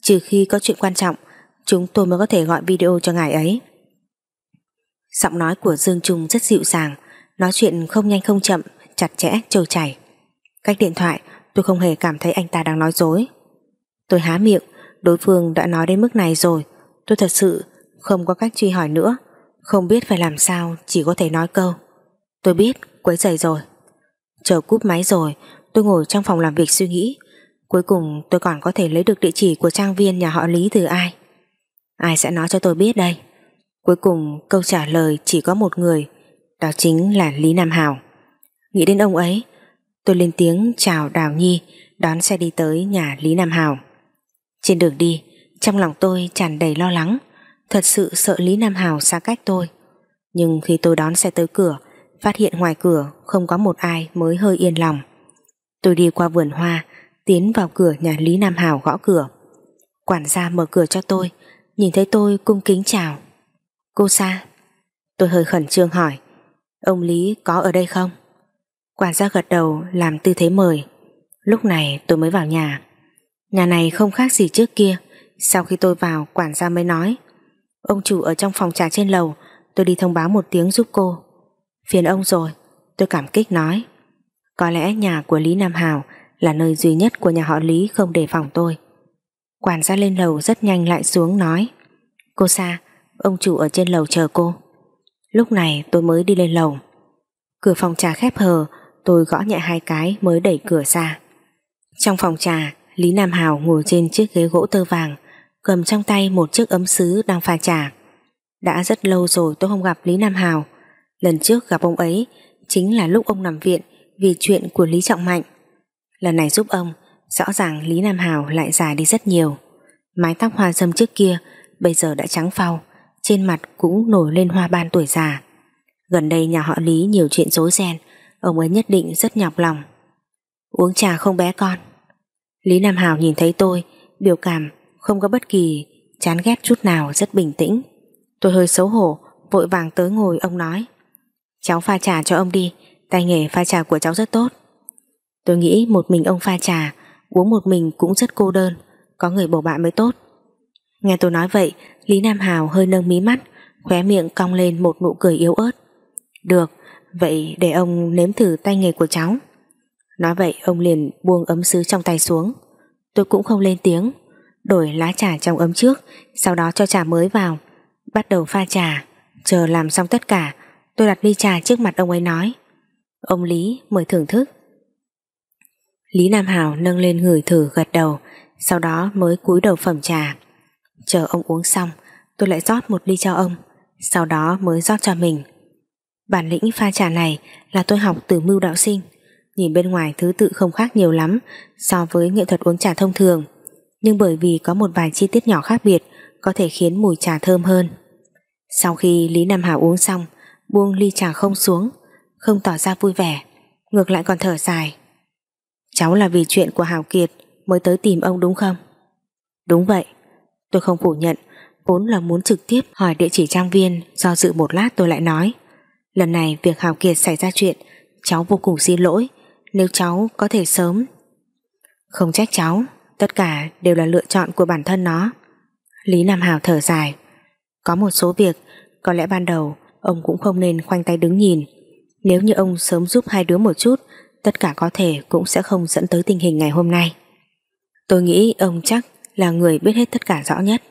Trừ khi có chuyện quan trọng, Chúng tôi mới có thể gọi video cho ngài ấy. Giọng nói của Dương Trung rất dịu dàng, Nói chuyện không nhanh không chậm, Chặt chẽ, trôi chảy. Cách điện thoại, tôi không hề cảm thấy anh ta đang nói dối. Tôi há miệng, Đối phương đã nói đến mức này rồi, Tôi thật sự không có cách truy hỏi nữa, Không biết phải làm sao Chỉ có thể nói câu. Tôi biết, quấy rầy rồi. Chờ cúp máy rồi tôi ngồi trong phòng làm việc suy nghĩ. Cuối cùng tôi còn có thể lấy được địa chỉ của trang viên nhà họ Lý từ ai? Ai sẽ nói cho tôi biết đây? Cuối cùng câu trả lời chỉ có một người, Đó chính là Lý Nam Hào. Nghĩ đến ông ấy, Tôi lên tiếng chào Đào Nhi, Đón xe đi tới nhà Lý Nam Hào. Trên đường đi, Trong lòng tôi tràn đầy lo lắng, Thật sự sợ Lý Nam Hào xa cách tôi. Nhưng khi tôi đón xe tới cửa, Phát hiện ngoài cửa không có một ai mới hơi yên lòng. Tôi đi qua vườn hoa, Tiến vào cửa nhà Lý Nam Hào gõ cửa. Quản gia mở cửa cho tôi, Nhìn thấy tôi cung kính chào. Cô Sa. Tôi hơi khẩn trương hỏi, Ông Lý có ở đây không? Quản gia gật đầu làm tư thế mời. Lúc này tôi mới vào nhà. Nhà này không khác gì trước kia. Sau khi tôi vào, quản gia mới nói, Ông chủ ở trong phòng trà trên lầu, Tôi đi thông báo một tiếng giúp cô. Phiền ông rồi, Tôi cảm kích nói. Có lẽ nhà của Lý Nam Hào Là nơi duy nhất của nhà họ Lý không đề phòng tôi. Quản gia lên lầu rất nhanh lại xuống nói, Cô Sa, Ông chủ ở trên lầu chờ cô. Lúc này tôi mới đi lên lầu. Cửa phòng trà khép hờ, Tôi gõ nhẹ hai cái mới đẩy cửa ra. Trong phòng trà, Lý Nam Hào ngồi trên chiếc ghế gỗ tơ vàng, Cầm trong tay một chiếc ấm sứ đang pha trà. Đã rất lâu rồi tôi không gặp Lý Nam Hào Lần trước gặp ông ấy Chính là lúc ông nằm viện vì chuyện của Lý Trọng Mạnh. Lần này giúp ông, Rõ ràng Lý Nam Hào lại già đi rất nhiều. Mái tóc hoa dâm trước kia Bây giờ đã trắng phau, Trên mặt cũng nổi lên hoa ban tuổi già. Gần đây nhà họ Lý nhiều chuyện rối ren, Ông ấy nhất định rất nhọc lòng. Uống trà không bé con. Lý Nam Hào nhìn thấy tôi, Biểu cảm không có bất kỳ Chán ghét chút nào, rất bình tĩnh. Tôi hơi xấu hổ, Vội vàng tới ngồi, ông nói, Cháu pha trà cho ông đi Tay nghề pha trà của cháu rất tốt. Tôi nghĩ một mình ông pha trà, Uống một mình cũng rất cô đơn, Có người bầu bạn mới tốt. Nghe tôi nói vậy, Lý Nam Hào hơi nâng mí mắt, Khóe miệng cong lên một nụ cười yếu ớt. Được, Vậy để ông nếm thử tay nghề của cháu. Nói vậy, ông liền buông ấm sứ trong tay xuống. Tôi cũng không lên tiếng, Đổi lá trà trong ấm trước, Sau đó cho trà mới vào, Bắt đầu pha trà. Chờ làm xong tất cả, Tôi đặt ly trà trước mặt ông ấy nói. Ông Lý mời thưởng thức. Lý Nam Hào nâng lên người thử gật đầu, Sau đó mới cúi đầu phẩm trà. Chờ ông uống xong, Tôi lại rót một ly cho ông, Sau đó mới rót cho mình. Bản lĩnh pha trà này là tôi học từ mưu đạo sinh. Nhìn bên ngoài thứ tự không khác nhiều lắm So với nghệ thuật uống trà thông thường, Nhưng bởi vì có một vài chi tiết nhỏ khác biệt, Có thể khiến mùi trà thơm hơn. Sau khi Lý Nam Hảo uống xong, Buông ly trà không xuống không tỏ ra vui vẻ, Ngược lại còn thở dài. Cháu là vì chuyện của Hảo Kiệt Mới tới tìm ông đúng không? Đúng vậy, Tôi không phủ nhận, Vốn là muốn trực tiếp hỏi địa chỉ trang viên Do dự một lát tôi lại nói. Lần này việc Hào Kiệt xảy ra chuyện, Cháu vô cùng xin lỗi, Nếu cháu có thể sớm. Không trách cháu, Tất cả đều là lựa chọn của bản thân nó. Lý Nam Hào thở dài. Có một số việc, Có lẽ ban đầu, ông cũng không nên khoanh tay đứng nhìn. Nếu như ông sớm giúp hai đứa một chút, Tất cả có thể cũng sẽ không dẫn tới tình hình ngày hôm nay. Tôi nghĩ ông chắc là người biết hết tất cả rõ nhất.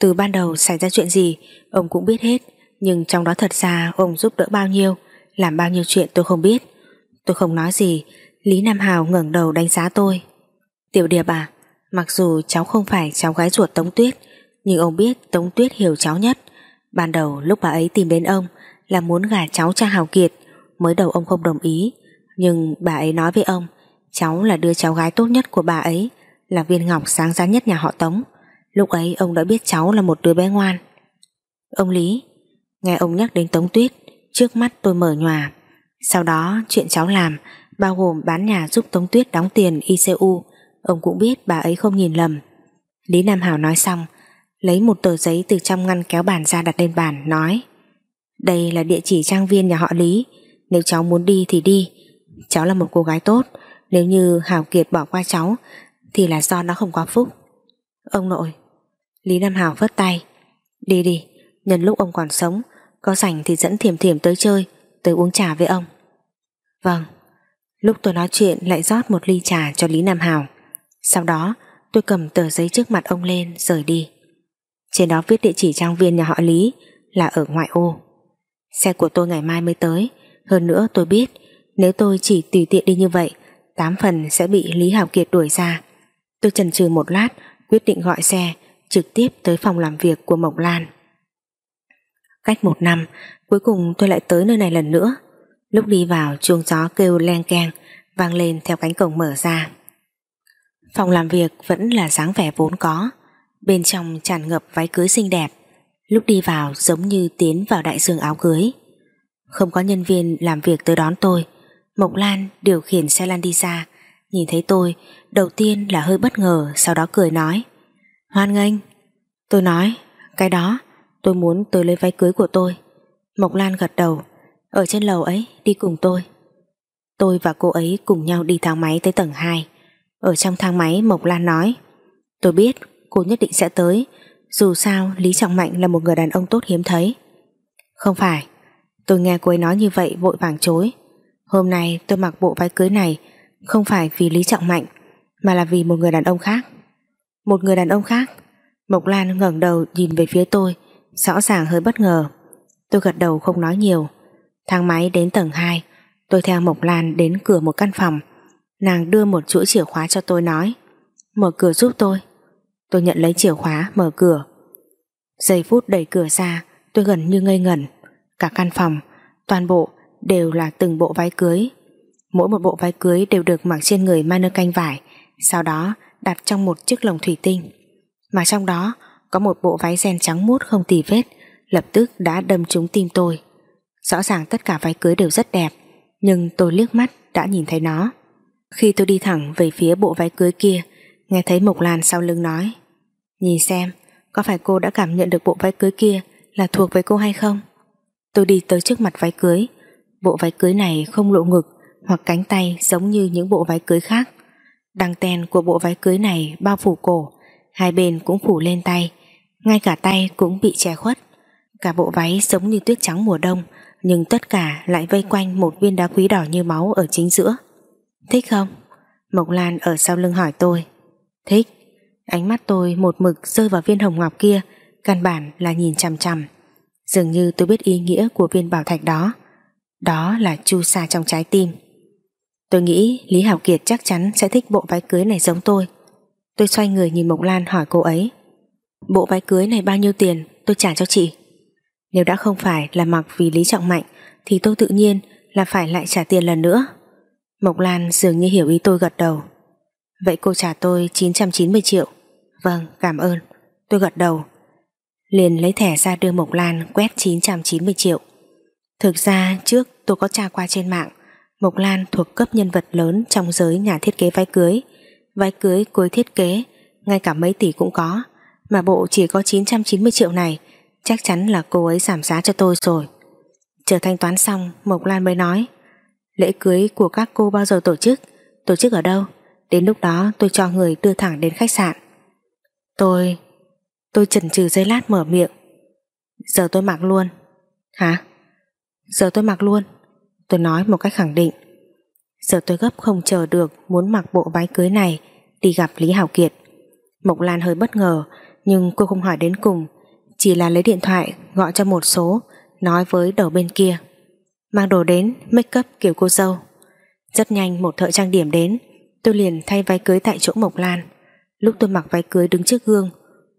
Từ ban đầu xảy ra chuyện gì, Ông cũng biết hết, Nhưng trong đó thật ra ông giúp đỡ bao nhiêu, Làm bao nhiêu chuyện tôi không biết. Tôi không nói gì, Lý Nam Hào ngẩng đầu đánh giá tôi. Tiểu Điệp à Mặc dù cháu không phải cháu gái ruột Tống Tuyết, Nhưng ông biết Tống Tuyết hiểu cháu nhất. Ban đầu lúc bà ấy tìm đến ông Là muốn gả cháu cho Hào Kiệt Mới đầu ông không đồng ý. Nhưng bà ấy nói với ông, Cháu là đứa cháu gái tốt nhất của bà ấy, Là viên ngọc sáng giá nhất nhà họ Tống. Lúc ấy ông đã biết cháu là một đứa bé ngoan. Ông Lý, Nghe ông nhắc đến Tống Tuyết, Trước mắt tôi mở nhòa. Sau đó, chuyện cháu làm Bao gồm bán nhà giúp Tống Tuyết đóng tiền ICU Ông cũng biết bà ấy không nhìn lầm. Lý Nam Hảo nói xong, Lấy một tờ giấy từ trong ngăn kéo bàn ra đặt lên bàn, Nói, Đây là địa chỉ trang viên nhà họ Lý. Nếu cháu muốn đi thì đi. Cháu là một cô gái tốt. Nếu như Hảo Kiệt bỏ qua cháu Thì là do nó không có phúc. Ông nội. Lý Nam Hảo vất tay. Đi đi, nhân lúc ông còn sống Có rảnh thì dẫn thiềm thiềm tới chơi Tới uống trà với ông. Vâng. Lúc tôi nói chuyện lại rót một ly trà cho Lý Nam Hảo. Sau đó tôi cầm tờ giấy trước mặt ông lên rời đi. Trên đó viết địa chỉ trang viên nhà họ Lý Là ở ngoại ô. Xe của tôi ngày mai mới tới hơn nữa tôi biết, Nếu tôi chỉ tùy tiện đi như vậy, Tám phần sẽ bị Lý Hảo Kiệt đuổi ra. Tôi chần chừ một lát, Quyết định gọi xe, Trực tiếp tới phòng làm việc của Mộc Lan. Cách một năm, Cuối cùng tôi lại tới nơi này lần nữa. Lúc đi vào, chuông gió kêu len keng, Vang lên theo cánh cổng mở ra. Phòng làm việc vẫn là dáng vẻ vốn có, Bên trong tràn ngập váy cưới xinh đẹp. Lúc đi vào giống như tiến vào đại dương áo cưới. Không có nhân viên làm việc tới đón tôi. Mộc Lan điều khiển xe lan đi ra. Nhìn thấy tôi, Đầu tiên là hơi bất ngờ, Sau đó cười nói. Hoan nghênh. Tôi nói, Cái đó, tôi muốn tới lấy váy cưới của tôi. Mộc Lan gật đầu, Ở trên lầu ấy, đi cùng tôi. Tôi và cô ấy cùng nhau đi thang máy tới tầng 2 ở trong thang máy, Mộc Lan nói, Tôi biết cô nhất định sẽ tới, Dù sao Lý Trọng Mạnh là một người đàn ông tốt hiếm thấy. Không phải. Tôi nghe cô ấy nói như vậy vội vàng chối. Hôm nay tôi mặc bộ váy cưới này Không phải vì Lý Trọng Mạnh, Mà là vì một người đàn ông khác. Một người đàn ông khác? Mộc Lan ngẩng đầu nhìn về phía tôi, Rõ ràng hơi bất ngờ. Tôi gật đầu không nói nhiều. Thang máy đến tầng 2 Tôi theo Mộc Lan đến cửa một căn phòng. Nàng đưa một chuỗi chìa khóa cho tôi nói, Mở cửa giúp tôi. Tôi nhận lấy chìa khóa, mở cửa. Giây phút đẩy cửa ra, Tôi gần như ngây ngẩn. Cả căn phòng, toàn bộ đều là từng bộ váy cưới. Mỗi một bộ váy cưới đều được mặc trên người manơ canh vải Sau đó đặt trong một chiếc lồng thủy tinh. Mà trong đó có một bộ váy ren trắng mút không tì vết Lập tức đã đâm trúng tim tôi. Rõ ràng tất cả váy cưới đều rất đẹp Nhưng tôi liếc mắt đã nhìn thấy nó. Khi tôi đi thẳng về phía bộ váy cưới kia Nghe thấy Mộc Lan sau lưng nói Nhìn xem Có phải cô đã cảm nhận được bộ váy cưới kia Là thuộc về cô hay không? Tôi đi tới trước mặt váy cưới. Bộ váy cưới này không lộ ngực Hoặc cánh tay giống như những bộ váy cưới khác. Đăng ten của bộ váy cưới này Bao phủ cổ, Hai bên cũng phủ lên tay, Ngay cả tay cũng bị che khuất. Cả bộ váy giống như tuyết trắng mùa đông, Nhưng tất cả lại vây quanh Một viên đá quý đỏ như máu ở chính giữa. Thích không? Mộc Lan ở sau lưng hỏi tôi. Thích. Ánh mắt tôi một mực rơi vào viên hồng ngọc kia, Căn bản là nhìn chằm chằm. Dường như tôi biết ý nghĩa của viên bảo thạch đó. Đó là chu sa trong trái tim. Tôi nghĩ Lý Hảo Kiệt chắc chắn sẽ thích bộ váy cưới này giống tôi. Tôi xoay người nhìn Mộc Lan hỏi cô ấy, Bộ váy cưới này bao nhiêu tiền? Tôi trả cho chị. Nếu đã không phải là mặc vì Lý Trọng Mạnh, Thì tôi tự nhiên là phải lại trả tiền lần nữa. Mộc Lan dường như hiểu ý tôi gật đầu. Vậy cô trả tôi 990 triệu. Vâng cảm ơn. Tôi gật đầu. Liền lấy thẻ ra đưa Mộc Lan quét 990 triệu. Thực ra, trước tôi có tra qua trên mạng, Mộc Lan thuộc cấp nhân vật lớn Trong giới nhà thiết kế váy cưới. Váy cưới cuối thiết kế, Ngay cả mấy tỷ cũng có, Mà bộ chỉ có 990 triệu này, Chắc chắn là cô ấy giảm giá cho tôi rồi. Chờ thanh toán xong, Mộc Lan mới nói, Lễ cưới của các cô bao giờ tổ chức? Tổ chức ở đâu? Đến lúc đó tôi cho người đưa thẳng đến khách sạn. Tôi Tôi chần chừ giây lát mở miệng. Giờ tôi mặc luôn. Hả? Giờ tôi mặc luôn. Tôi nói một cách khẳng định. Giờ tôi gấp không chờ được Muốn mặc bộ váy cưới này Đi gặp Lý Hảo Kiệt. Mộc Lan hơi bất ngờ Nhưng cô không hỏi đến cùng. Chỉ là lấy điện thoại gọi cho một số Nói với đầu bên kia. Mang đồ đến make up kiểu cô dâu. Rất nhanh một thợ trang điểm đến. Tôi liền thay váy cưới tại chỗ Mộc Lan. Lúc tôi mặc váy cưới đứng trước gương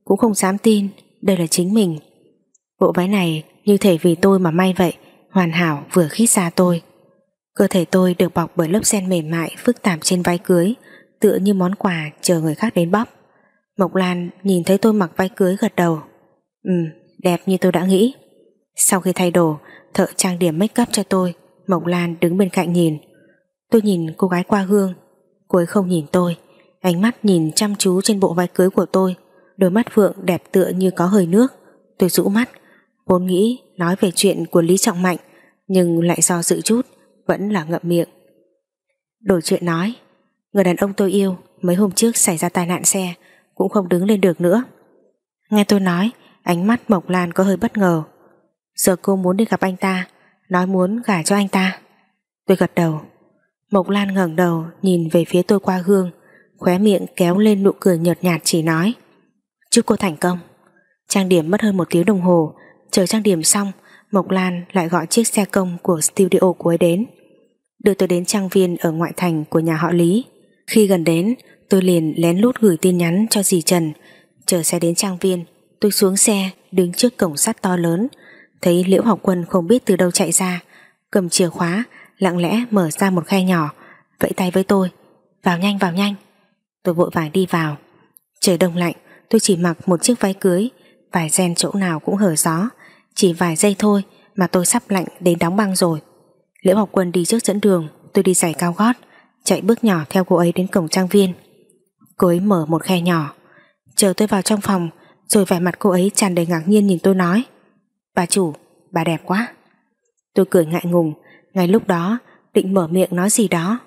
cũng không dám tin Đây là chính mình. Bộ váy này như thể vì tôi mà may vậy, Hoàn hảo vừa khít xa tôi. Cơ thể tôi được bọc bởi lớp sen mềm mại, Phức tạp trên váy cưới, Tựa như món quà chờ người khác đến bóc Mộc Lan nhìn thấy tôi mặc váy cưới gật đầu. Ừ đẹp như tôi đã nghĩ. Sau khi thay đồ, Thợ trang điểm make up cho tôi, Mộc Lan đứng bên cạnh nhìn. Tôi nhìn cô gái qua gương, Cô ấy không nhìn tôi, Ánh mắt nhìn chăm chú trên bộ váy cưới của tôi. Đôi mắt Phượng đẹp tựa như có hơi nước. Tôi rũ mắt. Vốn nghĩ nói về chuyện của Lý Trọng Mạnh, Nhưng lại do dự chút, Vẫn là ngậm miệng. Đổi chuyện nói, Người đàn ông tôi yêu, mấy hôm trước xảy ra tai nạn xe, Cũng không đứng lên được nữa. Nghe tôi nói, Ánh mắt Mộc Lan có hơi bất ngờ. Giờ cô muốn đi gặp anh ta, Nói muốn gả cho anh ta. Tôi gật đầu. Mộc Lan ngẩng đầu nhìn về phía tôi qua gương, Khóe miệng kéo lên nụ cười nhợt nhạt chỉ nói Chúc cô thành công. Trang điểm mất hơn một tiếng đồng hồ. Chờ trang điểm xong, Mộc Lan lại gọi chiếc xe công của studio của ấy đến. Đưa tôi đến trang viên ở ngoại thành của nhà họ Lý. Khi gần đến, Tôi liền lén lút gửi tin nhắn cho dì Trần. Chờ xe đến trang viên, Tôi xuống xe, đứng trước cổng sắt to lớn. Thấy Liễu Học Quân không biết từ đâu chạy ra. Cầm chìa khóa, Lặng lẽ mở ra một khe nhỏ. Vẫy tay với tôi. Vào nhanh vào nhanh. Tôi vội vàng đi vào. Trời đông lạnh tôi chỉ mặc một chiếc váy cưới Vài ren chỗ nào cũng hở gió. Chỉ vài giây thôi Mà tôi sắp lạnh đến đóng băng rồi. Liễu học quân đi trước dẫn đường Tôi đi giày cao gót Chạy bước nhỏ theo cô ấy đến cổng trang viên. Cô ấy mở một khe nhỏ Chờ tôi vào trong phòng Rồi vẻ mặt cô ấy tràn đầy ngạc nhiên nhìn tôi nói Bà chủ, bà đẹp quá. Tôi cười ngại ngùng Ngay lúc đó định mở miệng nói gì đó.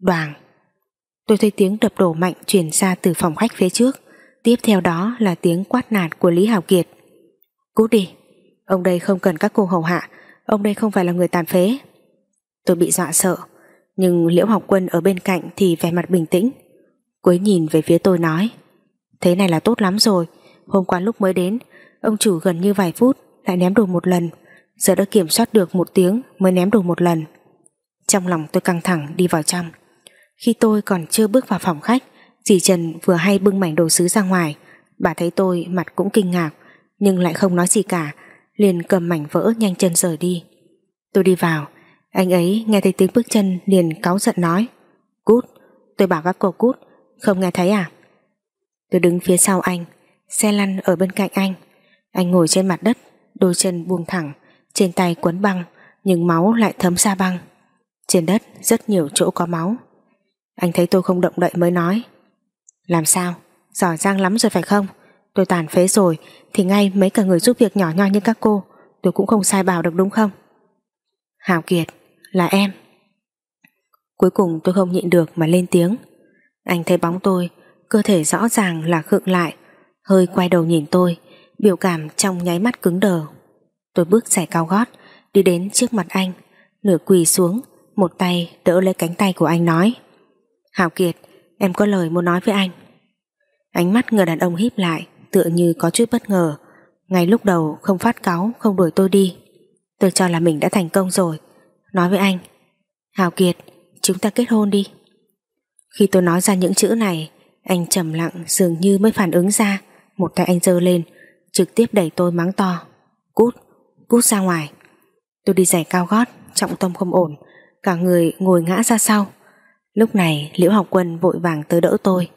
Đoàn Tôi thấy tiếng đập đổ mạnh truyền ra từ phòng khách phía trước. Tiếp theo đó là tiếng quát nạt của Lý Hảo Kiệt. Cút đi, Ông đây không cần các cô hầu hạ, Ông đây không phải là người tàn phế. Tôi bị dọa sợ, Nhưng Liễu Học Quân ở bên cạnh thì vẻ mặt bình tĩnh. Cuối nhìn về phía tôi nói, Thế này là tốt lắm rồi, Hôm qua lúc mới đến, Ông chủ gần như vài phút lại ném đồ một lần, Giờ đã kiểm soát được một tiếng mới ném đồ một lần. Trong lòng tôi căng thẳng đi vào trong. Khi tôi còn chưa bước vào phòng khách Dì Trần vừa hay bưng mảnh đồ sứ ra ngoài. Bà thấy tôi mặt cũng kinh ngạc, Nhưng lại không nói gì cả, Liền cầm mảnh vỡ nhanh chân rời đi. Tôi đi vào, Anh ấy nghe thấy tiếng bước chân liền cáu giận nói, Cút, Tôi bảo các cô cút, Không nghe thấy à? Tôi đứng phía sau anh, Xe lăn ở bên cạnh anh. Anh ngồi trên mặt đất, Đôi chân buông thẳng, Trên tay quấn băng, Nhưng máu lại thấm ra băng. Trên đất rất nhiều chỗ có máu. Anh thấy tôi không động đậy mới nói làm sao? Giỏi giang lắm rồi phải không? Tôi tàn phế rồi, Thì ngay mấy cả người giúp việc nhỏ nhoi như các cô, Tôi cũng không sai bảo được đúng không? Hảo Kiệt, Là em Cuối cùng tôi không nhịn được mà lên tiếng Anh thấy bóng tôi, Cơ thể rõ ràng là khựng lại, Hơi quay đầu nhìn tôi, Biểu cảm trong nháy mắt cứng đờ Tôi bước giày cao gót, Đi đến trước mặt anh Nửa quỳ xuống, Một tay đỡ lấy cánh tay của anh nói Hảo Kiệt Em có lời muốn nói với anh. Ánh mắt người đàn ông híp lại Tựa như có chút bất ngờ. Ngay lúc đầu không phát cáu Không đuổi tôi đi. Tôi cho là mình đã thành công rồi. Nói với anh Hào Kiệt chúng ta kết hôn đi. Khi tôi nói ra những chữ này Anh trầm lặng dường như mới phản ứng ra. Một tay anh giơ lên Trực tiếp đẩy tôi mắng to. Cút, cút ra ngoài. Tôi đi giày cao gót Trọng tâm không ổn. Cả người ngồi ngã ra sau. Lúc này, Liễu Học Quân vội vàng tới đỡ tôi.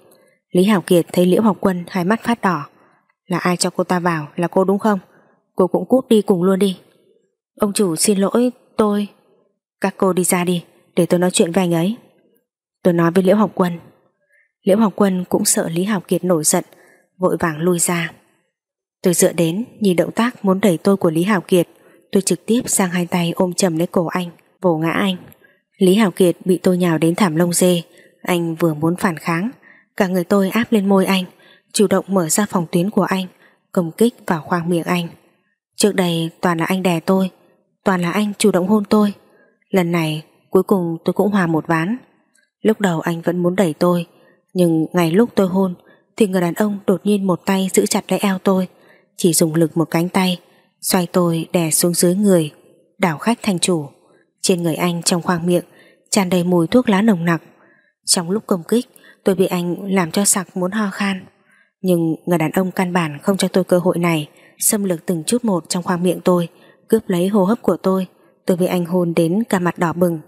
Lý Hảo Kiệt thấy Liễu Học Quân hai mắt phát đỏ. Là ai cho cô ta vào? Là cô đúng không? Cô cũng cút đi cùng luôn đi. Ông chủ xin lỗi tôi. Các cô đi ra đi, Để tôi nói chuyện với anh ấy. Tôi nói với Liễu Học Quân. Liễu Học Quân cũng sợ Lý Hảo Kiệt nổi giận, Vội vàng lui ra. Tôi dựa đến, nhìn động tác muốn đẩy tôi của Lý Hảo Kiệt. Tôi trực tiếp sang hai tay ôm chầm lấy cổ anh, Vồ ngã anh. Lý Hảo Kiệt bị tôi nhào đến thảm lông dê Anh vừa muốn phản kháng Cả người tôi áp lên môi anh Chủ động mở ra phòng tuyến của anh công kích vào khoang miệng anh. Trước đây toàn là anh đè tôi, toàn là anh chủ động hôn tôi. Lần này cuối cùng tôi cũng hòa một ván. Lúc đầu anh vẫn muốn đẩy tôi, nhưng ngày lúc tôi hôn thì người đàn ông đột nhiên một tay giữ chặt lấy eo tôi, chỉ dùng lực một cánh tay, xoay tôi đè xuống dưới người, đảo khách thành chủ. Trên người anh trong khoang miệng tràn đầy mùi thuốc lá nồng nặc. Trong lúc công kích, tôi bị anh làm cho sặc muốn ho khan. Nhưng người đàn ông căn bản không cho tôi cơ hội này, xâm lược từng chút một trong khoang miệng tôi, cướp lấy hô hấp của tôi. Tôi bị anh hôn đến cả mặt đỏ bừng.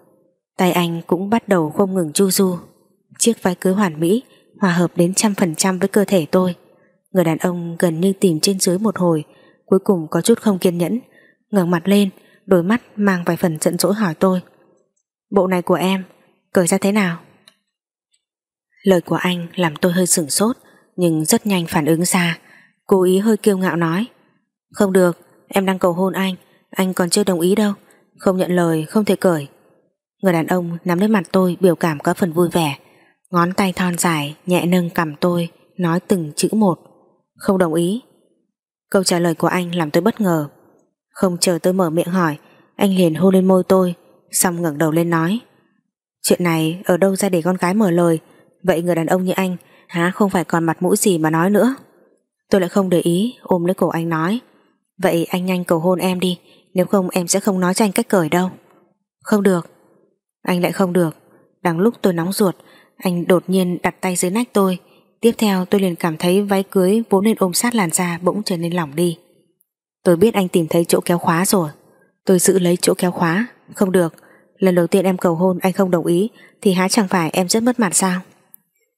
Tay anh cũng bắt đầu không ngừng chu du. Chiếc váy cưới hoàn mỹ, hòa hợp đến trăm phần trăm với cơ thể tôi. Người đàn ông gần như tìm trên dưới một hồi, cuối cùng có chút không kiên nhẫn, ngẩng mặt lên, đôi mắt mang vài phần giận dỗi hỏi tôi. Bộ này của em, cởi ra thế nào? Lời của anh làm tôi hơi sửng sốt, nhưng rất nhanh phản ứng ra, cố ý hơi kiêu ngạo nói. Không được, em đang cầu hôn anh, anh còn chưa đồng ý đâu, không nhận lời không thể cởi. Người đàn ông nắm lấy mặt tôi biểu cảm có phần vui vẻ, ngón tay thon dài nhẹ nâng cầm tôi, nói từng chữ một. Không đồng ý. Câu trả lời của anh làm tôi bất ngờ. Không chờ tôi mở miệng hỏi, anh liền hôn lên môi tôi, xong ngẩng đầu lên nói. Chuyện này ở đâu ra để con gái mở lời, vậy người đàn ông như anh há không phải còn mặt mũi gì mà nói nữa. Tôi lại không để ý, ôm lấy cổ anh nói. Vậy anh nhanh cầu hôn em đi, nếu không em sẽ không nói cho anh cách cởi đâu. Không được. Anh lại không được. Đang lúc tôi nóng ruột, anh đột nhiên đặt tay dưới nách tôi, Tiếp theo tôi liền cảm thấy váy cưới vốn nên ôm sát làn da bỗng trở nên lỏng đi. Tôi biết anh tìm thấy chỗ kéo khóa rồi. Tôi giữ lấy chỗ kéo khóa. Không được. Lần đầu tiên em cầu hôn anh không đồng ý thì há chẳng phải em rất mất mặt sao?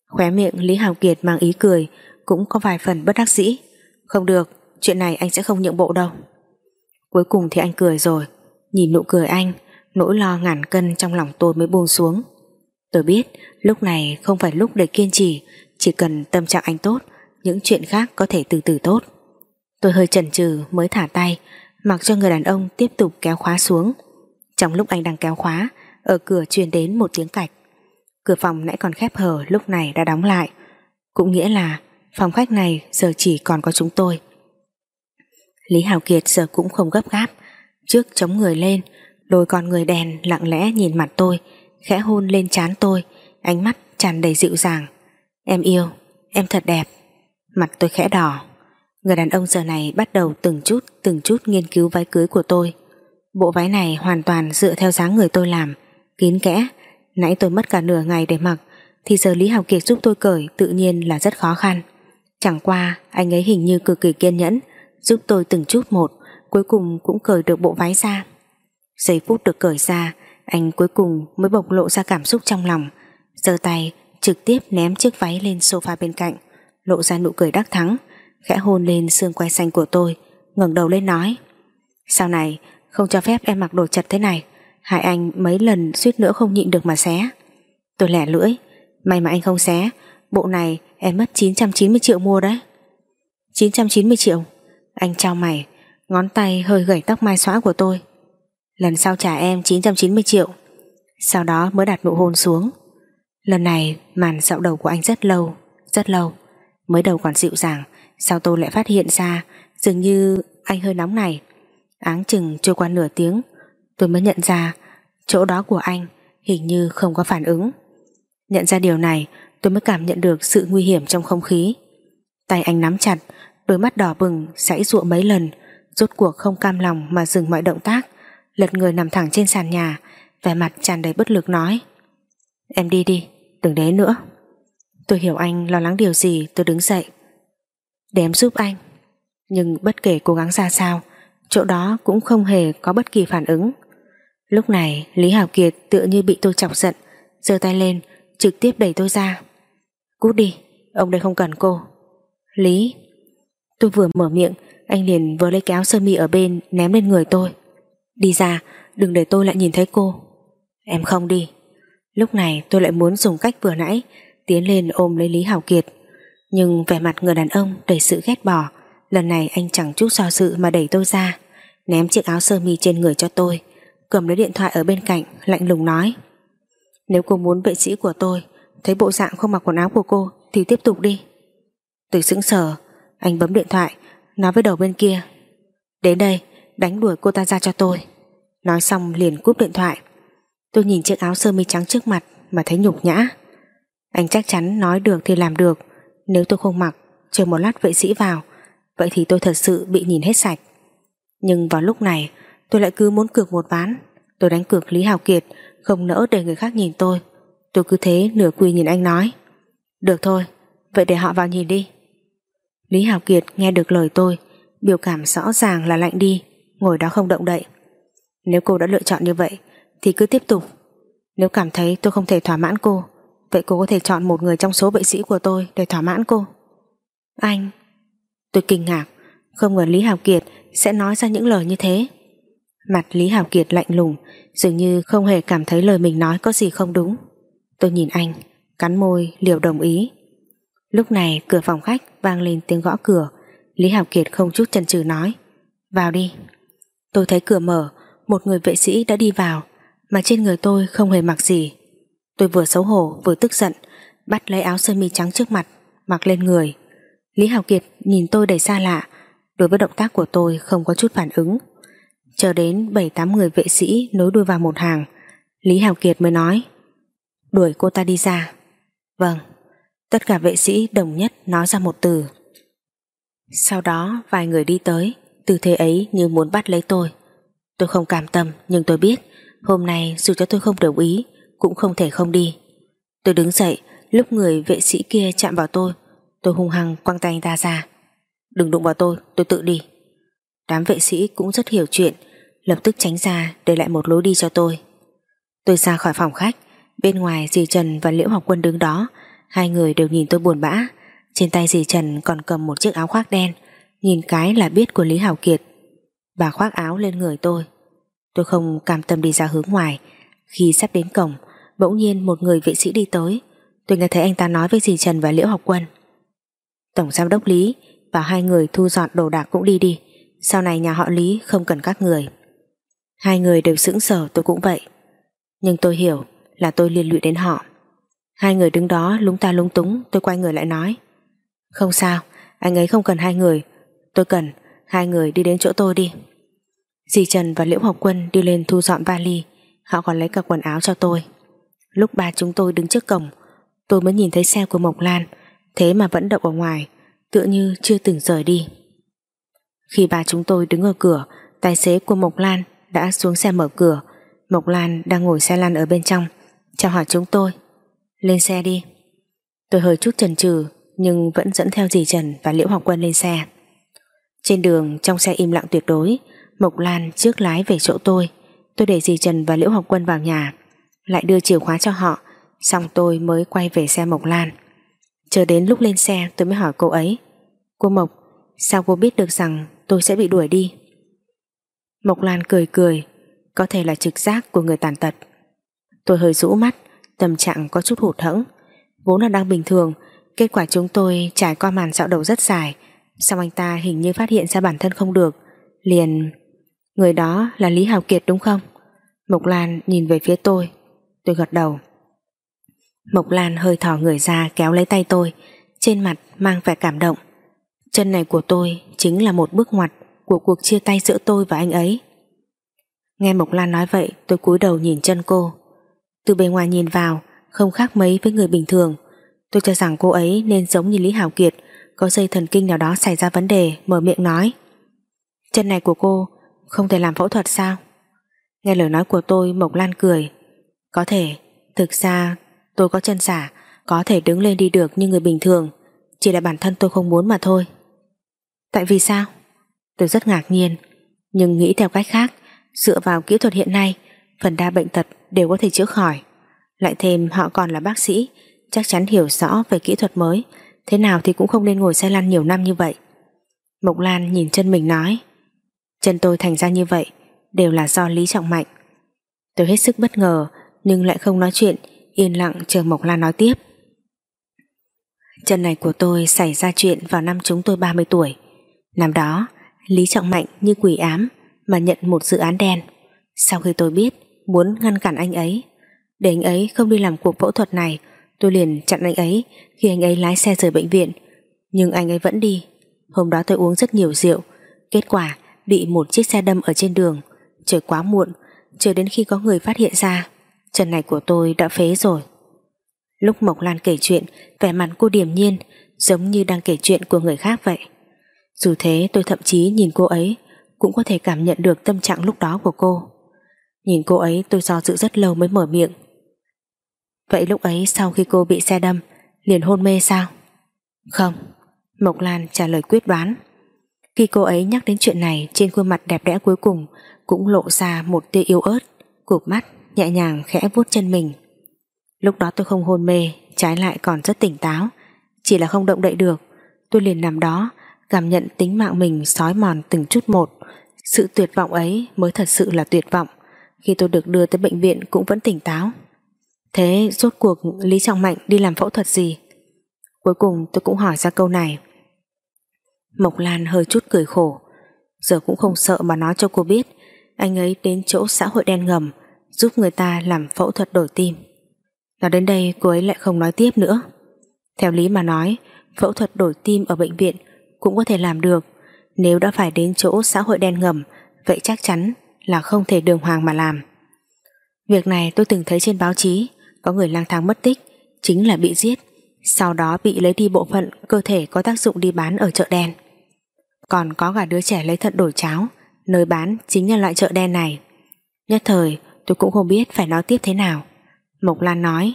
Khóe miệng Lý Hào Kiệt mang ý cười cũng có vài phần bất đắc dĩ. Không được, chuyện này anh sẽ không nhượng bộ đâu. Cuối cùng thì anh cười rồi. Nhìn nụ cười anh, nỗi lo ngàn cân trong lòng tôi mới buông xuống. Tôi biết lúc này không phải lúc để kiên trì chỉ cần tâm trạng anh tốt Những chuyện khác có thể từ từ tốt Tôi hơi chần chừ mới thả tay Mặc cho người đàn ông tiếp tục kéo khóa xuống. Trong lúc anh đang kéo khóa Ở cửa truyền đến một tiếng cạch. Cửa phòng nãy còn khép hờ Lúc này đã đóng lại. Cũng nghĩa là phòng khách này giờ chỉ còn có chúng tôi. Lý Hào Kiệt giờ cũng không gấp gáp. Trước chống người lên Đôi con người đèn lặng lẽ nhìn mặt tôi Khẽ hôn lên trán tôi Ánh mắt tràn đầy dịu dàng. Em yêu, em thật đẹp. Mặt tôi khẽ đỏ. Người đàn ông giờ này bắt đầu từng chút Từng chút nghiên cứu váy cưới của tôi. Bộ váy này hoàn toàn dựa theo dáng người tôi làm Kín kẽ. Nãy tôi mất cả nửa ngày để mặc Thì giờ Lý Học Kiệt giúp tôi cởi Tự nhiên là rất khó khăn. Chẳng qua anh ấy hình như cực kỳ kiên nhẫn Giúp tôi từng chút một Cuối cùng cũng cởi được bộ váy ra. Giây phút được cởi ra Anh cuối cùng mới bộc lộ ra cảm xúc trong lòng. Giơ tay trực tiếp ném chiếc váy lên sofa bên cạnh, lộ ra nụ cười đắc thắng, khẽ hôn lên xương quai xanh của tôi, ngẩng đầu lên nói: "Sau này không cho phép em mặc đồ chật thế này, hại anh mấy lần suýt nữa không nhịn được mà xé." Tôi lẻ lưỡi, may mà anh không xé, bộ này em mất 990 triệu mua đấy. 990 triệu? Anh trao mày, ngón tay hơi gẩy tóc mai xóa của tôi. Lần sau trả em 990 triệu. Sau đó mới đặt nụ hôn xuống. Lần này màn dạo đầu của anh rất lâu Rất lâu Mới đầu còn dịu dàng Sao tôi lại phát hiện ra? Dường như anh hơi nóng này. Áng chừng trôi qua nửa tiếng Tôi mới nhận ra Chỗ đó của anh hình như không có phản ứng. Nhận ra điều này Tôi mới cảm nhận được sự nguy hiểm trong không khí. Tay anh nắm chặt Đôi mắt đỏ bừng sãy ruộng mấy lần Rốt cuộc không cam lòng mà dừng mọi động tác Lật người nằm thẳng trên sàn nhà Vẻ mặt tràn đầy bất lực nói Em đi đi, đừng đến nữa. Tôi hiểu anh lo lắng điều gì tôi đứng dậy. Để em giúp anh. Nhưng bất kể cố gắng ra sao Chỗ đó cũng không hề có bất kỳ phản ứng. Lúc này Lý Hảo Kiệt tựa như bị tôi chọc giận giơ tay lên Trực tiếp đẩy tôi ra. Cút đi, ông đây không cần cô. Lý Tôi vừa mở miệng Anh liền vừa lấy kéo sơ mi ở bên Ném lên người tôi. Đi ra, đừng để tôi lại nhìn thấy cô. Em không đi. Lúc này tôi lại muốn dùng cách vừa nãy Tiến lên ôm lấy Lý Hảo Kiệt. Nhưng vẻ mặt người đàn ông đầy sự ghét bỏ. Lần này anh chẳng chút do dự mà đẩy tôi ra, Ném chiếc áo sơ mi trên người cho tôi, Cầm lấy điện thoại ở bên cạnh, Lạnh lùng nói. Nếu cô muốn vệ sĩ của tôi, Thấy bộ dạng không mặc quần áo của cô Thì tiếp tục đi. Tôi sững sờ, Anh bấm điện thoại, nói với đầu bên kia. Đến đây, đánh đuổi cô ta ra cho tôi. Nói xong liền cúp điện thoại. Tôi nhìn chiếc áo sơ mi trắng trước mặt Mà thấy nhục nhã. Anh chắc chắn nói được thì làm được. Nếu tôi không mặc chờ một lát vệ sĩ vào Vậy thì tôi thật sự bị nhìn hết sạch. Nhưng vào lúc này Tôi lại cứ muốn cược một ván. Tôi đánh cược Lý Hào Kiệt Không nỡ để người khác nhìn tôi. Tôi cứ thế nửa quỳ nhìn anh nói Được thôi, vậy để họ vào nhìn đi. Lý Hào Kiệt nghe được lời tôi Biểu cảm rõ ràng là lạnh đi Ngồi đó không động đậy. Nếu cô đã lựa chọn như vậy Thì cứ tiếp tục. Nếu cảm thấy tôi không thể thỏa mãn cô Vậy cô có thể chọn một người trong số vệ sĩ của tôi Để thỏa mãn cô. Anh, Tôi kinh ngạc, Không ngờ Lý Hào Kiệt sẽ nói ra những lời như thế. Mặt Lý Hào Kiệt lạnh lùng, Dường như không hề cảm thấy lời mình nói có gì không đúng. Tôi nhìn anh, Cắn môi, liều đồng ý. Lúc này, cửa phòng khách vang lên tiếng gõ cửa. Lý Hào Kiệt không chút chần chừ nói, Vào đi. Tôi thấy cửa mở, Một người vệ sĩ đã đi vào, Mà trên người tôi không hề mặc gì. Tôi vừa xấu hổ, vừa tức giận, Bắt lấy áo sơ mi trắng trước mặt, Mặc lên người. Lý Hào Kiệt nhìn tôi đầy xa lạ, Đối với động tác của tôi không có chút phản ứng. Chờ đến 7-8 người vệ sĩ Nối đuôi vào một hàng, Lý Hào Kiệt mới nói, Đuổi cô ta đi ra. Vâng. Tất cả vệ sĩ đồng nhất nói ra một từ. Sau đó vài người đi tới, Tư thế ấy như muốn bắt lấy tôi. Tôi không cảm tâm, Nhưng tôi biết Hôm nay dù cho tôi không đồng ý cũng không thể không đi. Tôi đứng dậy Lúc người vệ sĩ kia chạm vào tôi Tôi hung hăng quăng tay anh ta ra. Đừng đụng vào tôi, tôi tự đi. Đám vệ sĩ cũng rất hiểu chuyện Lập tức tránh ra để lại một lối đi cho tôi. Tôi ra khỏi phòng khách Bên ngoài dì Trần và Liễu Học Quân đứng đó Hai người đều nhìn tôi buồn bã. Trên tay dì Trần còn cầm một chiếc áo khoác đen Nhìn cái là biết của Lý Hảo Kiệt. Bà khoác áo lên người tôi. Tôi không cam tâm đi ra hướng ngoài. Khi sắp đến cổng Bỗng nhiên một người vệ sĩ đi tới. Tôi nghe thấy anh ta nói với dì Trần và Liễu Học Quân. Tổng giám đốc Lý và hai người thu dọn đồ đạc cũng đi đi. Sau này nhà họ Lý không cần các người. Hai người đều sững sờ tôi cũng vậy. Nhưng tôi hiểu là tôi liên lụy đến họ. Hai người đứng đó lúng ta lúng túng Tôi quay người lại nói. Không sao, anh ấy không cần hai người. Tôi cần, hai người đi đến chỗ tôi đi. Dì Trần và Liễu Học Quân đi lên thu dọn vali. Họ còn lấy cả quần áo cho tôi. Lúc ba chúng tôi đứng trước cổng, Tôi mới nhìn thấy xe của Mộc Lan, Thế mà vẫn đậu ở ngoài, Tựa như chưa từng rời đi. Khi ba chúng tôi đứng ở cửa, Tài xế của Mộc Lan đã xuống xe mở cửa. Mộc Lan đang ngồi xe lăn ở bên trong, Chào hỏi chúng tôi. Lên xe đi. Tôi hơi chút chần chừ, Nhưng vẫn dẫn theo dì Trần và Liễu Học Quân lên xe. Trên đường, trong xe im lặng tuyệt đối, Mộc Lan trước lái về chỗ tôi. Tôi để dì Trần và Liễu Học Quân vào nhà. Lại đưa chìa khóa cho họ, Xong tôi mới quay về xe Mộc Lan. Chờ đến lúc lên xe, tôi mới hỏi cô ấy, Cô Mộc, Sao cô biết được rằng tôi sẽ bị đuổi đi? Mộc Lan cười cười, Có thể là trực giác của người tàn tật. Tôi hơi rũ mắt, Tâm trạng có chút hụt hẫng. Vốn là đang bình thường, Kết quả chúng tôi trải qua màn dạo đầu rất dài. Xong anh ta hình như phát hiện ra bản thân không được, Liền, Người đó là Lý Hào Kiệt đúng không? Mộc Lan nhìn về phía tôi Tôi gật đầu. Mộc Lan hơi thỏ người ra kéo lấy tay tôi, Trên mặt mang vẻ cảm động. Chân này của tôi chính là một bước ngoặt Của cuộc chia tay giữa tôi và anh ấy. Nghe Mộc Lan nói vậy, Tôi cúi đầu nhìn chân cô. Từ bề ngoài nhìn vào, Không khác mấy với người bình thường. Tôi cho rằng cô ấy nên giống như Lý Hảo Kiệt, Có dây thần kinh nào đó xảy ra vấn đề, Mở miệng nói. Chân này của cô không thể làm phẫu thuật sao? Nghe lời nói của tôi, Mộc Lan cười. Có thể, Thực ra, tôi có chân giả, Có thể đứng lên đi được như người bình thường, Chỉ là bản thân tôi không muốn mà thôi. Tại vì sao? Tôi rất ngạc nhiên, Nhưng nghĩ theo cách khác, Dựa vào kỹ thuật hiện nay, Phần đa bệnh tật đều có thể chữa khỏi. Lại thêm họ còn là bác sĩ, Chắc chắn hiểu rõ về kỹ thuật mới, Thế nào thì cũng không nên ngồi xe lăn nhiều năm như vậy. Mộc Lan nhìn chân mình nói, Chân tôi thành ra như vậy Đều là do Lý Trọng Mạnh. Tôi hết sức bất ngờ nhưng lại không nói chuyện, Yên lặng chờ Mộc Lan nói tiếp. Chân này của tôi xảy ra chuyện vào năm chúng tôi 30 tuổi. Năm đó, Lý Trọng Mạnh như quỷ ám Mà nhận một dự án đen. Sau khi tôi biết muốn ngăn cản anh ấy, Để anh ấy không đi làm cuộc phẫu thuật này, Tôi liền chặn anh ấy Khi anh ấy lái xe rời bệnh viện. Nhưng anh ấy vẫn đi. Hôm đó tôi uống rất nhiều rượu, Kết quả bị một chiếc xe đâm ở trên đường. Trời quá muộn, Chờ đến khi có người phát hiện ra Chân này của tôi đã phế rồi. Lúc Mộc Lan kể chuyện, Vẻ mặt cô điềm nhiên, Giống như đang kể chuyện của người khác vậy. Dù thế, tôi thậm chí nhìn cô ấy, Cũng có thể cảm nhận được tâm trạng lúc đó của cô. Nhìn cô ấy, tôi do dự rất lâu mới mở miệng. Vậy lúc ấy sau khi cô bị xe đâm, Liền hôn mê sao? Không, Mộc Lan trả lời quyết đoán. Khi cô ấy nhắc đến chuyện này, Trên khuôn mặt đẹp đẽ cuối cùng Cũng lộ ra một tia yêu ớt, Cụp mắt nhẹ nhàng khẽ vuốt chân mình. Lúc đó tôi không hôn mê, Trái lại còn rất tỉnh táo. Chỉ là không động đậy được, Tôi liền nằm đó, Cảm nhận tính mạng mình sói mòn từng chút một. Sự tuyệt vọng ấy mới thật sự là tuyệt vọng. Khi tôi được đưa tới bệnh viện cũng vẫn tỉnh táo. Thế rốt cuộc Lý Trọng Mạnh đi làm phẫu thuật gì? Cuối cùng tôi cũng hỏi ra câu này. Mộc Lan hơi chút cười khổ. Giờ cũng không sợ mà nói cho cô biết, Anh ấy đến chỗ xã hội đen ngầm. Giúp người ta làm phẫu thuật đổi tim. Nói đến đây cô ấy lại không nói tiếp nữa. Theo lý mà nói, Phẫu thuật đổi tim ở bệnh viện Cũng có thể làm được. Nếu đã phải đến chỗ xã hội đen ngầm, Vậy chắc chắn là không thể đường hoàng mà làm. Việc này tôi từng thấy trên báo chí, Có người lang thang mất tích, Chính là bị giết, Sau đó bị lấy đi bộ phận cơ thể có tác dụng đi bán ở chợ đen. Còn có cả đứa trẻ lấy thận đổi cháo, Nơi bán chính là loại chợ đen này. Nhất thời tôi cũng không biết phải nói tiếp thế nào. Mộc Lan nói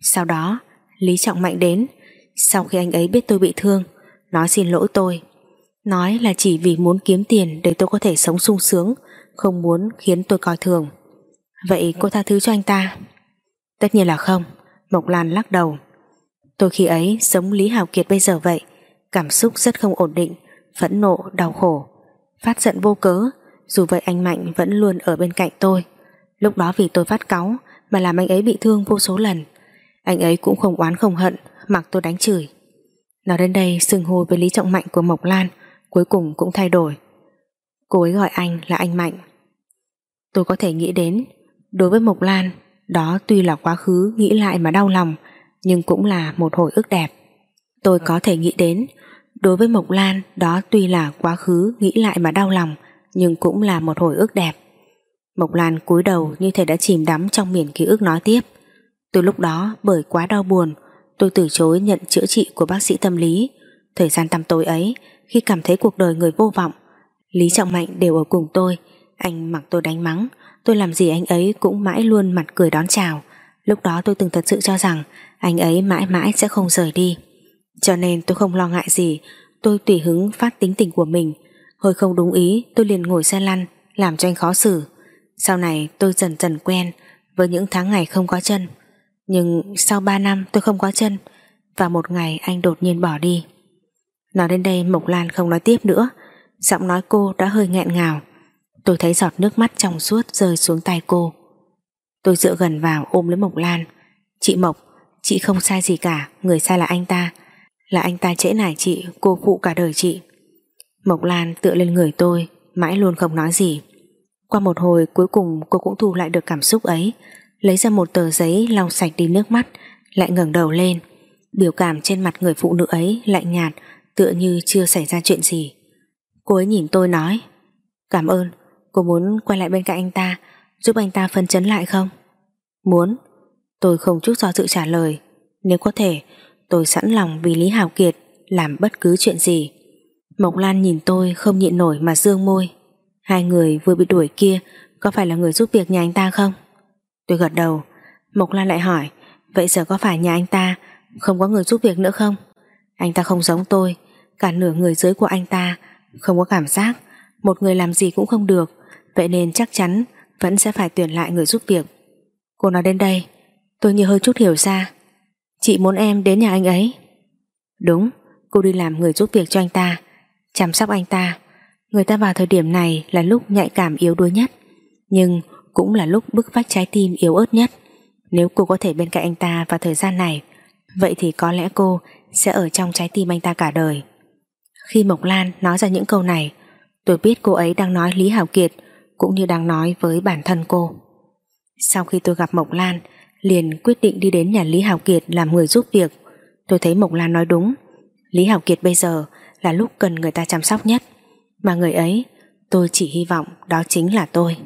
Sau đó Lý Trọng Mạnh đến. Sau khi anh ấy biết tôi bị thương Nói xin lỗi tôi. Nói là chỉ vì muốn kiếm tiền để tôi có thể sống sung sướng Không muốn khiến tôi coi thường. Vậy cô tha thứ cho anh ta? Tất nhiên là không Mộc Lan lắc đầu. Tôi khi ấy giống Lý Hào Kiệt bây giờ vậy Cảm xúc rất không ổn định Phẫn nộ, đau khổ Phát giận vô cớ. Dù vậy anh Mạnh vẫn luôn ở bên cạnh tôi. Lúc đó vì tôi phát cáu mà làm anh ấy bị thương vô số lần. Anh ấy cũng không oán không hận, mặc tôi đánh chửi. Nói đến đây xưng hô với Lý Trọng Mạnh của Mộc Lan cuối cùng cũng thay đổi. Cô ấy gọi anh là anh Mạnh. Tôi có thể nghĩ đến, đối với Mộc Lan, đó tuy là quá khứ nghĩ lại mà đau lòng, nhưng cũng là một hồi ức đẹp. Tôi có thể nghĩ đến, đối với Mộc Lan, đó tuy là quá khứ nghĩ lại mà đau lòng, nhưng cũng là một hồi ức đẹp. Mộc Lan cúi đầu như thể đã chìm đắm trong miền ký ức nói tiếp. Từ lúc đó bởi quá đau buồn, tôi từ chối nhận chữa trị của bác sĩ tâm lý. Thời gian tăm tối ấy, khi cảm thấy cuộc đời người vô vọng, Lý Trọng Mạnh đều ở cùng tôi. Anh mặc tôi đánh mắng, tôi làm gì anh ấy cũng mãi luôn mặt cười đón chào. Lúc đó tôi từng thật sự cho rằng anh ấy mãi mãi sẽ không rời đi. Cho nên tôi không lo ngại gì, tôi tùy hứng phát tính tình của mình. Hơi không đúng ý, tôi liền ngồi xe lăn, làm cho anh khó xử. Sau này tôi dần dần quen với những tháng ngày không có chân. Nhưng sau 3 năm tôi không có chân và một ngày anh đột nhiên bỏ đi. Nói đến đây Mộc Lan không nói tiếp nữa giọng nói cô đã hơi nghẹn ngào. Tôi thấy giọt nước mắt trong suốt rơi xuống tay cô. Tôi dựa gần vào ôm lấy Mộc Lan. Chị Mộc, chị không sai gì cả, người sai là anh ta. Là anh ta trễ nải chị, cô phụ cả đời chị. Mộc Lan tựa lên người tôi, mãi luôn không nói gì. Qua một hồi cuối cùng cô cũng thu lại được cảm xúc ấy, Lấy ra một tờ giấy lau sạch đi nước mắt, Lại ngẩng đầu lên. Biểu cảm trên mặt người phụ nữ ấy lạnh nhạt, Tựa như chưa xảy ra chuyện gì. Cô ấy nhìn tôi nói, Cảm ơn, Cô muốn quay lại bên cạnh anh ta, Giúp anh ta phân chấn lại không? Muốn. Tôi không chút do dự trả lời, Nếu có thể, tôi sẵn lòng vì Lý Hào Kiệt Làm bất cứ chuyện gì. Mộc Lan nhìn tôi không nhịn nổi mà dương môi. Hai người vừa bị đuổi kia, Có phải là người giúp việc nhà anh ta không? Tôi gật đầu. Mộc Lan lại hỏi, Vậy giờ có phải nhà anh ta Không có người giúp việc nữa không? Anh ta không giống tôi, Cả nửa người dưới của anh ta Không có cảm giác, Một người làm gì cũng không được, Vậy nên chắc chắn Vẫn sẽ phải tuyển lại người giúp việc. Cô nói đến đây, Tôi như hơi chút hiểu ra. Chị muốn em đến nhà anh ấy. Đúng, Cô đi làm người giúp việc cho anh ta, Chăm sóc anh ta. Người ta vào thời điểm này là lúc nhạy cảm yếu đuối nhất, Nhưng cũng là lúc bức vách trái tim yếu ớt nhất. Nếu cô có thể bên cạnh anh ta vào thời gian này, Vậy thì có lẽ cô sẽ ở trong trái tim anh ta cả đời. Khi Mộc Lan nói ra những câu này, Tôi biết cô ấy đang nói Lý Hảo Kiệt Cũng như đang nói với bản thân cô. Sau khi tôi gặp Mộc Lan, Liền quyết định đi đến nhà Lý Hảo Kiệt làm người giúp việc. Tôi thấy Mộc Lan nói đúng, Lý Hảo Kiệt bây giờ là lúc cần người ta chăm sóc nhất mà người ấy, tôi chỉ hy vọng đó chính là tôi.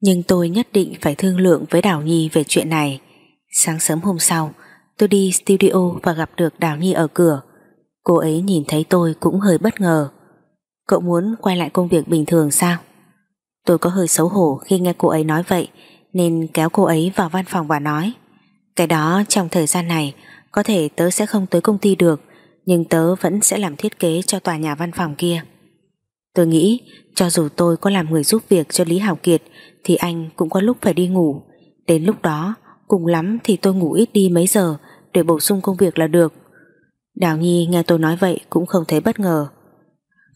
Nhưng tôi nhất định phải thương lượng với Đào Nhi về chuyện này. Sáng sớm hôm sau, tôi đi studio và gặp được Đào Nhi ở cửa. Cô ấy nhìn thấy tôi cũng hơi bất ngờ. Cậu muốn quay lại công việc bình thường sao? Tôi có hơi xấu hổ khi nghe cô ấy nói vậy, nên kéo cô ấy vào văn phòng và nói, cái đó trong thời gian này, có thể tớ sẽ không tới công ty được, nhưng tớ vẫn sẽ làm thiết kế cho tòa nhà văn phòng kia. Tôi nghĩ cho dù tôi có làm người giúp việc cho Lý Hảo Kiệt thì anh cũng có lúc phải đi ngủ. Đến lúc đó cùng lắm thì tôi ngủ ít đi mấy giờ để bổ sung công việc là được. Đào Nhi nghe tôi nói vậy cũng không thấy bất ngờ.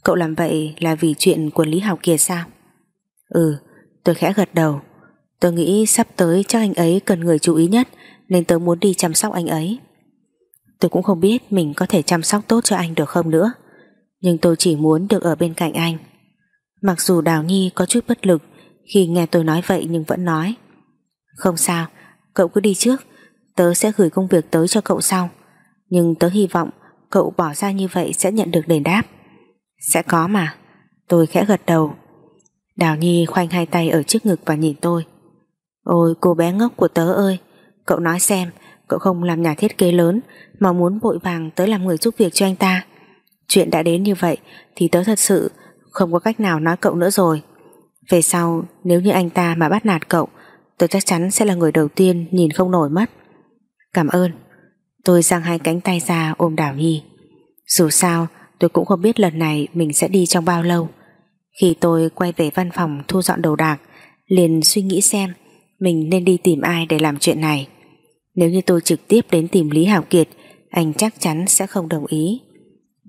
Cậu làm vậy là vì chuyện của Lý Hảo Kiệt sao? Ừ, tôi khẽ gật đầu. Tôi nghĩ sắp tới chắc anh ấy cần người chú ý nhất nên tớ muốn đi chăm sóc anh ấy. Tôi cũng không biết mình có thể chăm sóc tốt cho anh được không nữa nhưng tôi chỉ muốn được ở bên cạnh anh. Mặc dù Đào Nhi có chút bất lực Khi nghe tôi nói vậy nhưng vẫn nói. Không sao, Cậu cứ đi trước. Tớ sẽ gửi công việc tới cho cậu sau. Nhưng tớ hy vọng cậu bỏ ra như vậy sẽ nhận được đền đáp. Sẽ có mà, Tôi khẽ gật đầu. Đào Nhi khoanh hai tay ở trước ngực và nhìn tôi. Ôi, cô bé ngốc của tớ ơi, Cậu nói xem, Cậu không làm nhà thiết kế lớn Mà muốn vội vàng tới làm người giúp việc cho anh ta. Chuyện đã đến như vậy Thì tớ thật sự không có cách nào nói cậu nữa rồi. Về sau, Nếu như anh ta mà bắt nạt cậu, Tớ chắc chắn sẽ là người đầu tiên nhìn không nổi mất. Cảm ơn. Tôi giang hai cánh tay ra ôm Đào Nhi. Dù sao, tôi cũng không biết lần này Mình sẽ đi trong bao lâu. Khi tôi quay về văn phòng thu dọn đồ đạc, Liền suy nghĩ xem Mình nên đi tìm ai để làm chuyện này. Nếu như tôi trực tiếp đến tìm Lý Hảo Kiệt, Anh chắc chắn sẽ không đồng ý.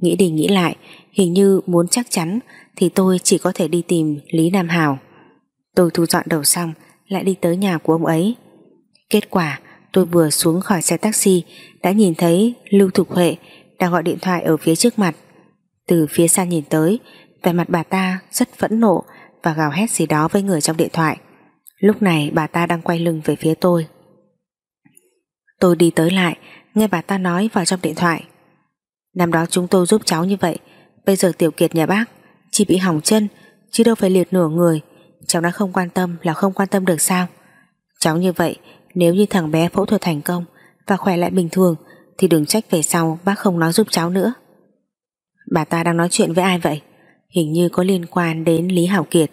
Nghĩ đi nghĩ lại, Hình như muốn chắc chắn Thì tôi chỉ có thể đi tìm Lý Nam Hào. Tôi thu dọn đầu xong, Lại đi tới nhà của ông ấy. Kết quả, tôi vừa xuống khỏi xe taxi, Đã nhìn thấy Lưu Thục Huệ Đang gọi điện thoại ở phía trước mặt. Từ phía xa nhìn tới, Vẻ mặt bà ta rất phẫn nộ Và gào hét gì đó với người trong điện thoại. Lúc này bà ta đang quay lưng về phía tôi. Tôi đi tới lại, Nghe bà ta nói vào trong điện thoại. Năm đó chúng tôi giúp cháu như vậy. Bây giờ tiểu kiệt nhà bác Chỉ bị hỏng chân Chứ đâu phải liệt nửa người. Cháu đã không quan tâm là không quan tâm được sao? Cháu như vậy, Nếu như thằng bé phẫu thuật thành công Và khỏe lại bình thường, Thì đừng trách về sau bác không nói giúp cháu nữa. Bà ta đang nói chuyện với ai vậy? Hình như có liên quan đến Lý Hảo Kiệt.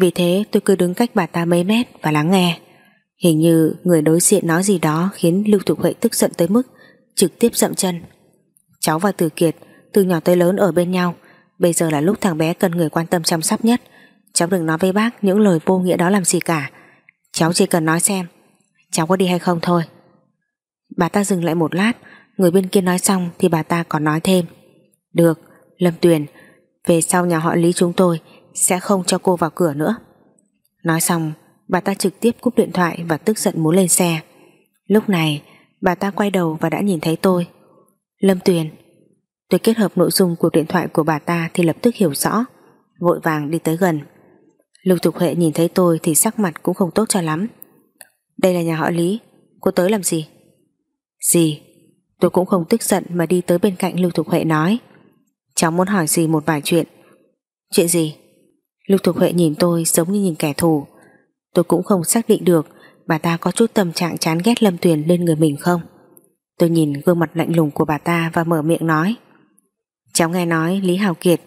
Vì thế tôi cứ đứng cách bà ta mấy mét Và lắng nghe. Hình như người đối diện nói gì đó khiến Lưu Tục Huệ tức giận tới mức trực tiếp dậm chân. Cháu và Từ Kiệt từ nhỏ tới lớn ở bên nhau bây giờ là lúc thằng bé cần người quan tâm chăm sóc nhất. Cháu đừng nói với bác những lời vô nghĩa đó làm gì cả. Cháu chỉ cần nói xem cháu có đi hay không thôi. Bà ta dừng lại một lát người bên kia nói xong thì bà ta còn nói thêm Được, Lâm Tuyền về sau nhà họ Lý chúng tôi sẽ không cho cô vào cửa nữa. Nói xong Bà ta trực tiếp cúp điện thoại và tức giận muốn lên xe Lúc này Bà ta quay đầu và đã nhìn thấy tôi Lâm Tuyền. Tôi kết hợp nội dung cuộc điện thoại của bà ta Thì lập tức hiểu rõ, Vội vàng đi tới gần. Lục Thục Huệ nhìn thấy tôi thì sắc mặt cũng không tốt cho lắm. Đây là nhà họ Lý, Cô tới làm gì? Gì? Tôi cũng không tức giận mà đi tới bên cạnh Lưu Thục Huệ nói. Cháu muốn hỏi gì một vài chuyện. Chuyện gì? Lưu Thục Huệ nhìn tôi giống như nhìn kẻ thù. Tôi cũng không xác định được bà ta có chút tâm trạng chán ghét Lâm Tuyền lên người mình không. Tôi nhìn gương mặt lạnh lùng của bà ta và mở miệng nói. Cháu nghe nói Lý Hào Kiệt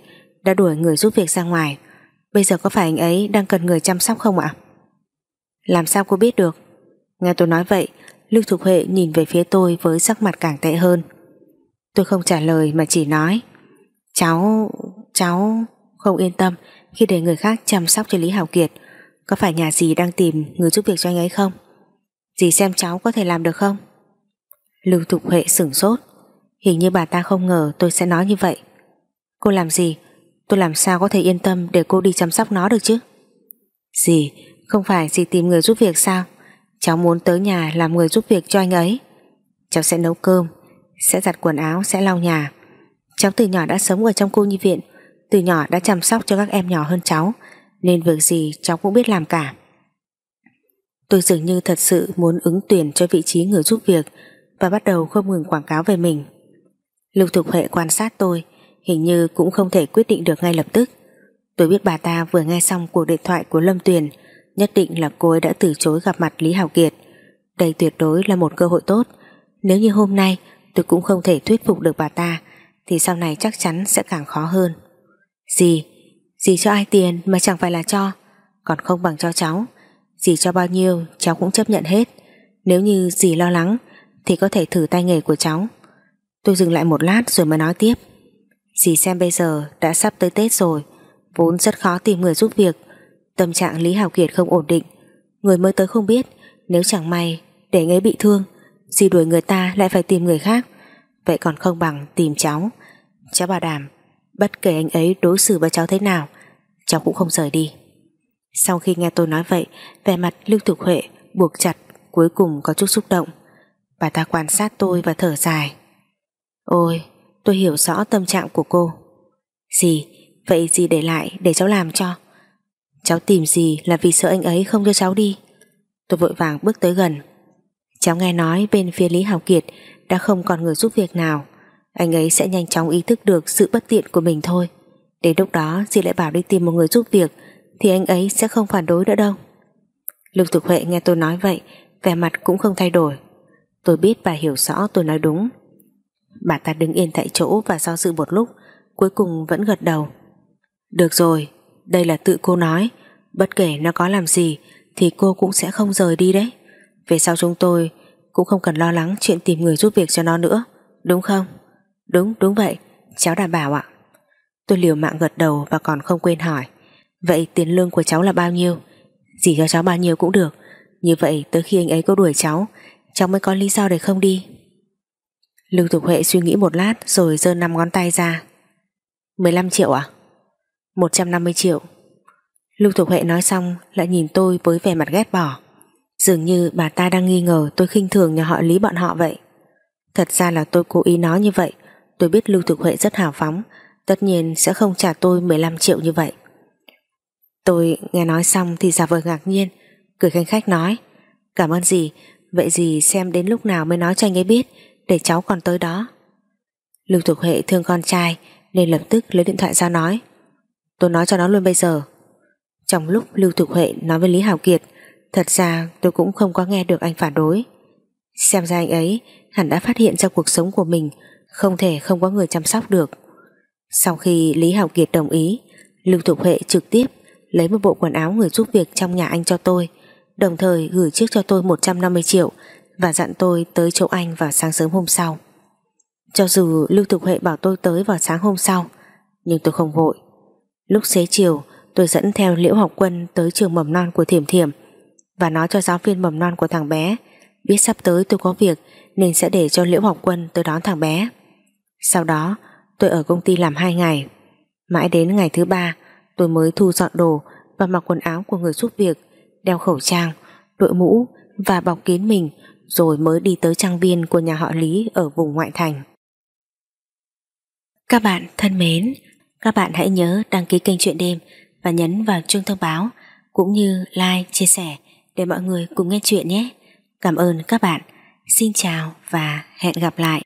đã đuổi người giúp việc ra ngoài. Bây giờ có phải anh ấy đang cần người chăm sóc không ạ? Làm sao cô biết được? Nghe tôi nói vậy, Lưu Thục Huệ nhìn về phía tôi với sắc mặt càng tệ hơn. Tôi không trả lời mà chỉ nói, Cháu... cháu... không yên tâm khi để người khác chăm sóc cho Lý Hào Kiệt. Có phải nhà dì đang tìm người giúp việc cho anh ấy không? Dì xem cháu có thể làm được không? Lưu Thục Huệ sửng sốt. Hình như bà ta không ngờ tôi sẽ nói như vậy. Cô làm gì? Tôi làm sao có thể yên tâm để cô đi chăm sóc nó được chứ? Dì Không phải dì tìm người giúp việc sao? Cháu muốn tới nhà làm người giúp việc cho anh ấy. Cháu sẽ nấu cơm Sẽ giặt quần áo, sẽ lau nhà. Cháu từ nhỏ đã sống ở trong cô nhi viện Từ nhỏ đã chăm sóc cho các em nhỏ hơn cháu nên việc gì cháu cũng biết làm cả. Tôi dường như thật sự muốn ứng tuyển cho vị trí người giúp việc và bắt đầu không ngừng quảng cáo về mình. Lưu Thục Huệ quan sát tôi, hình như cũng không thể quyết định được ngay lập tức. Tôi biết bà ta vừa nghe xong cuộc điện thoại của Lâm Tuyền, nhất định là cô ấy đã từ chối gặp mặt Lý Hảo Kiệt. Đây tuyệt đối là một cơ hội tốt. Nếu như hôm nay tôi cũng không thể thuyết phục được bà ta, thì sau này chắc chắn sẽ càng khó hơn. Gì? Dì cho ai tiền mà chẳng phải là cho, còn không bằng cho cháu. Dì cho bao nhiêu cháu cũng chấp nhận hết. Nếu như dì lo lắng thì có thể thử tay nghề của cháu. Tôi dừng lại một lát rồi mới nói tiếp. Dì xem bây giờ đã sắp tới Tết rồi, vốn rất khó tìm người giúp việc. Tâm trạng Lý Hào Kiệt không ổn định, người mới tới không biết, nếu chẳng may để anh ấy bị thương, dì đuổi người ta lại phải tìm người khác. Vậy còn không bằng tìm cháu. Cháu bảo đảm, bất kể anh ấy đối xử với cháu thế nào, cháu cũng không rời đi. Sau khi nghe tôi nói vậy, vẻ mặt Lưu Thục Huệ buộc chặt, cuối cùng có chút xúc động. Bà ta quan sát tôi và thở dài. Ôi, tôi hiểu rõ tâm trạng của cô. Gì, vậy gì để lại để cháu làm cho? Cháu tìm gì là vì sợ anh ấy không cho cháu đi. Tôi vội vàng bước tới gần. Cháu nghe nói bên phía Lý Hào Kiệt đã không còn người giúp việc nào. Anh ấy sẽ nhanh chóng ý thức được sự bất tiện của mình thôi. Đến lúc đó dì lại bảo đi tìm một người giúp việc thì anh ấy sẽ không phản đối nữa đâu. Lục Thục Huệ nghe tôi nói vậy vẻ mặt cũng không thay đổi. Tôi biết và hiểu rõ tôi nói đúng. Bà ta đứng yên tại chỗ và do dự một lúc cuối cùng vẫn gật đầu. Được rồi, đây là tự cô nói bất kể nó có làm gì thì cô cũng sẽ không rời đi đấy. Về sau chúng tôi cũng không cần lo lắng chuyện tìm người giúp việc cho nó nữa, đúng không? Đúng, đúng vậy, cháu đảm bảo ạ. Tôi liều mạng gật đầu và còn không quên hỏi Vậy tiền lương của cháu là bao nhiêu? Dì cho cháu bao nhiêu cũng được Như vậy tới khi anh ấy có đuổi cháu Cháu mới có lý do để không đi. Lưu Tục Huệ suy nghĩ một lát Rồi giơ năm ngón tay ra. 15 triệu à? 150 triệu. Lưu Tục Huệ nói xong Lại nhìn tôi với vẻ mặt ghét bỏ. Dường như bà ta đang nghi ngờ tôi khinh thường nhà họ Lý bọn họ vậy. Thật ra là tôi cố ý nói như vậy. Tôi biết Lưu Thực Huệ rất hào phóng, Tất nhiên sẽ không trả tôi 15 triệu như vậy. Tôi nghe nói xong thì giả vờ ngạc nhiên, Cười khanh khách nói, Cảm ơn gì? Vậy gì xem đến lúc nào mới nói cho anh ấy biết, Để cháu còn tới đó. Lưu Thục Huệ thương con trai, Nên lập tức lấy điện thoại ra nói. Tôi nói cho nó luôn bây giờ. Trong lúc Lưu Thục Huệ nói với Lý Hảo Kiệt, Thật ra tôi cũng không có nghe được anh phản đối. Xem ra anh ấy Hẳn đã phát hiện ra cuộc sống của mình Không thể không có người chăm sóc được. Sau khi Lý Hảo Kiệt đồng ý, Lưu Thục Huệ trực tiếp lấy một bộ quần áo người giúp việc trong nhà anh cho tôi đồng thời gửi trước cho tôi 150 triệu và dặn tôi tới chỗ anh vào sáng sớm hôm sau. Cho dù Lưu Tục Huệ bảo tôi tới vào sáng hôm sau nhưng tôi không vội. Lúc xế chiều tôi dẫn theo Liễu Học Quân tới trường mầm non của Thiểm Thiểm và nói cho giáo viên mầm non của thằng bé biết sắp tới tôi có việc nên sẽ để cho Liễu Học Quân tới đón thằng bé. Sau đó tôi ở công ty làm hai ngày. Mãi đến ngày thứ ba tôi mới thu dọn đồ và mặc quần áo của người giúp việc, đeo khẩu trang, đội mũ và bọc kín mình rồi mới đi tới trang viên của nhà họ Lý ở vùng ngoại thành. Các bạn thân mến, các bạn hãy nhớ đăng ký kênh Chuyện Đêm và nhấn vào chuông thông báo cũng như like, chia sẻ để mọi người cùng nghe chuyện nhé. Cảm ơn các bạn. Xin chào và hẹn gặp lại.